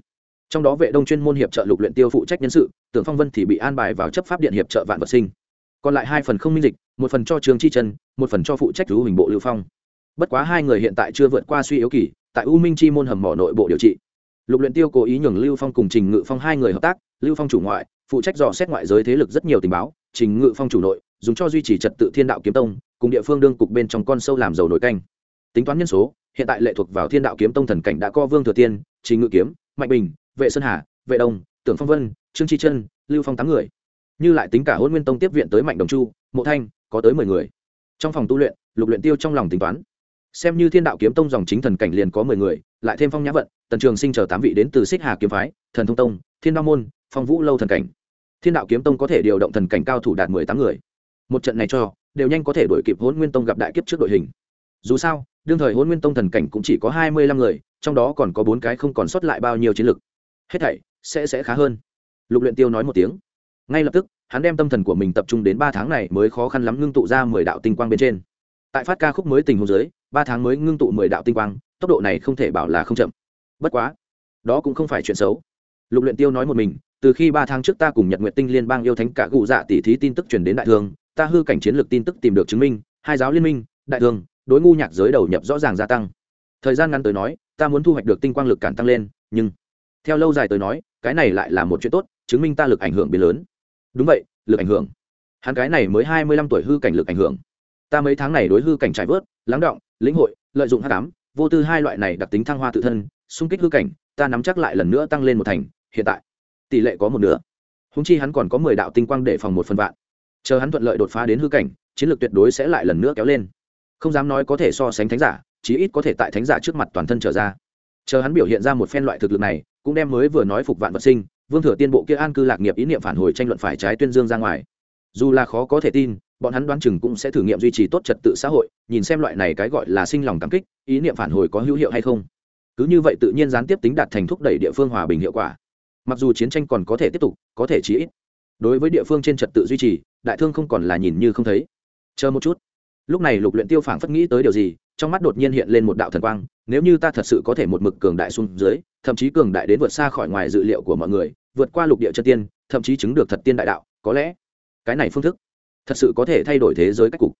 Trong đó vệ đông chuyên môn hiệp trợ lục luyện tiêu phụ trách nhân sự, tưởng phong vân thì bị an bài vào chấp pháp điện hiệp trợ vạn vật sinh. Còn lại hai phần không minh dịch, một phần cho trường chi chân, một phần cho phụ trách lưu hình bộ lưu phong. Bất quá hai người hiện tại chưa vượt qua suy yếu kỳ, tại u minh chi môn hầm mỏ nội bộ điều trị. Lục luyện tiêu cố ý nhường lưu phong cùng trình ngự phong hai người hợp tác, lưu phong chủ ngoại, phụ trách dò xét ngoại giới thế lực rất nhiều tình báo, trình ngự phong chủ nội, dùng cho duy trì trật tự thiên đạo kiếm tông, cùng địa phương đương cục bên trong con sâu làm dầu nổi canh. Tính toán nhân số hiện tại lệ thuộc vào thiên đạo kiếm tông thần cảnh đã co vương thừa tiên chính ngự kiếm, mạnh bình, vệ sơn hà, vệ đông, tưởng phong vân, trương chi chân lưu phong tám người. Như lại tính cả hôn nguyên tông tiếp viện tới mạnh đồng chu, mộ thanh, có tới mười người. Trong phòng tu luyện, lục luyện tiêu trong lòng tính toán. Xem như thiên đạo kiếm tông dòng chính thần cảnh liền có mười người, lại thêm phong nhã vận, tần trường sinh chờ tám vị đến từ xích hà kiếm phái, thần thông tông, thiên đao môn, phong vũ lâu thần cảnh. Thiên đạo kiếm tông có thể điều động thần cảnh cao thủ đạt mười tám người. Một trận này cho, đều nhanh có thể đuổi kịp hôn nguyên tông gặp đại kiếp trước đội hình. Dù sao đương thời hôn nguyên tông thần cảnh cũng chỉ có hai mươi lăm người, trong đó còn có bốn cái không còn sót lại bao nhiêu chiến lực. Hết thảy sẽ sẽ khá hơn. Lục luyện tiêu nói một tiếng. Ngay lập tức, hắn đem tâm thần của mình tập trung đến ba tháng này mới khó khăn lắm ngưng tụ ra mười đạo tinh quang bên trên. Tại phát ca khúc mới tình hồ dưới, ba tháng mới ngưng tụ mười đạo tinh quang, tốc độ này không thể bảo là không chậm. Bất quá, đó cũng không phải chuyện xấu. Lục luyện tiêu nói một mình, từ khi ba tháng trước ta cùng nhật nguyện tinh liên bang yêu thánh cả cụ dạ tỷ thí tin tức truyền đến đại thương ta hư cảnh chiến lược tin tức tìm được chứng minh, hai giáo liên minh, đại thương đối ngu nhạc giới đầu nhập rõ ràng gia tăng. Thời gian ngắn tới nói, ta muốn thu hoạch được tinh quang lực cản tăng lên, nhưng theo lâu dài tới nói, cái này lại là một chuyện tốt, chứng minh ta lực ảnh hưởng biến lớn. Đúng vậy, lực ảnh hưởng. Hắn cái này mới hai mươi lăm tuổi hư cảnh lực ảnh hưởng. Ta mấy tháng này đối hư cảnh trải vớt, lắng động, lĩnh hội, lợi dụng h tám vô tư hai loại này đặc tính thăng hoa tự thân, xung kích hư cảnh, ta nắm chắc lại lần nữa tăng lên một thành, hiện tại, tỷ lệ có một nửa. Húng chi hắn còn có mười đạo tinh quang để phòng một phần vạn. Chờ hắn thuận lợi đột phá đến hư cảnh, chiến lược tuyệt đối sẽ lại lần nữa kéo lên không dám nói có thể so sánh thánh giả, chí ít có thể tại thánh giả trước mặt toàn thân trở ra. Chờ hắn biểu hiện ra một phen loại thực lực này, cũng đem mới vừa nói phục vạn vật sinh, vương thừa tiên bộ kia an cư lạc nghiệp ý niệm phản hồi tranh luận phải trái tuyên dương ra ngoài. Dù là khó có thể tin, bọn hắn đoán chừng cũng sẽ thử nghiệm duy trì tốt trật tự xã hội, nhìn xem loại này cái gọi là sinh lòng cảm kích, ý niệm phản hồi có hữu hiệu hay không. Cứ như vậy tự nhiên gián tiếp tính đạt thành thúc đẩy địa phương hòa bình hiệu quả. Mặc dù chiến tranh còn có thể tiếp tục, có thể chí ít. Đối với địa phương trên trật tự duy trì, đại thương không còn là nhìn như không thấy. Chờ một chút lúc này lục luyện tiêu phảng phất nghĩ tới điều gì, trong mắt đột nhiên hiện lên một đạo thần quang, nếu như ta thật sự có thể một mực cường đại xuống dưới, thậm chí cường đại đến vượt xa khỏi ngoài dự liệu của mọi người, vượt qua lục địa chân tiên, thậm chí chứng được thật tiên đại đạo, có lẽ cái này phương thức thật sự có thể thay đổi thế giới cách cục.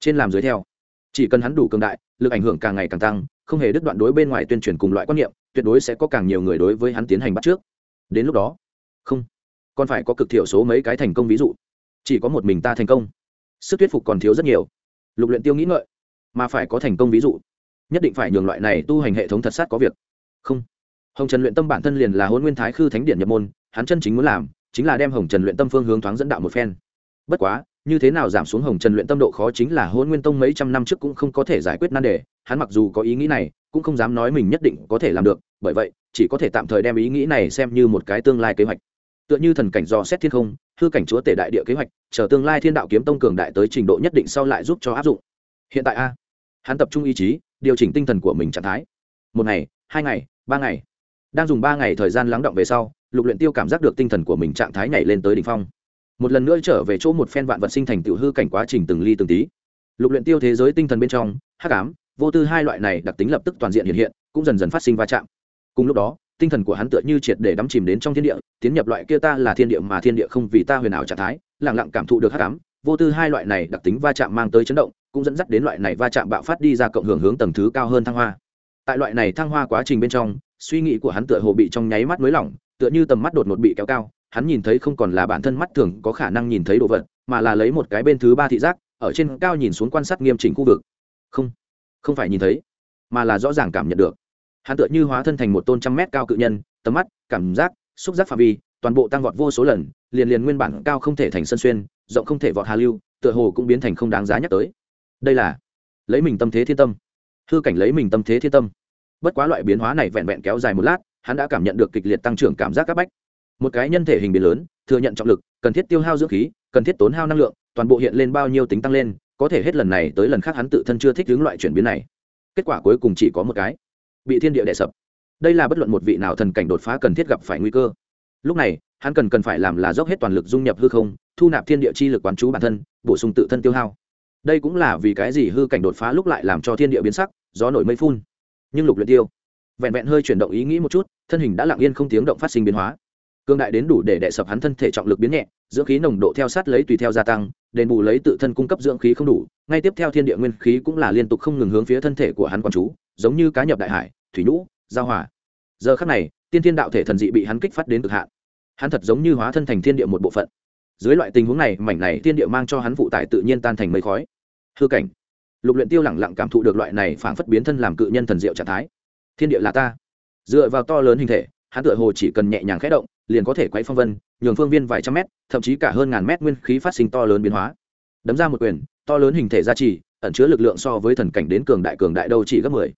Trên làm dưới theo, chỉ cần hắn đủ cường đại, lực ảnh hưởng càng ngày càng tăng, không hề đứt đoạn đối bên ngoài tuyên truyền cùng loại quan niệm, tuyệt đối sẽ có càng nhiều người đối với hắn tiến hành bắt trước. Đến lúc đó, không, còn phải có cực thiểu số mấy cái thành công ví dụ. Chỉ có một mình ta thành công. Sức thuyết phục còn thiếu rất nhiều lục luyện tiêu nghĩ ngợi, mà phải có thành công ví dụ. Nhất định phải nhường loại này tu hành hệ thống thật sát có việc. Không. Hồng trần luyện tâm bản thân liền là hôn nguyên thái khư thánh điện nhập môn, hắn chân chính muốn làm, chính là đem hồng trần luyện tâm phương hướng thoáng dẫn đạo một phen. Bất quá, như thế nào giảm xuống hồng trần luyện tâm độ khó chính là hôn nguyên tông mấy trăm năm trước cũng không có thể giải quyết nan đề, hắn mặc dù có ý nghĩ này, cũng không dám nói mình nhất định có thể làm được, bởi vậy, chỉ có thể tạm thời đem ý nghĩ này xem như một cái tương lai kế hoạch tựa như thần cảnh dò xét thiên không, hư cảnh chúa tể đại địa kế hoạch, chờ tương lai thiên đạo kiếm tông cường đại tới trình độ nhất định sau lại giúp cho áp dụng. Hiện tại a, hắn tập trung ý chí, điều chỉnh tinh thần của mình trạng thái. Một ngày, hai ngày, ba ngày. Đang dùng ba ngày thời gian lắng động về sau, lục luyện tiêu cảm giác được tinh thần của mình trạng thái nhảy lên tới đỉnh phong. Một lần nữa trở về chỗ một phen vạn vật sinh thành tiểu hư cảnh quá trình từng ly từng tí. Lục luyện tiêu thế giới tinh thần bên trong, hắc ám, vô tư hai loại này đặc tính lập tức toàn diện hiện hiện, cũng dần dần phát sinh va chạm. Cùng lúc đó tinh thần của hắn tựa như triệt để đắm chìm đến trong thiên địa, tiến nhập loại kia ta là thiên địa mà thiên địa không vì ta huyền ảo trạng thái, lặng lặng cảm thụ được hát cám vô tư hai loại này đặc tính va chạm mang tới chấn động, cũng dẫn dắt đến loại này va chạm bạo phát đi ra cộng hưởng hướng tầng thứ cao hơn thăng hoa. Tại loại này thăng hoa quá trình bên trong, suy nghĩ của hắn tựa hồ bị trong nháy mắt mới lỏng, tựa như tầm mắt đột ngột bị kéo cao. Hắn nhìn thấy không còn là bản thân mắt thường có khả năng nhìn thấy đồ vật, mà là lấy một cái bên thứ ba thị giác, ở trên cao nhìn xuống quan sát nghiêm chỉnh khu vực. Không không phải nhìn thấy, mà là rõ ràng cảm nhận được hắn tựa như hóa thân thành một tôn trăm mét cao cự nhân, tầm mắt, cảm giác, xúc giác phạm vi, toàn bộ tăng vọt vô số lần, liền liền nguyên bản cao không thể thành sân xuyên, rộng không thể vọt hà lưu, tựa hồ cũng biến thành không đáng giá nhắc tới. Đây là lấy mình tâm thế thiên tâm. Hư cảnh lấy mình tâm thế thiên tâm. Bất quá loại biến hóa này vẹn vẹn kéo dài một lát, hắn đã cảm nhận được kịch liệt tăng trưởng cảm giác c áp bách. Một cái nhân thể hình biến lớn, thừa nhận trọng lực, cần thiết tiêu hao dưỡng khí, cần thiết tốn hao năng lượng, toàn bộ hiện lên bao nhiêu tính tăng lên, có thể hết lần này tới lần khác hắn tự thân chưa thích hướng loại chuyển biến này. Kết quả cuối cùng chỉ có một cái bị thiên địa đè sập. Đây là bất luận một vị nào thần cảnh đột phá cần thiết gặp phải nguy cơ. Lúc này, hắn cần cần phải làm là dốc hết toàn lực dung nhập hư không, thu nạp thiên địa chi lực quán chú bản thân, bổ sung tự thân tiêu hao. Đây cũng là vì cái gì hư cảnh đột phá lúc lại làm cho thiên địa biến sắc, gió nổi mây phun. Nhưng lục luyện tiêu, vẹn vẹn hơi chuyển động ý nghĩ một chút, thân hình đã lặng yên không tiếng động phát sinh biến hóa cương đại đến đủ để đệ sập hắn thân thể trọng lực biến nhẹ, dưỡng khí nồng độ theo sát lấy tùy theo gia tăng, đền bù lấy tự thân cung cấp dưỡng khí không đủ, ngay tiếp theo thiên địa nguyên khí cũng là liên tục không ngừng hướng phía thân thể của hắn quán chú, giống như cá nhập đại hải, thủy nhũ giao hòa. Giờ khắc này, tiên thiên đạo thể thần dị bị hắn kích phát đến cực hạn. Hắn thật giống như hóa thân thành thiên địa một bộ phận. Dưới loại tình huống này, mảnh này thiên địa mang cho hắn phụ tải tự nhiên tan thành mây khói. Hư cảnh. Lục luyện tiêu lẳng lặng cảm thụ được loại này phảng phất biến thân làm cự nhân thần diệu trạng thái. Thiên địa là ta. Dựa vào to lớn hình thể, hắn tựa hồ chỉ cần nhẹ nhàng khẽ động liền có thể quay phong vân, nhường phương viên vài trăm mét, thậm chí cả hơn ngàn mét nguyên khí phát sinh to lớn biến hóa. Đấm ra một quyền, to lớn hình thể gia trì, ẩn chứa lực lượng so với thần cảnh đến cường đại cường đại đâu chỉ gấp mười.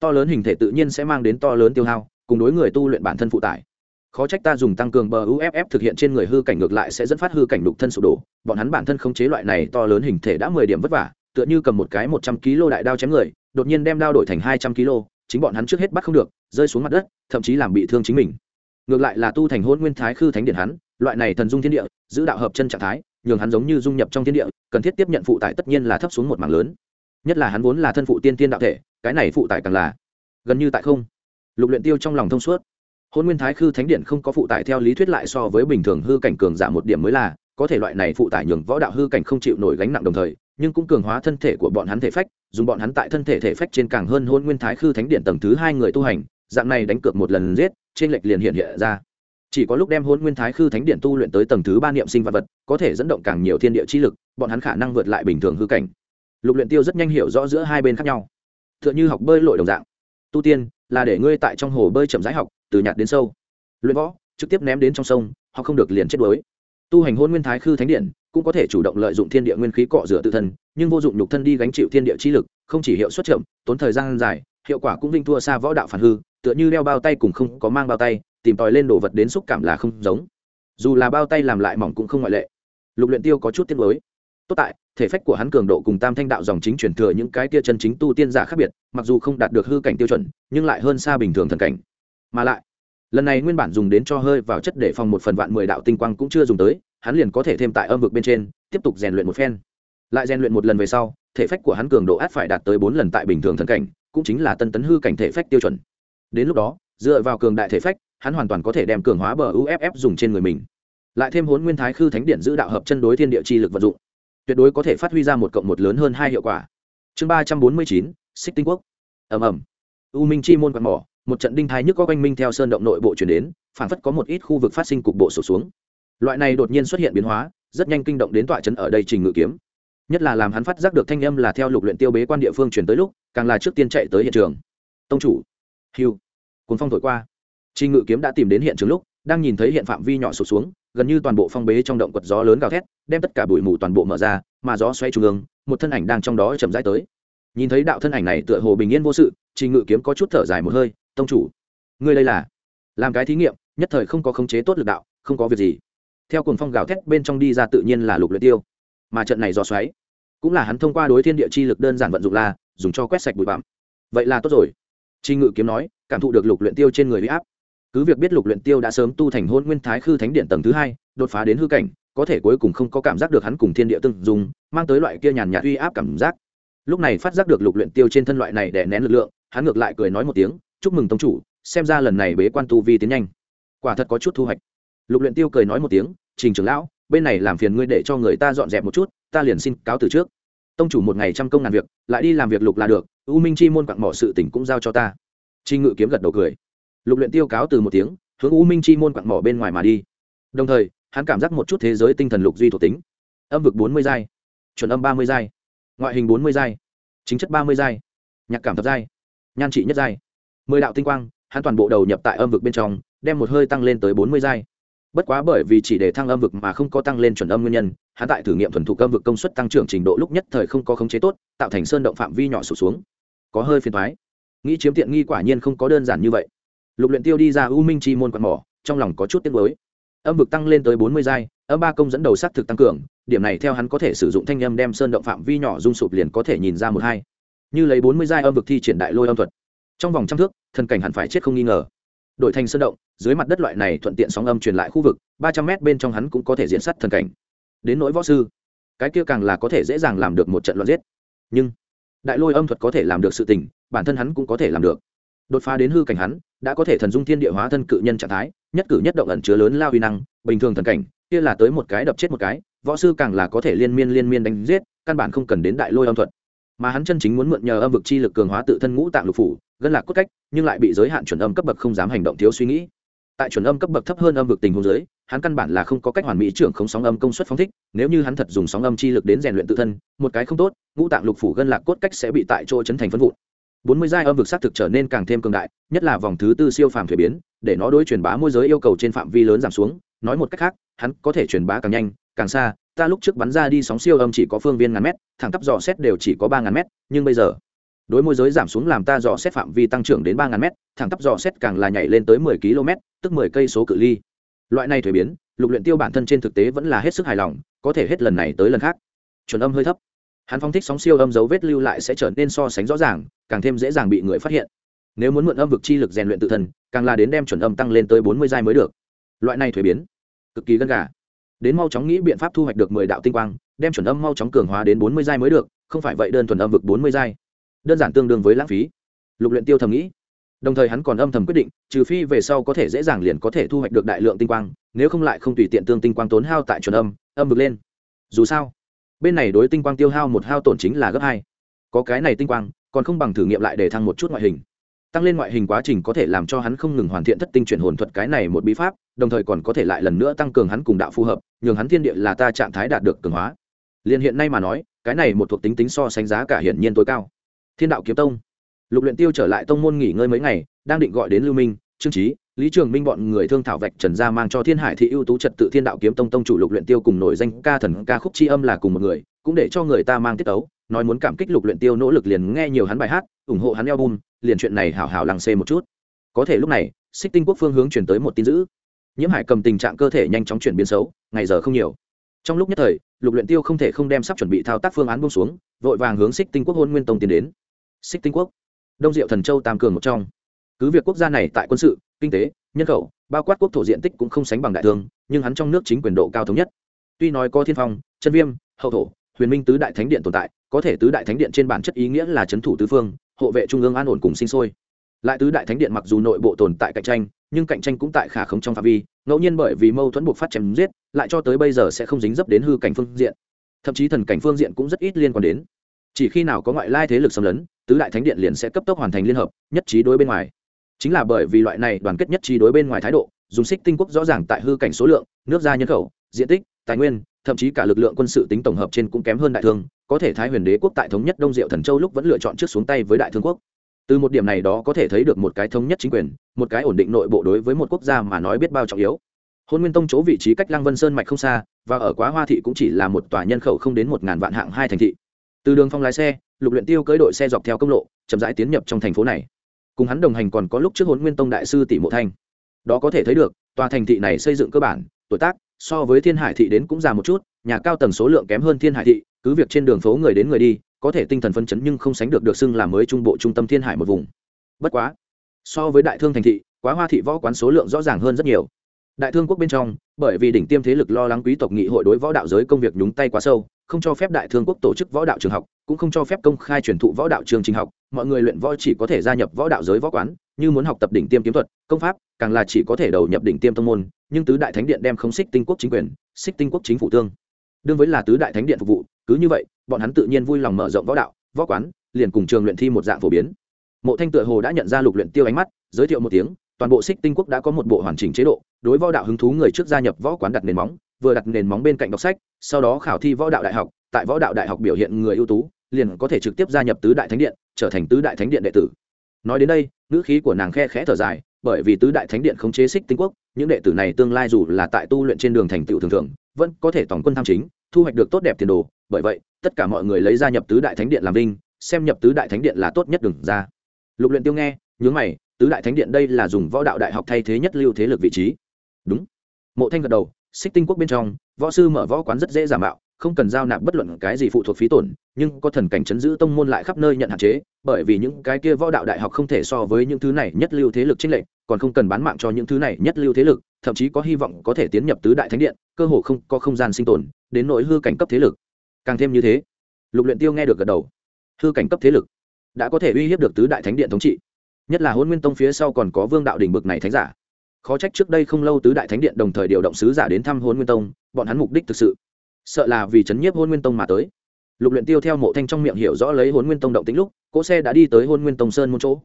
To lớn hình thể tự nhiên sẽ mang đến to lớn tiêu hao, cùng đối người tu luyện bản thân phụ tải. Khó trách ta dùng tăng cường bờ uff thực hiện trên người hư cảnh ngược lại sẽ dẫn phát hư cảnh đục thân sụp đổ, bọn hắn bản thân không chế loại này to lớn hình thể đã mười điểm vất vả, tựa như cầm một cái một trăm kg đại đao chém người, đột nhiên đem đao đổi thành hai trăm kg chính bọn hắn trước hết bắt không được, rơi xuống mặt đất, thậm chí làm bị thương chính mình ngược lại là tu thành hôn nguyên thái khư thánh điện hắn, loại này thần dung thiên địa, giữ đạo hợp chân trạng thái, nhường hắn giống như dung nhập trong thiên địa, cần thiết tiếp nhận phụ tải tất nhiên là thấp xuống một mảng lớn. Nhất là hắn vốn là thân phụ tiên tiên đạo thể, cái này phụ tải càng là gần như tại không. Lục luyện tiêu trong lòng thông suốt. Hôn nguyên thái khư thánh điện không có phụ tải theo lý thuyết lại so với bình thường hư cảnh cường giả một điểm mới là, có thể loại này phụ tải nhường võ đạo hư cảnh không chịu nổi gánh nặng đồng thời, nhưng cũng cường hóa thân thể của bọn hắn thể phách, dùng bọn hắn tại thân thể thể phách trên càng hơn hôn nguyên thái khư thánh điện tầng thứ hai người tu hành, dạng này đánh cược một lần giết trên lệch liền hiện hiện ra. Chỉ có lúc đem hôn nguyên thái khư thánh điện tu luyện tới tầng thứ ba niệm sinh vật vật, có thể dẫn động càng nhiều thiên địa chi lực, bọn hắn khả năng vượt lại bình thường hư cảnh. Lục luyện tiêu rất nhanh hiểu rõ giữa hai bên khác nhau. Tựa như học bơi lội đồng dạng. Tu tiên, là để ngươi tại trong hồ bơi chậm rãi học, từ nhạt đến sâu. Luyện võ, trực tiếp ném đến trong sông họ không được liền chết đuối. Tu hành hôn nguyên thái khư thánh điện cũng có thể chủ động lợi dụng thiên địa nguyên khí cọ rửa tự thân, nhưng vô dụng nhục thân đi gánh chịu thiên địa chi lực, không chỉ hiệu suất chậm, tốn thời gian dài, hiệu quả cũng vinh thua xa võ đạo phản hư tựa như đeo bao tay cùng không có mang bao tay, tìm tòi lên đồ vật đến xúc cảm là không giống. Dù là bao tay làm lại mỏng cũng không ngoại lệ. Lục luyện tiêu có chút tiếc nuối. Tốt tại, thể phách của hắn cường độ cùng tam thanh đạo dòng chính truyền thừa những cái tia chân chính tu tiên giả khác biệt, mặc dù không đạt được hư cảnh tiêu chuẩn, nhưng lại hơn xa bình thường thần cảnh. Mà lại, lần này nguyên bản dùng đến cho hơi vào chất để phòng một phần vạn mười đạo tinh quang cũng chưa dùng tới, hắn liền có thể thêm tại âm vực bên trên, tiếp tục rèn luyện một phen. Lại rèn luyện một lần về sau, thể phách của hắn cường độ át phải đạt tới bốn lần tại bình thường thần cảnh, cũng chính là tân tấn hư cảnh thể phách tiêu chuẩn đến lúc đó, dựa vào cường đại thể phách, hắn hoàn toàn có thể đem cường hóa bờ uff dùng trên người mình. Lại thêm hốn nguyên thái khư thánh điện giữ đạo hợp chân đối thiên địa chi lực vận dụng, tuyệt đối có thể phát huy ra một cộng một lớn hơn hai hiệu quả. Chương ba trăm bốn mươi chín, xích tinh quốc. Ẩm ẩm u minh chi môn quạt mỏ, một trận đinh thái nhức có quanh minh theo sơn động nội bộ chuyển đến phản phất có một ít khu vực phát sinh cục bộ sổ xuống. Loại này đột nhiên xuất hiện biến hóa, rất nhanh kinh động đến tọa trấn ở đây trình ngự kiếm. Nhất là làm hắn phát giác được thanh âm là theo lục luyện tiêu bế quan địa phương chuyển tới lúc, càng là trước tiên chạy tới hiện trường. Tông chủ hiu cuốn phong thổi qua. Trình ngự kiếm đã tìm đến hiện trường lúc, đang nhìn thấy hiện phạm vi nhỏ sụt xuống, gần như toàn bộ phong bế trong động quật gió lớn gào thét, đem tất cả bụi mù toàn bộ mở ra, mà gió xoay trung ương, một thân ảnh đang trong đó chậm rãi tới. Nhìn thấy đạo thân ảnh này tựa hồ bình yên vô sự trình ngự kiếm có chút thở dài một hơi, tông chủ, ngươi đây là làm cái thí nghiệm, nhất thời không có khống chế tốt lực đạo, không có việc gì. Theo cuồng phong gào thét bên trong đi ra tự nhiên là lục luyện tiêu, mà trận này do xoáy cũng là hắn thông qua đối thiên địa chi lực đơn giản vận dụng là dùng cho quét sạch bụi bặm. Vậy là tốt rồi trình ngự kiếm nói, cảm thụ được lục luyện tiêu trên người uy áp. Cứ việc biết lục luyện tiêu đã sớm tu thành hôn nguyên thái khư thánh điện tầng thứ hai, đột phá đến hư cảnh, có thể cuối cùng không có cảm giác được hắn cùng thiên địa tương dùng mang tới loại kia nhàn nhạt uy áp cảm giác. Lúc này phát giác được lục luyện tiêu trên thân loại này đè nén lực lượng, hắn ngược lại cười nói một tiếng, chúc mừng tông chủ, xem ra lần này bế quan tu vi tiến nhanh. Quả thật có chút thu hoạch. Lục luyện tiêu cười nói một tiếng, trình trưởng lão, bên này làm phiền ngươi để cho người ta dọn dẹp một chút, ta liền xin cáo từ trước. Tông chủ một ngày trăm công ngàn việc, lại đi làm việc lục là được u minh chi môn quặng mỏ sự tình cũng giao cho ta. Chi ngự kiếm gật đầu cười. Lục luyện tiêu cáo từ một tiếng, hướng u minh chi môn quặng mỏ bên ngoài mà đi. Đồng thời, hắn cảm giác một chút thế giới tinh thần lục duy thuộc tính. Âm vực bốn mươi giai, chuẩn âm ba mươi giai, ngoại hình bốn mươi giai, chính chất ba mươi giai, nhạc cảm thập giai, nhan trị nhất giai. Mười đạo tinh quang, hắn toàn bộ đầu nhập tại âm vực bên trong, đem một hơi tăng lên tới bốn mươi giai. Bất quá bởi vì chỉ để thăng âm vực mà không có tăng lên chuẩn âm nguyên nhân, hắn tại thử nghiệm thuần thục âm vực công suất tăng trưởng trình độ lúc nhất thời không có khống chế tốt, tạo thành sơn động phạm vi nhỏ sụt xuống có hơi phiền thoái. Nghĩ chiếm tiện nghi quả nhiên không có đơn giản như vậy. Lục luyện tiêu đi ra u minh chi môn quạt mỏ, trong lòng có chút tiếc nuối. Âm vực tăng lên tới bốn mươi giai, âm ba công dẫn đầu sát thực tăng cường, điểm này theo hắn có thể sử dụng thanh âm đem sơn động phạm vi nhỏ rung sụp liền có thể nhìn ra một hai. Như lấy bốn mươi giai âm vực thi triển đại lôi âm thuật, trong vòng trăm thước, thần cảnh hẳn phải chết không nghi ngờ. Đổi thành sơn động, dưới mặt đất loại này thuận tiện sóng âm truyền lại khu vực, ba trăm mét bên trong hắn cũng có thể diễn sát thần cảnh. Đến nỗi võ sư, cái kia càng là có thể dễ dàng làm được một trận loạn giết. Nhưng đại lôi âm thuật có thể làm được sự tình, bản thân hắn cũng có thể làm được. Đột phá đến hư cảnh hắn, đã có thể thần dung thiên địa hóa thân cự nhân trạng thái, nhất cử nhất động ẩn chứa lớn lao huy năng, bình thường thần cảnh, kia là tới một cái đập chết một cái, võ sư càng là có thể liên miên liên miên đánh giết, căn bản không cần đến đại lôi âm thuật. Mà hắn chân chính muốn mượn nhờ âm vực chi lực cường hóa tự thân ngũ tạng lục phủ, gân lạc cốt cách, nhưng lại bị giới hạn chuẩn âm cấp bậc không dám hành động thiếu suy nghĩ tại chuẩn âm cấp bậc thấp hơn âm vực tình huống giới hắn căn bản là không có cách hoàn mỹ trưởng không sóng âm công suất phóng thích, nếu như hắn thật dùng sóng âm chi lực đến rèn luyện tự thân, một cái không tốt, ngũ tạng lục phủ gân lạc cốt cách sẽ bị tại chỗ chấn thành phân vụn. Bốn mươi giai âm vực xác thực trở nên càng thêm cường đại, nhất là vòng thứ tư siêu phàm thuế biến, để nó đối truyền bá môi giới yêu cầu trên phạm vi lớn giảm xuống. Nói một cách khác, hắn có thể truyền bá càng nhanh, càng xa, ta lúc trước bắn ra đi sóng siêu âm chỉ có phương viên ngàn mét, thẳng tắp dò xét đều chỉ có ba ngàn mét, nhưng bây giờ đối môi giới giảm xuống làm ta dò xét phạm vi tăng trưởng đến ba ngàn mét, thẳng tắp dò xét càng là nhảy lên tới mười km, tức mười cây số cự ly. Loại này thuế biến, lục luyện tiêu bản thân trên thực tế vẫn là hết sức hài lòng, có thể hết lần này tới lần khác. Chuẩn âm hơi thấp. Hắn phong thích sóng siêu âm dấu vết lưu lại sẽ trở nên so sánh rõ ràng, càng thêm dễ dàng bị người phát hiện. Nếu muốn mượn âm vực chi lực rèn luyện tự thân, càng là đến đem chuẩn âm tăng lên tới bốn mươi giai mới được. Loại này thuế biến, cực kỳ gân gà. Đến mau chóng nghĩ biện pháp thu hoạch được mười đạo tinh quang, đem chuẩn âm mau chóng cường hóa đến bốn mươi giai mới được, không phải vậy đơn thuần âm vực bốn mươi giai đơn giản tương đương với lãng phí. Lục luyện tiêu thầm nghĩ. Đồng thời hắn còn âm thầm quyết định, trừ phi về sau có thể dễ dàng liền có thể thu hoạch được đại lượng tinh quang, nếu không lại không tùy tiện tương tinh quang tốn hao tại chuẩn âm âm vực lên. Dù sao, bên này đối tinh quang tiêu hao một hao tổn chính là gấp hai. Có cái này tinh quang, còn không bằng thử nghiệm lại để thăng một chút ngoại hình. Tăng lên ngoại hình quá trình có thể làm cho hắn không ngừng hoàn thiện thất tinh chuyển hồn thuật cái này một bí pháp, đồng thời còn có thể lại lần nữa tăng cường hắn cùng đạo phù hợp, nhường hắn thiên địa là ta trạng thái đạt được cường hóa. Liền hiện nay mà nói, cái này một thuộc tính tính so sánh giá cả hiển nhiên tối cao thiên đạo kiếm tông. Lục luyện tiêu trở lại tông môn nghỉ ngơi mấy ngày, đang định gọi đến lưu minh, trương trí lý trường minh bọn người thương thảo vạch trần ra mang cho thiên hải thị ưu tú trật tự thiên đạo kiếm tông tông chủ lục luyện tiêu cùng nổi danh ca thần ca khúc chi âm là cùng một người, cũng để cho người ta mang tiết tấu, nói muốn cảm kích lục luyện tiêu nỗ lực liền nghe nhiều hắn bài hát, ủng hộ hắn album, liền chuyện này hảo hảo lằng xê một chút. Có thể lúc này, xích tinh quốc phương hướng chuyển tới một tin dữ. Nhiễm hải cầm tình trạng cơ thể nhanh chóng chuyển biến xấu, ngày giờ không nhiều. Trong lúc nhất thời, lục luyện tiêu không thể không đem sắp chuẩn bị thao tác phương án buông xuống, vội vàng hướng xích tinh quốc hôn nguyên tông tiến đến xích tinh quốc. Đông diệu thần châu tam cường một trong. Cứ việc quốc gia này tại quân sự, kinh tế, nhân khẩu, bao quát quốc thổ diện tích cũng không sánh bằng đại thương, nhưng hắn trong nước chính quyền độ cao thống nhất. Tuy nói có thiên phong, chân viêm, hậu thổ, huyền minh tứ đại thánh điện tồn tại, có thể tứ đại thánh điện trên bản chất ý nghĩa là c thủ tứ phương, hộ vệ trung ương an ổn cùng sinh sôi. Lại tứ đại thánh điện mặc dù nội bộ tồn tại cạnh tranh, nhưng cạnh tranh cũng tại khả khống trong phạm vi, ngẫu nhiên bởi vì mâu thuẫn buộc phát chém giết, lại cho tới bây giờ sẽ không dính dấp đến hư cảnh phương diện. Thậm chí thần cảnh phương diện cũng rất ít liên quan đến. Chỉ khi nào có ngoại lai thế lực xâm lấn tứ đại thánh điện liền sẽ cấp tốc hoàn thành liên hợp, nhất trí đối bên ngoài. Chính là bởi vì loại này đoàn kết nhất trí đối bên ngoài thái độ, dùng xích tinh quốc rõ ràng tại hư cảnh số lượng, nước gia nhân khẩu, diện tích, tài nguyên, thậm chí cả lực lượng quân sự tính tổng hợp trên cũng kém hơn đại thương, có thể thái huyền đế quốc tại thống nhất đông diệu thần châu lúc vẫn lựa chọn trước xuống tay với đại thương quốc. Từ một điểm này đó có thể thấy được một cái thống nhất chính quyền, một cái ổn định nội bộ đối với một quốc gia mà nói biết bao trọng yếu. Hôn nguyên tông chỗ vị trí cách lăng vân sơn mạch không xa, và ở quá hoa thị cũng chỉ là một tòa nhân khẩu không đến một ngàn vạn hạng hai thành thị. Từ đường phong lái xe lục luyện tiêu cưỡi đội xe dọc theo công lộ, chậm rãi tiến nhập trong thành phố này. Cùng hắn đồng hành còn có lúc trước huấn nguyên tông đại sư tỷ mộ thanh. Đó có thể thấy được, tòa thành thị này xây dựng cơ bản, tuổi tác, so với thiên hải thị đến cũng già một chút, nhà cao tầng số lượng kém hơn thiên hải thị, cứ việc trên đường phố người đến người đi, có thể tinh thần phân chấn nhưng không sánh được được xưng là mới trung bộ trung tâm thiên hải một vùng. Bất quá, so với đại thương thành thị, quá hoa thị võ quán số lượng rõ ràng hơn rất nhiều. Đại thương quốc bên trong bởi vì đỉnh tiêm thế lực lo lắng quý tộc nghị hội đối võ đạo giới công việc nhúng tay quá sâu, không cho phép đại thương quốc tổ chức võ đạo trường học, cũng không cho phép công khai truyền thụ võ đạo trường trình học, mọi người luyện võ chỉ có thể gia nhập võ đạo giới võ quán, như muốn học tập đỉnh tiêm kiếm thuật, công pháp, càng là chỉ có thể đầu nhập đỉnh tiêm tông môn, nhưng tứ đại thánh điện đem không xích tinh quốc chính quyền, xích tinh quốc chính phủ tương. Đương với là tứ đại thánh điện phục vụ, cứ như vậy, bọn hắn tự nhiên vui lòng mở rộng võ đạo, võ quán, liền cùng trường luyện thi một dạng phổ biến. Mộ thanh tựa hồ đã nhận ra lục luyện tiêu ánh mắt, giới thiệu một tiếng, toàn bộ xích tinh quốc đã có một bộ hoàn chỉnh chế độ đối võ đạo hứng thú người trước gia nhập võ quán đặt nền móng, vừa đặt nền móng bên cạnh đọc sách, sau đó khảo thi võ đạo đại học, tại võ đạo đại học biểu hiện người ưu tú, liền có thể trực tiếp gia nhập tứ đại thánh điện, trở thành tứ đại thánh điện đệ tử. Nói đến đây, ngữ khí của nàng khe khẽ thở dài, bởi vì tứ đại thánh điện không chế xích tinh quốc, những đệ tử này tương lai dù là tại tu luyện trên đường thành tựu thường thường, vẫn có thể tổng quân tham chính, thu hoạch được tốt đẹp tiền đồ, bởi vậy, tất cả mọi người lấy gia nhập tứ đại thánh điện làm vinh xem nhập tứ đại thánh điện là tốt nhất đừng ra. Lục luyện tiêu nghe, nhướng mày, tứ đại thánh điện đây là dùng võ đạo đại học thay thế nhất lưu thế lực vị trí đúng. Mộ thanh gật đầu xích tinh quốc bên trong võ sư mở võ quán rất dễ giả mạo không cần giao nạp bất luận cái gì phụ thuộc phí tổn nhưng có thần cảnh chấn giữ tông môn lại khắp nơi nhận hạn chế bởi vì những cái kia võ đạo đại học không thể so với những thứ này nhất lưu thế lực trinh lệ, còn không cần bán mạng cho những thứ này nhất lưu thế lực thậm chí có hy vọng có thể tiến nhập tứ đại thánh điện cơ hồ không có không gian sinh tồn đến nỗi hư cảnh cấp thế lực. Càng thêm như thế lục luyện tiêu nghe được gật đầu. Hư cảnh cấp thế lực đã có thể uy hiếp được tứ đại thánh điện thống trị. Nhất là hôn nguyên tông phía sau còn có vương đạo đỉnh bực này thánh giả khó trách trước đây không lâu tứ đại thánh điện đồng thời điều động sứ giả đến thăm hôn nguyên tông, bọn hắn mục đích thực sự sợ là vì chấn nhiếp hôn nguyên tông mà tới. Lục luyện tiêu theo mộ thanh trong miệng hiểu rõ lấy hôn nguyên tông động tĩnh lúc, cỗ xe đã đi tới hôn nguyên tông sơn một chỗ.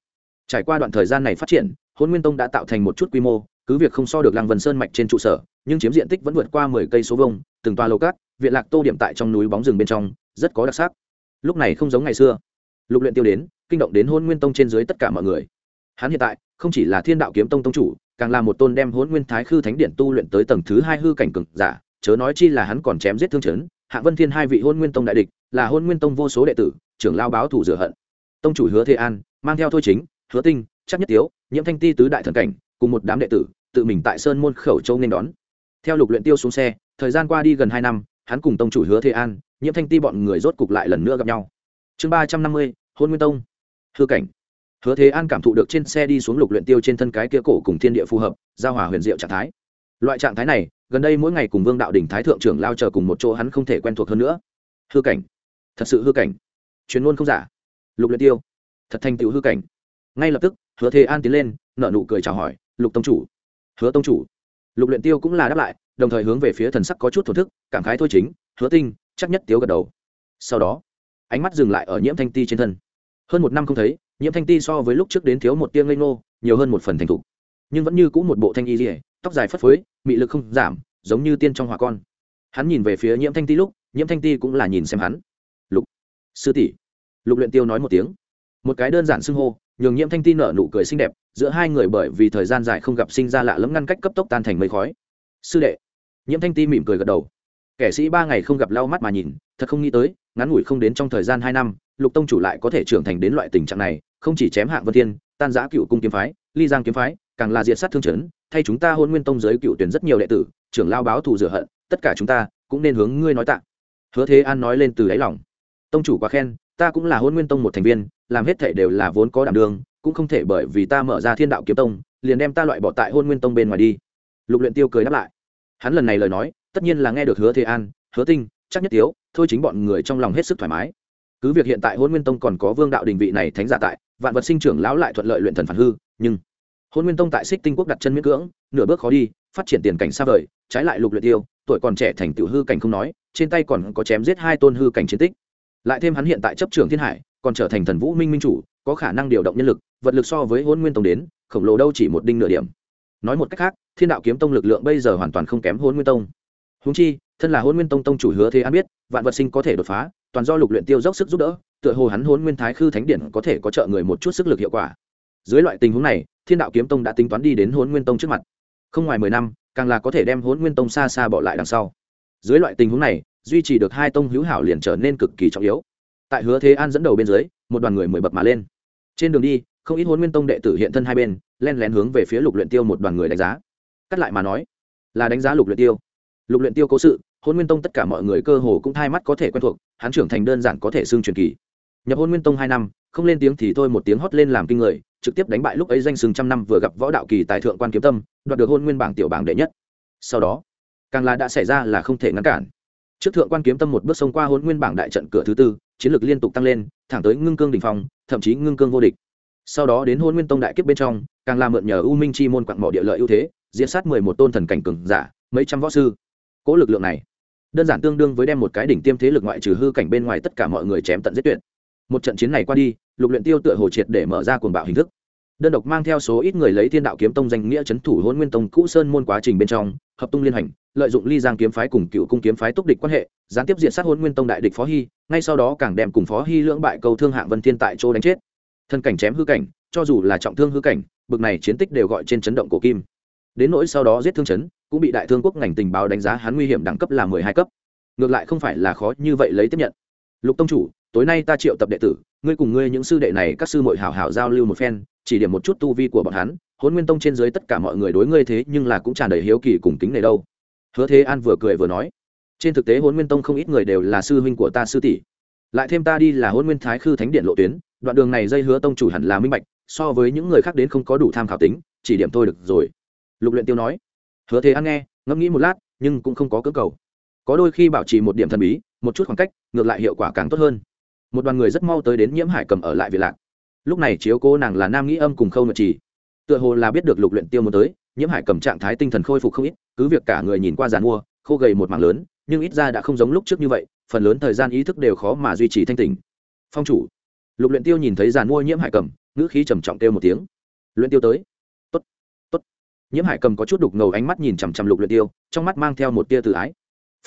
Trải qua đoạn thời gian này phát triển, hôn nguyên tông đã tạo thành một chút quy mô, cứ việc không so được lăng vân sơn mạch trên trụ sở, nhưng chiếm diện tích vẫn vượt qua mười cây số vông từng toa lầu cát, viện lạc tô điểm tại trong núi bóng rừng bên trong, rất có đặc sắc. Lúc này không giống ngày xưa. Lục luyện tiêu đến, kinh động đến hôn nguyên tông trên dưới tất cả mọi người. Hắn hiện tại không chỉ là thiên đạo kiếm tông tông chủ càng là một tôn đem hôn nguyên thái khư thánh điện tu luyện tới tầng thứ hai hư cảnh cực giả, chớ nói chi là hắn còn chém giết thương chấn, hạ vân thiên hai vị hôn nguyên tông đại địch, là hôn nguyên tông vô số đệ tử, trưởng lao báo thủ rửa hận. Tông chủ hứa thế an, mang theo thôi chính, hứa tinh, chắc nhất tiếu, nhiễm thanh ti tứ đại thần cảnh, cùng một đám đệ tử, tự mình tại sơn môn khẩu châu nên đón. Theo lục luyện tiêu xuống xe, thời gian qua đi gần hai năm, hắn cùng tông chủ hứa thế an, nhiễm thanh ti bọn người rốt cục lại lần nữa gặp nhau. Chương ba trăm năm mươi hôn nguyên tông. Hư cảnh hứa thế an cảm thụ được trên xe đi xuống lục luyện tiêu trên thân cái kia cổ cùng thiên địa phù hợp, giao hòa huyền diệu trạng thái. Loại trạng thái này, gần đây mỗi ngày cùng vương đạo đỉnh thái thượng trưởng lao chờ cùng một chỗ hắn không thể quen thuộc hơn nữa. Hư cảnh. Thật sự hư cảnh. Chuyên luôn không giả. Lục luyện tiêu. Thật thành tựu hư cảnh. Ngay lập tức, hứa thế an tiến lên, nở nụ cười chào hỏi, lục tông chủ. Hứa tông chủ. Lục luyện tiêu cũng là đáp lại, đồng thời hướng về phía thần sắc có chút thổ thức, cảm khái thôi chính, hứa tinh, chắc nhất tiếu gật đầu. Sau đó, ánh mắt dừng lại ở nhiễm thanh ti trên thân. Hơn một năm không thấy nhiễm thanh ti so với lúc trước đến thiếu một tiêng lây ngô, nhiều hơn một phần thành thục. Nhưng vẫn như cũ một bộ thanh y dỉa tóc dài phất phới, mị lực không giảm, giống như tiên trong hòa con. Hắn nhìn về phía nhiễm thanh ti lúc, nhiễm thanh ti cũng là nhìn xem hắn. Lục, sư tỷ. Lục luyện tiêu nói một tiếng. Một cái đơn giản xưng hô, nhường nhiễm thanh ti nở nụ cười xinh đẹp, giữa hai người bởi vì thời gian dài không gặp sinh ra lạ lẫm ngăn cách cấp tốc tan thành mây khói. Sư đệ. Nhiễm thanh ti mỉm cười gật đầu. Kẻ sĩ ba ngày không gặp lau mắt mà nhìn, thật không nghĩ tới ngắn ngủi không đến trong thời gian hai năm, lục tông chủ lại có thể trưởng thành đến loại tình trạng này, không chỉ chém hạng vân thiên, tan giã cựu cung kiếm phái, ly giang kiếm phái, càng là diệt sát thương chấn, thay chúng ta hôn nguyên tông giới cựu tuyển rất nhiều đệ tử, trưởng lao báo thù rửa hận, tất cả chúng ta cũng nên hướng ngươi nói tạ. Hứa thế an nói lên từ đáy lòng. Tông chủ quá khen, ta cũng là hôn nguyên tông một thành viên, làm hết thể đều là vốn có đảm đường cũng không thể bởi vì ta mở ra thiên đạo kiếm tông, liền đem ta loại bỏ tại hôn nguyên tông bên ngoài đi. Lục luyện tiêu cười đáp lại. Hắn lần này lời nói, tất nhiên là nghe được hứa thế an, hứa tinh chắc nhất tiếu thôi chính bọn người trong lòng hết sức thoải mái. Cứ việc hiện tại hôn nguyên tông còn có vương đạo đình vị này thánh giả tại, vạn vật sinh trưởng lão lại thuận lợi luyện thần phản hư, nhưng hôn nguyên tông tại xích tinh quốc đặt chân miễn cưỡng, nửa bước khó đi, phát triển tiền cảnh xa vời, trái lại lục luyện tiêu, tuổi còn trẻ thành tiểu hư cảnh không nói, trên tay còn có chém giết hai tôn hư cảnh chiến tích. Lại thêm hắn hiện tại chấp trưởng thiên hải, còn trở thành thần vũ minh minh chủ, có khả năng điều động nhân lực, vật lực so với hôn nguyên tông đến, khổng lồ đâu chỉ một đinh nửa điểm. Nói một cách khác, thiên đạo kiếm tông lực lượng bây giờ hoàn toàn không kém hôn nguyên tông. Húng chi thân là hôn nguyên tông tông chủ hứa thế an biết, vạn vật sinh có thể đột phá, toàn do lục luyện tiêu dốc sức giúp đỡ, tựa hồ hắn hôn nguyên thái khư thánh điển có thể có trợ người một chút sức lực hiệu quả. Dưới loại tình huống này, thiên đạo kiếm tông đã tính toán đi đến hôn nguyên tông trước mặt. Không ngoài mười năm, càng là có thể đem hôn nguyên tông xa xa bỏ lại đằng sau. Dưới loại tình huống này, duy trì được hai tông hữu hảo liền trở nên cực kỳ trọng yếu. Tại hứa thế an dẫn đầu bên dưới, một đoàn người mười bậc mà lên. Trên đường đi, không ít hôn nguyên tông đệ tử hiện thân hai bên, len lén hướng về phía lục luyện tiêu một đoàn người đánh giá. Cắt lại mà nói, là đánh giá lục luyện tiêu lục luyện tiêu cố sự, hôn nguyên tông tất cả mọi người cơ hồ cũng thay mắt có thể quen thuộc, hắn trưởng thành đơn giản có thể xương truyền kỳ. Nhập hôn nguyên tông hai năm, không lên tiếng thì thôi một tiếng hót lên làm kinh người, trực tiếp đánh bại lúc ấy danh sừng trăm năm vừa gặp võ đạo kỳ tài thượng quan kiếm tâm, đoạt được hôn nguyên bảng tiểu bảng đệ nhất. Sau đó, càng là đã xảy ra là không thể ngăn cản. Trước thượng quan kiếm tâm một bước xông qua hôn nguyên bảng đại trận cửa thứ tư, chiến lược liên tục tăng lên, thẳng tới ngưng cương đình phong, thậm chí ngưng cương vô địch. Sau đó đến hôn nguyên tông đại kiếp bên trong, càng là mượn nhờ u minh chi môn quặng mỏ địa lợi ưu thế diễn sát mười một tôn thần cảnh cường giả, mấy trăm võ sư cỗ lực lượng này. Đơn giản tương đương với đem một cái đỉnh tiêm thế lực ngoại trừ hư cảnh bên ngoài tất cả mọi người chém tận giết tuyệt. Một trận chiến này qua đi, lục luyện tiêu tựa hồ triệt để mở ra cuồng bạo hình thức. Đơn độc mang theo số ít người lấy thiên đạo kiếm tông danh nghĩa chấn thủ hôn nguyên tông cũ sơn môn quá trình bên trong, hợp tung liên hành, lợi dụng ly giang kiếm phái cùng cựu cung kiếm phái túc địch quan hệ, gián tiếp diện sát hôn nguyên tông đại địch phó hy, ngay sau đó càng đem cùng phó hy lưỡng bại cầu thương hạng vân thiên tại chỗ đánh chết. Thân cảnh chém hư cảnh, cho dù là trọng thương hư cảnh, bực này chiến tích đều gọi trên chấn động cổ kim. Đến nỗi sau đó giết thương chấn cũng bị đại thương quốc ngành tình báo đánh giá hắn nguy hiểm đẳng cấp là mười hai cấp. Ngược lại không phải là khó như vậy lấy tiếp nhận. Lục tông chủ, tối nay ta triệu tập đệ tử, ngươi cùng ngươi những sư đệ này các sư mội hảo hảo giao lưu một phen, chỉ điểm một chút tu vi của bọn hắn hôn nguyên tông trên dưới tất cả mọi người đối ngươi thế nhưng là cũng tràn đầy hiếu kỳ cùng kính này đâu. Hứa thế an vừa cười vừa nói, trên thực tế hôn nguyên tông không ít người đều là sư huynh của ta sư tỷ. Lại thêm ta đi là hôn nguyên thái khư thánh điện lộ tuyến, đoạn đường này dây hứa tông chủ hẳn là minh bạch, so với những người khác đến không có đủ tham khảo tính, chỉ điểm thôi được rồi. Lục luyện tiêu nói hứa thế an nghe, ngẫm nghĩ một lát, nhưng cũng không có cơ cầu. Có đôi khi bảo trì một điểm thần bí, một chút khoảng cách, ngược lại hiệu quả càng tốt hơn. Một đoàn người rất mau tới đến nhiễm hải cầm ở lại việt lạc. Lúc này chiếu cô nàng là nam nghĩ âm cùng khâu nguyệt trì. Tựa hồ là biết được lục luyện tiêu muốn tới, nhiễm hải cầm trạng thái tinh thần khôi phục không ít, cứ việc cả người nhìn qua giàn mua, khô gầy một mảng lớn, nhưng ít ra đã không giống lúc trước như vậy, phần lớn thời gian ý thức đều khó mà duy trì thanh tỉnh. Phong chủ. Lục luyện tiêu nhìn thấy giàn mua nhiễm hải cầm, ngữ khí trầm trọng kêu một tiếng. Luyện tiêu tới nhiễm hải cầm có chút đục ngầu ánh mắt nhìn chằm chằm lục luyện tiêu, trong mắt mang theo một tia từ ái.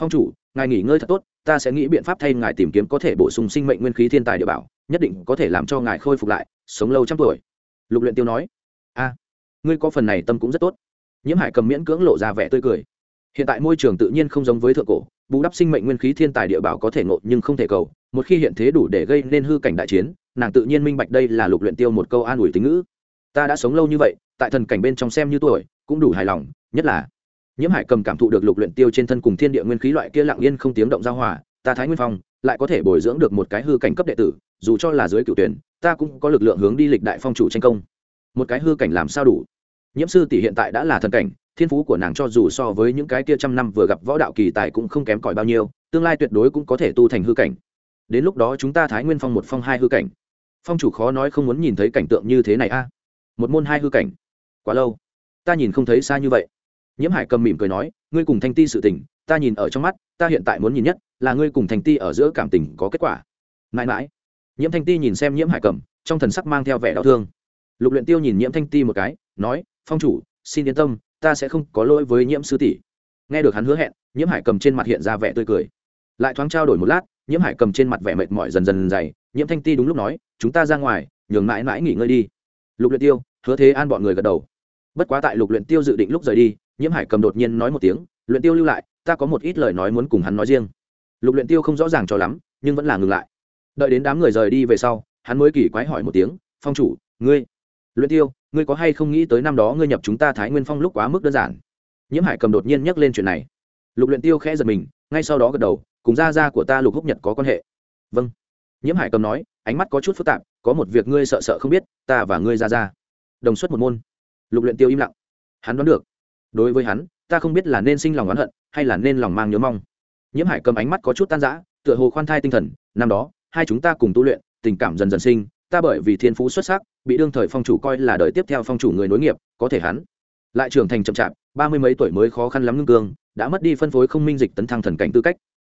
Phong chủ, ngài nghỉ ngơi thật tốt, ta sẽ nghĩ biện pháp thay ngài tìm kiếm có thể bổ sung sinh mệnh nguyên khí thiên tài địa bảo, nhất định có thể làm cho ngài khôi phục lại, sống lâu trăm tuổi. Lục luyện tiêu nói. A, ngươi có phần này tâm cũng rất tốt. Nhiễm hải cầm miễn cưỡng lộ ra vẻ tươi cười. Hiện tại môi trường tự nhiên không giống với thượng cổ, bù đắp sinh mệnh nguyên khí thiên tài địa bảo có thể ngộ nhưng không thể cầu, một khi hiện thế đủ để gây nên hư cảnh đại chiến, nàng tự nhiên minh bạch đây là lục luyện tiêu một câu an ủi tính ngữ. Ta đã sống lâu như vậy tại thần cảnh bên trong xem như tuổi, cũng đủ hài lòng, nhất là nhiễm hải cầm cảm thụ được lục luyện tiêu trên thân cùng thiên địa nguyên khí loại kia lặng yên không tiếng động giao hòa, ta thái nguyên phong lại có thể bồi dưỡng được một cái hư cảnh cấp đệ tử, dù cho là dưới cửu tuyển, ta cũng có lực lượng hướng đi lịch đại phong chủ tranh công. Một cái hư cảnh làm sao đủ? Nhiễm sư tỷ hiện tại đã là thần cảnh, thiên phú của nàng cho dù so với những cái kia trăm năm vừa gặp võ đạo kỳ tài cũng không kém cỏi bao nhiêu, tương lai tuyệt đối cũng có thể tu thành hư cảnh. Đến lúc đó chúng ta thái nguyên phong một phong hai hư cảnh. Phong chủ khó nói không muốn nhìn thấy cảnh tượng như thế này a. Một môn hai hư cảnh quá lâu. Ta nhìn không thấy xa như vậy. Nhiễm hải cầm mỉm cười nói, ngươi cùng thanh ti sự tình, ta nhìn ở trong mắt, ta hiện tại muốn nhìn nhất, là ngươi cùng thanh ti ở giữa cảm tình có kết quả. Mãi mãi. Nhiễm thanh ti nhìn xem nhiễm hải cầm, trong thần sắc mang theo vẻ đau thương. Lục luyện tiêu nhìn nhiễm thanh ti một cái, nói, phong chủ, xin yên tâm, ta sẽ không có lỗi với nhiễm sư tỷ. Nghe được hắn hứa hẹn, nhiễm hải cầm trên mặt hiện ra vẻ tươi cười. Lại thoáng trao đổi một lát, nhiễm hải cầm trên mặt vẻ mệt mỏi dần dần dày, nhiễm thanh ti đúng lúc nói, chúng ta ra ngoài, nhường mãi mãi nghỉ ngơi đi. Lục luyện tiêu, hứa thế an bọn người gật đầu bất quá tại lục luyện tiêu dự định lúc rời đi, nhiễm hải cầm đột nhiên nói một tiếng, luyện tiêu lưu lại, ta có một ít lời nói muốn cùng hắn nói riêng. Lục luyện tiêu không rõ ràng cho lắm, nhưng vẫn là ngừng lại. Đợi đến đám người rời đi về sau, hắn mới kỳ quái hỏi một tiếng, phong chủ, ngươi, luyện tiêu, ngươi có hay không nghĩ tới năm đó ngươi nhập chúng ta thái nguyên phong lúc quá mức đơn giản? Nhiễm hải cầm đột nhiên nhắc lên chuyện này. Lục luyện tiêu khẽ giật mình, ngay sau đó gật đầu, cùng gia gia của ta lục húc nhật có quan hệ. Vâng. Nhiễm hải cầm nói, ánh mắt có chút phức tạp, có một việc ngươi sợ sợ không biết, ta và ngươi gia gia, đồng xuất một môn lục luyện tiêu im lặng. Hắn đoán được. Đối với hắn, ta không biết là nên sinh lòng oán hận, hay là nên lòng mang nhớ mong. Nhiễm hải cầm ánh mắt có chút tan rã, tựa hồ khoan thai tinh thần, năm đó, hai chúng ta cùng tu luyện, tình cảm dần dần sinh, ta bởi vì thiên phú xuất sắc, bị đương thời phong chủ coi là đời tiếp theo phong chủ người nối nghiệp, có thể hắn lại trưởng thành chậm chạp, ba mươi mấy tuổi mới khó khăn lắm ngưng cương, đã mất đi phân phối không minh dịch tấn thăng thần cảnh tư cách.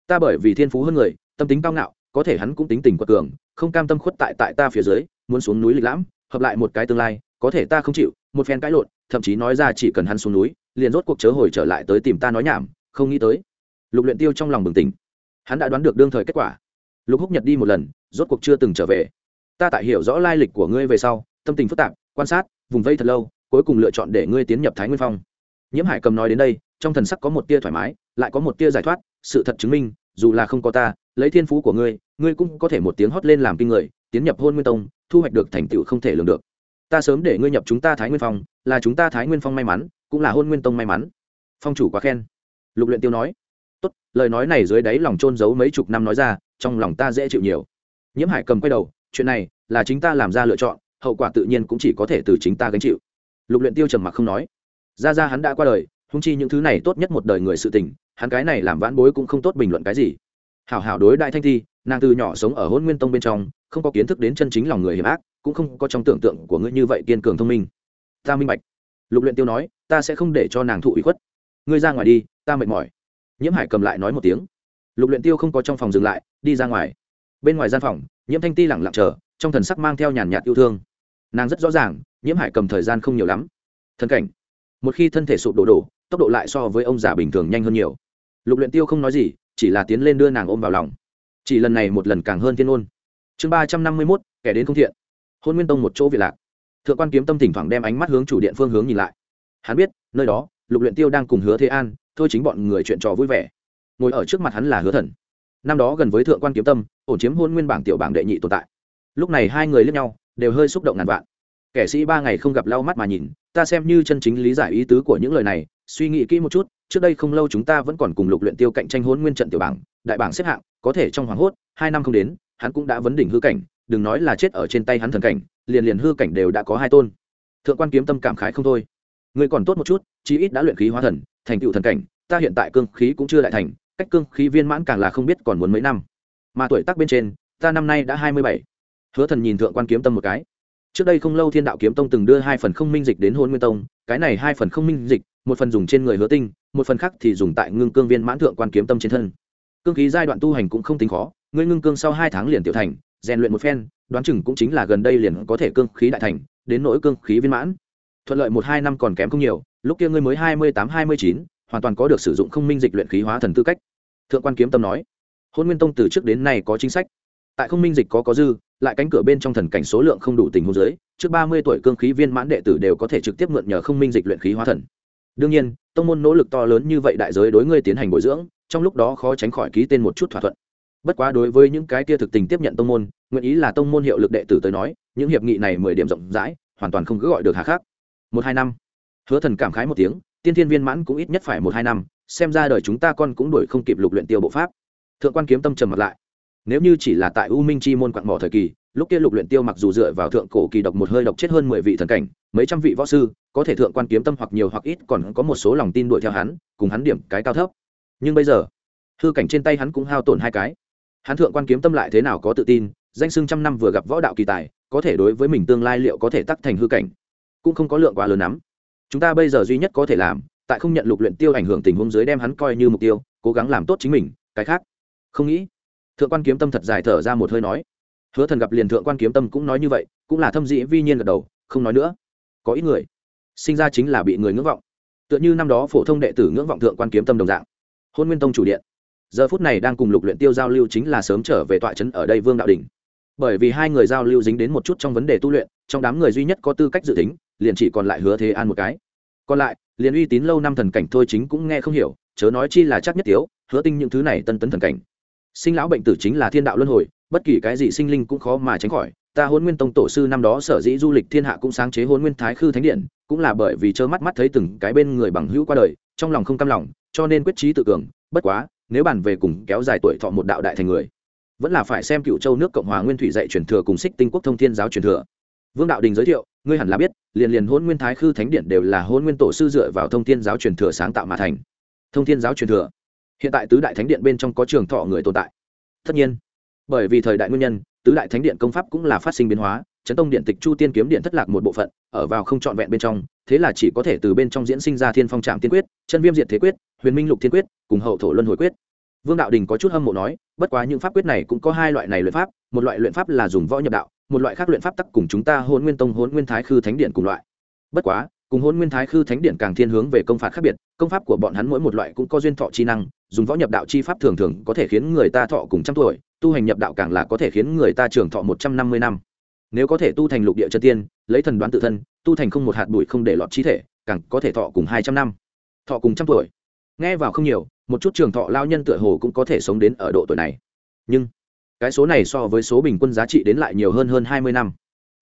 Ta bởi vì thiên phú hơn người, tâm tính cao ngạo, có thể hắn cũng tính tình quật cường, không cam tâm khuất tại tại ta phía dưới, muốn xuống núi lịch lãm, hợp lại một cái tương lai, có thể ta không chịu một phen cãi lộn, thậm chí nói ra chỉ cần hắn xuống núi, liền rốt cuộc chớ hồi trở lại tới tìm ta nói nhảm, không nghĩ tới. Lục luyện tiêu trong lòng bừng tỉnh. Hắn đã đoán được đương thời kết quả. Lục húc nhật đi một lần, rốt cuộc chưa từng trở về. Ta tại hiểu rõ lai lịch của ngươi về sau, tâm tình phức tạp, quan sát, vùng vây thật lâu, cuối cùng lựa chọn để ngươi tiến nhập thái nguyên phong. Nhiễm hải cầm nói đến đây, trong thần sắc có một tia thoải mái, lại có một tia giải thoát, sự thật chứng minh, dù là không có ta, lấy thiên phú của ngươi ngươi cũng có thể một tiếng hót lên làm kinh người, tiến nhập hôn nguyên tông, thu hoạch được thành tựu không thể lường được ta sớm để ngươi nhập chúng ta thái nguyên phong, là chúng ta thái nguyên phong may mắn, cũng là hôn nguyên tông may mắn. Phong chủ quá khen. Lục luyện tiêu nói. Tốt, lời nói này dưới đáy lòng trôn giấu mấy chục năm nói ra, trong lòng ta dễ chịu nhiều. Nhiễm hải cầm quay đầu, chuyện này, là chính ta làm ra lựa chọn, hậu quả tự nhiên cũng chỉ có thể từ chính ta gánh chịu. Lục luyện tiêu trầm mặc không nói. Ra ra hắn đã qua đời hung chi những thứ này tốt nhất một đời người sự tình, hắn cái này làm vãn bối cũng không tốt bình luận cái gì. Hảo hảo đối đại thanh thi, nàng từ nhỏ sống ở hôn nguyên tông bên trong, không có kiến thức đến chân chính lòng người hiểm ác cũng không có trong tưởng tượng của ngươi như vậy kiên cường thông minh. Ta minh bạch. Lục luyện tiêu nói, ta sẽ không để cho nàng thụ ủy khuất. Ngươi ra ngoài đi, ta mệt mỏi. Nhiễm hải cầm lại nói một tiếng. Lục luyện tiêu không có trong phòng dừng lại, đi ra ngoài. Bên ngoài gian phòng, nhiễm thanh ti lặng lặng chờ, trong thần sắc mang theo nhàn nhạt yêu thương. Nàng rất rõ ràng, nhiễm hải cầm thời gian không nhiều lắm. Thân cảnh. Một khi thân thể sụp đổ đổ, tốc độ lại so với ông già bình thường nhanh hơn nhiều. Lục luyện tiêu không nói gì, chỉ là tiến lên đưa nàng ôm vào lòng. Chỉ lần này một lần càng hơn thiên ôn. Chương ba trăm năm mươi một kẻ đến không thiện hôn nguyên tông một chỗ vị lạc. Thượng quan kiếm tâm thỉnh thoảng đem ánh mắt hướng chủ điện phương hướng nhìn lại. Hắn biết, nơi đó, lục luyện tiêu đang cùng hứa thế an, thôi chính bọn người chuyện trò vui vẻ. Ngồi ở trước mặt hắn là hứa thần. Năm đó gần với thượng quan kiếm tâm, ổn chiếm hôn nguyên bảng tiểu bảng đệ nhị tồn tại. Lúc này hai người lướt nhau, đều hơi xúc động ngàn vạn. Kẻ sĩ ba ngày không gặp lau mắt mà nhìn, ta xem như chân chính lý giải ý tứ của những lời này, suy nghĩ kỹ một chút, trước đây không lâu chúng ta vẫn còn cùng lục luyện tiêu cạnh tranh hôn nguyên trận tiểu bảng, đại bảng xếp hạng, có thể trong hoàng hốt, hai năm không đến, hắn cũng đã vấn đỉnh hư cảnh đừng nói là chết ở trên tay hắn thần cảnh, liền liền hư cảnh đều đã có hai tôn. Thượng quan kiếm tâm cảm khái không thôi. Người còn tốt một chút, chí ít đã luyện khí hóa thần, thành tựu thần cảnh, ta hiện tại cương khí cũng chưa lại thành, cách cương khí viên mãn càng là không biết còn muốn mấy năm. Mà tuổi tác bên trên, ta năm nay đã hai mươi bảy. Hứa thần nhìn thượng quan kiếm tâm một cái. Trước đây không lâu thiên đạo kiếm tông từng đưa hai phần không minh dịch đến hôn nguyên tông, cái này hai phần không minh dịch, một phần dùng trên người hứa tinh, một phần khác thì dùng tại ngưng cương viên mãn thượng quan kiếm tâm trên thân. Cương khí giai đoạn tu hành cũng không tính khó, ngươi ngưng cương sau hai tháng liền tiểu thành rèn luyện một phen, đoán chừng cũng chính là gần đây liền có thể cương khí đại thành, đến nỗi cương khí viên mãn. Thuận lợi một hai năm còn kém không nhiều, lúc kia ngươi mới hai mươi tám, hai mươi chín, hoàn toàn có được sử dụng không minh dịch luyện khí hóa thần tư cách. Thượng quan kiếm tâm nói, hôn nguyên tông từ trước đến nay có chính sách. Tại không minh dịch có có dư, lại cánh cửa bên trong thần cảnh số lượng không đủ tình huống giới trước ba mươi tuổi cương khí viên mãn đệ tử đều có thể trực tiếp mượn nhờ không minh dịch luyện khí hóa thần. Đương nhiên, tông môn nỗ lực to lớn như vậy đại giới đối ngươi tiến hành bồi dưỡng, trong lúc đó khó tránh khỏi ký tên một chút thỏa thuận bất quá đối với những cái kia thực tình tiếp nhận tông môn, nguyện ý là tông môn hiệu lực đệ tử tới nói, những hiệp nghị này mười điểm rộng rãi, hoàn toàn không cứ gọi được hà khác một hai năm. Hứa thần cảm khái một tiếng, tiên thiên viên mãn cũng ít nhất phải một hai năm, xem ra đời chúng ta con cũng đuổi không kịp lục luyện tiêu bộ pháp. Thượng quan kiếm tâm trầm mặt lại. Nếu như chỉ là tại u minh chi môn quạng mỏ thời kỳ, lúc kia lục luyện tiêu mặc dù dựa vào thượng cổ kỳ độc một hơi độc chết hơn mười vị thần cảnh, mấy trăm vị võ sư, có thể thượng quan kiếm tâm hoặc nhiều hoặc ít còn có một số lòng tin đuổi theo hắn, cùng hắn điểm cái cao thấp. Nhưng bây giờ, hư cảnh trên tay hắn cũng hao tổn hai cái hắn thượng quan kiếm tâm lại thế nào có tự tin, danh sưng trăm năm vừa gặp võ đạo kỳ tài, có thể đối với mình tương lai liệu có thể tắc thành hư cảnh? Cũng không có lượng quá lớn lắm. Chúng ta bây giờ duy nhất có thể làm, tại không nhận lục luyện tiêu ảnh hưởng tình huống dưới đem hắn coi như mục tiêu, cố gắng làm tốt chính mình, cái khác? Không nghĩ. Thượng quan kiếm tâm thật dài thở ra một hơi nói. Hứa thần gặp liền thượng quan kiếm tâm cũng nói như vậy, cũng là thâm dĩ vi nhiên gật đầu, không nói nữa. Có ít người sinh ra chính là bị người ngưỡng vọng. Tựa như năm đó phổ thông đệ tử ngưỡng vọng thượng quan kiếm tâm đồng dạng. Hôn nguyên tông chủ điện giờ phút này đang cùng lục luyện tiêu giao lưu chính là sớm trở về tọa trấn ở đây vương đạo đỉnh. bởi vì hai người giao lưu dính đến một chút trong vấn đề tu luyện, trong đám người duy nhất có tư cách dự tính, liền chỉ còn lại hứa thế an một cái. Còn lại, liền uy tín lâu năm thần cảnh thôi chính cũng nghe không hiểu, chớ nói chi là chắc nhất tiếu, hứa tinh những thứ này tân tấn thần cảnh. Sinh lão bệnh tử chính là thiên đạo luân hồi, bất kỳ cái gì sinh linh cũng khó mà tránh khỏi. Ta hôn nguyên tông tổ sư năm đó sở dĩ du lịch thiên hạ cũng sáng chế hôn nguyên thái khư thánh điện, cũng là bởi vì trơ mắt mắt thấy từng cái bên người bằng hữu qua đời, trong lòng không cam lòng, cho nên quyết trí tự cường, bất quá nếu bàn về cùng kéo dài tuổi thọ một đạo đại thành người, vẫn là phải xem cựu châu nước cộng hòa nguyên thủy dạy truyền thừa cùng xích tinh quốc thông thiên giáo truyền thừa. Vương đạo đình giới thiệu, ngươi hẳn là biết, liền liền hôn nguyên thái khư thánh điện đều là hôn nguyên tổ sư dựa vào thông thiên giáo truyền thừa sáng tạo mà thành. Thông thiên giáo truyền thừa. Hiện tại tứ đại thánh điện bên trong có trường thọ người tồn tại. Tất nhiên, bởi vì thời đại nguyên nhân, tứ đại thánh điện công pháp cũng là phát sinh biến hóa, chấn tông điện tịch chu tiên kiếm điện thất lạc một bộ phận, ở vào không trọn vẹn bên trong, thế là chỉ có thể từ bên trong diễn sinh ra thiên phong trạm tiên quyết, chân viêm diệt thế quyết huyền minh lục thiên quyết, cùng hậu thổ luân hồi quyết. Vương đạo đình có chút hâm mộ nói, bất quá những pháp quyết này cũng có hai loại này luyện pháp, một loại luyện pháp là dùng võ nhập đạo, một loại khác luyện pháp tắc cùng chúng ta hôn nguyên tông hôn nguyên thái khư thánh điện cùng loại. Bất quá, cùng hôn nguyên thái khư thánh điện càng thiên hướng về công phạt khác biệt, công pháp của bọn hắn mỗi một loại cũng có duyên thọ chi năng, dùng võ nhập đạo chi pháp thường thường có thể khiến người ta thọ cùng trăm tuổi, tu hành nhập đạo càng là có thể khiến người ta trường thọ một trăm năm mươi năm. Nếu có thể tu thành lục địa chân tiên, lấy thần đoán tự thân, tu thành không một hạt bụi không để lọt chi thể, càng có thể thọ cùng hai trăm năm. Thọ cùng trăm tuổi nghe vào không nhiều, một chút trường thọ lao nhân tựa hồ cũng có thể sống đến ở độ tuổi này. Nhưng, cái số này so với số bình quân giá trị đến lại nhiều hơn hơn hai mươi năm.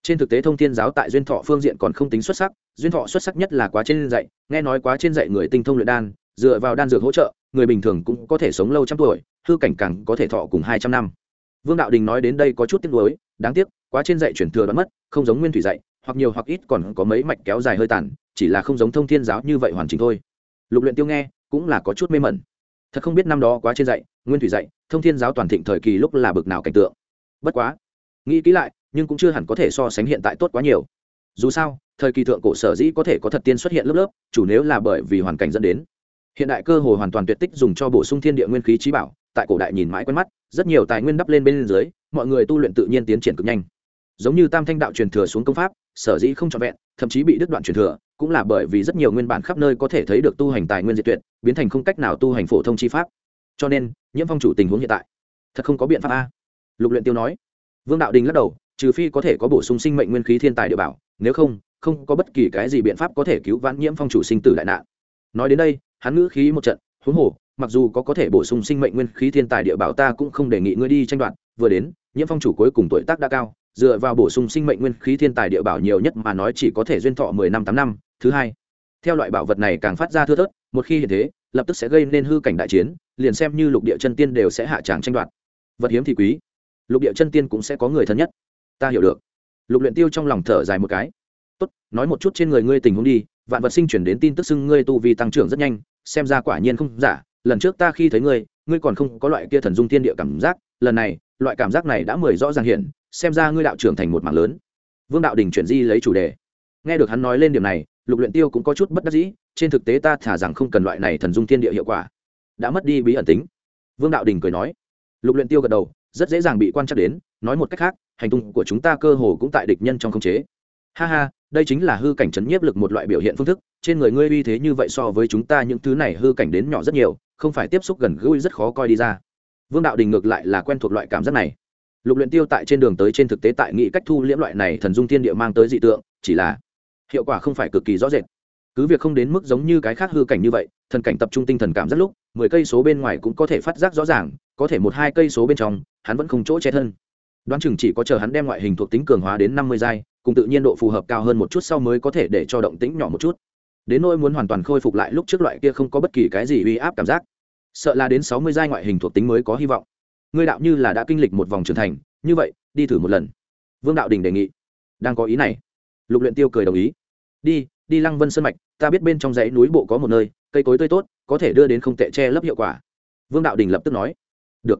Trên thực tế thông thiên giáo tại duyên thọ phương diện còn không tính xuất sắc, duyên thọ xuất sắc nhất là quá trên dạy, nghe nói quá trên dạy người tinh thông luyện đan, dựa vào đan dược hỗ trợ, người bình thường cũng có thể sống lâu trăm tuổi, hư cảnh càng có thể thọ cùng hai trăm năm. Vương đạo đình nói đến đây có chút tiếc nuối, đáng tiếc, quá trên dạy chuyển thừa đoán mất, không giống nguyên thủy dạy, hoặc nhiều hoặc ít còn có mấy mạch kéo dài hơi tàn, chỉ là không giống thông thiên giáo như vậy hoàn chỉnh thôi. Lục luyện tiêu nghe cũng là có chút mê mẩn. Thật không biết năm đó quá trên dạy, nguyên thủy dạy, thông thiên giáo toàn thịnh thời kỳ lúc là bực nào cảnh tượng. Bất quá, nghĩ kỹ lại, nhưng cũng chưa hẳn có thể so sánh hiện tại tốt quá nhiều. Dù sao, thời kỳ thượng cổ sở dĩ có thể có thật tiên xuất hiện lớp lớp, chủ nếu là bởi vì hoàn cảnh dẫn đến. Hiện đại cơ hồ hoàn toàn tuyệt tích dùng cho bổ sung thiên địa nguyên khí trí bảo, tại cổ đại nhìn mãi quen mắt, rất nhiều tài nguyên đắp lên bên dưới, mọi người tu luyện tự nhiên tiến triển cực nhanh. Giống như tam thanh đạo truyền thừa xuống công pháp, sở dĩ không trọn vẹn, thậm chí bị đứt đoạn truyền thừa cũng là bởi vì rất nhiều nguyên bản khắp nơi có thể thấy được tu hành tài nguyên diệt tuyệt, biến thành không cách nào tu hành phổ thông chi pháp. Cho nên, nhiễm phong chủ tình huống hiện tại, thật không có biện pháp a. Lục luyện tiêu nói. Vương đạo đình lắc đầu, trừ phi có thể có bổ sung sinh mệnh nguyên khí thiên tài địa bảo, nếu không không có bất kỳ cái gì biện pháp có thể cứu vãn nhiễm phong chủ sinh tử đại nạn. Nói đến đây, hắn ngữ khí một trận, huống hồ, mặc dù có có thể bổ sung sinh mệnh nguyên khí thiên tài địa bảo ta cũng không đề nghị ngươi đi tranh đoạt, vừa đến, nhiễm phong chủ cuối cùng tuổi tác đã cao, dựa vào bổ sung sinh mệnh nguyên khí thiên tài địa bảo nhiều nhất mà nói chỉ có thể duyên thọ mười năm tám năm thứ hai, theo loại bảo vật này càng phát ra thưa thớt, một khi hiện thế, lập tức sẽ gây nên hư cảnh đại chiến, liền xem như lục địa chân tiên đều sẽ hạ tràng tranh đoạt. Vật hiếm thì quý, lục địa chân tiên cũng sẽ có người thân nhất. Ta hiểu được. Lục luyện tiêu trong lòng thở dài một cái. Tốt, nói một chút trên người ngươi tình huống đi, vạn vật sinh chuyển đến tin tức xưng ngươi tu vi tăng trưởng rất nhanh, xem ra quả nhiên không giả. Lần trước ta khi thấy ngươi ngươi còn không có loại kia thần dung tiên địa cảm giác, lần này, loại cảm giác này đã mười rõ ràng hiện, xem ra ngươi đạo trưởng thành một mảng lớn. Vương đạo đình chuyển di lấy chủ đề. Nghe được hắn nói lên điểm này lục luyện tiêu cũng có chút bất đắc dĩ, trên thực tế ta thả rằng không cần loại này thần dung thiên địa hiệu quả. Đã mất đi bí ẩn tính. Vương đạo đình cười nói. Lục luyện tiêu gật đầu, rất dễ dàng bị quan trắc đến, nói một cách khác, hành tung của chúng ta cơ hồ cũng tại địch nhân trong khống chế. Ha ha, đây chính là hư cảnh chấn nhiếp lực một loại biểu hiện phương thức, trên người ngươi uy thế như vậy so với chúng ta những thứ này hư cảnh đến nhỏ rất nhiều, không phải tiếp xúc gần gũi rất khó coi đi ra. Vương đạo đình ngược lại là quen thuộc loại cảm giác này. Lục luyện tiêu tại trên đường tới trên thực tế tại nghị cách thu liễm loại này thần dung thiên địa mang tới dị tượng, chỉ là hiệu quả không phải cực kỳ rõ rệt. Cứ việc không đến mức giống như cái khác hư cảnh như vậy, thần cảnh tập trung tinh thần cảm rất lúc, mười cây số bên ngoài cũng có thể phát giác rõ ràng, có thể một hai cây số bên trong, hắn vẫn không chỗ che thân. Đoán chừng chỉ có chờ hắn đem ngoại hình thuộc tính cường hóa đến năm mươi giai, cùng tự nhiên độ phù hợp cao hơn một chút sau mới có thể để cho động tĩnh nhỏ một chút. Đến nỗi muốn hoàn toàn khôi phục lại lúc trước loại kia không có bất kỳ cái gì uy áp cảm giác, sợ là đến sáu mươi giai ngoại hình thuộc tính mới có hy vọng. Ngươi đạo như là đã kinh lịch một vòng trưởng thành, như vậy, đi thử một lần. Vương đạo đình đề nghị. Đang có ý này lục luyện tiêu cười đồng ý. Đi đi lăng vân sơn mạch, ta biết bên trong dãy núi bộ có một nơi, cây cối tươi tốt, có thể đưa đến không tệ che lấp hiệu quả. Vương đạo đình lập tức nói. Được.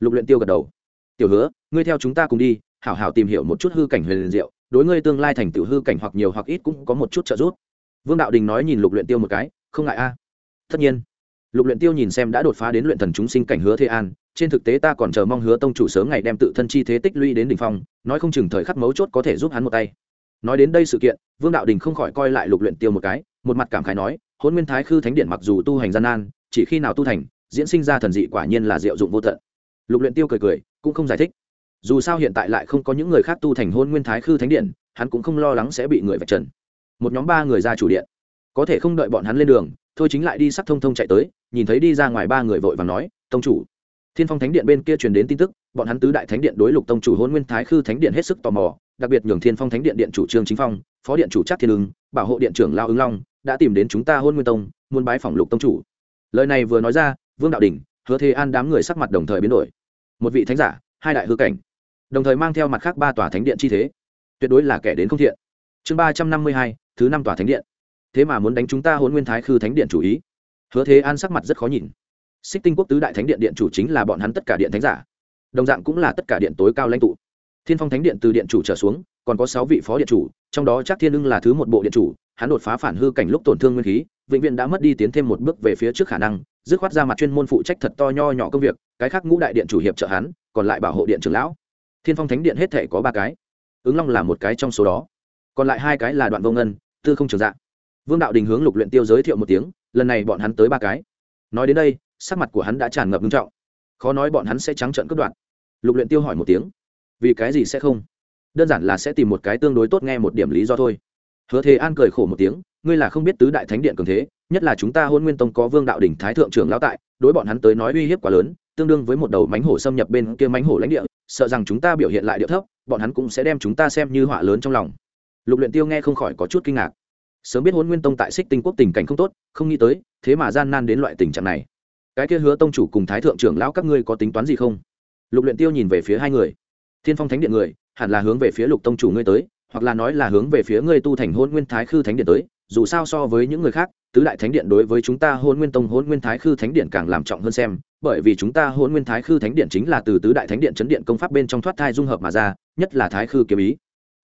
Lục luyện tiêu gật đầu. Tiểu hứa, ngươi theo chúng ta cùng đi, hảo hảo tìm hiểu một chút hư cảnh huyền diệu, đối ngươi tương lai thành tiểu hư cảnh hoặc nhiều hoặc ít cũng có một chút trợ giúp. Vương đạo đình nói nhìn lục luyện tiêu một cái, không ngại a. Tất nhiên. Lục luyện tiêu nhìn xem đã đột phá đến luyện thần chúng sinh cảnh hứa thế an, trên thực tế ta còn chờ mong hứa tông chủ sớm ngày đem tự thân chi thế tích lũy đến đỉnh phong, nói không chừng thời khắc mấu chốt có thể giúp hắn một tay nói đến đây sự kiện, vương đạo đình không khỏi coi lại lục luyện tiêu một cái, một mặt cảm khái nói hôn nguyên thái khư thánh điện mặc dù tu hành gian nan, chỉ khi nào tu thành, diễn sinh ra thần dị quả nhiên là diệu dụng vô tận. Lục luyện tiêu cười cười, cũng không giải thích. Dù sao hiện tại lại không có những người khác tu thành hôn nguyên thái khư thánh điện, hắn cũng không lo lắng sẽ bị người vạch trần. Một nhóm ba người ra chủ điện. Có thể không đợi bọn hắn lên đường, thôi chính lại đi sắc thông thông chạy tới, nhìn thấy đi ra ngoài ba người vội và nói, tông chủ. Thiên phong thánh điện bên kia truyền đến tin tức, bọn hắn tứ đại thánh điện đối lục tông chủ hôn nguyên thái khư thánh điện hết sức tò mò đặc biệt nhường thiên phong thánh điện điện chủ trương chính phong, phó điện chủ chắc thiên ứng, bảo hộ điện trưởng lao ứng long, đã tìm đến chúng ta hôn nguyên tông, muốn bái phỏng lục tông chủ. Lời này vừa nói ra, vương đạo đình hứa thế an đám người sắc mặt đồng thời biến đổi. Một vị thánh giả, hai đại hư cảnh, đồng thời mang theo mặt khác ba tòa thánh điện chi thế. Tuyệt đối là kẻ đến không thiện. Chương ba trăm năm mươi hai, thứ năm tòa thánh điện. Thế mà muốn đánh chúng ta hôn nguyên thái khư thánh điện chủ ý. Hứa thế an sắc mặt rất khó nhìn. Xích tinh quốc tứ đại thánh điện điện chủ chính là bọn hắn tất cả điện thánh giả. Đồng dạng cũng là tất cả điện tối cao lãnh tụ thiên phong thánh điện từ điện chủ trở xuống, còn có sáu vị phó điện chủ, trong đó chắc thiên ưng là thứ một bộ điện chủ, hắn đột phá phản hư cảnh lúc tổn thương nguyên khí, vĩnh viễn đã mất đi tiến thêm một bước về phía trước khả năng, dứt khoát ra mặt chuyên môn phụ trách thật to nho nhỏ công việc, cái khác ngũ đại điện chủ hiệp trợ hắn, còn lại bảo hộ điện trưởng lão. Thiên phong thánh điện hết thể có ba cái. Ứng long là một cái trong số đó. Còn lại hai cái là đoạn vô ngân, tư không trường dạ. Vương đạo đình hướng lục luyện tiêu giới thiệu một tiếng, lần này bọn hắn tới ba cái. Nói đến đây, sắc mặt của hắn đã tràn ngập nghiêm trọng. Khó nói bọn hắn sẽ trắng trợn cướp đoạt. Lục luyện tiêu hỏi một tiếng vì cái gì sẽ không? Đơn giản là sẽ tìm một cái tương đối tốt nghe một điểm lý do thôi. Hứa thế an cười khổ một tiếng, ngươi là không biết tứ đại thánh điện cường thế, nhất là chúng ta hôn nguyên tông có vương đạo đỉnh thái thượng trưởng lão tại, đối bọn hắn tới nói uy hiếp quá lớn, tương đương với một đầu mánh hổ xâm nhập bên kia mánh hổ lãnh địa, sợ rằng chúng ta biểu hiện lại địa thấp, bọn hắn cũng sẽ đem chúng ta xem như họa lớn trong lòng. Lục luyện tiêu nghe không khỏi có chút kinh ngạc. Sớm biết hôn nguyên tông tại xích tinh quốc tình cảnh không tốt, không nghĩ tới, thế mà gian nan đến loại tình trạng này. Cái kia hứa tông chủ cùng thái thượng trưởng lão các ngươi có tính toán gì không? Lục luyện tiêu nhìn về phía hai người thiên phong thánh điện người, hẳn là hướng về phía lục tông chủ ngươi tới, hoặc là nói là hướng về phía ngươi tu thành hôn nguyên thái khư thánh điện tới, dù sao so với những người khác, tứ đại thánh điện đối với chúng ta hôn nguyên tông, hôn nguyên thái khư thánh điện càng làm trọng hơn xem, bởi vì chúng ta hôn nguyên thái khư thánh điện chính là từ tứ đại thánh điện chấn điện công pháp bên trong thoát thai dung hợp mà ra, nhất là thái khư kiếm ý.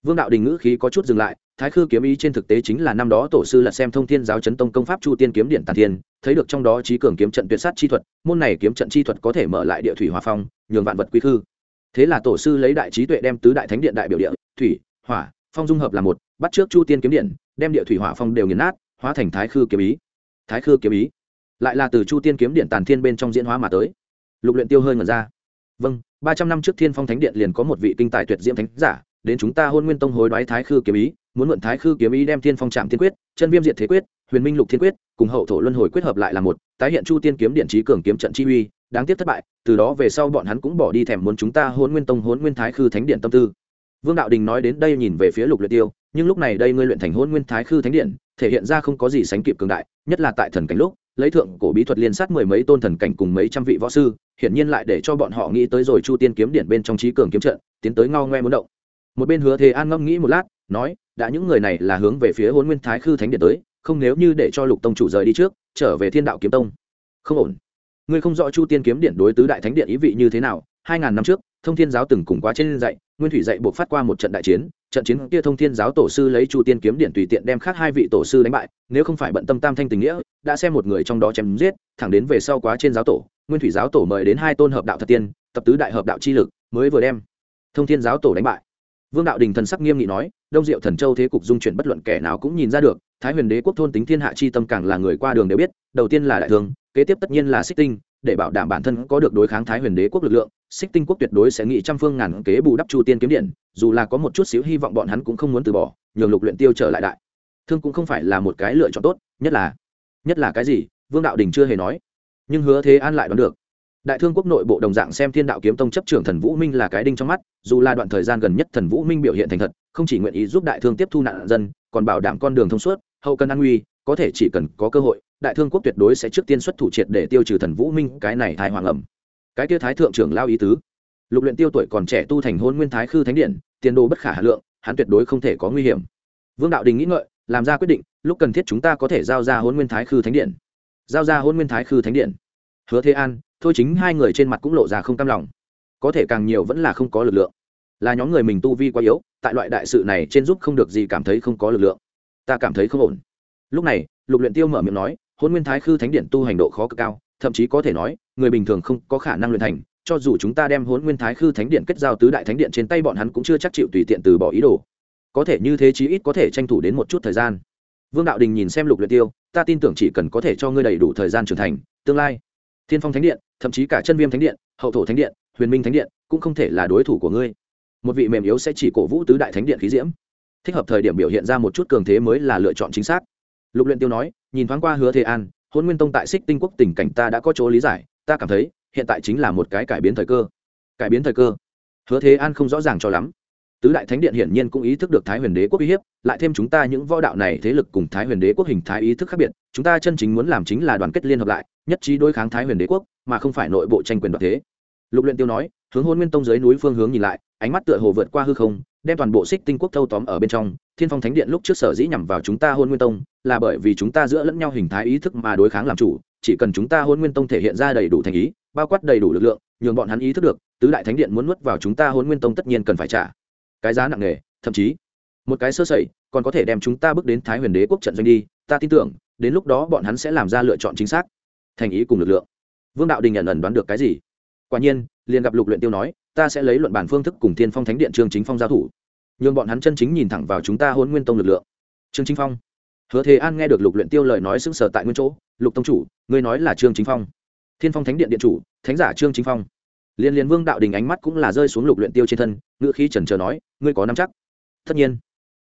Vương đạo đình ngữ khí có chút dừng lại, thái khư kiếm ý trên thực tế chính là năm đó tổ sư lật xem thông thiên giáo chấn tông công pháp chu tiên kiếm điện tàn thiên, thấy được trong đó trí cường kiếm trận tuyệt sát chi thuật, môn này kiếm trận chi thuật có thể mở lại địa thủy hòa phong, nhường vạn vật quý khư thế là tổ sư lấy đại trí tuệ đem tứ đại thánh điện đại biểu địa, thủy, hỏa, phong dung hợp là một, bắt trước chu tiên kiếm điện, đem địa thủy hỏa phong đều nghiền nát, hóa thành thái khư kiếm ý. Thái khư kiếm ý. Lại là từ chu tiên kiếm điện tàn thiên bên trong diễn hóa mà tới. Lục luyện tiêu hơi ngẩn ra. Vâng ba trăm năm trước thiên phong thánh điện liền có một vị kinh tài tuyệt diễm thánh giả, đến chúng ta hôn nguyên tông hối đoái thái khư kiếm ý, muốn mượn thái khư kiếm ý đem thiên phong trạm tiên quyết, chân viêm diệt thế quyết, huyền minh lục thiên quyết, cùng hậu thổ luân hồi quyết hợp lại là một, tái hiện chu tiên kiếm điện trí cường kiếm trận chi uy đáng tiếc thất bại, từ đó về sau bọn hắn cũng bỏ đi thèm muốn chúng ta hôn nguyên tông hôn nguyên thái khư thánh điện tâm tư. Vương đạo đình nói đến đây nhìn về phía lục luyện tiêu, nhưng lúc này đây ngươi luyện thành hôn nguyên thái khư thánh điện, thể hiện ra không có gì sánh kịp cường đại, nhất là tại thần cảnh lúc, lấy thượng cổ bí thuật liên sát mười mấy tôn thần cảnh cùng mấy trăm vị võ sư, hiển nhiên lại để cho bọn họ nghĩ tới rồi chu tiên kiếm điện bên trong trí cường kiếm trận, tiến tới ngao ngoe muốn động. Một bên hứa thế an ngâm nghĩ một lát, nói, đã những người này là hướng về phía hôn nguyên thái khư thánh điện tới, không nếu như để cho lục tông chủ rời đi trước, trở về thiên đạo kiếm tông. Không ổn ngươi không rõ chu tiên kiếm điện đối tứ đại thánh điện ý vị như thế nào, hai ngàn năm trước, thông thiên giáo từng cùng quá trên dạy, nguyên thủy dạy buộc phát qua một trận đại chiến, trận chiến kia thông thiên giáo tổ sư lấy chu tiên kiếm điện tùy tiện đem khác hai vị tổ sư đánh bại, nếu không phải bận tâm tam thanh tình nghĩa, đã xem một người trong đó chém giết, thẳng đến về sau quá trên giáo tổ, nguyên thủy giáo tổ mời đến hai tôn hợp đạo thật tiên, tập tứ đại hợp đạo chi lực, mới vừa đem thông thiên giáo tổ đánh bại. Vương đạo đình thần sắc nghiêm nghị nói, đông diệu thần châu thế cục dung chuyển bất luận kẻ nào cũng nhìn ra được thái huyền đế quốc thôn tính thiên hạ chi tâm càng là người qua đường đều biết, đầu tiên là đại thương, kế tiếp tất nhiên là xích tinh, để bảo đảm bản thân có được đối kháng thái huyền đế quốc lực lượng, xích tinh quốc tuyệt đối sẽ nghĩ trăm phương ngàn kế bù đắp chu tiên kiếm điện, dù là có một chút xíu hy vọng bọn hắn cũng không muốn từ bỏ, nhường lục luyện tiêu trở lại đại. Thương cũng không phải là một cái lựa chọn tốt, nhất là nhất là cái gì, vương đạo đình chưa hề nói. Nhưng hứa thế an lại đoán được. Đại thương quốc nội bộ đồng dạng xem thiên đạo kiếm tông chấp trưởng thần vũ minh là cái đinh trong mắt, dù là đoạn thời gian gần nhất thần vũ minh biểu hiện thành thật, không chỉ nguyện ý giúp đại thương tiếp thu nạn dân, còn bảo đảm con đường thông suốt hậu cần an nguy, có thể chỉ cần có cơ hội, đại thương quốc tuyệt đối sẽ trước tiên xuất thủ triệt để tiêu trừ thần vũ minh, cái này thái hoàng ẩm. Cái kia thái thượng trưởng lao ý tứ. Lục luyện tiêu tuổi còn trẻ tu thành hôn nguyên thái khư thánh điện, tiền đồ bất khả hà lượng, hắn tuyệt đối không thể có nguy hiểm. Vương đạo đình nghĩ ngợi, làm ra quyết định, lúc cần thiết chúng ta có thể giao ra hôn nguyên thái khư thánh điện. Giao ra hôn nguyên thái khư thánh điện. Hứa thế an, thôi chính hai người trên mặt cũng lộ ra không cam lòng. Có thể càng nhiều vẫn là không có lực lượng. Là nhóm người mình tu vi quá yếu, tại loại đại sự này trên giúp không được gì cảm thấy không có lực lượng ta cảm thấy không ổn. Lúc này, lục luyện tiêu mở miệng nói, hôn nguyên thái khư thánh điện tu hành độ khó cực cao, thậm chí có thể nói, người bình thường không có khả năng luyện thành, cho dù chúng ta đem hôn nguyên thái khư thánh điện kết giao tứ đại thánh điện trên tay bọn hắn cũng chưa chắc chịu tùy tiện từ bỏ ý đồ. Có thể như thế chí ít có thể tranh thủ đến một chút thời gian. Vương đạo đình nhìn xem lục luyện tiêu, ta tin tưởng chỉ cần có thể cho ngươi đầy đủ thời gian trưởng thành, tương lai, thiên phong thánh điện, thậm chí cả chân viêm thánh điện, hậu thổ thánh điện, huyền minh thánh điện, cũng không thể là đối thủ của ngươi. Một vị mềm yếu sẽ chỉ cổ vũ tứ đại thánh điện khí diễm thích hợp thời điểm biểu hiện ra một chút cường thế mới là lựa chọn chính xác. Lục luyện tiêu nói, nhìn thoáng qua hứa thế an hôn nguyên tông tại xích tinh quốc tình cảnh ta đã có chỗ lý giải, ta cảm thấy, hiện tại chính là một cái cải biến thời cơ. Cải biến thời cơ? Hứa thế an không rõ ràng cho lắm. Tứ đại thánh điện hiển nhiên cũng ý thức được thái huyền đế quốc uy hiếp, lại thêm chúng ta những võ đạo này thế lực cùng thái huyền đế quốc hình thái ý thức khác biệt, chúng ta chân chính muốn làm chính là đoàn kết liên hợp lại, nhất trí đối kháng thái huyền đế quốc, mà không phải nội bộ tranh quyền đoạt thế. Lục luyện tiêu nói hướng hôn nguyên tông dưới núi phương hướng nhìn lại, ánh mắt tựa hồ vượt qua hư không, đem toàn bộ xích tinh quốc thâu tóm ở bên trong. Thiên phong thánh điện lúc trước sở dĩ nhằm vào chúng ta hôn nguyên tông, là bởi vì chúng ta giữa lẫn nhau hình thái ý thức mà đối kháng làm chủ, chỉ cần chúng ta hôn nguyên tông thể hiện ra đầy đủ thành ý, bao quát đầy đủ lực lượng, nhường bọn hắn ý thức được, tứ đại thánh điện muốn nuốt vào chúng ta hôn nguyên tông tất nhiên cần phải trả cái giá nặng nề, thậm chí một cái sơ sẩy, còn có thể đem chúng ta bước đến thái huyền đế quốc trận doanh đi. Ta tin tưởng, đến lúc đó bọn hắn sẽ làm ra lựa chọn chính xác, thành ý cùng lực lượng. Vương đạo đình nhận ẩn đoán được cái gì? Quả nhiên liền gặp lục luyện tiêu nói, ta sẽ lấy luận bản phương thức cùng thiên phong thánh điện trương chính phong giao thủ. Nhưng bọn hắn chân chính nhìn thẳng vào chúng ta hôn nguyên tông lực lượng. Trương chính phong. Hứa thế an nghe được lục luyện tiêu lời nói sững sờ tại nguyên chỗ, lục tông chủ, ngươi nói là trương chính phong. Thiên phong thánh điện điện chủ, thánh giả trương chính phong. Liên liên vương đạo đình ánh mắt cũng là rơi xuống lục luyện tiêu trên thân ngựa khí chần chờ nói, ngươi có nắm chắc? Tất nhiên.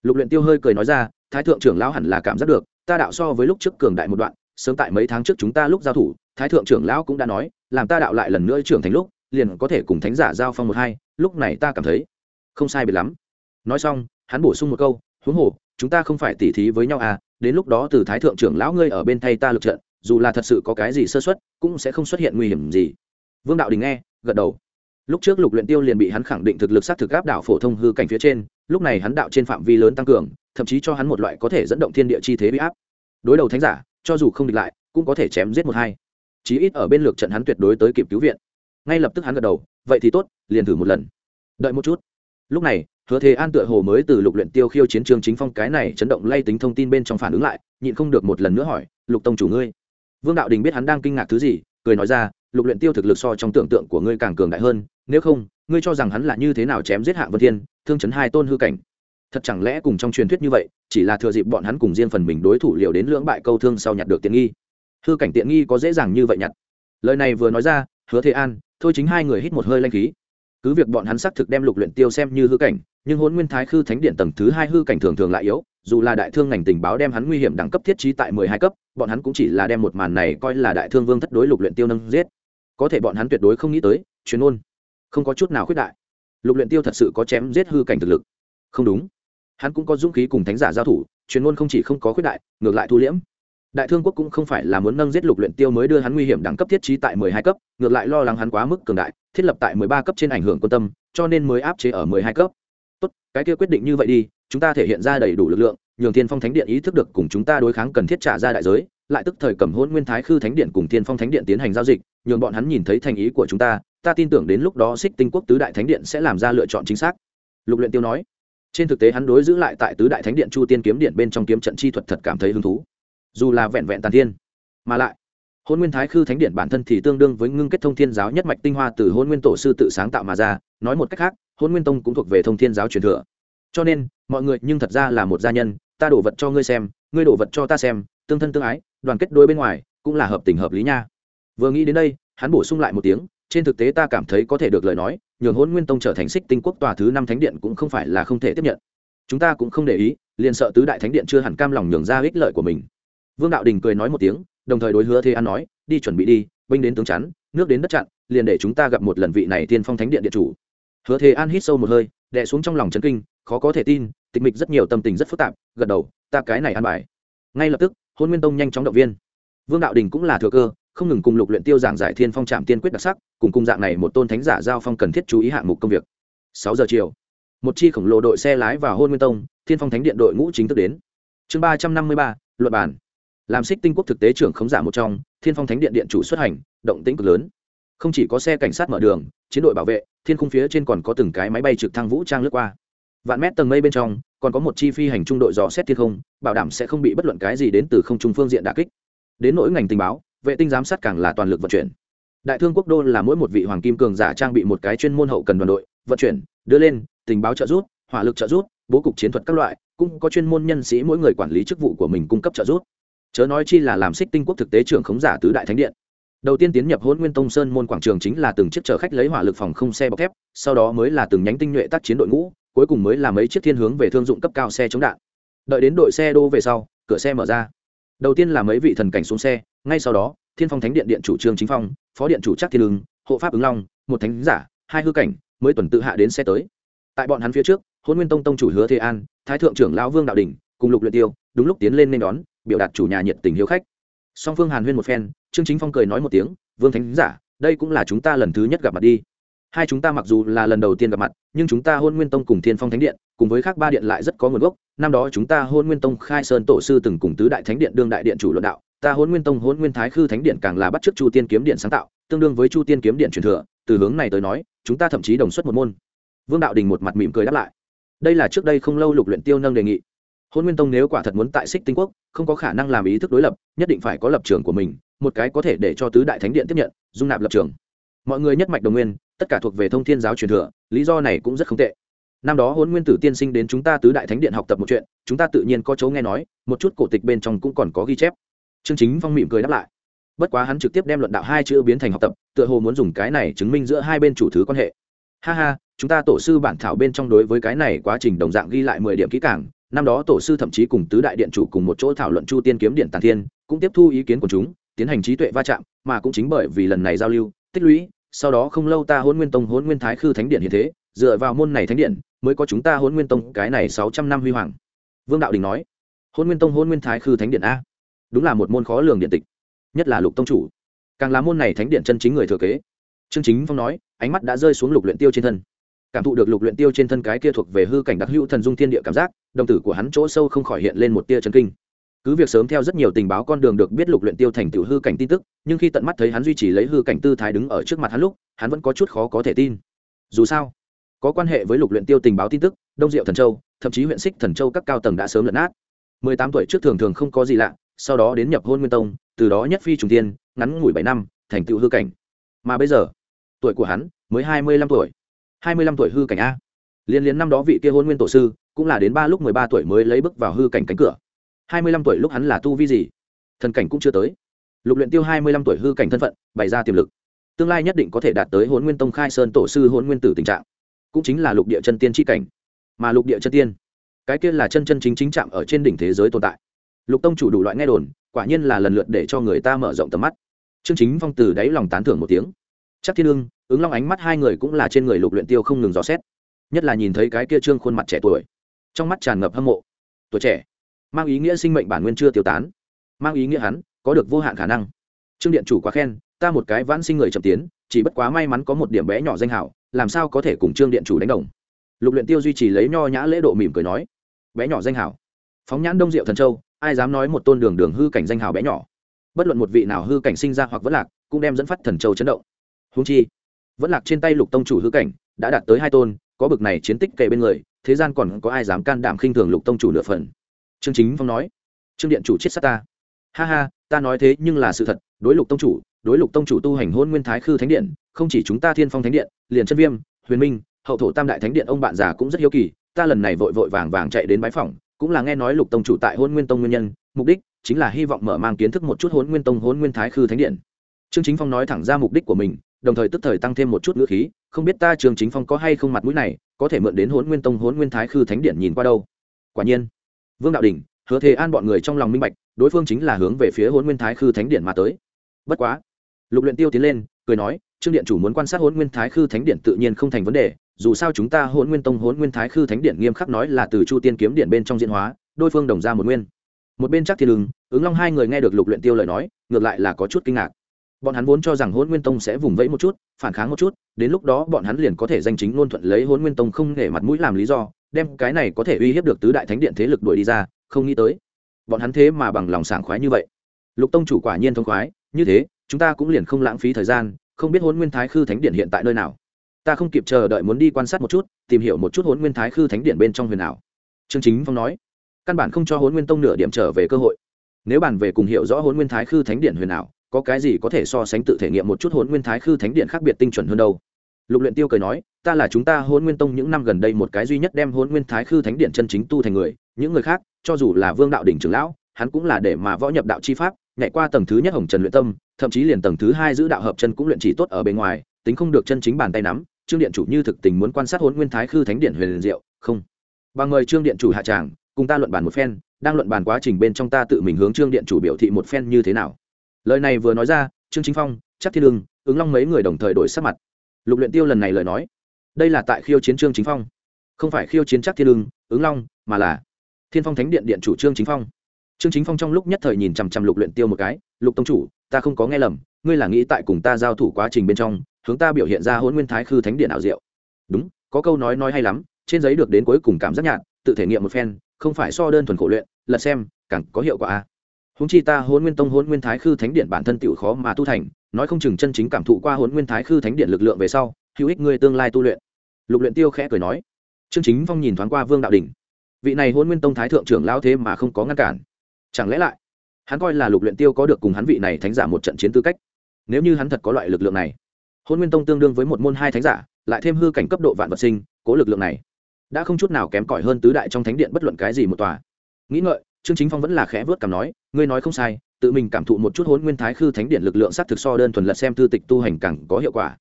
Lục luyện tiêu hơi cười nói ra, thái thượng trưởng lão hẳn là cảm giác được, ta đạo so với lúc trước cường đại một đoạn, sớm tại mấy tháng trước chúng ta lúc giao thủ, thái thượng trưởng lão cũng đã nói, làm ta đạo lại lần nữa trưởng thành lúc liền có thể cùng thánh giả giao phong một hai, lúc này ta cảm thấy không sai biệt lắm. Nói xong, hắn bổ sung một câu, huống hồ, chúng ta không phải tỉ thí với nhau à đến lúc đó từ thái thượng trưởng lão ngươi ở bên thay ta lực trận, dù là thật sự có cái gì sơ xuất cũng sẽ không xuất hiện nguy hiểm gì. Vương đạo đình nghe, gật đầu. Lúc trước lục luyện tiêu liền bị hắn khẳng định thực lực sát thực áp đảo phổ thông hư cảnh phía trên, lúc này hắn đạo trên phạm vi lớn tăng cường, thậm chí cho hắn một loại có thể dẫn động thiên địa chi thế bị áp. Đối đầu thánh giả, cho dù không địch lại, cũng có thể chém giết một hai. Chí ít ở bên lược trận hắn tuyệt đối tới kịp cứu viện ngay lập tức hắn gật đầu, vậy thì tốt, liền thử một lần. Đợi một chút. Lúc này, hứa thế an tựa hồ mới từ lục luyện tiêu khiêu chiến trường chính phong cái này chấn động lay tính thông tin bên trong phản ứng lại, nhịn không được một lần nữa hỏi, lục tông chủ ngươi? Vương đạo đình biết hắn đang kinh ngạc thứ gì, cười nói ra, lục luyện tiêu thực lực so trong tưởng tượng của ngươi càng cường đại hơn, nếu không, ngươi cho rằng hắn là như thế nào chém giết hạng vân thiên, thương chấn hai tôn hư cảnh? Thật chẳng lẽ cùng trong truyền thuyết như vậy, chỉ là thừa dịp bọn hắn cùng riêng phần mình đối thủ liều đến lưỡng bại câu thương sau nhặt được tiện nghi? Hư cảnh tiện nghi có dễ dàng như vậy nhặt. Lời này vừa nói ra, hứa thế an thôi chính hai người hít một hơi lanh khí. Cứ việc bọn hắn xác thực đem lục luyện tiêu xem như hư cảnh, nhưng hôn nguyên thái khư thánh điện tầng thứ hai hư cảnh thường thường lại yếu, dù là đại thương ngành tình báo đem hắn nguy hiểm đẳng cấp thiết trí tại mười hai cấp, bọn hắn cũng chỉ là đem một màn này coi là đại thương vương thất đối lục luyện tiêu nâng giết. Có thể bọn hắn tuyệt đối không nghĩ tới, chuyên ôn không có chút nào khuyết đại. Lục luyện tiêu thật sự có chém giết hư cảnh thực lực. Không đúng. Hắn cũng có dũng khí cùng thánh giả giao thủ, chuyên ôn không chỉ không có khuyết đại, ngược lại thu liễm đại thương quốc cũng không phải là muốn nâng giết lục luyện tiêu mới đưa hắn nguy hiểm đẳng cấp thiết trí tại mười hai cấp, ngược lại lo lắng hắn quá mức cường đại, thiết lập tại mười ba cấp trên ảnh hưởng quân tâm, cho nên mới áp chế ở mười hai cấp. Tốt, cái kia quyết định như vậy đi, chúng ta thể hiện ra đầy đủ lực lượng, nhường thiên phong thánh điện ý thức được cùng chúng ta đối kháng cần thiết trả ra đại giới, lại tức thời cầm hôn nguyên thái khư thánh điện cùng thiên phong thánh điện tiến hành giao dịch, nhường bọn hắn nhìn thấy thành ý của chúng ta ta tin tưởng đến lúc đó xích tinh quốc tứ đại thánh điện sẽ làm ra lựa chọn chính xác. Lục luyện tiêu nói. Trên thực tế hắn đối giữ lại tại tứ đại thánh điện chu tiên kiếm điện bên trong kiếm trận chi thuật thật cảm thấy hứng thú dù là vẹn vẹn tàn thiên, mà lại, hôn nguyên thái khư thánh điện bản thân thì tương đương với ngưng kết thông thiên giáo nhất mạch tinh hoa từ hôn nguyên tổ sư tự sáng tạo mà ra. Nói một cách khác, hôn nguyên tông cũng thuộc về thông thiên giáo truyền thừa. Cho nên, mọi người nhưng thật ra là một gia nhân, ta đổ vật cho ngươi xem, ngươi đổ vật cho ta xem, tương thân tương ái, đoàn kết đôi bên ngoài, cũng là hợp tình hợp lý nha. Vừa nghĩ đến đây, hắn bổ sung lại một tiếng, trên thực tế ta cảm thấy có thể được lời nói, nhường hôn nguyên tông trở thành xích tinh quốc tòa thứ năm thánh điện cũng không phải là không thể tiếp nhận. Chúng ta cũng không để ý, liền sợ tứ đại thánh điện chưa hẳn cam lòng nhường ra ích lợi của mình vương đạo đình cười nói một tiếng, đồng thời đối hứa thế an nói, đi chuẩn bị đi, binh đến tướng chắn, nước đến đất chặn, liền để chúng ta gặp một lần vị này tiên phong thánh điện điện chủ. Hứa thế an hít sâu một hơi, đè xuống trong lòng chấn kinh, khó có thể tin, tịch mịch rất nhiều, tâm tình rất phức tạp, gật đầu, ta cái này an bài. Ngay lập tức, hôn nguyên tông nhanh chóng động viên. Vương đạo đình cũng là thừa cơ, không ngừng cùng lục luyện tiêu giảng giải thiên phong trạm tiên quyết đặc sắc, cùng cung dạng này một tôn thánh giả giao phong cần thiết chú ý hạng mục công việc. Sáu giờ chiều, một chi khổng lồ đội xe lái vào hôn nguyên tông, thiên phong thánh điện đội ngũ chính thức đến. Chương ba trăm năm mươi ba luật bản làm xích tinh quốc thực tế trưởng khống giả một trong, thiên phong thánh điện điện chủ xuất hành, động tĩnh cực lớn. Không chỉ có xe cảnh sát mở đường, chiến đội bảo vệ, thiên khung phía trên còn có từng cái máy bay trực thăng vũ trang lướt qua. Vạn mét tầng mây bên trong, còn có một chi phi hành trung đội dò xét thiên không, bảo đảm sẽ không bị bất luận cái gì đến từ không trung phương diện đà kích. Đến nỗi ngành tình báo, vệ tinh giám sát càng là toàn lực vận chuyển. Đại thương quốc đô là mỗi một vị hoàng kim cường giả trang bị một cái chuyên môn hậu cần đoàn đội, vận chuyển, đưa lên, tình báo trợ giúp, hỏa lực trợ giúp, bố cục chiến thuật các loại, cũng có chuyên môn nhân sĩ mỗi người quản lý chức vụ của mình cung cấp trợ giúp chớ nói chi là làm xích tinh quốc thực tế trưởng khống giả tứ đại thánh điện. Đầu tiên tiến nhập hôn nguyên tông sơn môn quảng trường chính là từng chiếc chở khách lấy hỏa lực phòng không xe bọc thép, sau đó mới là từng nhánh tinh nhuệ tác chiến đội ngũ, cuối cùng mới là mấy chiếc thiên hướng về thương dụng cấp cao xe chống đạn. Đợi đến đội xe đô về sau, cửa xe mở ra. Đầu tiên là mấy vị thần cảnh xuống xe, ngay sau đó, thiên phong thánh điện điện chủ trương chính phong, phó điện chủ chắc thiên lương hộ pháp ứng long, một thánh giả, hai hư cảnh, mới tuần tự hạ đến xe tới. Tại bọn hắn phía trước hôn nguyên tông tông chủ hứa thế an, thái thượng trưởng lão vương đạo đình cùng lục luyện tiêu, đúng lúc tiến lên nên đón biểu đạt chủ nhà nhiệt tình hiếu khách. Song phương hàn huyên một phen, trương chính phong cười nói một tiếng, vương thánh giả, đây cũng là chúng ta lần thứ nhất gặp mặt đi. Hai chúng ta mặc dù là lần đầu tiên gặp mặt, nhưng chúng ta hôn nguyên tông cùng thiên phong thánh điện, cùng với khác ba điện lại rất có nguồn gốc. Năm đó chúng ta hôn nguyên tông khai sơn tổ sư từng cùng tứ đại thánh điện đương đại điện chủ luận đạo. Ta hôn nguyên tông, hôn nguyên thái khư thánh điện càng là bắt chước chu tiên kiếm điện sáng tạo, tương đương với chu tiên kiếm điện truyền thừa. Từ hướng này tới nói, chúng ta thậm chí đồng xuất một môn. Vương đạo đình một mặt mỉm cười đáp lại. Đây là trước đây không lâu lục luyện tiêu nâng đề nghị hôn nguyên tông nếu quả thật muốn tại xích tinh quốc, không có khả năng làm ý thức đối lập, nhất định phải có lập trường của mình, một cái có thể để cho tứ đại thánh điện tiếp nhận, dung nạp lập trường. Mọi người nhất mạch đồng nguyên, tất cả thuộc về thông thiên giáo truyền thừa, lý do này cũng rất không tệ. Năm đó hôn nguyên tử tiên sinh đến chúng ta tứ đại thánh điện học tập một chuyện, chúng ta tự nhiên có chỗ nghe nói, một chút cổ tịch bên trong cũng còn có ghi chép. Chương chính phong mỉm cười đáp lại. Bất quá hắn trực tiếp đem luận đạo hai chữ biến thành học tập, tựa hồ muốn dùng cái này chứng minh giữa hai bên chủ thứ quan hệ. Ha ha, chúng ta tổ sư bản thảo bên trong đối với cái này quá trình đồng dạng ghi lại mười điểm kỹ càng năm đó tổ sư thậm chí cùng tứ đại điện chủ cùng một chỗ thảo luận chu tiên kiếm điện tàng thiên, cũng tiếp thu ý kiến của chúng, tiến hành trí tuệ va chạm, mà cũng chính bởi vì lần này giao lưu, tích lũy, sau đó không lâu ta hôn nguyên tông hôn nguyên thái khư thánh điện hiện thế, dựa vào môn này thánh điện, mới có chúng ta hôn nguyên tông cái này sáu trăm năm huy hoàng. Vương đạo đình nói hôn nguyên tông hôn nguyên thái khư thánh điện a? Đúng là một môn khó lường điện tịch, nhất là lục tông chủ. Càng là môn này thánh điện chân chính người thừa kế. Trương chính phong nói, ánh mắt đã rơi xuống lục luyện tiêu trên thân cảm thụ được lục luyện tiêu trên thân cái kia thuộc về hư cảnh đặc hữu thần dung thiên địa cảm giác, đồng tử của hắn chỗ sâu không khỏi hiện lên một tia chấn kinh. Cứ việc sớm theo rất nhiều tình báo con đường được biết lục luyện tiêu thành tiểu hư cảnh tin tức, nhưng khi tận mắt thấy hắn duy trì lấy hư cảnh tư thái đứng ở trước mặt hắn lúc, hắn vẫn có chút khó có thể tin. Dù sao, có quan hệ với lục luyện tiêu tình báo tin tức, đông diệu thần châu, thậm chí huyện xích thần châu các cao tầng đã sớm lẫn át mười tám tuổi trước thường thường không có gì lạ, sau đó đến nhập hôn nguyên tông, từ đó nhất phi trùng tiên, ngắn ngủi bảy năm, thành tựu hư cảnh. Mà bây giờ, tuổi của hắn mới hai mươi lăm tuổi hai mươi lăm tuổi hư cảnh a. Liên liên năm đó vị kia hôn nguyên tổ sư, cũng là đến ba lúc mười ba tuổi mới lấy bước vào hư cảnh cánh cửa. hai mươi lăm tuổi lúc hắn là tu vi gì? Thần cảnh cũng chưa tới. Lục luyện tiêu hai mươi lăm tuổi hư cảnh thân phận, bày ra tiềm lực. Tương lai nhất định có thể đạt tới hôn nguyên tông khai sơn tổ sư hôn nguyên tử tình trạng. Cũng chính là lục địa chân tiên chi cảnh. Mà lục địa chân tiên, cái kia là chân chân chính chính chạm ở trên đỉnh thế giới tồn tại. Lục tông chủ đủ loại nghe đồn, quả nhiên là lần lượt để cho người ta mở rộng tầm mắt. Chương chính phong từ đáy lòng tán thưởng một tiếng chắc thiên ương ứng long ánh mắt hai người cũng là trên người lục luyện tiêu không ngừng dò xét. Nhất là nhìn thấy cái kia trương khuôn mặt trẻ tuổi. Trong mắt tràn ngập hâm mộ. Tuổi trẻ. Mang ý nghĩa sinh mệnh bản nguyên chưa tiêu tán. Mang ý nghĩa hắn, có được vô hạn khả năng. Trương điện chủ quá khen, ta một cái vãn sinh người chậm tiến, chỉ bất quá may mắn có một điểm bé nhỏ danh hảo, làm sao có thể cùng trương điện chủ đánh đồng? Lục luyện tiêu duy trì lấy nho nhã lễ độ mỉm cười nói, bé nhỏ danh hảo. Phóng nhãn đông diệu thần châu, ai dám nói một tôn đường đường hư cảnh danh hào bé nhỏ? Bất luận một vị nào hư cảnh sinh ra hoặc vẫn lạc, cũng đem dẫn phát thần châu chấn động húng chi, vẫn lạc trên tay lục tông chủ hư cảnh, đã đạt tới hai tôn, có bực này chiến tích kề bên người, thế gian còn có ai dám can đảm khinh thường lục tông chủ nửa phần? Trương chính phong nói, trương điện chủ chết sát ta. Ha ha, ta nói thế nhưng là sự thật, đối lục tông chủ, đối lục tông chủ tu hành hôn nguyên thái khư thánh điện, không chỉ chúng ta thiên phong thánh điện, liền chân viêm, huyền minh, hậu thổ tam đại thánh điện ông bạn già cũng rất hiếu kỳ, ta lần này vội vội vàng vàng chạy đến bái phòng cũng là nghe nói lục tông chủ tại hôn nguyên tông nguyên nhân, mục đích chính là hy vọng mở mang kiến thức một chút hôn nguyên tông hôn nguyên thái khư thánh điện. Trương chính phong nói thẳng ra mục đích của mình đồng thời tức thời tăng thêm một chút ngữ khí không biết ta trường chính phong có hay không mặt mũi này có thể mượn đến hôn nguyên tông hôn nguyên thái khư thánh điện nhìn qua đâu. Quả nhiên vương đạo đình hứa thế an bọn người trong lòng minh bạch đối phương chính là hướng về phía hôn nguyên thái khư thánh điện mà tới. Bất quá lục luyện tiêu tiến lên cười nói trương điện chủ muốn quan sát hôn nguyên thái khư thánh điện tự nhiên không thành vấn đề dù sao chúng ta hôn nguyên tông hôn nguyên thái khư thánh điện nghiêm khắc nói là từ chu tiên kiếm điện bên trong diễn hóa đôi phương đồng ra một nguyên. Một bên chắc thiên lừng, ứng long hai người nghe được lục luyện tiêu lời nói ngược lại là có chút kinh ngạc bọn hắn vốn cho rằng hôn nguyên tông sẽ vùng vẫy một chút, phản kháng một chút, đến lúc đó bọn hắn liền có thể danh chính ngôn thuận lấy hôn nguyên tông không để mặt mũi làm lý do, đem cái này có thể uy hiếp được tứ đại thánh điện thế lực đuổi đi ra, không nghĩ tới bọn hắn thế mà bằng lòng sảng khoái như vậy lục tông chủ quả nhiên thông khoái, như thế, chúng ta cũng liền không lãng phí thời gian, không biết hôn nguyên thái khư thánh điện hiện tại nơi nào ta không kịp chờ đợi muốn đi quan sát một chút, tìm hiểu một chút hôn nguyên thái khư thánh điện bên trong huyền nào. trương chính phong nói, căn bản không cho hôn nguyên tông nửa điểm trở về cơ hội nếu bàn về cùng hiểu rõ hôn nguyên thái khư thánh điện huyền nào có cái gì có thể so sánh tự thể nghiệm một chút hôn nguyên thái khư thánh điện khác biệt tinh chuẩn hơn đâu? Lục luyện tiêu cười nói, ta là chúng ta hôn nguyên tông những năm gần đây một cái duy nhất đem hôn nguyên thái khư thánh điện chân chính tu thành người. Những người khác, cho dù là vương đạo đỉnh trưởng lão, hắn cũng là để mà võ nhập đạo chi pháp, nhảy qua tầng thứ nhất hồng trần luyện tâm, thậm chí liền tầng thứ hai giữ đạo hợp chân cũng luyện chỉ tốt ở bên ngoài, tính không được chân chính bàn tay nắm. Trương điện chủ như thực tình muốn quan sát hôn nguyên thái khư thánh điện huyền diệu, không. Bằng mời trương điện chủ hạ tràng, cùng ta luận bàn một phen, đang luận bàn quá trình bên trong ta tự mình hướng trương điện chủ biểu thị một phen như thế nào lời này vừa nói ra, trương chính phong chắc thiên lương ứng long mấy người đồng thời đổi sắc mặt. Lục luyện tiêu lần này lời nói, đây là tại khiêu chiến trương chính phong. Không phải khiêu chiến chắc thiên lương ứng long, mà là thiên phong thánh điện điện chủ trương chính phong. Trương chính phong trong lúc nhất thời nhìn chằm chằm lục luyện tiêu một cái, lục tông chủ, ta không có nghe lầm, ngươi là nghĩ tại cùng ta giao thủ quá trình bên trong, hướng ta biểu hiện ra hôn nguyên thái khư thánh điện ảo diệu. Đúng, có câu nói nói hay lắm, trên giấy được đến cuối cùng cảm giác nhạt, tự thể nghiệm một phen, không phải so đơn thuần khổ luyện, lật xem, càng có hiệu quả a. Huống chi ta Hỗn nguyên tông, Hỗn nguyên thái khư thánh điện bản thân tiểu khó mà tu thành, nói không chừng chân chính cảm thụ qua Hỗn nguyên thái khư thánh điện lực lượng về sau, hữu ích ngươi tương lai tu luyện. Lục luyện tiêu khẽ cười nói. Trương chính phong nhìn thoáng qua vương đạo đỉnh. Vị này Hỗn nguyên tông thái thượng trưởng lao thế mà không có ngăn cản. Chẳng lẽ lại, hắn coi là lục luyện tiêu có được cùng hắn vị này thánh giả một trận chiến tư cách? Nếu như hắn thật có loại lực lượng này, Hỗn nguyên tông tương đương với một môn hai thánh giả, lại thêm hư cảnh cấp độ vạn vật sinh, cố lực lượng này, đã không chút nào kém cỏi hơn tứ đại trong thánh điện bất luận cái gì một tòa. Nghĩ ngợi trương chính phong vẫn là khẽ vớt cảm nói, ngươi nói không sai, tự mình cảm thụ một chút hôn nguyên thái khư thánh điện lực lượng s á t thực so đơn thuần lật xem thư tịch tu hành càng có hiệu quả.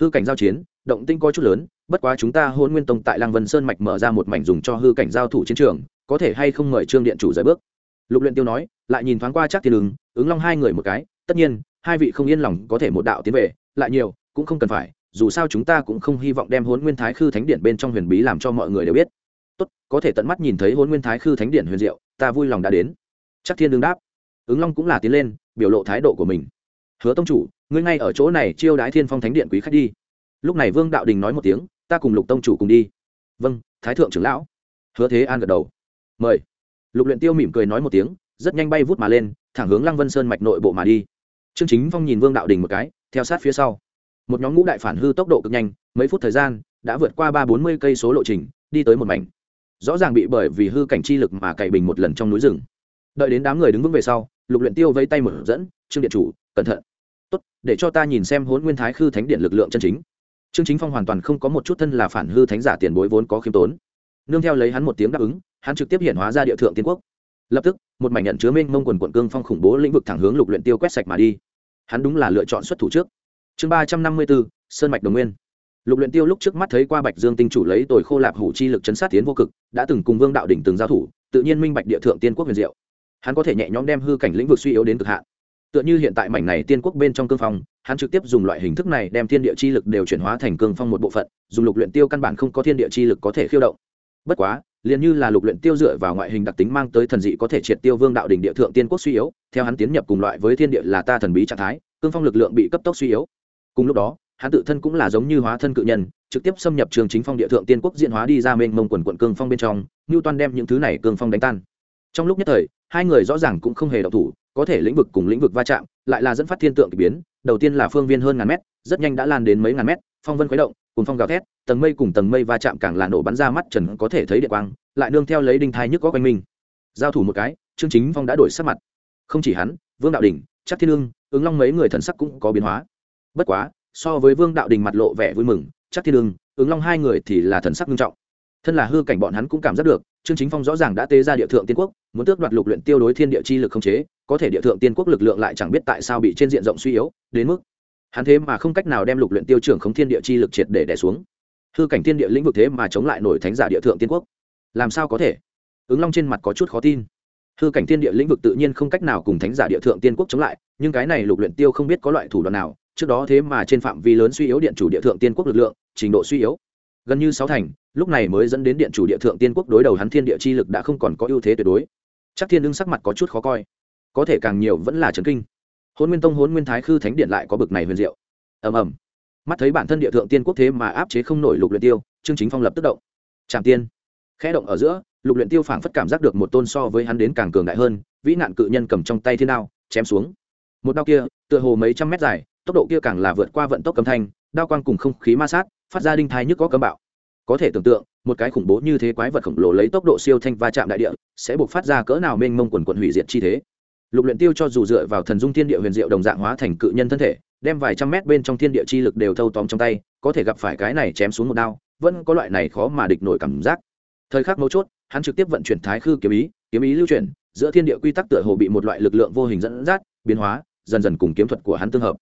Hư cảnh giao chiến, động tinh coi chút lớn, bất quá chúng ta hôn nguyên tông tại lăng vân sơn mạch mở ra một mảnh dùng cho hư cảnh giao thủ chiến trường, có thể hay không mời trương điện chủ giải bước? Lục luyện tiêu nói, lại nhìn thoáng qua chắc thiên ứng ứng long hai người một cái, tất nhiên, hai vị không yên lòng có thể một đạo tiến về, lại nhiều, cũng không cần phải, dù sao chúng ta cũng không hy vọng đem hôn nguyên thái khư thánh điện bên trong huyền bí làm cho mọi người đều biết tốt, có thể tận mắt nhìn thấy hôn nguyên thái khư thánh điện huyền diệu, ta vui lòng đã đến. Chắc thiên đương đáp. Ứng long cũng là tiến lên, biểu lộ thái độ của mình. Hứa tông chủ, ngươi ngay ở chỗ này chiêu đái thiên phong thánh điện quý khách đi. Lúc này vương đạo đình nói một tiếng, ta cùng lục tông chủ cùng đi. Vâng thái thượng trưởng lão. Hứa thế an gật đầu. Mời. Lục luyện tiêu mỉm cười nói một tiếng, rất nhanh bay vút mà lên, thẳng hướng lăng vân sơn mạch nội bộ mà đi. Trương chính phong nhìn vương đạo đình một cái, theo sát phía sau. Một nhóm ngũ đại phản hư tốc độ cực nhanh, mấy phút thời gian, đã vượt qua ba bốn mươi cây số lộ trình, đi tới một mảnh rõ ràng bị bởi vì hư cảnh chi lực mà cày bình một lần trong núi rừng. Đợi đến đám người đứng vững về sau, lục luyện tiêu vây tay mở dẫn, trương điện chủ, cẩn thận. Tốt, để cho ta nhìn xem hốn nguyên thái khư thánh điện lực lượng chân chính. Trương chính phong hoàn toàn không có một chút thân là phản hư thánh giả tiền bối vốn có khiêm tốn. Nương theo lấy hắn một tiếng đáp ứng, hắn trực tiếp hiện hóa ra địa thượng tiên quốc. Lập tức, một mảnh nhận chứa minh mông quần quận cương phong khủng bố lĩnh vực thẳng hướng lục luyện tiêu quét sạch mà đi. Hắn đúng là lựa chọn xuất thủ trước. Chương ba trăm năm mươi bốn, sơn mạch đồng nguyên lục luyện tiêu lúc trước mắt thấy qua bạch dương tinh chủ lấy tồi khô lạp hủ chi lực chấn sát tiến vô cực, đã từng cùng vương đạo đỉnh từng giao thủ, tự nhiên minh bạch địa thượng tiên quốc huyền diệu. Hắn có thể nhẹ nhõm đem hư cảnh lĩnh vực suy yếu đến cực hạn. Tựa như hiện tại mảnh này tiên quốc bên trong cương phong, hắn trực tiếp dùng loại hình thức này đem thiên địa chi lực đều chuyển hóa thành cương phong một bộ phận, dùng lục luyện tiêu căn bản không có thiên địa chi lực có thể khiêu động. Bất quá, liền như là lục luyện tiêu dựa vào ngoại hình đặc tính mang tới thần dị có thể triệt tiêu vương đạo đỉnh địa thượng tiên quốc suy yếu, theo hắn tiến nhập cùng loại với thiên địa là ta thần bí trạng thái, cương phong lực lượng bị cấp tốc suy yếu. Cùng lúc đó hắn tự thân cũng là giống như hóa thân cự nhân, trực tiếp xâm nhập trường chính phong địa thượng tiên quốc diễn hóa đi ra mênh mông quần quận cương phong bên trong như toàn đem những thứ này cương phong đánh tan. Trong lúc nhất thời, hai người rõ ràng cũng không hề độc thủ, có thể lĩnh vực cùng lĩnh vực va chạm, lại là dẫn phát thiên tượng k ỳ biến, đầu tiên là phương viên hơn ngàn mét, rất nhanh đã lan đến mấy ngàn mét, phong vân khuấy động cùng phong gào thét, tầng mây cùng tầng mây va chạm càng là nổ bắn ra mắt trần có thể thấy điện quang, lại nương theo lấy đinh thai nhức có quanh mình. Giao thủ một cái chương chính phong đã đổi sắc mặt. Không chỉ hắn, vương đạo đình chắc thiên lương ứng long mấy người thần sắc cũng có biến hóa. Bất quá so với vương đạo đình mặt lộ vẻ vui mừng chắc thiên đường, ứng long hai người thì là thần sắc nghiêm trọng. Thân là hư cảnh bọn hắn cũng cảm giác được trương chính phong rõ ràng đã tế ra địa thượng tiên quốc muốn tước đoạt lục luyện tiêu đối thiên địa chi lực không chế có thể địa thượng tiên quốc lực lượng lại chẳng biết tại sao bị trên diện rộng suy yếu đến mức hắn thế mà không cách nào đem lục luyện tiêu trưởng không thiên địa chi lực triệt để đè xuống. Hư cảnh thiên địa lĩnh vực thế mà chống lại nổi thánh giả địa thượng tiên quốc. Làm sao có thể? Ứng long trên mặt có chút khó tin. Hư cảnh thiên địa lĩnh vực tự nhiên không cách nào cùng thánh giả địa thượng tiên quốc chống lại nhưng cái này lục luyện tiêu không biết có loại thủ đoạn nào trước đó thế mà trên phạm vi lớn suy yếu điện chủ địa thượng tiên quốc lực lượng, trình độ suy yếu. Gần như sáu thành, lúc này mới dẫn đến điện chủ địa thượng tiên quốc đối đầu hắn thiên địa chi lực đã không còn có ưu thế tuyệt đối. Chắc thiên đương sắc mặt có chút khó coi. Có thể càng nhiều vẫn là trấn kinh. Hôn nguyên tông, hôn nguyên thái khư thánh điện lại có bực này huyền diệu. Ầm ầm. Mắt thấy bản thân địa thượng tiên quốc thế mà áp chế không nổi lục luyện tiêu, trương chính phong lập tức động. Trạm tiên. Khẽ động ở giữa, lục luyện tiêu phảng phất cảm giác được một tôn so với hắn đến càng cường đại hơn, vĩ nạn cự nhân cầm trong tay thiên đao, chém xuống. Một đao kia, tựa hồ mấy trăm mét dài tốc độ kia càng là vượt qua vận tốc cấm thanh, đao quang cùng không khí ma sát, phát ra đinh thai nhức có cấm bạo. Có thể tưởng tượng, một cái khủng bố như thế quái vật khổng lồ lấy tốc độ siêu thanh va chạm đại địa, sẽ buộc phát ra cỡ nào mênh mông quần quần hủy diệt chi thế. Lục luyện tiêu cho dù dựa vào thần dung thiên địa huyền diệu đồng dạng hóa thành cự nhân thân thể, đem vài trăm mét bên trong thiên địa chi lực đều thâu tóm trong tay, có thể gặp phải cái này chém xuống một đao, vẫn có loại này khó mà địch nổi cảm giác. Thời khắc mấu chốt, hắn trực tiếp vận chuyển thái khư kiếm ý kiếm ý lưu chuyển, giữa thiên địa quy tắc tựa hồ bị một loại lực lượng vô hình dẫn dắt, biến hóa, dần dần cùng kiếm thuật của hắn tương hợp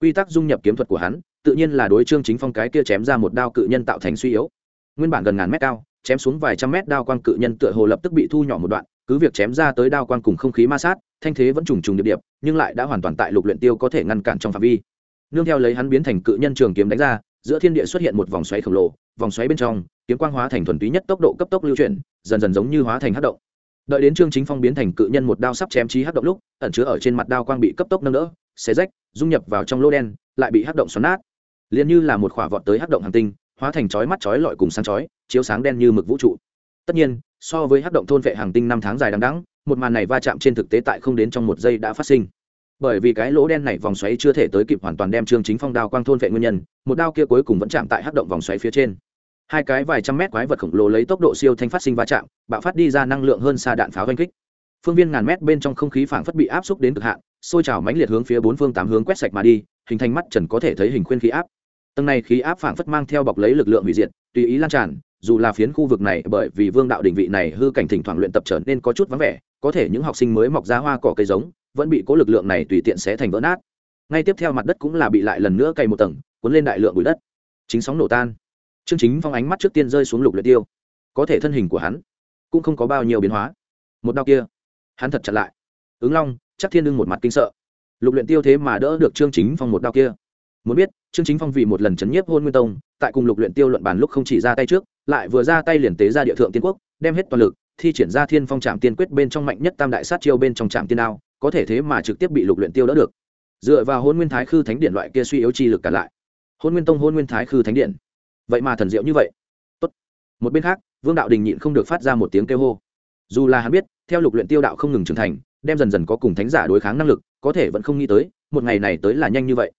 quy tắc dung nhập kiếm thuật của hắn, tự nhiên là đối trương chính phong cái kia chém ra một đao cự nhân tạo thành suy yếu. Nguyên bản gần ngàn mét cao, chém xuống vài trăm mét đao quang cự nhân tựa hồ lập tức bị thu nhỏ một đoạn, cứ việc chém ra tới đao quang cùng không khí ma sát, thanh thế vẫn trùng trùng điệp điệp, nhưng lại đã hoàn toàn tại lục luyện tiêu có thể ngăn cản trong phạm vi. Nương theo lấy hắn biến thành cự nhân trường kiếm đánh ra, giữa thiên địa xuất hiện một vòng xoáy khổng lồ, vòng xoáy bên trong, kiếm quang hóa thành thuần túy nhất tốc độ cấp tốc lưu chuyển, dần dần giống như hóa thành hắc động. Đợi đến trương chính phong biến thành cự nhân một đao sắp chém chí hắc động lúc, ẩn chứa ở trên mặt đao quang bị cấp tốc nâng đỡ xé rách, dung nhập vào trong lô đen, lại bị hắc động xoắn nát. Liền như là một khỏa vọt tới hắc động hành tinh, hóa thành chói mắt chói lọi cùng sáng chói, chiếu sáng đen như mực vũ trụ. Tất nhiên, so với hắc động thôn vệ hàng tinh năm tháng dài đằng đẵng, một màn này va chạm trên thực tế tại không đến trong một giây đã phát sinh. Bởi vì cái lỗ đen này vòng xoáy chưa thể tới kịp hoàn toàn đem trương chính phong đao quang thôn vệ nguyên nhân, một đao kia cuối cùng vẫn chạm tại hắc động vòng xoáy phía trên. Hai cái vài trăm mét quái vật khổng lồ lấy tốc độ siêu thanh phát sinh va chạm, bạo phát đi ra năng lượng hơn xa đạn pháo oanh kích phương viên ngàn mét bên trong không khí phảng phất bị áp xúc đến cực hạn, sôi trào mãnh liệt hướng phía bốn phương tám hướng quét sạch mà đi, hình thành mắt trần có thể thấy hình khuyên khí áp. Tầng này khí áp phảng phất mang theo bọc lấy lực lượng hủy diệt, tùy ý lan tràn, dù là phiến khu vực này bởi vì vương đạo đình vị này hư cảnh thỉnh thoảng luyện tập trở nên có chút vắng vẻ, có thể những học sinh mới mọc ra hoa cỏ cây giống, vẫn bị cố lực lượng này tùy tiện sẽ thành vỡ nát. Ngay tiếp theo mặt đất cũng là bị lại lần nữa cày một tầng, cuốn lên đại lượng bụi đất. Chính sóng nổ tan. Chương chính phong ánh mắt trước tiên rơi xuống lục luyện tiêu. Có thể thân hình của hắn cũng không có bao nhiêu biến hóa. Một đau kia hắn thật chặt lại. Ứng long, chắc thiên đương một mặt kinh sợ. Lục luyện tiêu thế mà đỡ được trương chính phong một đao kia. Muốn biết, trương chính phong vì một lần chấn nhiếp hôn nguyên tông, tại cùng lục luyện tiêu luận bàn lúc không chỉ ra tay trước, lại vừa ra tay liền tế ra địa thượng tiên quốc, đem hết toàn lực, thi triển ra thiên phong trạm tiên quyết bên trong mạnh nhất tam đại sát chiêu bên trong trạm tiên đao, có thể thế mà trực tiếp bị lục luyện tiêu đỡ được. Dựa vào hôn nguyên thái khư thánh điện loại kia suy yếu chi lực cả lại. Hôn nguyên tông, hôn nguyên thái khư thánh điện. Vậy mà thần diệu như vậy. Tốt. một bên khác, vương đạo đình nhịn không được phát ra một tiếng kêu hô dù là hắn biết, theo lục luyện tiêu đạo không ngừng trưởng thành, đem dần dần có cùng thánh giả đối kháng năng lực, có thể vẫn không nghĩ tới, một ngày này tới là nhanh như vậy.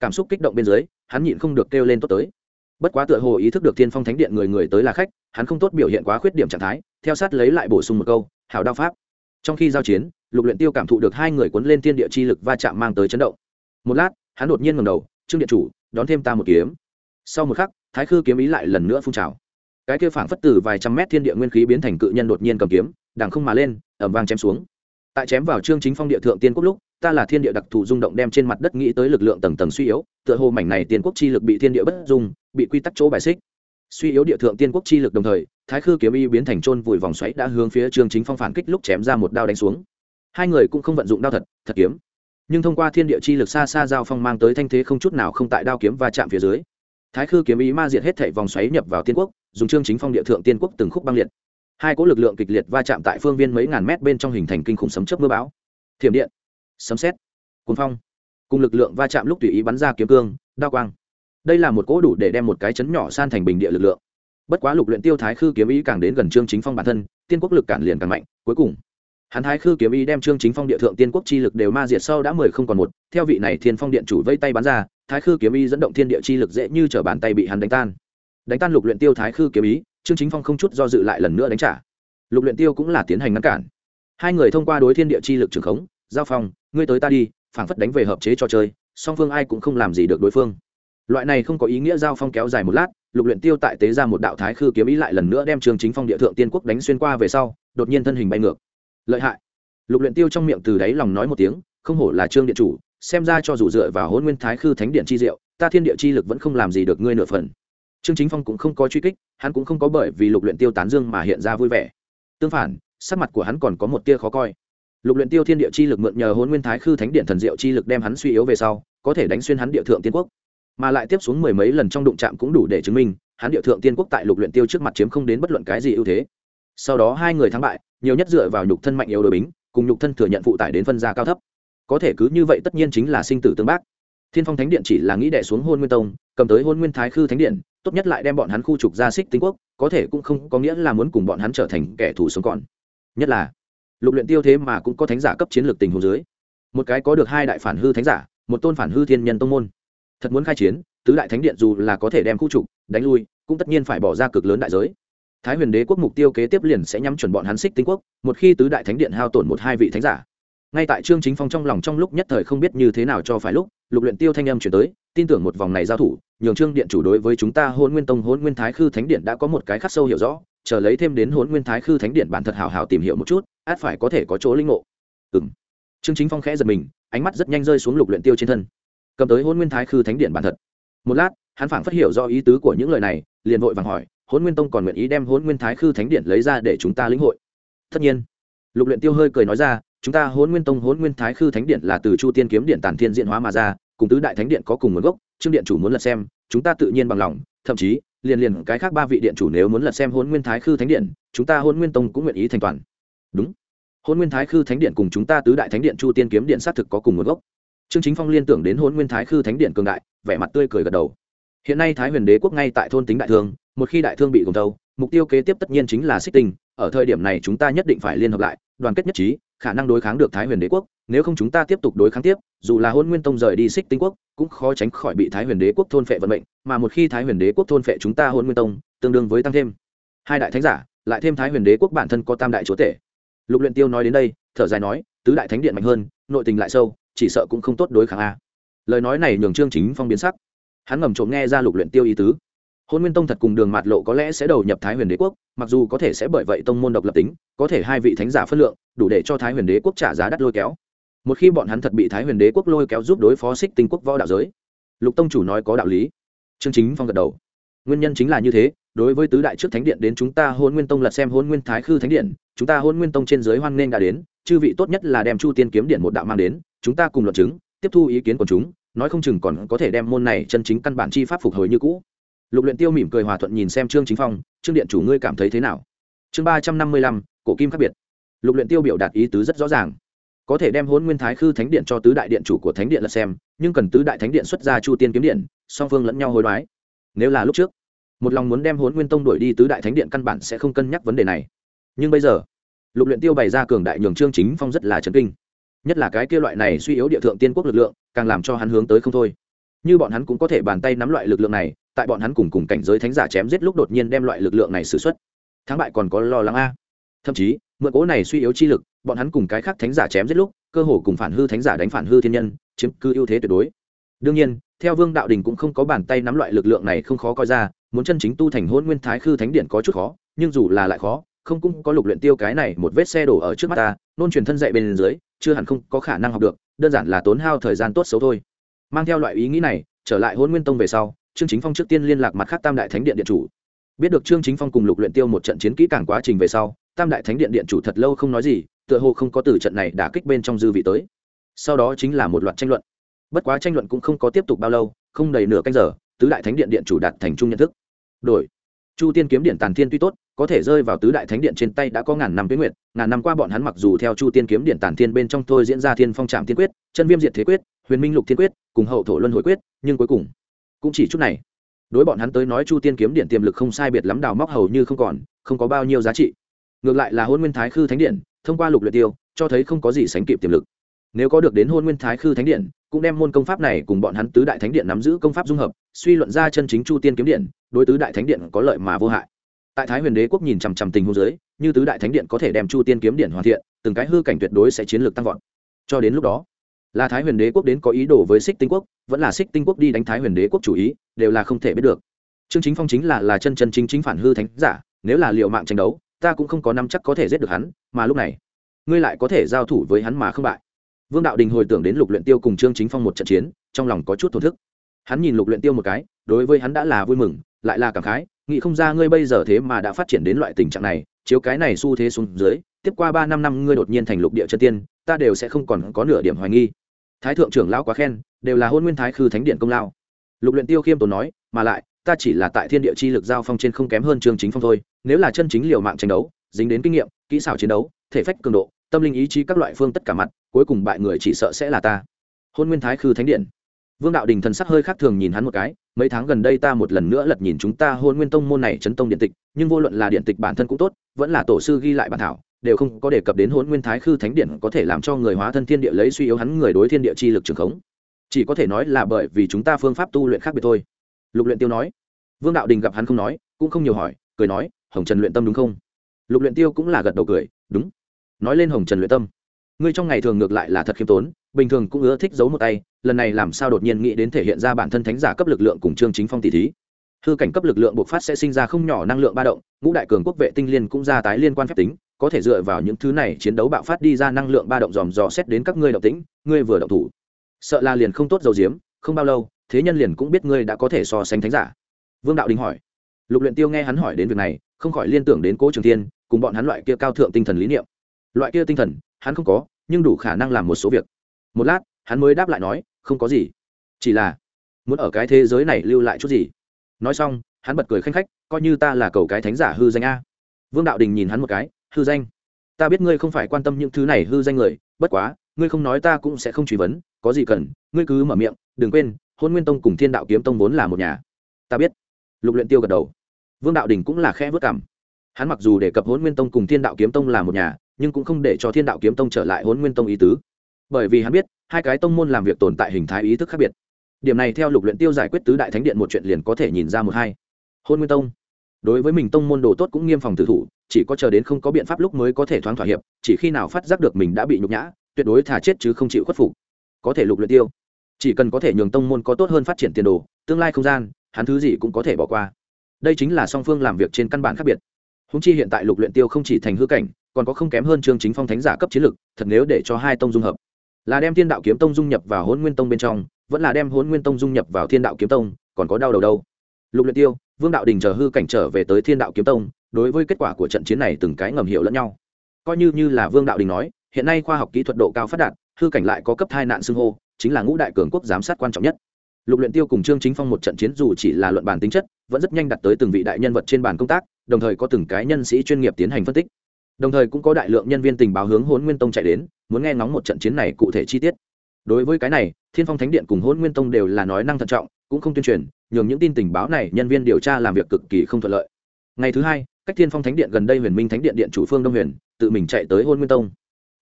Cảm xúc kích động bên dưới, hắn nhịn không được kêu lên tốt tới. Bất quá tựa hồ ý thức được thiên phong thánh điện người người tới là khách, hắn không tốt biểu hiện quá khuyết điểm trạng thái, theo sát lấy lại bổ sung một câu, hảo đao pháp. Trong khi giao chiến, lục luyện tiêu cảm thụ được hai người cuốn lên thiên địa chi lực va chạm mang tới chấn động. Một lát, hắn đột nhiên ngẩng đầu, trương điện chủ, đón thêm ta một kiếm. Sau một khắc, thái khư kiếm ý lại lần nữa phun trào. Cái kia phảng phất từ vài trăm mét thiên địa nguyên khí biến thành cự nhân đột nhiên cầm kiếm đằng không mà lên ẩm vang chém xuống. Tại chém vào trương chính phong địa thượng tiên quốc lúc, ta là thiên địa đặc thù rung động đem trên mặt đất nghĩ tới lực lượng tầng tầng suy yếu, tựa hồ mảnh này tiên quốc chi lực bị thiên địa bất dung, bị quy tắc chỗ bài xích. Suy yếu địa thượng tiên quốc chi lực đồng thời, thái khư kiếm y biến thành trôn vùi vòng xoáy đã hướng phía trương chính phong phản kích lúc chém ra một đao đánh xuống. Hai người cũng không vận dụng đao thật thật kiếm. Nhưng thông qua thiên địa chi lực xa xa giao phong mang tới thanh thế không chút nào không tại đao kiếm và chạm phía dưới. Thái khư kiếm ý ma diệt hết thảy vòng xoáy nhập vào tiên quốc, dùng trương chính phong địa thượng tiên quốc từng khúc băng liệt hai cỗ lực lượng kịch liệt va chạm tại phương viên mấy ngàn mét bên trong hình thành kinh khủng sấm chớp mưa bão. Thiểm điện, sấm xét cuốn phong. Cùng lực lượng va chạm lúc tùy ý bắn ra kiếm cương, đao quang. Đây là một cỗ đủ để đem một cái chấn nhỏ san thành bình địa lực lượng. Bất quá lục luyện tiêu thái khư kiếm ý càng đến gần trương chính phong bản thân, tiên quốc lực cản liền càng mạnh, cuối cùng, hắn thái khư kiếm ý đem trương chính phong địa thượng tiên quốc chi lực đều ma diệt sau đã mười không còn một, theo vị này thiên phong điện chủ vây tay bắn ra, thái khư kiếm ý dẫn động thiên địa chi lực dễ như trở bàn tay bị hắn đánh tan. Đánh tan lục luyện tiêu thái khư kiếm ý trương chính phong không chút do dự lại lần nữa đánh trả. Lục luyện tiêu cũng là tiến hành ngăn cản. Hai người thông qua đối thiên địa chi lực trường khống, giao phong, ngươi tới ta đi, phảng phất đánh về hợp chế cho chơi, song phương ai cũng không làm gì được đối phương. Loại này không có ý nghĩa giao phong kéo dài một lát, lục luyện tiêu tại tế ra một đạo thái khư kiếm ý lại lần nữa đem Trương chính phong địa thượng tiên quốc đánh xuyên qua về sau, đột nhiên thân hình bay ngược. Lợi hại. Lục luyện tiêu trong miệng từ đáy lòng nói một tiếng, không hổ là trương điện chủ, xem ra cho dù dựa vào hôn nguyên thái khư thánh điện chi diệu, ta thiên địa chi lực vẫn không làm gì được ngươi nửa phần trương chính phong cũng không có truy kích, hắn cũng không có bởi vì lục luyện tiêu tán dương mà hiện ra vui vẻ. Tương phản, sắc mặt của hắn còn có một tia khó coi. Lục luyện tiêu thiên địa chi lực mượn nhờ hôn nguyên thái khư thánh điện thần diệu chi lực đem hắn suy yếu về sau, có thể đánh xuyên hắn địa thượng tiên quốc. Mà lại tiếp xuống mười mấy lần trong đụng chạm cũng đủ để chứng minh, hắn địa thượng tiên quốc tại lục luyện tiêu trước mặt chiếm không đến bất luận cái gì ưu thế. Sau đó hai người thắng bại, nhiều nhất dựa vào nhục thân mạnh yếu đối bính, cùng nhục thân thừa nhận phụ tải đến phân gia cao thấp. Có thể cứ như vậy tất nhiên chính là sinh tử tương bác thiên phong thánh điện chỉ là nghĩ đẻ xuống hôn nguyên tông, cầm tới hôn nguyên thái khư thánh điện, tốt nhất lại đem bọn hắn khu trục ra xích tinh quốc, có thể cũng không có nghĩa là muốn cùng bọn hắn trở thành kẻ thù sống còn. Nhất là, lục luyện tiêu thế mà cũng có thánh giả cấp chiến lược tình huống dưới. Một cái có được hai đại phản hư thánh giả, một tôn phản hư thiên nhân tông môn. Thật muốn khai chiến, tứ đại thánh điện dù là có thể đem khu trục, đánh lui, cũng tất nhiên phải bỏ ra cực lớn đại giới. Thái huyền đế quốc mục tiêu kế tiếp liền sẽ nhắm chuẩn bọn hắn xích tinh quốc, một khi tứ đại thánh điện hao tổn một hai vị thánh giả ngay tại trương chính phong trong lòng trong lúc nhất thời không biết như thế nào cho phải lúc, lục luyện tiêu thanh âm chuyển tới, tin tưởng một vòng này giao thủ, nhường trương điện chủ đối với chúng ta hôn nguyên tông hôn nguyên thái khư thánh điện đã có một cái khắc sâu hiểu rõ, chờ lấy thêm đến hôn nguyên thái khư thánh điện bản thật hào hào tìm hiểu một chút, át phải có thể có chỗ linh ngộ. Ừm. Trương chính phong khẽ giật mình, ánh mắt rất nhanh rơi xuống lục luyện tiêu trên thân. Cầm tới hôn nguyên thái khư thánh điện bản thật. Một lát, hắn phảng phất hiểu do ý tứ của những lời này, liền vội vàng hỏi hôn nguyên tông còn nguyện ý đem hôn nguyên thái khư thánh điện lấy ra để chúng ta lĩnh hội? Tất nhiên. Lục luyện tiêu hơi cười nói ra chúng ta hôn nguyên tông hôn nguyên thái khư thánh điện là từ chu tiên kiếm điện tản thiên diễn hóa mà ra, cùng tứ đại thánh điện có cùng nguồn gốc, trương điện chủ muốn lật xem, chúng ta tự nhiên bằng lòng, thậm chí, liền liền cái khác ba vị điện chủ nếu muốn lật xem hôn nguyên thái khư thánh điện, chúng ta hôn nguyên tông cũng nguyện ý thành toàn. Đúng. Hôn nguyên thái khư thánh điện cùng chúng ta tứ đại thánh điện chu tiên kiếm điện xác thực có cùng nguồn gốc. Trương chính phong liên tưởng đến hôn nguyên thái khư thánh điện cường đại, vẻ mặt tươi cười gật đầu. Hiện nay thái huyền đế quốc ngay tại thôn tính đại thương, một khi đại thương bị gồm đầu, mục tiêu kế tiếp tất nhiên chính là xích tinh ở thời điểm này chúng ta nhất định phải liên hợp lại, đoàn kết nhất trí, khả năng đối kháng được thái huyền đế quốc. Nếu không chúng ta tiếp tục đối kháng tiếp, dù là hôn nguyên tông rời đi xích tinh quốc, cũng khó tránh khỏi bị thái huyền đế quốc thôn phệ vận mệnh, mà một khi thái huyền đế quốc thôn phệ chúng ta hôn nguyên tông, tương đương với tăng thêm. Hai đại thánh giả, lại thêm thái huyền đế quốc bản thân có tam đại chúa tể. Lục luyện tiêu nói đến đây, thở dài nói, tứ đại thánh điện mạnh hơn, nội tình lại sâu, chỉ sợ cũng không tốt đối kháng a. Lời nói này nhường trương chính phong biến sắc. Hắn ngầm trộm nghe ra lục luyện tiêu ý tứ hôn nguyên tông thật cùng đường mạt lộ có lẽ sẽ đầu nhập thái huyền đế quốc, mặc dù có thể sẽ bởi vậy tông môn độc lập tính, có thể hai vị thánh giả phân lượng, đủ để cho thái huyền đế quốc trả giá đắt lôi kéo. Một khi bọn hắn thật bị thái huyền đế quốc lôi kéo giúp đối phó xích tinh quốc võ đạo giới. Lục tông chủ nói có đạo lý. Trương chính phong gật đầu. Nguyên nhân chính là như thế, đối với tứ đại trước thánh điện đến chúng ta hôn nguyên tông lật xem hôn nguyên thái khư thánh điện, chúng ta hôn nguyên tông trên giới hoan nghênh đã đến, chư vị tốt nhất là đem chu tiên kiếm điện một đạo mang đến, chúng ta cùng luận chứng, tiếp thu ý kiến của chúng, nói không chừng còn có thể đem môn này chân chính căn bản chi pháp phục hồi như cũ lục luyện tiêu mỉm cười hòa thuận nhìn xem trương chính phong, trương điện chủ ngươi cảm thấy thế nào? Chương ba trăm năm mươi lăm, cổ kim khác biệt. Lục luyện tiêu biểu đạt ý tứ rất rõ ràng. Có thể đem hôn nguyên thái khư thánh điện cho tứ đại điện chủ của thánh điện là xem, nhưng cần tứ đại thánh điện xuất ra chu tiên kiếm điện, song phương lẫn nhau hối đoái. Nếu là lúc trước, một lòng muốn đem hôn nguyên tông đuổi đi tứ đại thánh điện căn bản sẽ không cân nhắc vấn đề này. Nhưng bây giờ, lục luyện tiêu bày ra cường đại nhường trương chính phong rất là chấn kinh. Nhất là cái kia loại này suy yếu địa thượng tiên quốc lực lượng, càng làm cho hắn hướng tới không thôi. Như bọn hắn cũng có thể bàn tay nắm loại lực lượng này tại bọn hắn cùng cùng cảnh giới thánh giả chém giết lúc đột nhiên đem loại lực lượng này xử xuất thắng bại còn có lo lắng a. Thậm chí, mượn cố này suy yếu chi lực, bọn hắn cùng cái khác thánh giả chém giết lúc, cơ hồ cùng phản hư thánh giả đánh phản hư thiên nhân, chiếm cứ ưu thế tuyệt đối. Đương nhiên, theo vương đạo đình cũng không có bàn tay nắm loại lực lượng này không khó coi ra, muốn chân chính tu thành hôn nguyên thái khư thánh điện có chút khó, nhưng dù là lại khó, không cũng có lục luyện tiêu cái này một vết xe đổ ở trước mắt ta, nôn truyền thân dạy bên dưới, chưa hẳn không có khả năng học được, đơn giản là tốn hao thời gian tốt xấu thôi. Mang theo loại ý nghĩ này, trở lại hôn nguyên tông về sau trương chính phong trước tiên liên lạc mặt khác tam đại thánh điện điện chủ. Biết được trương chính phong cùng lục luyện tiêu một trận chiến kỹ càng quá trình về sau, tam đại thánh điện điện chủ thật lâu không nói gì, tựa hồ không có từ trận này đã kích bên trong dư vị tới. Sau đó chính là một loạt tranh luận. Bất quá tranh luận cũng không có tiếp tục bao lâu, không đầy nửa canh giờ, tứ đại thánh điện điện chủ đạt thành chung nhận thức. Đổi. Chu tiên kiếm điện tàn thiên tuy tốt, có thể rơi vào tứ đại thánh điện trên tay đã có ngàn năm tuyến nguyện ngàn năm qua bọn hắn mặc dù theo chu tiên kiếm điện tàn thiên bên trong thôi diễn ra thiên phong trạm tiên quyết, chân viêm diệt thế quyết, huyền minh lục thiên quyết, cùng hậu thổ luân hồi quyết, nhưng cuối cùng cũng chỉ chút này. Đối bọn hắn tới nói chu tiên kiếm điện tiềm lực không sai biệt lắm, đào móc hầu như không còn, không có bao nhiêu giá trị. Ngược lại là hôn nguyên thái khư thánh điện, thông qua lục luyện tiêu, cho thấy không có gì sánh kịp tiềm lực. Nếu có được đến hôn nguyên thái khư thánh điện, cũng đem môn công pháp này cùng bọn hắn tứ đại thánh điện nắm giữ công pháp dung hợp, suy luận ra chân chính chu tiên kiếm điện, đối tứ đại thánh điện có lợi mà vô hại. Tại thái huyền đế quốc nhìn chằm chằm tình huống dưới, như tứ đại thánh điện có thể đem chu tiên kiếm điện hoàn thiện, từng cái hư cảnh tuyệt đối sẽ chiến lược tăng vọt. Cho đến lúc đó là thái huyền đế quốc đến có ý đồ với xích tinh quốc, vẫn là xích tinh quốc đi đánh thái huyền đế quốc chủ ý, đều là không thể biết được. Chương chính phong chính là là chân chân chính chính phản hư thánh giả, nếu là liệu mạng tranh đấu, ta cũng không có năm chắc có thể giết được hắn, mà lúc này, ngươi lại có thể giao thủ với hắn mà không bại. Vương đạo đình hồi tưởng đến lục luyện tiêu cùng trương chính phong một trận chiến, trong lòng có chút thổn thức. Hắn nhìn lục luyện tiêu một cái, đối với hắn đã là vui mừng, lại là cảm khái, nghĩ không ra ngươi bây giờ thế mà đã phát triển đến loại tình trạng này, chiếu cái này xu thế xuống dưới, tiếp qua ba năm năm ngươi đột nhiên thành lục địa chân tiên ta đều sẽ không còn có nửa điểm hoài nghi. Thái thượng trưởng lão quá khen, đều là hôn nguyên thái khư thánh điện công lao. Lục luyện tiêu khiêm tốn nói, mà lại, ta chỉ là tại thiên địa chi lực giao phong trên không kém hơn trương chính phong thôi, nếu là chân chính liều mạng tranh đấu, dính đến kinh nghiệm, kỹ xảo chiến đấu, thể phách cường độ, tâm linh ý chí các loại phương tất cả mặt, cuối cùng bại người chỉ sợ sẽ là ta. Hôn nguyên thái khư thánh điện. Vương đạo đình thần sắc hơi khác thường nhìn hắn một cái, mấy tháng gần đây ta một lần nữa lật nhìn chúng ta hôn nguyên tông môn này chấn tông điện tịch, nhưng vô luận là điện tịch bản thân cũng tốt, vẫn là tổ sư ghi lại bản thảo đều không có đề cập đến hôn nguyên thái khư thánh điện có thể làm cho người hóa thân thiên địa lấy suy yếu hắn người đối thiên địa chi lực trường khống. Chỉ có thể nói là bởi vì chúng ta phương pháp tu luyện khác biệt thôi. Lục luyện tiêu nói. Vương đạo đình gặp hắn không nói, cũng không nhiều hỏi, cười nói, hồng trần luyện tâm đúng không? Lục luyện tiêu cũng là gật đầu cười, đúng. Nói lên hồng trần luyện tâm. Ngươi trong ngày thường ngược lại là thật khiêm tốn, bình thường cũng ưa thích giấu một tay, lần này làm sao đột nhiên nghĩ đến thể hiện ra bản thân thánh giả cấp lực lượng cùng trương chính phong tỷ thí? Hư cảnh cấp lực lượng bộc phát sẽ sinh ra không nhỏ năng lượng ba động, ngũ đại cường quốc vệ tinh liên cũng ra tái liên quan phép tính có thể dựa vào những thứ này chiến đấu bạo phát đi ra năng lượng ba động dòm dò xét đến các ngươi động tĩnh, ngươi vừa động thủ. Sợ là liền không tốt dầu diếm, không bao lâu, thế nhân liền cũng biết ngươi đã có thể so sánh thánh giả. Vương đạo đình hỏi. Lục luyện tiêu nghe hắn hỏi đến việc này, không khỏi liên tưởng đến cố trường thiên, cùng bọn hắn loại kia cao thượng tinh thần lý niệm. Loại kia tinh thần, hắn không có, nhưng đủ khả năng làm một số việc. Một lát, hắn mới đáp lại nói, không có gì. Chỉ là, muốn ở cái thế giới này lưu lại chút gì? Nói xong, hắn bật cười khanh khách, coi như ta là cầu cái thánh giả hư danh a. Vương đạo đình nhìn hắn một cái hư danh. Ta biết ngươi không phải quan tâm những thứ này hư danh người, bất quá, ngươi không nói ta cũng sẽ không truy vấn, có gì cần, ngươi cứ mở miệng, đừng quên, hôn nguyên tông cùng thiên đạo kiếm tông vốn là một nhà. Ta biết. Lục luyện tiêu gật đầu. Vương đạo đình cũng là khe vớt cảm. Hắn mặc dù đề cập hôn nguyên tông cùng thiên đạo kiếm tông là một nhà, nhưng cũng không để cho thiên đạo kiếm tông trở lại hôn nguyên tông ý tứ. Bởi vì hắn biết, hai cái tông môn làm việc tồn tại hình thái ý thức khác biệt. Điểm này theo lục luyện tiêu giải quyết tứ đại thánh điện một chuyện liền có thể nhìn ra một hai. Hôn nguyên tông đối với mình tông môn đồ tốt cũng nghiêm phòng tử thủ, chỉ có chờ đến không có biện pháp lúc mới có thể thoáng thỏa hiệp, chỉ khi nào phát giác được mình đã bị nhục nhã, tuyệt đối thà chết chứ không chịu khuất phục. Có thể lục luyện tiêu. Chỉ cần có thể nhường tông môn có tốt hơn phát triển tiền đồ, tương lai không gian, hắn thứ gì cũng có thể bỏ qua. Đây chính là song phương làm việc trên căn bản khác biệt. Húng chi hiện tại lục luyện tiêu không chỉ thành hư cảnh, còn có không kém hơn trương chính phong thánh giả cấp chiến lực, thật nếu để cho hai tông dung hợp. Là đem thiên đạo kiếm tông dung nhập vào hỗn nguyên tông bên trong, vẫn là đem hỗn nguyên tông dung nhập vào thiên đạo kiếm tông, còn có đau đầu đâu? Lục luyện tiêu, vương đạo đình chờ hư cảnh trở về tới thiên đạo kiếm tông, đối với kết quả của trận chiến này từng cái ngầm hiểu lẫn nhau. Coi như như là vương đạo đình nói, hiện nay khoa học kỹ thuật độ cao phát đạt, hư cảnh lại có cấp hai nạn xưng hô, chính là ngũ đại cường quốc giám sát quan trọng nhất. Lục luyện tiêu cùng trương chính phong một trận chiến dù chỉ là luận bàn tính chất, vẫn rất nhanh đặt tới từng vị đại nhân vật trên bàn công tác, đồng thời có từng cái nhân sĩ chuyên nghiệp tiến hành phân tích. Đồng thời cũng có đại lượng nhân viên tình báo hướng hôn nguyên tông chạy đến, muốn nghe ngóng một trận chiến này cụ thể chi tiết. Đối với cái này, thiên phong thánh điện cùng hôn nguyên tông đều là nói năng thận trọng cũng không tuyên truyền, nhường những tin tình báo này nhân viên điều tra làm việc cực kỳ không thuận lợi. Ngày thứ hai, cách thiên phong thánh điện gần đây huyền minh thánh điện điện chủ phương đông huyền, tự mình chạy tới hôn nguyên tông.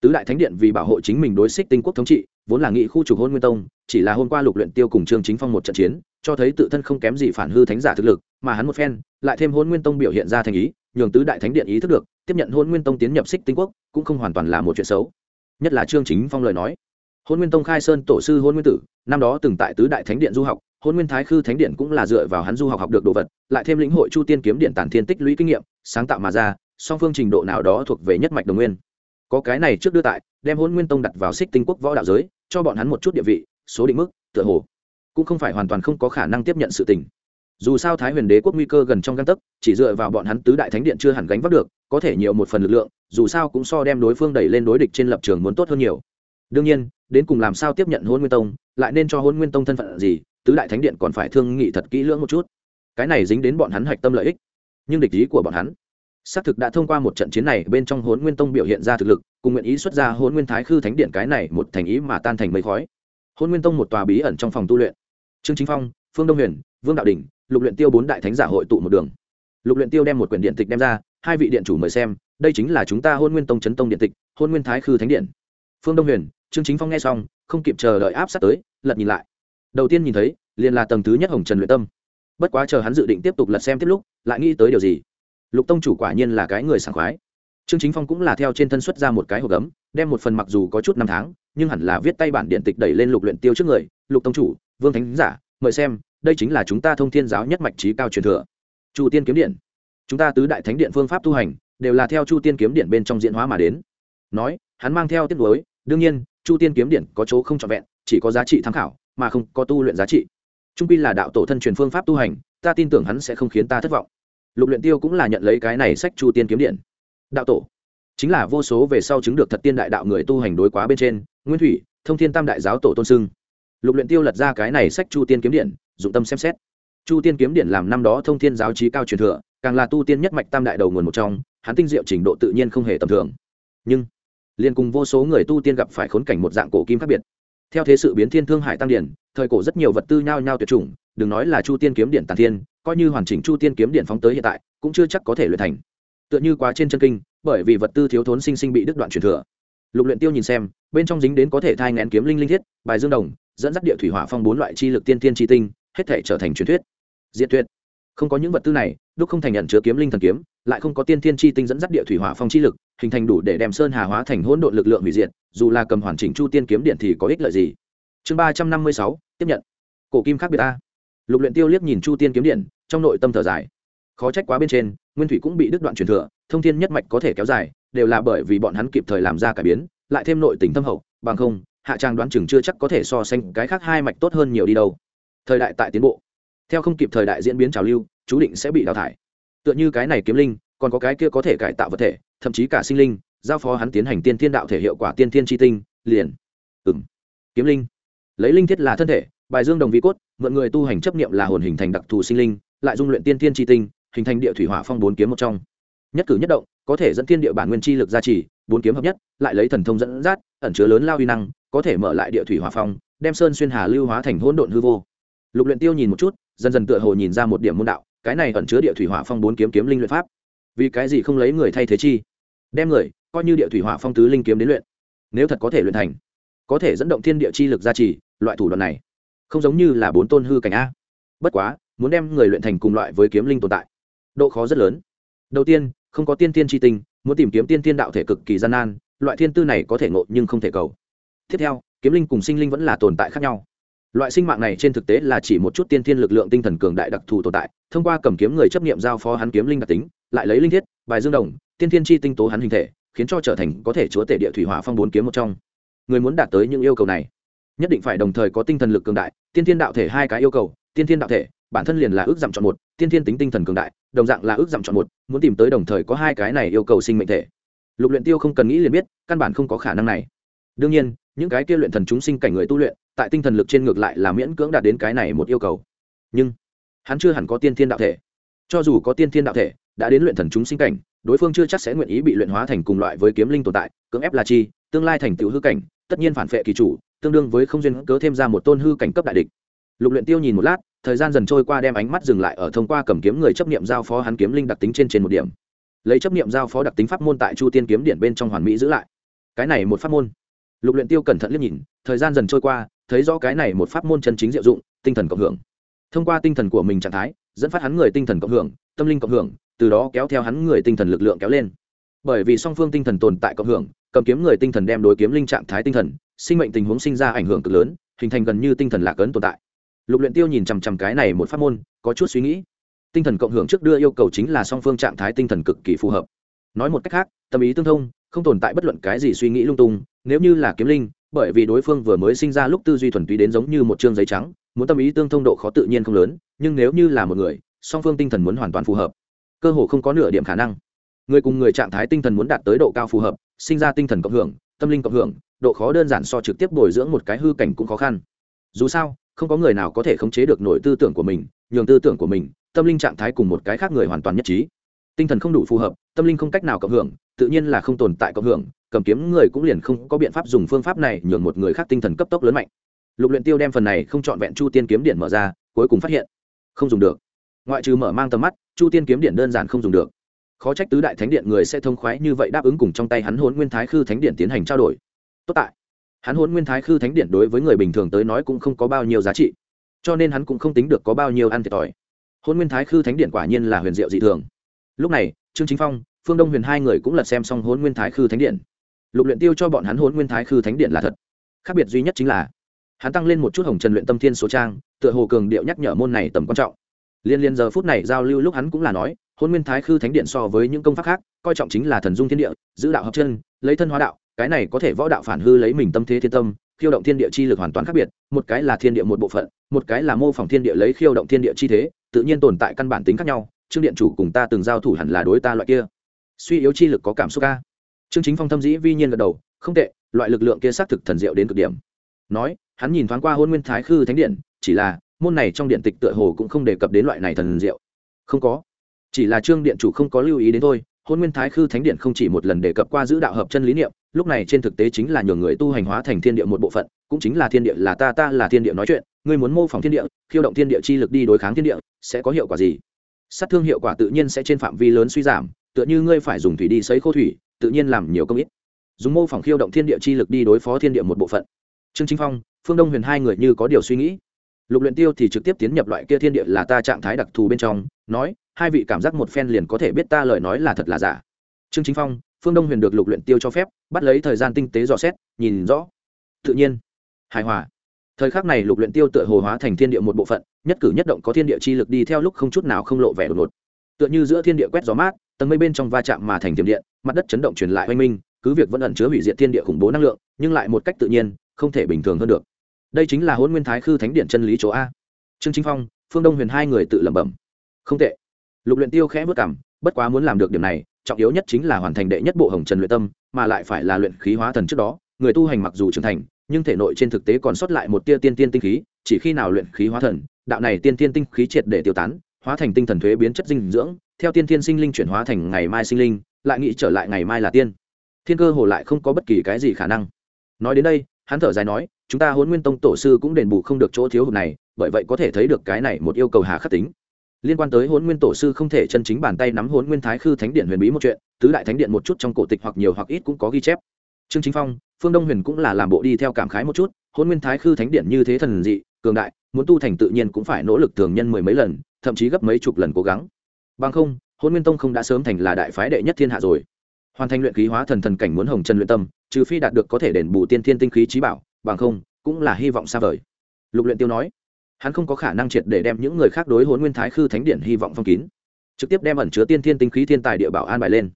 Tứ đại thánh điện vì bảo hộ chính mình đối xích tinh quốc thống trị, vốn là nghị khu trục hôn nguyên tông, chỉ là hôm qua lục luyện tiêu cùng trương chính phong một trận chiến, cho thấy tự thân không kém gì phản hư thánh giả thực lực, mà hắn một phen, lại thêm hôn nguyên tông biểu hiện ra thành ý, nhường tứ đại thánh điện ý thức được, tiếp nhận hôn nguyên tông tiến nhập xích tinh quốc, cũng không hoàn toàn là một chuyện xấu. Nhất là trương chính phong lời nói. Hôn nguyên tông khai sơn tổ sư hôn nguyên tử, năm đó từng tại tứ đại thánh điện du học hôn nguyên thái khư thánh điện cũng là dựa vào hắn du học học được đồ vật, lại thêm lĩnh hội chu tiên kiếm điện tản thiên tích lũy kinh nghiệm, sáng tạo mà ra, song phương trình độ nào đó thuộc về nhất mạch đồng nguyên. Có cái này trước đưa tại, đem hôn nguyên tông đặt vào xích tinh quốc võ đạo giới, cho bọn hắn một chút địa vị, số định mức, tựa hồ cũng không phải hoàn toàn không có khả năng tiếp nhận sự tình. Dù sao thái huyền đế quốc nguy cơ gần trong găng tấc, chỉ dựa vào bọn hắn tứ đại thánh điện chưa hẳn gánh vác được, có thể nhiều một phần lực lượng, dù sao cũng so đem đối phương đẩy lên đối địch trên lập trường muốn tốt hơn nhiều. Đương nhiên, đến cùng làm sao tiếp nhận hôn nguyên tông, lại nên cho hôn nguyên tông thân phận gì tứ đại thánh điện còn phải thương nghị thật kỹ lưỡng một chút. Cái này dính đến bọn hắn hạch tâm lợi ích. Nhưng địch ý của bọn hắn, xác thực đã thông qua một trận chiến này bên trong hôn nguyên tông biểu hiện ra thực lực, cùng nguyện ý xuất ra hôn nguyên thái khư thánh điện cái này một thành ý mà tan thành mây khói. Hôn nguyên tông một tòa bí ẩn trong phòng tu luyện. Trương chính phong, phương đông huyền, vương đạo đình lục luyện tiêu bốn đại thánh giả hội tụ một đường. Lục luyện tiêu đem một quyển điện tịch đem ra, hai vị điện chủ mời xem, đây chính là chúng ta hôn nguyên tông chấn tông điện tịch hôn nguyên thái khư thánh điện. Phương đông huyền, trương chính phong nghe xong, không kịp chờ đợi áp sát tới, lật nhìn lại đầu tiên nhìn thấy, liền là tầng thứ nhất hồng trần luyện tâm. Bất quá chờ hắn dự định tiếp tục lật xem tiếp lúc, lại nghĩ tới điều gì? Lục tông chủ quả nhiên là cái người sảng khoái. Trương chính phong cũng là theo trên thân xuất ra một cái hộp gấm, đem một phần mặc dù có chút năm tháng, nhưng hẳn là viết tay bản điện tịch đẩy lên lục luyện tiêu trước người, lục tông chủ, vương thánh giả, mời xem, đây chính là chúng ta thông thiên giáo nhất mạch trí cao truyền thừa. Chu tiên kiếm điện. Chúng ta tứ đại thánh điện phương pháp tu hành, đều là theo chu tiên kiếm điện bên trong diễn hóa mà đến. Nói, hắn mang theo tiết đối đương nhiên, chu tiên kiếm điện có chỗ không trọn vẹn, chỉ có giá trị tham khảo mà không có tu luyện giá trị. Trung pi là đạo tổ thân truyền phương pháp tu hành, ta tin tưởng hắn sẽ không khiến ta thất vọng. Lục luyện tiêu cũng là nhận lấy cái này sách chu tiên kiếm điện. Đạo tổ, chính là vô số về sau chứng được thật tiên đại đạo người tu hành đối quá bên trên, nguyên thủy, thông thiên tam đại giáo tổ tôn sưng. Lục luyện tiêu lật ra cái này sách chu tiên kiếm điện, dụng tâm xem xét. Chu tiên kiếm điện làm năm đó thông thiên giáo trí cao truyền thừa, càng là tu tiên nhất mạch tam đại đầu nguồn một trong, hắn tinh diệu trình độ tự nhiên không hề tầm thường. Nhưng, liên cùng vô số người tu tiên gặp phải khốn cảnh một dạng cổ kim khác biệt theo thế sự biến thiên thương hải tăng điển, thời cổ rất nhiều vật tư nhao nhao tuyệt chủng, đừng nói là chu tiên kiếm điện tàn thiên, coi như hoàn chỉnh chu tiên kiếm điện phóng tới hiện tại, cũng chưa chắc có thể luyện thành. Tựa như quá trên chân kinh, bởi vì vật tư thiếu thốn sinh sinh bị đứt đoạn truyền thừa. Lục luyện tiêu nhìn xem, bên trong dính đến có thể thai ngén kiếm linh linh thiết, bài dương đồng, dẫn dắt địa thủy hỏa phong bốn loại chi lực tiên tiên chi tinh, hết thể trở thành truyền thuyết. Diệt tuyệt. Không có những vật tư này đúc không thành nhận chứa kiếm linh thần kiếm, lại không có tiên thiên chi tinh dẫn dắt địa thủy hỏa phong chi lực, hình thành đủ để đem sơn hà hóa thành hỗn độn lực lượng hủy diệt, dù là cầm hoàn chỉnh chu tiên kiếm điện thì có ích lợi gì? Chương ba trăm năm mươi sáu, tiếp nhận. Cổ kim khác biệt a. Lục luyện tiêu liếc nhìn chu tiên kiếm điện, trong nội tâm thở dài. Khó trách quá bên trên, nguyên thủy cũng bị đứt đoạn truyền thừa, thông thiên nhất mạch có thể kéo dài, đều là bởi vì bọn hắn kịp thời làm ra cải biến, lại thêm nội tình thâm hậu, bằng không, hạ trang đoán chừng chưa chắc có thể so sánh cái khác hai mạch tốt hơn nhiều đi đâu. Thời đại tại tiến bộ. Theo không kịp thời đại diễn biến trào lưu chú định sẽ bị đào thải. Tựa như cái này kiếm linh, còn có cái kia có thể cải tạo vật thể, thậm chí cả sinh linh, giao phó hắn tiến hành tiên thiên đạo thể hiệu quả tiên thiên tri tinh, liền. Ừng kiếm linh. Lấy linh thiết là thân thể, bài dương đồng vi cốt, mượn người tu hành chấp niệm là hồn hình thành đặc thù sinh linh, lại dung luyện tiên thiên tri tinh, hình thành địa thủy hỏa phong bốn kiếm một trong. Nhất cử nhất động, có thể dẫn thiên địa bản nguyên chi lực gia trì, bốn kiếm hợp nhất, lại lấy thần thông dẫn dắt, ẩn chứa lớn lao uy năng, có thể mở lại địa thủy hỏa phong, đem sơn xuyên hà lưu hóa thành hỗn độn hư vô. Lục luyện tiêu nhìn một chút, dần dần tựa hồ nhìn ra một điểm môn đạo cái này ẩn chứa địa thủy hỏa phong bốn kiếm kiếm linh luyện pháp. Vì cái gì không lấy người thay thế chi? Đem người, coi như địa thủy hỏa phong tứ linh kiếm đến luyện, nếu thật có thể luyện thành, có thể dẫn động thiên địa chi lực gia trì, loại thủ đoạn này, không giống như là bốn tôn hư cảnh a. Bất quá, muốn đem người luyện thành cùng loại với kiếm linh tồn tại, độ khó rất lớn. Đầu tiên, không có tiên tiên tri tinh, muốn tìm kiếm tiên tiên đạo thể cực kỳ gian nan, loại thiên tư này có thể ngộ nhưng không thể cầu. Tiếp theo, kiếm linh cùng sinh linh vẫn là tồn tại khác nhau loại sinh mạng này trên thực tế là chỉ một chút tiên thiên lực lượng tinh thần cường đại đặc thù tồn tại, thông qua cầm kiếm người chấp nghiệm giao phó hắn kiếm linh đặc tính, lại lấy linh thiết, bài dương đồng, tiên thiên chi tinh tố hắn hình thể, khiến cho trở thành có thể chúa tể địa thủy hỏa phong bốn kiếm một trong. Người muốn đạt tới những yêu cầu này, nhất định phải đồng thời có tinh thần lực cường đại, tiên thiên đạo thể hai cái yêu cầu, tiên thiên đạo thể, bản thân liền là ước giảm chọn một, tiên thiên tính tinh thần cường đại, đồng dạng là ước giảm chọn một, muốn tìm tới đồng thời có hai cái này yêu cầu sinh mệnh thể. Lục luyện tiêu không cần nghĩ liền biết, căn bản không có khả năng này. Đương nhiên, những cái kia luyện thần chúng sinh cảnh người tu luyện tại tinh thần lực trên ngược lại là miễn cưỡng đạt đến cái này một yêu cầu. Nhưng, hắn chưa hẳn có tiên thiên đạo thể. Cho dù có tiên thiên đạo thể, đã đến luyện thần chúng sinh cảnh, đối phương chưa chắc sẽ nguyện ý bị luyện hóa thành cùng loại với kiếm linh tồn tại, cưỡng ép là chi, tương lai thành tựu hư cảnh, tất nhiên phản phệ kỳ chủ, tương đương với không duyên cớ thêm ra một tôn hư cảnh cấp đại địch. Lục luyện tiêu nhìn một lát, thời gian dần trôi qua đem ánh mắt dừng lại ở thông qua cầm kiếm người chấp niệm giao phó hắn kiếm linh đặc tính trên trên một điểm. Lấy chấp niệm giao phó đặc tính pháp môn tại chu tiên kiếm điện bên trong hoàn mỹ giữ lại. Cái này một pháp môn. Lục luyện tiêu cẩn thận liếc nhìn, thời gian dần trôi qua thấy rõ cái này một pháp môn chân chính diệu dụng, tinh thần cộng hưởng. Thông qua tinh thần của mình trạng thái, dẫn phát hắn người tinh thần cộng hưởng, tâm linh cộng hưởng, từ đó kéo theo hắn người tinh thần lực lượng kéo lên. Bởi vì song phương tinh thần tồn tại cộng hưởng, cầm kiếm người tinh thần đem đối kiếm linh trạng thái tinh thần, sinh mệnh tình huống sinh ra ảnh hưởng cực lớn, hình thành gần như tinh thần lạc ấn tồn tại. Lục luyện tiêu nhìn chằm chằm cái này một pháp môn, có chút suy nghĩ. Tinh thần cộng hưởng trước đưa yêu cầu chính là song phương trạng thái tinh thần cực kỳ phù hợp. Nói một cách khác, tâm ý tương thông, không tồn tại bất luận cái gì suy nghĩ lung tung, nếu như là kiếm linh bởi vì đối phương vừa mới sinh ra lúc tư duy thuần túy đến giống như một chương giấy trắng, muốn tâm ý tương thông độ khó tự nhiên không lớn, nhưng nếu như là một người, song phương tinh thần muốn hoàn toàn phù hợp, cơ hồ không có nửa điểm khả năng. Người cùng người trạng thái tinh thần muốn đạt tới độ cao phù hợp, sinh ra tinh thần cộng hưởng, tâm linh cộng hưởng, độ khó đơn giản so trực tiếp bồi dưỡng một cái hư cảnh cũng khó khăn. Dù sao, không có người nào có thể khống chế được nổi tư tưởng của mình, nhường tư tưởng của mình, tâm linh trạng thái cùng một cái khác người hoàn toàn nhất trí. Tinh thần không đủ phù hợp, tâm linh không cách nào cộng hưởng, tự nhiên là không tồn tại cộng hưởng cầm kiếm người cũng liền không có biện pháp dùng phương pháp này nhường một người khác tinh thần cấp tốc lớn mạnh. Lục luyện tiêu đem phần này không chọn vẹn chu tiên kiếm điện mở ra, cuối cùng phát hiện, không dùng được. Ngoại trừ mở mang tầm mắt, chu tiên kiếm điện đơn giản không dùng được. Khó trách tứ đại thánh điện người sẽ thông khoái như vậy đáp ứng cùng trong tay hắn huấn nguyên thái khư thánh điện tiến hành trao đổi. Tốt tại, hắn huấn nguyên thái khư thánh điện đối với người bình thường tới nói cũng không có bao nhiêu giá trị, cho nên hắn cũng không tính được có bao nhiêu ăn thiệt thòi. Huấn nguyên thái khư thánh điện quả nhiên là huyền diệu dị thường. Lúc này, trương chính phong, phương đông huyền hai người cũng lật xem xong huấn nguyên thái khư thánh điện lục luyện tiêu cho bọn hắn hồn nguyên thái khư thánh điện là thật. Khác biệt duy nhất chính là, hắn tăng lên một chút hồng trần luyện tâm thiên số trang, tựa hồ cường điệu nhắc nhở môn này tầm quan trọng. Liên liên giờ phút này giao lưu lúc hắn cũng là nói, hôn nguyên thái khư thánh điện so với những công pháp khác, coi trọng chính là thần dung thiên địa, giữ đạo hợp chân, lấy thân hóa đạo, cái này có thể võ đạo phản hư lấy mình tâm thế thiên tâm, khiêu động thiên địa chi lực hoàn toàn khác biệt, một cái là thiên địa một bộ phận, một cái là mô phỏng thiên địa lấy khiêu động thiên địa chi thế, tự nhiên tồn tại căn bản tính khác nhau trương điện chủ cùng ta từng giao thủ hẳn là đối ta loại kia. Suy yếu chi lực có cảm xúc ca trương chính phong thâm dĩ vi nhiên gật đầu, không tệ, loại lực lượng kia xác thực thần diệu đến cực điểm. Nói, hắn nhìn thoáng qua hôn nguyên thái khư thánh điện, chỉ là, môn này trong điện tịch tựa hồ cũng không đề cập đến loại này thần diệu. Không có. Chỉ là trương điện chủ không có lưu ý đến thôi, hôn nguyên thái khư thánh điện không chỉ một lần đề cập qua giữ đạo hợp chân lý niệm, lúc này trên thực tế chính là nhường người tu hành hóa thành thiên địa một bộ phận, cũng chính là thiên địa là ta ta là thiên địa nói chuyện, ngươi muốn mô phỏng thiên địa, khiêu động thiên địa chi lực đi đối kháng thiên địa, sẽ có hiệu quả gì? Sát thương hiệu quả tự nhiên sẽ trên phạm vi lớn suy giảm, tựa như ngươi phải dùng thủy đi sấy khô thủy tự nhiên làm nhiều công ít. Dùng mô phỏng khiêu động thiên địa chi lực đi đối phó thiên địa một bộ phận. Trương chính phong, phương đông huyền hai người như có điều suy nghĩ. Lục luyện tiêu thì trực tiếp tiến nhập loại kia thiên địa là ta trạng thái đặc thù bên trong, nói, hai vị cảm giác một phen liền có thể biết ta lời nói là thật là giả. Trương chính phong, phương đông huyền được lục luyện tiêu cho phép, bắt lấy thời gian tinh tế dò xét, nhìn rõ. Tự nhiên. Hài hòa. Thời khắc này lục luyện tiêu tựa hồ hóa thành thiên địa một bộ phận, nhất cử nhất động có thiên địa chi lực đi theo lúc không chút nào không lộ vẻ đột ngột. Tựa như giữa thiên địa quét gió mát, tầng mây bên trong va chạm mà thành tiềm điện mặt đất chấn động truyền lại oanh minh, cứ việc vẫn ẩn chứa hủy diệt thiên địa khủng bố năng lượng, nhưng lại một cách tự nhiên, không thể bình thường hơn được. Đây chính là hôn nguyên thái khư thánh điện chân lý chỗ a. Trương chính phong, phương đông huyền hai người tự lẩm bẩm. Không tệ. Lục luyện tiêu khẽ vất cảm bất quá muốn làm được điểm này, trọng yếu nhất chính là hoàn thành đệ nhất bộ hồng trần luyện tâm, mà lại phải là luyện khí hóa thần trước đó. Người tu hành mặc dù trưởng thành, nhưng thể nội trên thực tế còn sót lại một tia tiên tiên tinh khí, chỉ khi nào luyện khí hóa thần, đạo này tiên tiên tinh khí triệt để tiêu tán, hóa thành tinh thần thuế biến chất dinh dưỡng, theo tiên tiên sinh linh chuyển hóa thành ngày mai sinh linh lại nghĩ trở lại ngày mai là tiên. Thiên cơ hồ lại không có bất kỳ cái gì khả năng. Nói đến đây, hắn thở dài nói, chúng ta huấn nguyên tông tổ sư cũng đền bù không được chỗ thiếu hụt này, bởi vậy có thể thấy được cái này một yêu cầu hà khắc tính. Liên quan tới huấn nguyên tổ sư không thể chân chính bàn tay nắm huấn nguyên thái khư thánh điện huyền bí một chuyện, tứ đại thánh điện một chút trong cổ tịch hoặc nhiều hoặc ít cũng có ghi chép. Trương chính phong, phương đông huyền cũng là làm bộ đi theo cảm khái một chút huấn nguyên thái khư thánh điện như thế thần dị, cường đại, muốn tu thành tự nhiên cũng phải nỗ lực thường nhân mười mấy lần, thậm chí gấp mấy chục lần cố gắng. Bằng không hôn nguyên tông không đã sớm thành là đại phái đệ nhất thiên hạ rồi. Hoàn thành luyện khí hóa thần thần cảnh muốn hồng trần luyện tâm, trừ phi đạt được có thể đền bù tiên thiên tinh khí trí bảo, bằng không, cũng là hy vọng xa vời. Lục luyện tiêu nói, hắn không có khả năng triệt để đem những người khác đối hồn nguyên thái khư thánh điện hy vọng phong kín, trực tiếp đem ẩn chứa tiên thiên tinh khí thiên tài địa bảo an bài lên.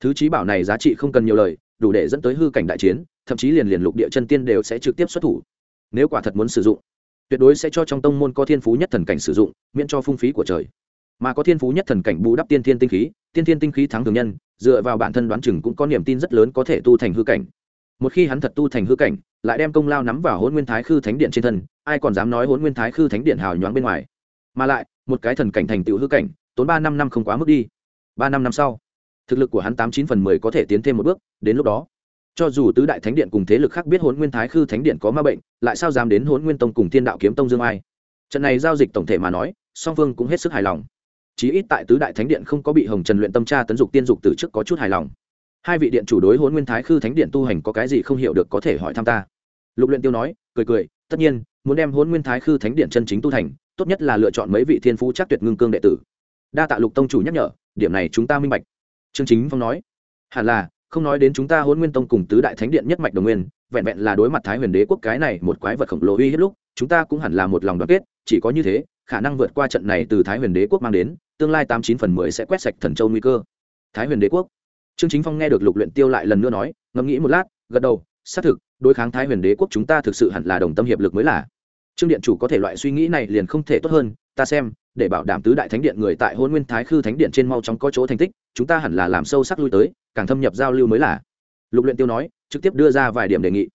Thứ trí bảo này giá trị không cần nhiều lời, đủ để dẫn tới hư cảnh đại chiến, thậm chí liền liền lục địa chân tiên đều sẽ trực tiếp xuất thủ. Nếu quả thật muốn sử dụng, tuyệt đối sẽ cho trong tông môn có thiên phú nhất thần cảnh sử dụng, miễn cho phung phí của trời mà có thiên phú nhất thần cảnh bù đắp tiên thiên tinh khí, tiên thiên tinh khí thắng thường nhân, dựa vào bản thân đoán chừng cũng có niềm tin rất lớn có thể tu thành hư cảnh. Một khi hắn thật tu thành hư cảnh, lại đem công lao nắm vào hôn nguyên thái khư thánh điện trên thân, ai còn dám nói hôn nguyên thái khư thánh điện hào nhoáng bên ngoài? Mà lại, một cái thần cảnh thành tựu hư cảnh, tốn ba năm năm không quá mức đi. Ba năm năm sau, thực lực của hắn tám chín phần mười có thể tiến thêm một bước, đến lúc đó, cho dù tứ đại thánh điện cùng thế lực khác biết hôn nguyên thái khư thánh điện có ma bệnh, lại sao dám đến hôn nguyên tông cùng thiên đạo kiếm tông dương ai? Trận này giao dịch tổng thể mà nói, song phương cũng hết sức hài lòng chí ít tại tứ đại thánh điện không có bị hồng trần luyện tâm tra tấn dục tiên dục từ trước có chút hài lòng. Hai vị điện chủ đối hôn nguyên thái khư thánh điện tu hành có cái gì không hiểu được có thể hỏi thăm ta. Lục luyện tiêu nói, cười cười, tất nhiên, muốn đem hôn nguyên thái khư thánh điện chân chính tu thành, tốt nhất là lựa chọn mấy vị thiên phú chắc tuyệt ngưng cương đệ tử. Đa tạ lục tông chủ nhắc nhở, điểm này chúng ta minh bạch. Trương chính phong nói, hẳn là, không nói đến chúng ta hôn nguyên tông cùng tứ đại thánh điện nhất mạch đồng nguyên, vẹn vẹn là đối mặt thái huyền đế quốc cái này một quái vật khổng lồ uy hiếp lúc, chúng ta cũng hẳn là một lòng đoàn kết, chỉ có như thế, khả năng vượt qua trận này từ thái huyền đế quốc mang đến tương lai tám chín phần mười sẽ quét sạch thần châu nguy cơ. Thái huyền đế quốc. Trương chính phong nghe được lục luyện tiêu lại lần nữa nói, ngẫm nghĩ một lát, gật đầu, xác thực, đối kháng thái huyền đế quốc chúng ta thực sự hẳn là đồng tâm hiệp lực mới là. Trương điện chủ có thể loại suy nghĩ này liền không thể tốt hơn, ta xem, để bảo đảm tứ đại thánh điện người tại hôn nguyên thái khư thánh điện trên mau chóng có chỗ thành tích, chúng ta hẳn là làm sâu sắc lui tới, càng thâm nhập giao lưu mới là. Lục luyện tiêu nói, trực tiếp đưa ra vài điểm đề nghị.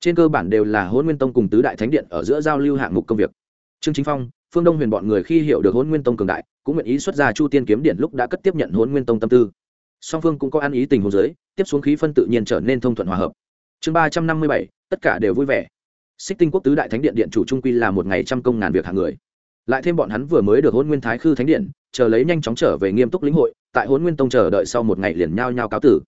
Trên cơ bản đều là hôn nguyên tông cùng tứ đại thánh điện ở giữa giao lưu hạng mục công việc. Trương chính phong phương đông huyền bọn người khi hiểu được hôn nguyên tông cường đại, cũng nguyện ý xuất ra chu tiên kiếm điện lúc đã cất tiếp nhận hôn nguyên tông tâm tư. Song phương cũng có ăn ý tình hồ giới tiếp xuống khí phân tự nhiên trở nên thông thuận hòa hợp. Chương ba trăm năm mươi bảy, tất cả đều vui vẻ. Xích tinh quốc tứ đại thánh điện điện chủ trung quy là một ngày trăm công ngàn việc hàng người. Lại thêm bọn hắn vừa mới được hôn nguyên thái khư thánh điện, chờ lấy nhanh chóng trở về nghiêm túc lĩnh hội, tại hôn nguyên tông chờ đợi sau một ngày liền nhao nhao cáo tử.